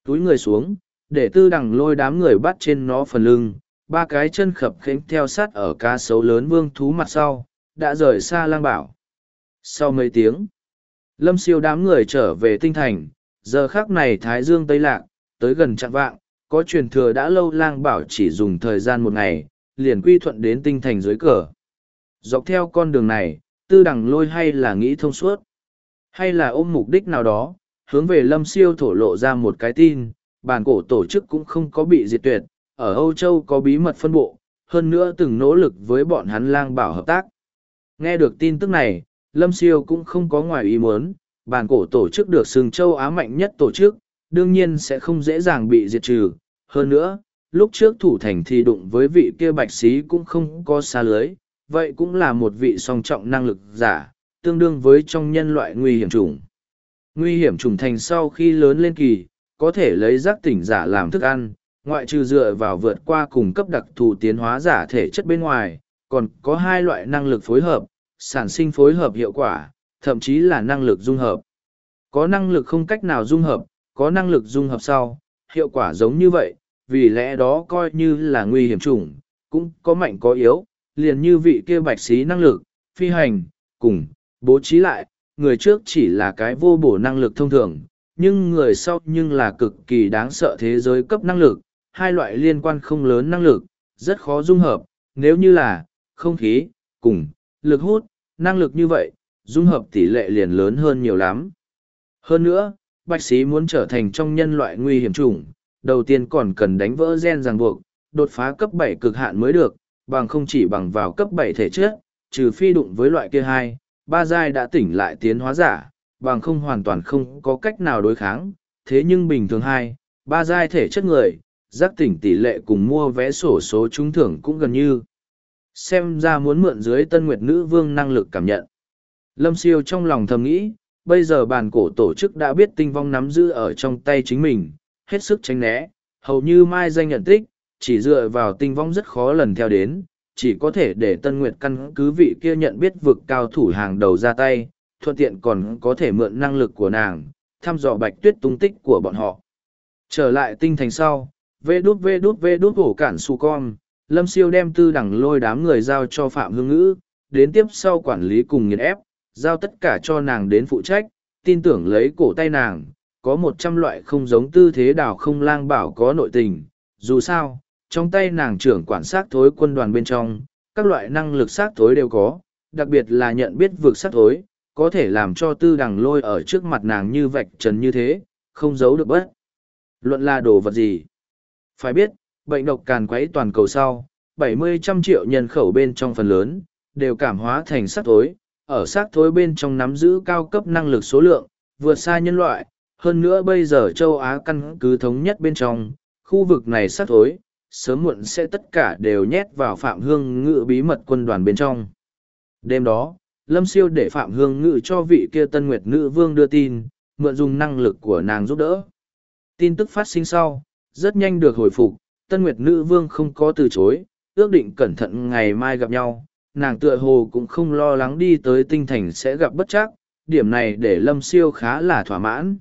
Túi người xuống, để tư đằng lôi đám người bắt trên nó phần lưng, ba cái chân khập khễnh theo sát ở cá sấu lớn vương thú mặt sau, đã rời xa lang bảo. Sau mấy tiếng, lâm siêu đám người trở về tinh thành, giờ khác này thái dương tây lạc, tới gần trạng vạng, có truyền thừa đã lâu lang bảo chỉ dùng thời gian một ngày, liền quy thuận đến tinh thành dưới cờ. Dọc theo con đường này, tư đằng lôi hay là nghĩ thông suốt. Hay là ôm mục đích nào đó, hướng về lâm siêu thổ lộ ra một cái tin, bản cổ tổ chức cũng không có bị diệt tuyệt, ở Âu Châu có bí mật phân bộ, hơn nữa từng nỗ lực với bọn hắn lang bảo hợp tác. Nghe được tin tức này, Lâm Siêu cũng không có ngoài ý muốn, bản cổ tổ chức được sừng châu Á mạnh nhất tổ chức, đương nhiên sẽ không dễ dàng bị diệt trừ. Hơn nữa, lúc trước thủ thành thì đụng với vị kia bạch sĩ cũng không có xa lưới, vậy cũng là một vị song trọng năng lực giả, tương đương với trong nhân loại nguy hiểm chủng. Nguy hiểm trùng thành sau khi lớn lên kỳ, có thể lấy giác tỉnh giả làm thức ăn, ngoại trừ dựa vào vượt qua cùng cấp đặc thù tiến hóa giả thể chất bên ngoài, còn có hai loại năng lực phối hợp, sản sinh phối hợp hiệu quả, thậm chí là năng lực dung hợp. Có năng lực không cách nào dung hợp, có năng lực dung hợp sau, hiệu quả giống như vậy, vì lẽ đó coi như là nguy hiểm chủng, cũng có mạnh có yếu, liền như vị kia bạch xí năng lực, phi hành, cùng, bố trí lại, người trước chỉ là cái vô bổ năng lực thông thường, nhưng người sau nhưng là cực kỳ đáng sợ thế giới cấp năng lực, hai loại liên quan không lớn năng lực, rất khó dung hợp, nếu như là, không khí, cùng, lực hút, năng lực như vậy, dung hợp tỷ lệ liền lớn hơn nhiều lắm. Hơn nữa, bạch sĩ muốn trở thành trong nhân loại nguy hiểm chủng, đầu tiên còn cần đánh vỡ gen ràng buộc, đột phá cấp bảy cực hạn mới được, bằng không chỉ bằng vào cấp bảy thể chất, trừ phi đụng với loại kia hai, ba giai đã tỉnh lại tiến hóa giả, bằng không hoàn toàn không có cách nào đối kháng, thế nhưng bình thường hai, ba giai thể chất người, giác tỉnh tỷ lệ cùng mua vé sổ số trúng thưởng cũng gần như. Xem ra muốn mượn dưới tân nguyệt nữ vương năng lực cảm nhận. Lâm siêu trong lòng thầm nghĩ, bây giờ bàn cổ tổ chức đã biết tinh vong nắm giữ ở trong tay chính mình, hết sức tránh né, hầu như mai danh nhận tích, chỉ dựa vào tinh vong rất khó lần theo đến, chỉ có thể để Tân Nguyệt căn cứ vị kia nhận biết vực cao thủ hàng đầu ra tay, thuận tiện còn có thể mượn năng lực của nàng, thăm dò bạch tuyết tung tích của bọn họ. Trở lại tinh thành sau, vê đút vê đút vê đút hổ cản su con, Lâm Siêu đem tư đẳng lôi đám người giao cho Phạm Hương Ngữ, đến tiếp sau quản lý cùng nghiền ép, giao tất cả cho nàng đến phụ trách, tin tưởng lấy cổ tay nàng, có một trăm loại không giống tư thế đảo không lang bảo có nội tình, dù sao, trong tay nàng trưởng quản sát thối quân đoàn bên trong, các loại năng lực sát thối đều có, đặc biệt là nhận biết vượt sát thối, có thể làm cho tư đằng lôi ở trước mặt nàng như vạch trần như thế, không giấu được bất. Luận là đồ vật gì? Phải biết, bệnh độc càn quấy toàn cầu sau, 70 trăm triệu nhân khẩu bên trong phần lớn, đều cảm hóa thành sắc thối, ở sát thối bên trong nắm giữ cao cấp năng lực số lượng, vượt xa nhân loại, hơn nữa bây giờ châu Á căn cứ thống nhất bên trong, khu vực này sát thối, sớm muộn sẽ tất cả đều nhét vào Phạm Hương Ngự bí mật quân đoàn bên trong. Đêm đó, Lâm Siêu để Phạm Hương Ngự cho vị kia Tân Nguyệt Nữ Vương đưa tin, mượn dùng năng lực của nàng giúp đỡ. Tin tức phát sinh sau, rất nhanh được hồi phục, Tân Nguyệt Nữ Vương không có từ chối, ước định cẩn thận ngày mai gặp nhau. Nàng tựa hồ cũng không lo lắng đi tới tinh thành sẽ gặp bất chắc, điểm này để Lâm Siêu khá là thỏa mãn.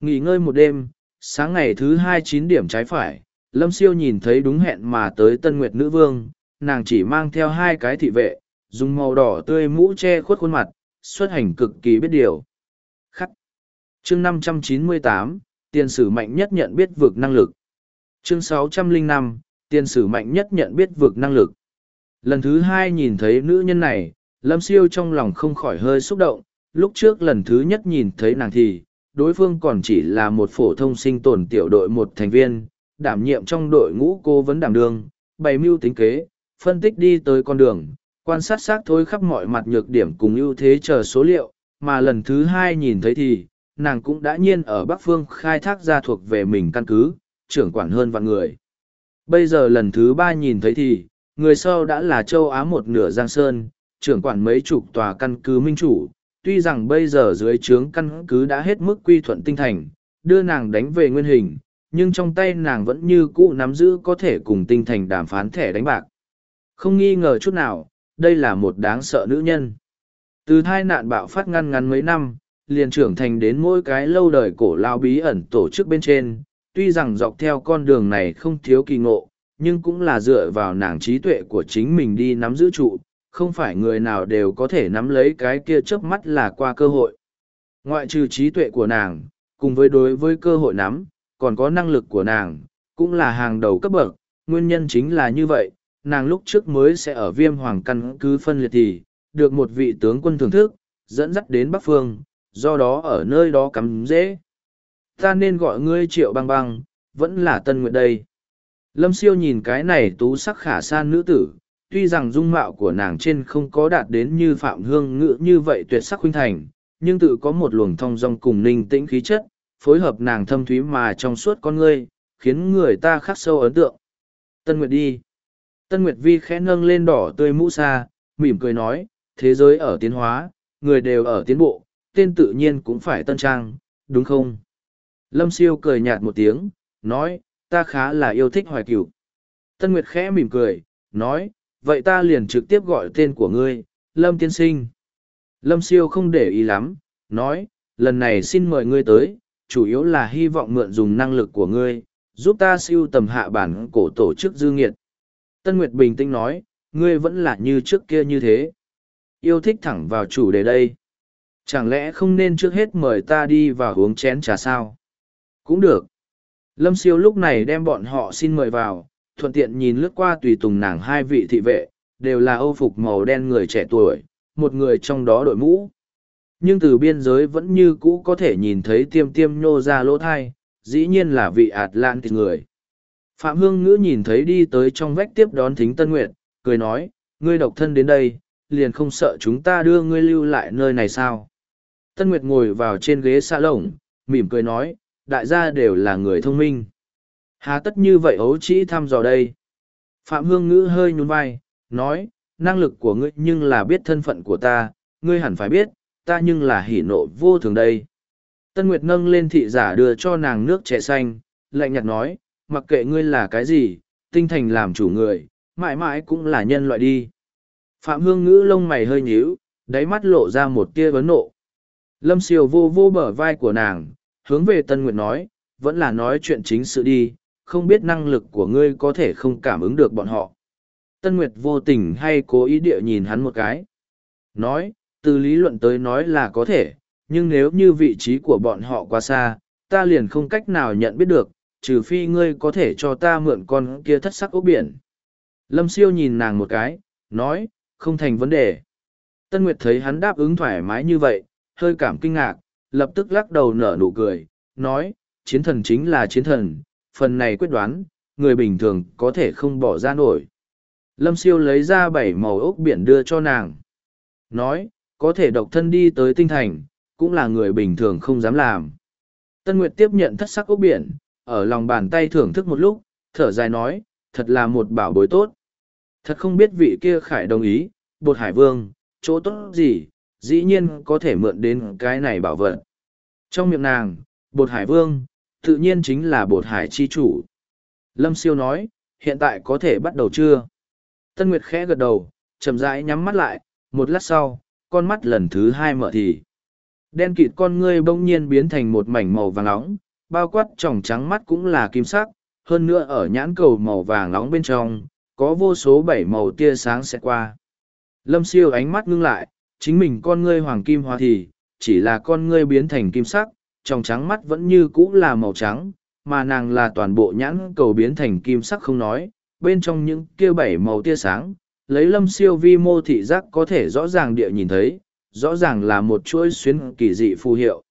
Nghỉ ngơi một đêm, sáng ngày thứ hai chín điểm trái phải, lâm siêu nhìn thấy đúng hẹn mà tới tân nguyệt nữ vương nàng chỉ mang theo hai cái thị vệ dùng màu đỏ tươi mũ che khuất khuôn mặt xuất hành cực kỳ biết điều. Khắc. Chương 598, tiền sử mạnh nhất nhận biết vực năng lực. Chương 605, tiền sử mạnh nhất nhận biết vực năng lực. Lần thứ hai nhìn thấy nữ nhân này lâm siêu trong lòng không khỏi hơi xúc động. Lúc trước lần thứ nhất nhìn thấy nàng thì đối phương còn chỉ là một phổ thông sinh tồn tiểu đội một thành viên đảm nhiệm trong đội ngũ cố vấn đảm đương, bày mưu tính kế, phân tích đi tới con đường, quan sát xác thối khắp mọi mặt nhược điểm cùng ưu thế chờ số liệu, mà lần thứ hai nhìn thấy thì, nàng cũng đã nhiên ở Bắc Phương khai thác ra thuộc về mình căn cứ, trưởng quản hơn vạn người. Bây giờ lần thứ ba nhìn thấy thì, người sau đã là châu Á một nửa Giang Sơn, trưởng quản mấy chục tòa căn cứ minh chủ, tuy rằng bây giờ dưới trướng căn cứ đã hết mức quy thuận tinh thành, đưa nàng đánh về nguyên hình, nhưng trong tay nàng vẫn như cũ nắm giữ có thể cùng tinh thành đàm phán thẻ đánh bạc. Không nghi ngờ chút nào, đây là một đáng sợ nữ nhân. Từ thai nạn bạo phát ngăn ngắn mấy năm, liền trưởng thành đến mỗi cái lâu đời cổ lao bí ẩn tổ chức bên trên, tuy rằng dọc theo con đường này không thiếu kỳ ngộ, nhưng cũng là dựa vào nàng trí tuệ của chính mình đi nắm giữ trụ, không phải người nào đều có thể nắm lấy cái kia chớp mắt là qua cơ hội. Ngoại trừ trí tuệ của nàng, cùng với đối với cơ hội nắm, còn có năng lực của nàng, cũng là hàng đầu cấp bậc, nguyên nhân chính là như vậy, nàng lúc trước mới sẽ ở viêm hoàng căn cứ phân liệt thì, được một vị tướng quân thưởng thức, dẫn dắt đến Bắc Phương, do đó ở nơi đó cắm dễ. Ta nên gọi ngươi triệu băng băng, vẫn là tân nguyện đây. Lâm siêu nhìn cái này tú sắc khả san nữ tử, tuy rằng dung mạo của nàng trên không có đạt đến như phạm hương ngữ như vậy tuyệt sắc huynh thành, nhưng tự có một luồng thong dong cùng ninh tĩnh khí chất, phối hợp nàng thâm thúy mà trong suốt con ngươi, khiến người ta khắc sâu ấn tượng. Tân Nguyệt đi. Tân Nguyệt Vi khẽ nâng lên đỏ tươi mũ xa, mỉm cười nói, thế giới ở tiến hóa, người đều ở tiến bộ, tên tự nhiên cũng phải tân trang, đúng không? Lâm siêu cười nhạt một tiếng, nói, ta khá là yêu thích hoài cửu. Tân Nguyệt khẽ mỉm cười, nói, vậy ta liền trực tiếp gọi tên của ngươi, Lâm Tiên Sinh. Lâm siêu không để ý lắm, nói, lần này xin mời ngươi tới, chủ yếu là hy vọng mượn dùng năng lực của ngươi, giúp ta siêu tầm hạ bản cổ tổ chức dư nghiệt. Tân Nguyệt bình tĩnh nói, ngươi vẫn là như trước kia như thế. Yêu thích thẳng vào chủ đề đây. Chẳng lẽ không nên trước hết mời ta đi vào uống chén trà sao? Cũng được. Lâm siêu lúc này đem bọn họ xin mời vào, thuận tiện nhìn lướt qua tùy tùng nàng hai vị thị vệ, đều là âu phục màu đen người trẻ tuổi, một người trong đó đội mũ. Nhưng từ biên giới vẫn như cũ có thể nhìn thấy tiêm tiêm nhô ra lỗ thai, dĩ nhiên là vị ạt lạn thịt người. Phạm Hương Ngữ nhìn thấy đi tới trong vách tiếp đón thính Tân Nguyệt, cười nói, ngươi độc thân đến đây, liền không sợ chúng ta đưa ngươi lưu lại nơi này sao? Tân Nguyệt ngồi vào trên ghế xa lồng, mỉm cười nói, đại gia đều là người thông minh. Hà tất như vậy ấu trĩ thăm dò đây. Phạm Hương Ngữ hơi nhún vai, nói, năng lực của ngươi nhưng là biết thân phận của ta, ngươi hẳn phải biết, ta nhưng là hỉ nộ vô thường đây. Tân Nguyệt nâng lên thị giả đưa cho nàng nước trẻ xanh, lạnh nhạt nói, mặc kệ ngươi là cái gì, tinh thành làm chủ người, mãi mãi cũng là nhân loại đi. Phạm Hương Ngữ lông mày hơi nhíu, đáy mắt lộ ra một tia vấn nộ. Lâm siêu vô vô bờ vai của nàng, hướng về Tân Nguyệt nói, vẫn là nói chuyện chính sự đi, không biết năng lực của ngươi có thể không cảm ứng được bọn họ. Tân Nguyệt vô tình hay cố ý địa nhìn hắn một cái. Nói, từ lý luận tới nói là có thể, nhưng nếu như vị trí của bọn họ quá xa, ta liền không cách nào nhận biết được, trừ phi ngươi có thể cho ta mượn con kia thất sắc ốc biển. Lâm siêu nhìn nàng một cái, nói, không thành vấn đề. Tân Nguyệt thấy hắn đáp ứng thoải mái như vậy, hơi cảm kinh ngạc, lập tức lắc đầu nở nụ cười, nói, chiến thần chính là chiến thần, phần này quyết đoán, người bình thường có thể không bỏ ra nổi. Lâm siêu lấy ra bảy màu ốc biển đưa cho nàng. Nói, có thể độc thân đi tới tinh thành, cũng là người bình thường không dám làm. Tân Nguyệt tiếp nhận thất sắc ốc biển, ở lòng bàn tay thưởng thức một lúc, thở dài nói, thật là một bảo bối tốt. Thật không biết vị kia khải đồng ý, bột hải vương, chỗ tốt gì, dĩ nhiên có thể mượn đến cái này bảo vật. Trong miệng nàng, bột hải vương, tự nhiên chính là bột hải chi chủ. Lâm siêu nói, hiện tại có thể bắt đầu chưa? Tân Nguyệt khẽ gật đầu, chậm rãi nhắm mắt lại, một lát sau, con mắt lần thứ hai mở thì. Đen kịt con ngươi bỗng nhiên biến thành một mảnh màu vàng nóng, bao quát tròng trắng mắt cũng là kim sắc, hơn nữa ở nhãn cầu màu vàng nóng bên trong, có vô số bảy màu tia sáng sẽ qua. Lâm siêu ánh mắt ngưng lại, chính mình con ngươi hoàng kim hoa thì, chỉ là con ngươi biến thành kim sắc, tròng trắng mắt vẫn như cũ là màu trắng, mà nàng là toàn bộ nhãn cầu biến thành kim sắc không nói, bên trong những kia bảy màu tia sáng, lấy lâm siêu vi mô thị giác có thể rõ ràng địa nhìn thấy, rõ ràng là một chuỗi xuyến kỳ dị phù hiệu.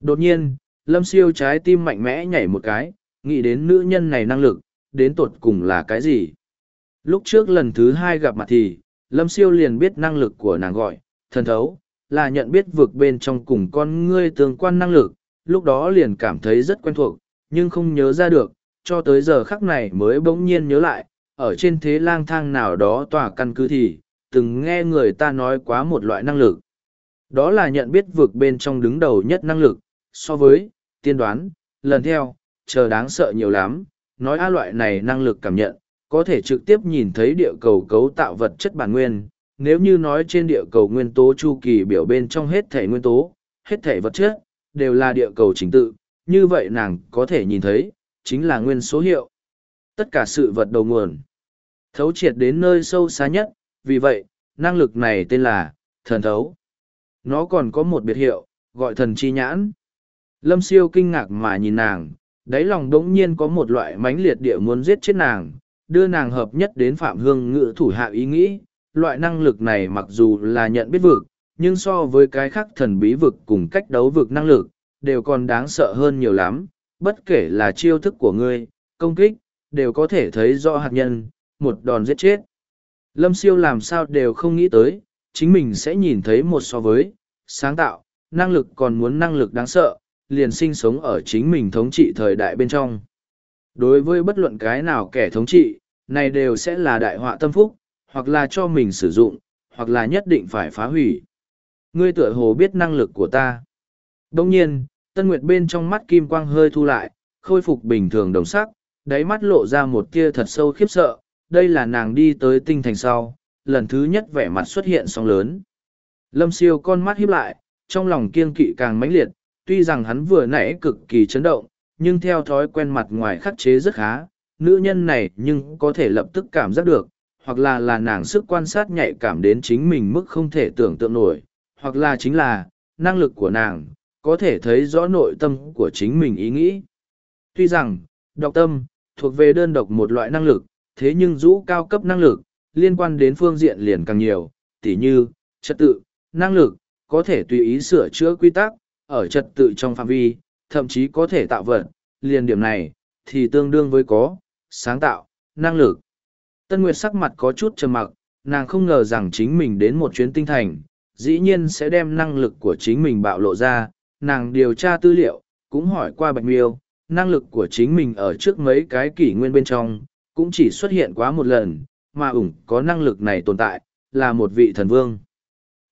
Đột nhiên, lâm siêu trái tim mạnh mẽ nhảy một cái, nghĩ đến nữ nhân này năng lực, đến tột cùng là cái gì. Lúc trước lần thứ hai gặp mặt thì, lâm siêu liền biết năng lực của nàng gọi, thần thấu, là nhận biết vực bên trong cùng con ngươi tương quan năng lực, lúc đó liền cảm thấy rất quen thuộc, nhưng không nhớ ra được, cho tới giờ khắc này mới bỗng nhiên nhớ lại, ở trên thế lang thang nào đó tòa căn cứ thì, từng nghe người ta nói quá một loại năng lực. Đó là nhận biết vực bên trong đứng đầu nhất năng lực, so với, tiên đoán, lần theo, chờ đáng sợ nhiều lắm, nói a loại này năng lực cảm nhận, có thể trực tiếp nhìn thấy địa cầu cấu tạo vật chất bản nguyên, nếu như nói trên địa cầu nguyên tố chu kỳ biểu bên trong hết thể nguyên tố, hết thể vật chất, đều là địa cầu chính tự, như vậy nàng có thể nhìn thấy, chính là nguyên số hiệu. Tất cả sự vật đầu nguồn, thấu triệt đến nơi sâu xa nhất, vì vậy, năng lực này tên là thần thấu. Nó còn có một biệt hiệu, gọi thần chi nhãn. Lâm siêu kinh ngạc mà nhìn nàng, đáy lòng đống nhiên có một loại mãnh liệt địa muốn giết chết nàng, đưa nàng hợp nhất đến phạm hương ngự thủ hạ ý nghĩ. Loại năng lực này mặc dù là nhận biết vực, nhưng so với cái khác thần bí vực cùng cách đấu vực năng lực, đều còn đáng sợ hơn nhiều lắm, bất kể là chiêu thức của ngươi, công kích, đều có thể thấy rõ hạt nhân, một đòn giết chết. Lâm siêu làm sao đều không nghĩ tới, chính mình sẽ nhìn thấy một so với, sáng tạo, năng lực còn muốn năng lực đáng sợ, liền sinh sống ở chính mình thống trị thời đại bên trong. Đối với bất luận cái nào kẻ thống trị, này đều sẽ là đại họa tâm phúc, hoặc là cho mình sử dụng, hoặc là nhất định phải phá hủy. Ngươi tựa hồ biết năng lực của ta. Đồng nhiên, Tân Nguyệt bên trong mắt kim quang hơi thu lại, khôi phục bình thường đồng sắc, đáy mắt lộ ra một tia thật sâu khiếp sợ. Đây là nàng đi tới tinh thành sau, lần thứ nhất vẻ mặt xuất hiện sóng lớn. Lâm siêu con mắt híp lại, trong lòng kiên kỵ càng mãnh liệt, tuy rằng hắn vừa nãy cực kỳ chấn động, nhưng theo thói quen mặt ngoài khắc chế rất khá, nữ nhân này nhưng có thể lập tức cảm giác được, hoặc là là nàng sức quan sát nhạy cảm đến chính mình mức không thể tưởng tượng nổi, hoặc là chính là, năng lực của nàng, có thể thấy rõ nội tâm của chính mình ý nghĩ. Tuy rằng, đọc tâm, thuộc về đơn độc một loại năng lực, thế nhưng rũ cao cấp năng lực, liên quan đến phương diện liền càng nhiều, tỉ như, trật tự, năng lực, có thể tùy ý sửa chữa quy tắc, ở trật tự trong phạm vi, thậm chí có thể tạo vật, liền điểm này, thì tương đương với có, sáng tạo, năng lực. Tân Nguyệt sắc mặt có chút trầm mặc, nàng không ngờ rằng chính mình đến một chuyến tinh thành, dĩ nhiên sẽ đem năng lực của chính mình bạo lộ ra, nàng điều tra tư liệu, cũng hỏi qua Bạch Miêu, năng lực của chính mình ở trước mấy cái kỷ nguyên bên trong, cũng chỉ xuất hiện quá một lần, mà ủng có năng lực này tồn tại, là một vị thần vương.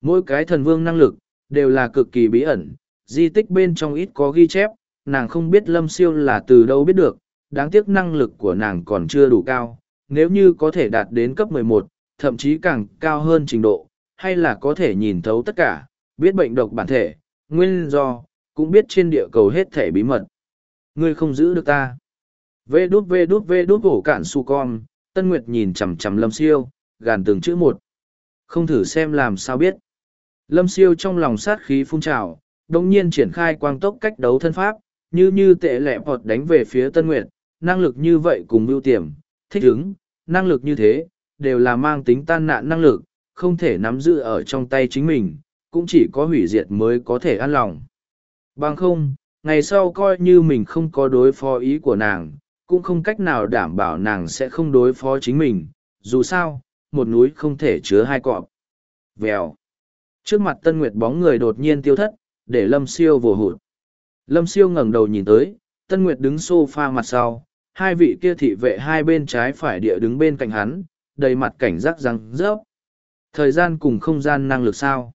Mỗi cái thần vương năng lực, đều là cực kỳ bí ẩn, di tích bên trong ít có ghi chép, nàng không biết lâm siêu là từ đâu biết được, đáng tiếc năng lực của nàng còn chưa đủ cao, nếu như có thể đạt đến cấp 11, thậm chí càng cao hơn trình độ, hay là có thể nhìn thấu tất cả, biết bệnh độc bản thể, nguyên do, cũng biết trên địa cầu hết thể bí mật. Ngươi không giữ được ta. Vê đút vê đút vê đút hổ cản su con, Tân Nguyệt nhìn chằm chằm Lâm Siêu, gàn từng chữ một. Không thử xem làm sao biết. Lâm Siêu trong lòng sát khí phun trào, đồng nhiên triển khai quang tốc cách đấu thân pháp, như như tệ lẹ bọt đánh về phía Tân Nguyệt, năng lực như vậy cùng mưu tiềm, thích ứng, năng lực như thế, đều là mang tính tan nạn năng lực, không thể nắm giữ ở trong tay chính mình, cũng chỉ có hủy diệt mới có thể an lòng. Bằng không, ngày sau coi như mình không có đối phó ý của nàng, cũng không cách nào đảm bảo nàng sẽ không đối phó chính mình, dù sao, một núi không thể chứa hai cọp. Vèo. Trước mặt Tân Nguyệt bóng người đột nhiên tiêu thất, để Lâm Siêu vồ hụt. Lâm Siêu ngẩng đầu nhìn tới, Tân Nguyệt đứng sofa mặt sau, hai vị kia thị vệ hai bên trái phải địa đứng bên cạnh hắn, đầy mặt cảnh giác răng rớp. Thời gian cùng không gian năng lực sao?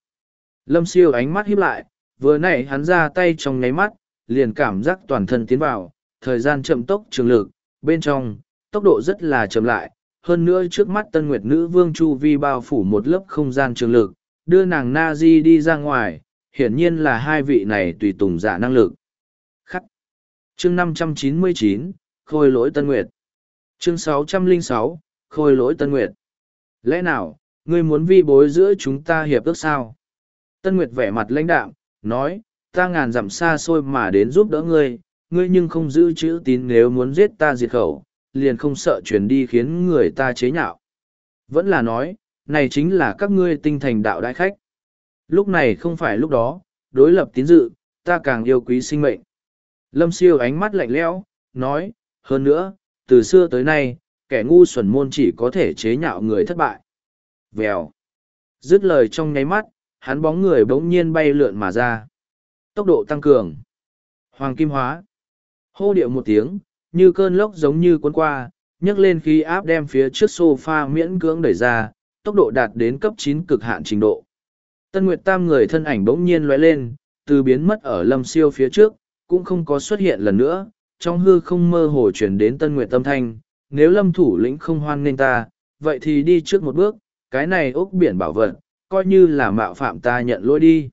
Lâm Siêu ánh mắt hiếp lại, vừa nãy hắn ra tay trong nháy mắt, liền cảm giác toàn thân tiến vào, thời gian chậm tốc trường lực, bên trong, tốc độ rất là chậm lại, hơn nữa trước mắt tân nguyệt nữ vương Chu Vi bao phủ một lớp không gian trường lực, đưa nàng na di đi ra ngoài hiển nhiên là hai vị này tùy tùng giả năng lực. Khắc. Chương năm trăm chín mươi chín, khôi lỗi tân nguyệt. Chương sáu trăm linh sáu, khôi lỗi tân nguyệt. Lẽ nào, ngươi muốn vi bối giữa chúng ta hiệp ước sao? Tân nguyệt vẻ mặt lãnh đạm, nói, ta ngàn dặm xa xôi mà đến giúp đỡ ngươi ngươi nhưng không giữ chữ tín nếu muốn giết ta diệt khẩu, liền không sợ truyền đi khiến người ta chế nhạo. Vẫn là nói, này chính là các ngươi tinh thành đạo đại khách. Lúc này không phải lúc đó, đối lập tín dự, ta càng yêu quý sinh mệnh. Lâm siêu ánh mắt lạnh lẽo, nói, hơn nữa, từ xưa tới nay, kẻ ngu xuẩn môn chỉ có thể chế nhạo người thất bại. Vèo. Dứt lời trong nháy mắt, hắn bóng người bỗng nhiên bay lượn mà ra. Tốc độ tăng cường. Hoàng kim hóa. Hô điệu một tiếng, như cơn lốc giống như cuốn qua, nhấc lên khí áp đem phía trước sofa miễn cưỡng đẩy ra, tốc độ đạt đến cấp chín cực hạn trình độ. Tân Nguyệt Tam người thân ảnh bỗng nhiên lóe lên, từ biến mất ở lâm siêu phía trước, cũng không có xuất hiện lần nữa, trong hư không mơ hồ chuyển đến Tân Nguyệt tâm thanh, nếu lâm thủ lĩnh không hoan nên ta, vậy thì đi trước một bước, cái này ốc biển bảo vật, coi như là mạo phạm ta nhận lỗi đi.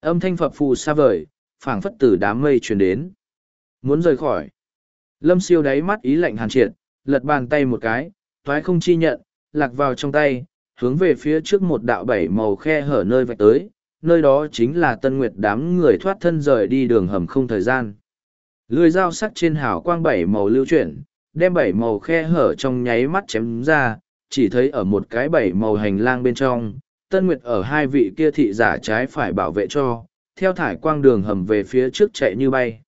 Âm thanh phập phù xa vời, phảng phất từ đám mây truyền đến. Muốn rời khỏi. Lâm siêu đáy mắt ý lạnh hàn triệt, lật bàn tay một cái, thoái không chi nhận, lạc vào trong tay, hướng về phía trước một đạo bảy màu khe hở nơi vạch tới, nơi đó chính là tân nguyệt đám người thoát thân rời đi đường hầm không thời gian. Lưỡi dao sắc trên hào quang bảy màu lưu chuyển, đem bảy màu khe hở trong nháy mắt chém ra, chỉ thấy ở một cái bảy màu hành lang bên trong, Tân Nguyệt ở hai vị kia thị giả trái phải bảo vệ cho, theo thải quang đường hầm về phía trước chạy như bay.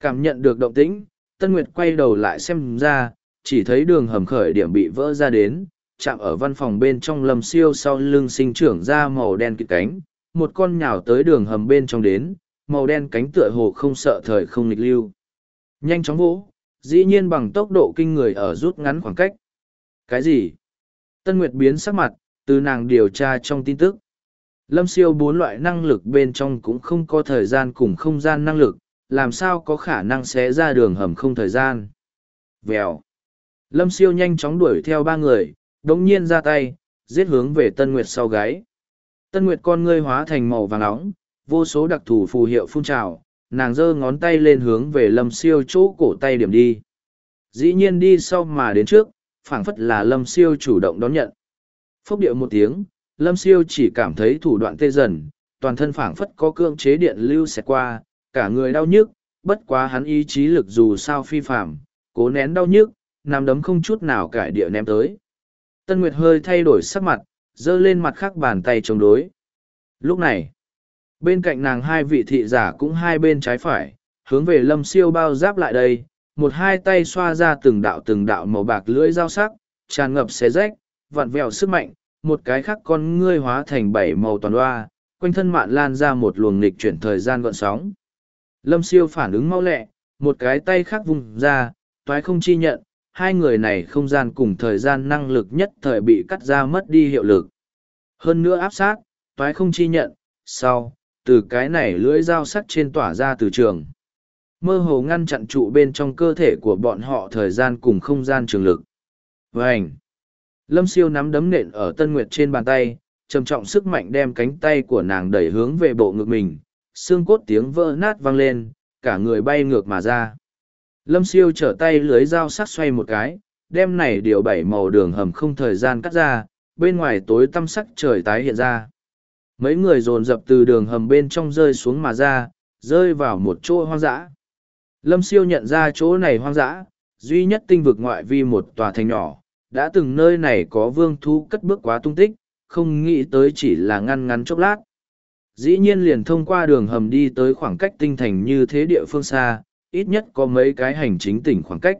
Cảm nhận được động tĩnh, Tân Nguyệt quay đầu lại xem ra, chỉ thấy đường hầm khởi điểm bị vỡ ra đến, chạm ở văn phòng bên trong lầm siêu sau lưng sinh trưởng ra màu đen kịt cánh, một con nhào tới đường hầm bên trong đến, màu đen cánh tựa hồ không sợ thời không nghịch lưu. Nhanh chóng vỗ, dĩ nhiên bằng tốc độ kinh người ở rút ngắn khoảng cách. Cái gì? Tân Nguyệt biến sắc mặt, từ nàng điều tra trong tin tức. Lâm siêu bốn loại năng lực bên trong cũng không có thời gian cùng không gian năng lực, làm sao có khả năng xé ra đường hầm không thời gian. Vèo. Lâm siêu nhanh chóng đuổi theo ba người, đống nhiên ra tay, giết hướng về Tân Nguyệt sau gáy. Tân Nguyệt con ngươi hóa thành màu vàng nóng, vô số đặc thù phù hiệu phun trào, nàng giơ ngón tay lên hướng về lâm siêu chỗ cổ tay điểm đi. Dĩ nhiên đi sau mà đến trước, phảng phất là lâm siêu chủ động đón nhận. Phốc điệu một tiếng, lâm siêu chỉ cảm thấy thủ đoạn tê dần, toàn thân phảng phất có cương chế điện lưu xẹt qua, cả người đau nhức, bất quá hắn ý chí lực dù sao phi phạm, cố nén đau nhức, nằm đấm không chút nào cải địa ném tới. Tân Nguyệt hơi thay đổi sắc mặt, giơ lên mặt khác bàn tay chống đối. Lúc này, bên cạnh nàng hai vị thị giả cũng hai bên trái phải, hướng về lâm siêu bao giáp lại đây, một hai tay xoa ra từng đạo từng đạo màu bạc lưỡi dao sắc, tràn ngập xé rách, vặn vẹo sức mạnh, một cái khác con ngươi hóa thành bảy màu toàn đoa, quanh thân mạn lan ra một luồng nghịch chuyển thời gian gọn sóng. Lâm siêu phản ứng mau lẹ, một cái tay khác vùng ra, toái không chi nhận, hai người này không gian cùng thời gian năng lực nhất thời bị cắt ra mất đi hiệu lực. Hơn nữa áp sát, toái không chi nhận, sau, từ cái này lưỡi dao sắt trên tỏa ra từ trường. Mơ hồ ngăn chặn trụ bên trong cơ thể của bọn họ thời gian cùng không gian trường lực. Vânh! Lâm siêu nắm đấm nện ở Tân Nguyệt trên bàn tay, trầm trọng sức mạnh đem cánh tay của nàng đẩy hướng về bộ ngực mình, xương cốt tiếng vỡ nát vang lên, cả người bay ngược mà ra. Lâm siêu trở tay lưới dao sắc xoay một cái, đem này điều bảy màu đường hầm không thời gian cắt ra, bên ngoài tối tăm sắc trời tái hiện ra. Mấy người dồn dập từ đường hầm bên trong rơi xuống mà ra, rơi vào một chỗ hoang dã. Lâm siêu nhận ra chỗ này hoang dã, duy nhất tinh vực ngoại vi một tòa thành nhỏ, đã từng nơi này có vương thú cất bước quá tung tích, không nghĩ tới chỉ là ngăn ngắn chốc lát. Dĩ nhiên liền thông qua đường hầm đi tới khoảng cách tinh thành như thế địa phương xa, ít nhất có mấy cái hành chính tỉnh khoảng cách.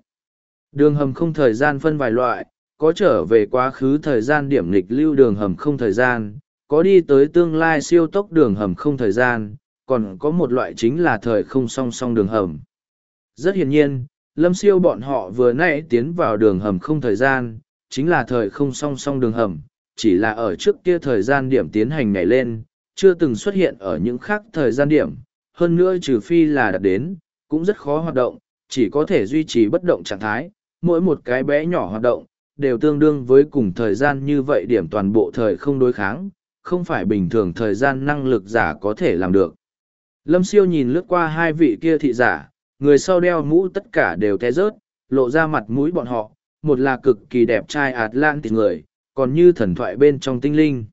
Đường hầm không thời gian phân vài loại, có trở về quá khứ thời gian điểm nghịch lưu đường hầm không thời gian, có đi tới tương lai siêu tốc đường hầm không thời gian, còn có một loại chính là thời không song song đường hầm. Rất hiển nhiên, lâm siêu bọn họ vừa nãy tiến vào đường hầm không thời gian, chính là thời không song song đường hầm, chỉ là ở trước kia thời gian điểm tiến hành nhảy lên, chưa từng xuất hiện ở những khác thời gian điểm, hơn nữa trừ phi là đạt đến, cũng rất khó hoạt động, chỉ có thể duy trì bất động trạng thái, mỗi một cái bé nhỏ hoạt động, đều tương đương với cùng thời gian như vậy điểm toàn bộ thời không đối kháng, không phải bình thường thời gian năng lực giả có thể làm được. Lâm siêu nhìn lướt qua hai vị kia thị giả, người sau đeo mũ tất cả đều té rớt, lộ ra mặt mũi bọn họ, một là cực kỳ đẹp trai Atlantis người, còn như thần thoại bên trong tinh linh.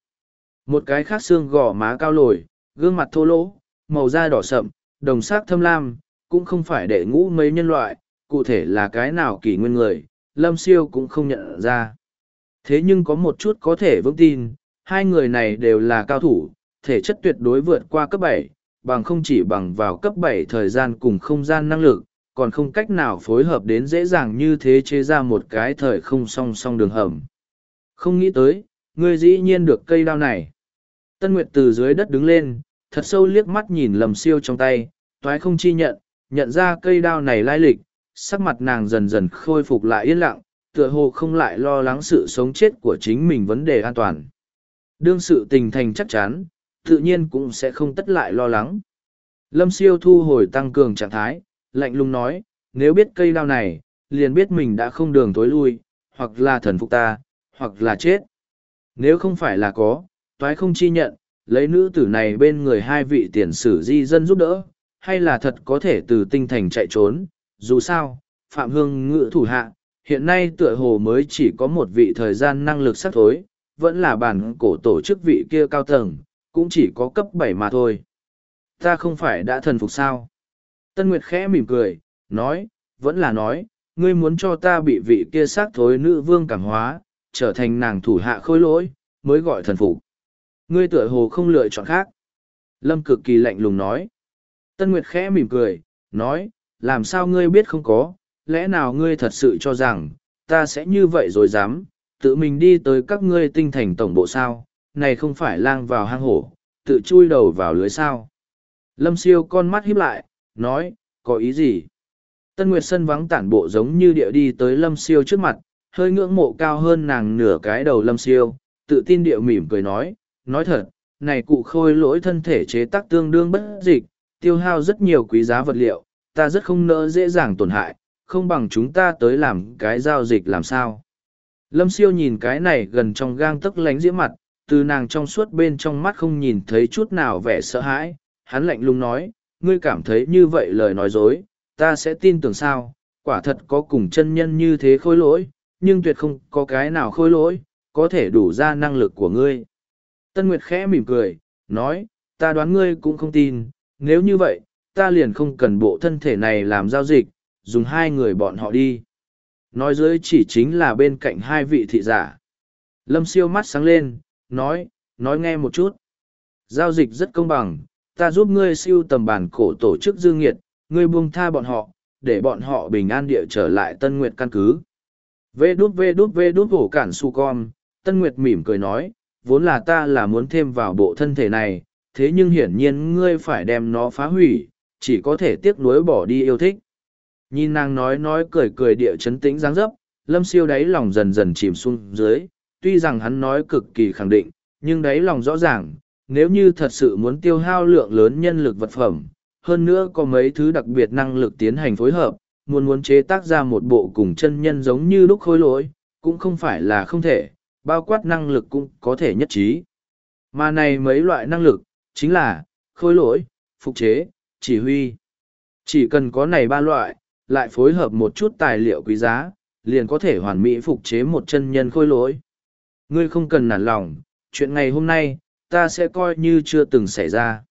Một cái khác xương gò má cao lồi, gương mặt thô lỗ, màu da đỏ sậm, đồng sắc thâm lam, cũng không phải đệ ngũ mấy nhân loại, cụ thể là cái nào kỷ nguyên người, lâm siêu cũng không nhận ra. Thế nhưng có một chút có thể vững tin, hai người này đều là cao thủ, thể chất tuyệt đối vượt qua cấp bảy, bằng không chỉ bằng vào cấp bảy thời gian cùng không gian năng lực, còn không cách nào phối hợp đến dễ dàng như thế chế ra một cái thời không song song đường hầm. Không nghĩ tới, ngươi dĩ nhiên được cây đao này. Tân Nguyệt từ dưới đất đứng lên, thật sâu liếc mắt nhìn lầm siêu trong tay, toái không chi nhận, nhận ra cây đao này lai lịch, sắc mặt nàng dần dần khôi phục lại yên lặng, tựa hồ không lại lo lắng sự sống chết của chính mình vấn đề an toàn. Đương sự tình thành chắc chắn, tự nhiên cũng sẽ không tất lại lo lắng. Lâm siêu thu hồi tăng cường trạng thái, lạnh lùng nói, nếu biết cây đao này, liền biết mình đã không đường tối lui, hoặc là thần phục ta, hoặc là chết. Nếu không phải là có, toái không chi nhận, lấy nữ tử này bên người hai vị tiền sử di dân giúp đỡ, hay là thật có thể từ tinh thành chạy trốn, dù sao, Phạm Hương ngự thủ hạ, hiện nay tựa hồ mới chỉ có một vị thời gian năng lực sắc thối, vẫn là bản cổ tổ chức vị kia cao tầng, cũng chỉ có cấp bảy mà thôi. Ta không phải đã thần phục sao? Tân Nguyệt khẽ mỉm cười, nói, vẫn là nói, ngươi muốn cho ta bị vị kia xác thối nữ vương cảm hóa, trở thành nàng thủ hạ khôi lỗi, mới gọi thần phục. Ngươi tựa hồ không lựa chọn khác. Lâm cực kỳ lạnh lùng nói. Tân Nguyệt khẽ mỉm cười, nói, làm sao ngươi biết không có, lẽ nào ngươi thật sự cho rằng, ta sẽ như vậy rồi dám, tự mình đi tới các ngươi tinh thành tổng bộ sao, này không phải lang vào hang hổ, tự chui đầu vào lưới sao. Lâm siêu con mắt híp lại, nói, có ý gì? Tân Nguyệt Sân vắng tản bộ giống như địa đi tới Lâm siêu trước mặt, hơi ngưỡng mộ cao hơn nàng nửa cái đầu Lâm siêu, tự tin địa mỉm cười nói, nói thật, này cụ khôi lỗi thân thể chế tác tương đương bất dịch, tiêu hao rất nhiều quý giá vật liệu, ta rất không nỡ dễ dàng tổn hại, không bằng chúng ta tới làm cái giao dịch làm sao. Lâm siêu nhìn cái này gần trong gang tấc lánh diễm mặt, từ nàng trong suốt bên trong mắt không nhìn thấy chút nào vẻ sợ hãi, hắn lạnh lùng nói, ngươi cảm thấy như vậy lời nói dối, ta sẽ tin tưởng sao, quả thật có cùng chân nhân như thế khôi lỗi, nhưng tuyệt không có cái nào khôi lỗi, có thể đủ ra năng lực của ngươi. Tân Nguyệt khẽ mỉm cười, nói, ta đoán ngươi cũng không tin, nếu như vậy, ta liền không cần bộ thân thể này làm giao dịch, dùng hai người bọn họ đi. Nói dưới chỉ chính là bên cạnh hai vị thị giả. Lâm siêu mắt sáng lên, nói, nói nghe một chút. Giao dịch rất công bằng, ta giúp ngươi siêu tầm bản cổ tổ chức dương nghiệt, ngươi buông tha bọn họ, để bọn họ bình an địa trở lại Tân Nguyệt căn cứ. Vê đút vê đút vê đút hổ cản su con, Tân Nguyệt mỉm cười nói, vốn là ta là muốn thêm vào bộ thân thể này, thế nhưng hiển nhiên ngươi phải đem nó phá hủy, chỉ có thể tiếc nuối bỏ đi yêu thích. Nhìn nàng nói nói cười cười địa chấn tĩnh dáng dấp, lâm siêu đáy lòng dần dần chìm xuống dưới, tuy rằng hắn nói cực kỳ khẳng định, nhưng đáy lòng rõ ràng, nếu như thật sự muốn tiêu hao lượng lớn nhân lực vật phẩm, hơn nữa có mấy thứ đặc biệt năng lực tiến hành phối hợp, muốn muốn chế tác ra một bộ cùng chân nhân giống như lúc khối lỗi, cũng không phải là không thể, bao quát năng lực cũng có thể nhất trí. Mà này mấy loại năng lực, chính là, khối lỗi, phục chế, chỉ huy. Chỉ cần có này ba loại, lại phối hợp một chút tài liệu quý giá, liền có thể hoàn mỹ phục chế một chân nhân khôi lỗi. Ngươi không cần nản lòng, chuyện ngày hôm nay, ta sẽ coi như chưa từng xảy ra.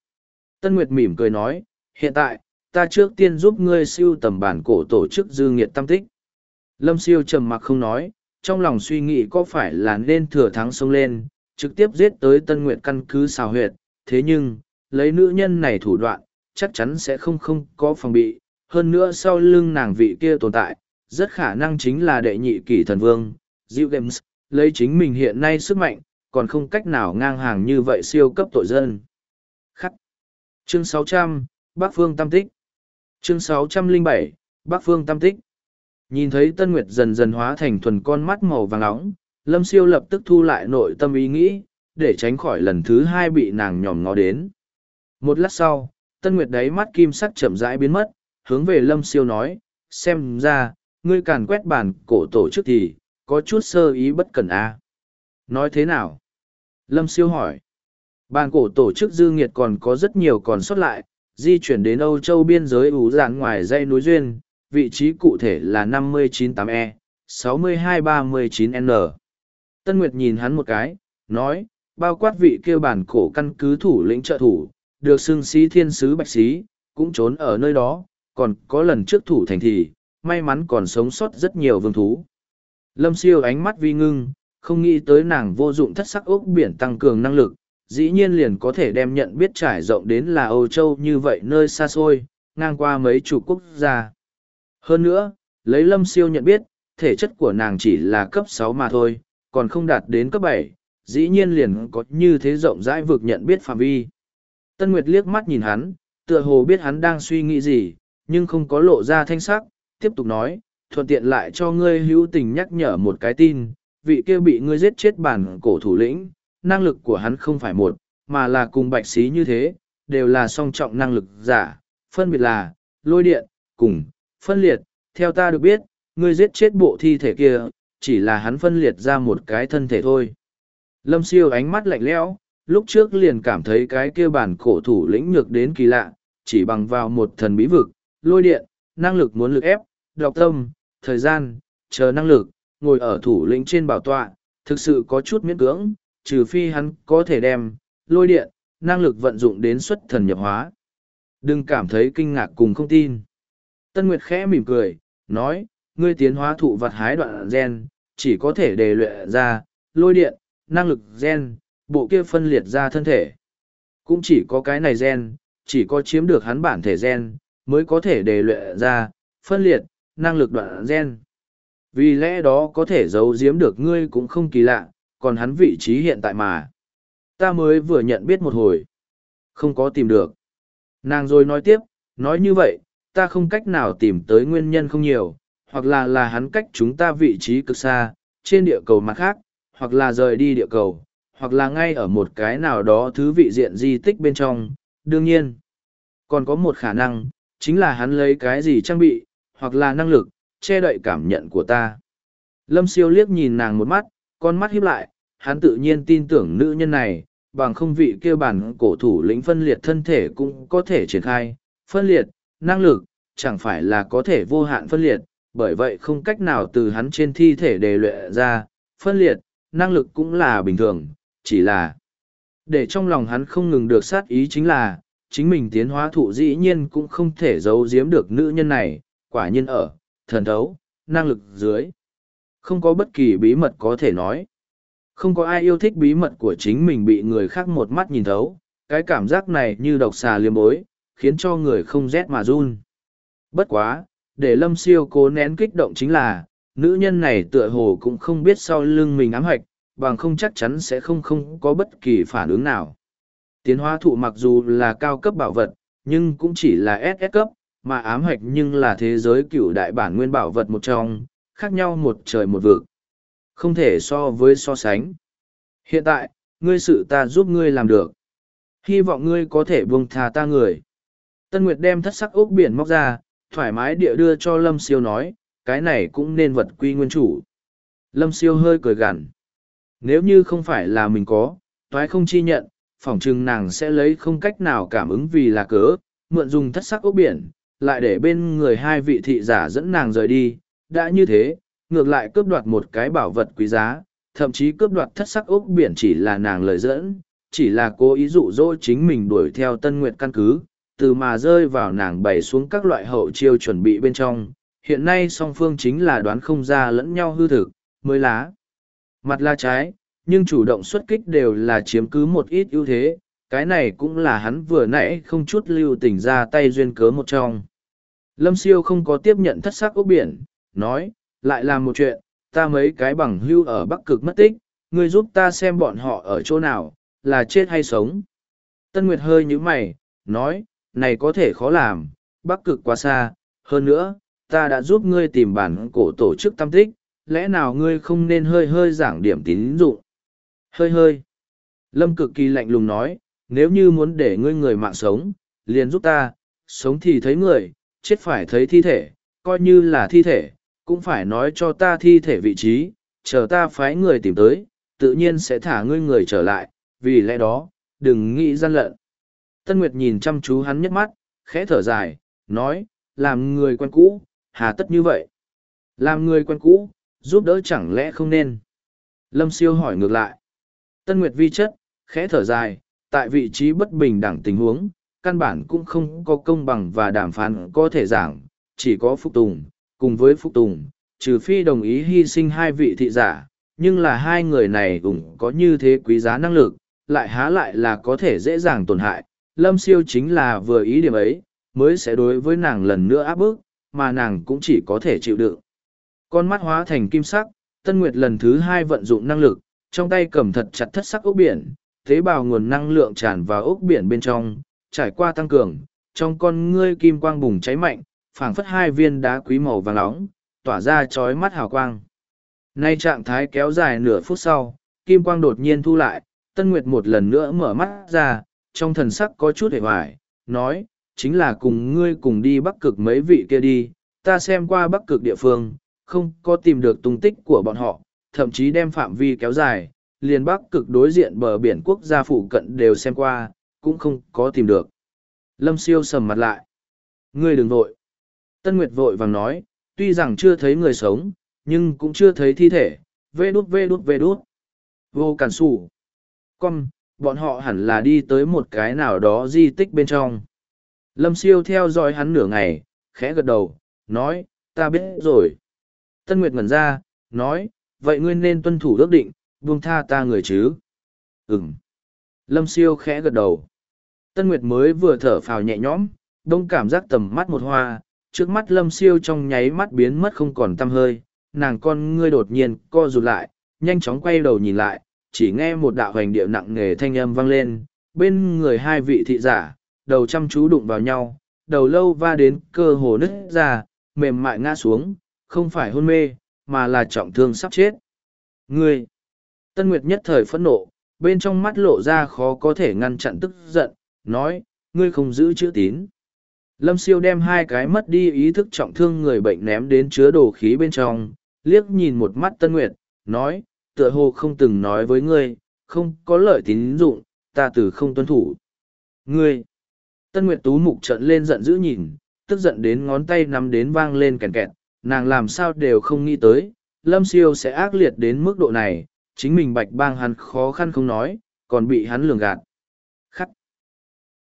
Tân Nguyệt mỉm cười nói, hiện tại, ta trước tiên giúp ngươi siêu tầm bản cổ tổ chức dư nghiệt tam tích. Lâm siêu trầm mặc không nói, trong lòng suy nghĩ có phải là nên thừa thắng xông lên, trực tiếp giết tới Tân Nguyệt căn cứ xào huyệt, thế nhưng, lấy nữ nhân này thủ đoạn, chắc chắn sẽ không không có phòng bị, hơn nữa sau lưng nàng vị kia tồn tại, rất khả năng chính là đệ nhị kỷ thần vương, Diệu Games, lấy chính mình hiện nay sức mạnh, còn không cách nào ngang hàng như vậy siêu cấp tội dân. Khắc. Chương 600, Bắc Phương Tam Tích. Chương 607, Bắc Phương Tam Tích. Nhìn thấy Tân Nguyệt dần dần hóa thành thuần con mắt màu vàng nóng, Lâm Siêu lập tức thu lại nội tâm ý nghĩ, để tránh khỏi lần thứ hai bị nàng nhòm ngó đến. Một lát sau, Tân Nguyệt đáy mắt kim sắc chậm rãi biến mất, hướng về Lâm Siêu nói, xem ra, ngươi càn quét bản cổ tổ chức thì, có chút sơ ý bất cẩn a à. Nói thế nào? Lâm Siêu hỏi. Bàn cổ tổ chức dư nghiệt còn có rất nhiều còn sót lại, di chuyển đến Âu Châu biên giới ủ dạn ngoài dãy núi Duyên, vị trí cụ thể là 598E, 6239N. Tân Nguyệt nhìn hắn một cái, nói, bao quát vị kêu bản cổ căn cứ thủ lĩnh trợ thủ, được xưng sĩ thiên sứ bạch sĩ, cũng trốn ở nơi đó, còn có lần trước thủ thành thì, may mắn còn sống sót rất nhiều vương thú. Lâm siêu ánh mắt vi ngưng, không nghĩ tới nàng vô dụng thất sắc ốc biển tăng cường năng lực, dĩ nhiên liền có thể đem nhận biết trải rộng đến là Âu Châu như vậy nơi xa xôi, ngang qua mấy chủ quốc gia. Hơn nữa, lấy lâm siêu nhận biết, thể chất của nàng chỉ là cấp sáu mà thôi, còn không đạt đến cấp bảy, dĩ nhiên liền có như thế rộng rãi vực nhận biết phạm vi. Tân Nguyệt liếc mắt nhìn hắn, tựa hồ biết hắn đang suy nghĩ gì, nhưng không có lộ ra thanh sắc, tiếp tục nói, thuận tiện lại cho ngươi hữu tình nhắc nhở một cái tin, vị kia bị ngươi giết chết bản cổ thủ lĩnh, năng lực của hắn không phải một, mà là cùng bạch xí như thế, đều là song trọng năng lực giả, phân biệt là, lôi điện, cùng, phân liệt, theo ta được biết, ngươi giết chết bộ thi thể kia, chỉ là hắn phân liệt ra một cái thân thể thôi. Lâm siêu ánh mắt lạnh lẽo, lúc trước liền cảm thấy cái kia bản cổ thủ lĩnh nhược đến kỳ lạ, chỉ bằng vào một thần bí vực, lôi điện, năng lực muốn lực ép, đọc tâm, thời gian, chờ năng lực, ngồi ở thủ lĩnh trên bảo tọa, thực sự có chút miễn cưỡng, trừ phi hắn có thể đem, lôi điện, năng lực vận dụng đến xuất thần nhập hóa. Đừng cảm thấy kinh ngạc cùng không tin. Tân Nguyệt khẽ mỉm cười, nói, ngươi tiến hóa thụ vật hái đoạn gen, chỉ có thể đề luyện ra, lôi điện, năng lực gen, bộ kia phân liệt ra thân thể. Cũng chỉ có cái này gen, chỉ có chiếm được hắn bản thể gen, mới có thể đề luyện ra, phân liệt, năng lực đoạn gen. Vì lẽ đó có thể giấu giếm được ngươi cũng không kỳ lạ, còn hắn vị trí hiện tại mà. Ta mới vừa nhận biết một hồi. Không có tìm được. Nàng rồi nói tiếp, nói như vậy, ta không cách nào tìm tới nguyên nhân không nhiều, hoặc là là hắn cách chúng ta vị trí cực xa, trên địa cầu mặt khác, hoặc là rời đi địa cầu, hoặc là ngay ở một cái nào đó thứ vị diện di tích bên trong, đương nhiên. Còn có một khả năng, chính là hắn lấy cái gì trang bị, hoặc là năng lực, che đậy cảm nhận của ta. Lâm siêu liếc nhìn nàng một mắt, con mắt hiếp lại, hắn tự nhiên tin tưởng nữ nhân này, bằng không vị kêu bản cổ thủ lĩnh phân liệt thân thể cũng có thể triển khai, phân liệt, năng lực, chẳng phải là có thể vô hạn phân liệt, bởi vậy không cách nào từ hắn trên thi thể đề luyện ra, phân liệt, năng lực cũng là bình thường, chỉ là để trong lòng hắn không ngừng được sát ý chính là, chính mình tiến hóa thụ dĩ nhiên cũng không thể giấu giếm được nữ nhân này, quả nhiên ở, thần thấu, năng lực dưới. Không có bất kỳ bí mật có thể nói. Không có ai yêu thích bí mật của chính mình bị người khác một mắt nhìn thấu, cái cảm giác này như độc xà liêm bối, khiến cho người không rét mà run. Bất quá, để lâm siêu cố nén kích động chính là, nữ nhân này tựa hồ cũng không biết sau lưng mình ám hạch, bằng không chắc chắn sẽ không không có bất kỳ phản ứng nào. Tiến hóa thụ mặc dù là cao cấp bảo vật, nhưng cũng chỉ là SS cấp, mà ám hạch nhưng là thế giới cựu đại bản nguyên bảo vật một trong, khác nhau một trời một vực. Không thể so với so sánh. Hiện tại, ngươi sự ta giúp ngươi làm được. Hy vọng ngươi có thể buông thà ta người. Tân Nguyệt đem thất sắc ốc biển móc ra, thoải mái địa đưa cho Lâm Siêu nói, cái này cũng nên vật quy nguyên chủ. Lâm Siêu hơi cười gằn. Nếu như không phải là mình có, toái không chi nhận, phỏng chừng nàng sẽ lấy không cách nào cảm ứng vì là cớ, mượn dùng thất sắc ốc biển, lại để bên người hai vị thị giả dẫn nàng rời đi. Đã như thế, ngược lại cướp đoạt một cái bảo vật quý giá, thậm chí cướp đoạt thất sắc ốc biển chỉ là nàng lời dẫn, chỉ là cố ý dụ dỗ chính mình đuổi theo tân nguyệt căn cứ, từ mà rơi vào nàng bày xuống các loại hậu chiêu chuẩn bị bên trong. Hiện nay song phương chính là đoán không ra lẫn nhau hư thực, mới lá. Mặt là trái, nhưng chủ động xuất kích đều là chiếm cứ một ít ưu thế, cái này cũng là hắn vừa nãy không chút lưu tình ra tay duyên cớ một trong. Lâm siêu không có tiếp nhận thất sắc ốc biển, nói, lại làm một chuyện, ta mấy cái bằng hưu ở Bắc Cực mất tích, ngươi giúp ta xem bọn họ ở chỗ nào, là chết hay sống. Tân Nguyệt hơi như mày, nói, này có thể khó làm, Bắc Cực quá xa, hơn nữa, ta đã giúp ngươi tìm bản cổ tổ chức tam tích, lẽ nào ngươi không nên hơi hơi giảng điểm tín dụng? Hơi hơi. Lâm cực kỳ lạnh lùng nói, nếu như muốn để ngươi người mạng sống, liền giúp ta, sống thì thấy người, chết phải thấy thi thể, coi như là thi thể, cũng phải nói cho ta thi thể vị trí, chờ ta phái người tìm tới, tự nhiên sẽ thả ngươi người trở lại, vì lẽ đó, đừng nghĩ gian lận. Tân Nguyệt nhìn chăm chú hắn nhất mắt, khẽ thở dài, nói, làm người quen cũ, hà tất như vậy? Làm người quen cũ, giúp đỡ chẳng lẽ không nên? Lâm siêu hỏi ngược lại. Tân Nguyệt vi chất, khẽ thở dài, tại vị trí bất bình đẳng tình huống, căn bản cũng không có công bằng và đàm phán có thể giảng, chỉ có phục tùng, cùng với phục tùng, trừ phi đồng ý hy sinh hai vị thị giả, nhưng là hai người này cũng có như thế quý giá năng lực, lại há lại là có thể dễ dàng tổn hại. Lâm siêu chính là vừa ý điểm ấy, mới sẽ đối với nàng lần nữa áp bức, mà nàng cũng chỉ có thể chịu đựng. Con mắt hóa thành kim sắc, Tân Nguyệt lần thứ hai vận dụng năng lực, trong tay cầm thật chặt thất sắc ốc biển, tế bào nguồn năng lượng tràn vào ốc biển bên trong, trải qua tăng cường, trong con ngươi kim quang bùng cháy mạnh, phảng phất hai viên đá quý màu vàng nóng, tỏa ra chói mắt hào quang. Nay trạng thái kéo dài nửa phút sau, kim quang đột nhiên thu lại, Tân Nguyệt một lần nữa mở mắt ra, trong thần sắc có chút hề hoài, nói, chính là cùng ngươi cùng đi bắc cực mấy vị kia đi, ta xem qua bắc cực địa phương, không có tìm được tung tích của bọn họ, thậm chí đem phạm vi kéo dài, liền bắc cực đối diện bờ biển quốc gia phụ cận đều xem qua, cũng không có tìm được. Lâm siêu sầm mặt lại. Ngươi đừng vội. Tân Nguyệt vội vàng nói, tuy rằng chưa thấy người sống, nhưng cũng chưa thấy thi thể, vê đút vê đút vê đút. Vô cản sủ. Con, bọn họ hẳn là đi tới một cái nào đó di tích bên trong. Lâm siêu theo dõi hắn nửa ngày, khẽ gật đầu, nói, ta biết rồi. Tân Nguyệt ngẩn ra, nói, vậy ngươi nên tuân thủ ước định, buông tha ta người chứ. Ừm. Lâm siêu khẽ gật đầu. Tân Nguyệt mới vừa thở phào nhẹ nhõm, đông cảm giác tầm mắt một hoa, trước mắt lâm siêu trong nháy mắt biến mất không còn tăm hơi, nàng con ngươi đột nhiên co rụt lại, nhanh chóng quay đầu nhìn lại, chỉ nghe một đạo hành điệu nặng nề thanh âm vang lên, bên người hai vị thị giả, đầu chăm chú đụng vào nhau, đầu lâu va đến cơ hồ nứt ra, mềm mại ngã xuống, không phải hôn mê, mà là trọng thương sắp chết. Ngươi! Tân Nguyệt nhất thời phẫn nộ, bên trong mắt lộ ra khó có thể ngăn chặn tức giận, nói, ngươi không giữ chữ tín. Lâm siêu đem hai cái mất đi ý thức trọng thương người bệnh ném đến chứa đồ khí bên trong, liếc nhìn một mắt Tân Nguyệt, nói, tựa hồ không từng nói với ngươi, không có lợi tín dụng, ta từ không tuân thủ. Ngươi! Tân Nguyệt Tú mục trận lên giận dữ nhìn, tức giận đến ngón tay nắm đến vang lên kèn kẹt, nàng làm sao đều không nghĩ tới, Lâm Siêu sẽ ác liệt đến mức độ này, chính mình bạch bang hắn khó khăn không nói, còn bị hắn lường gạt.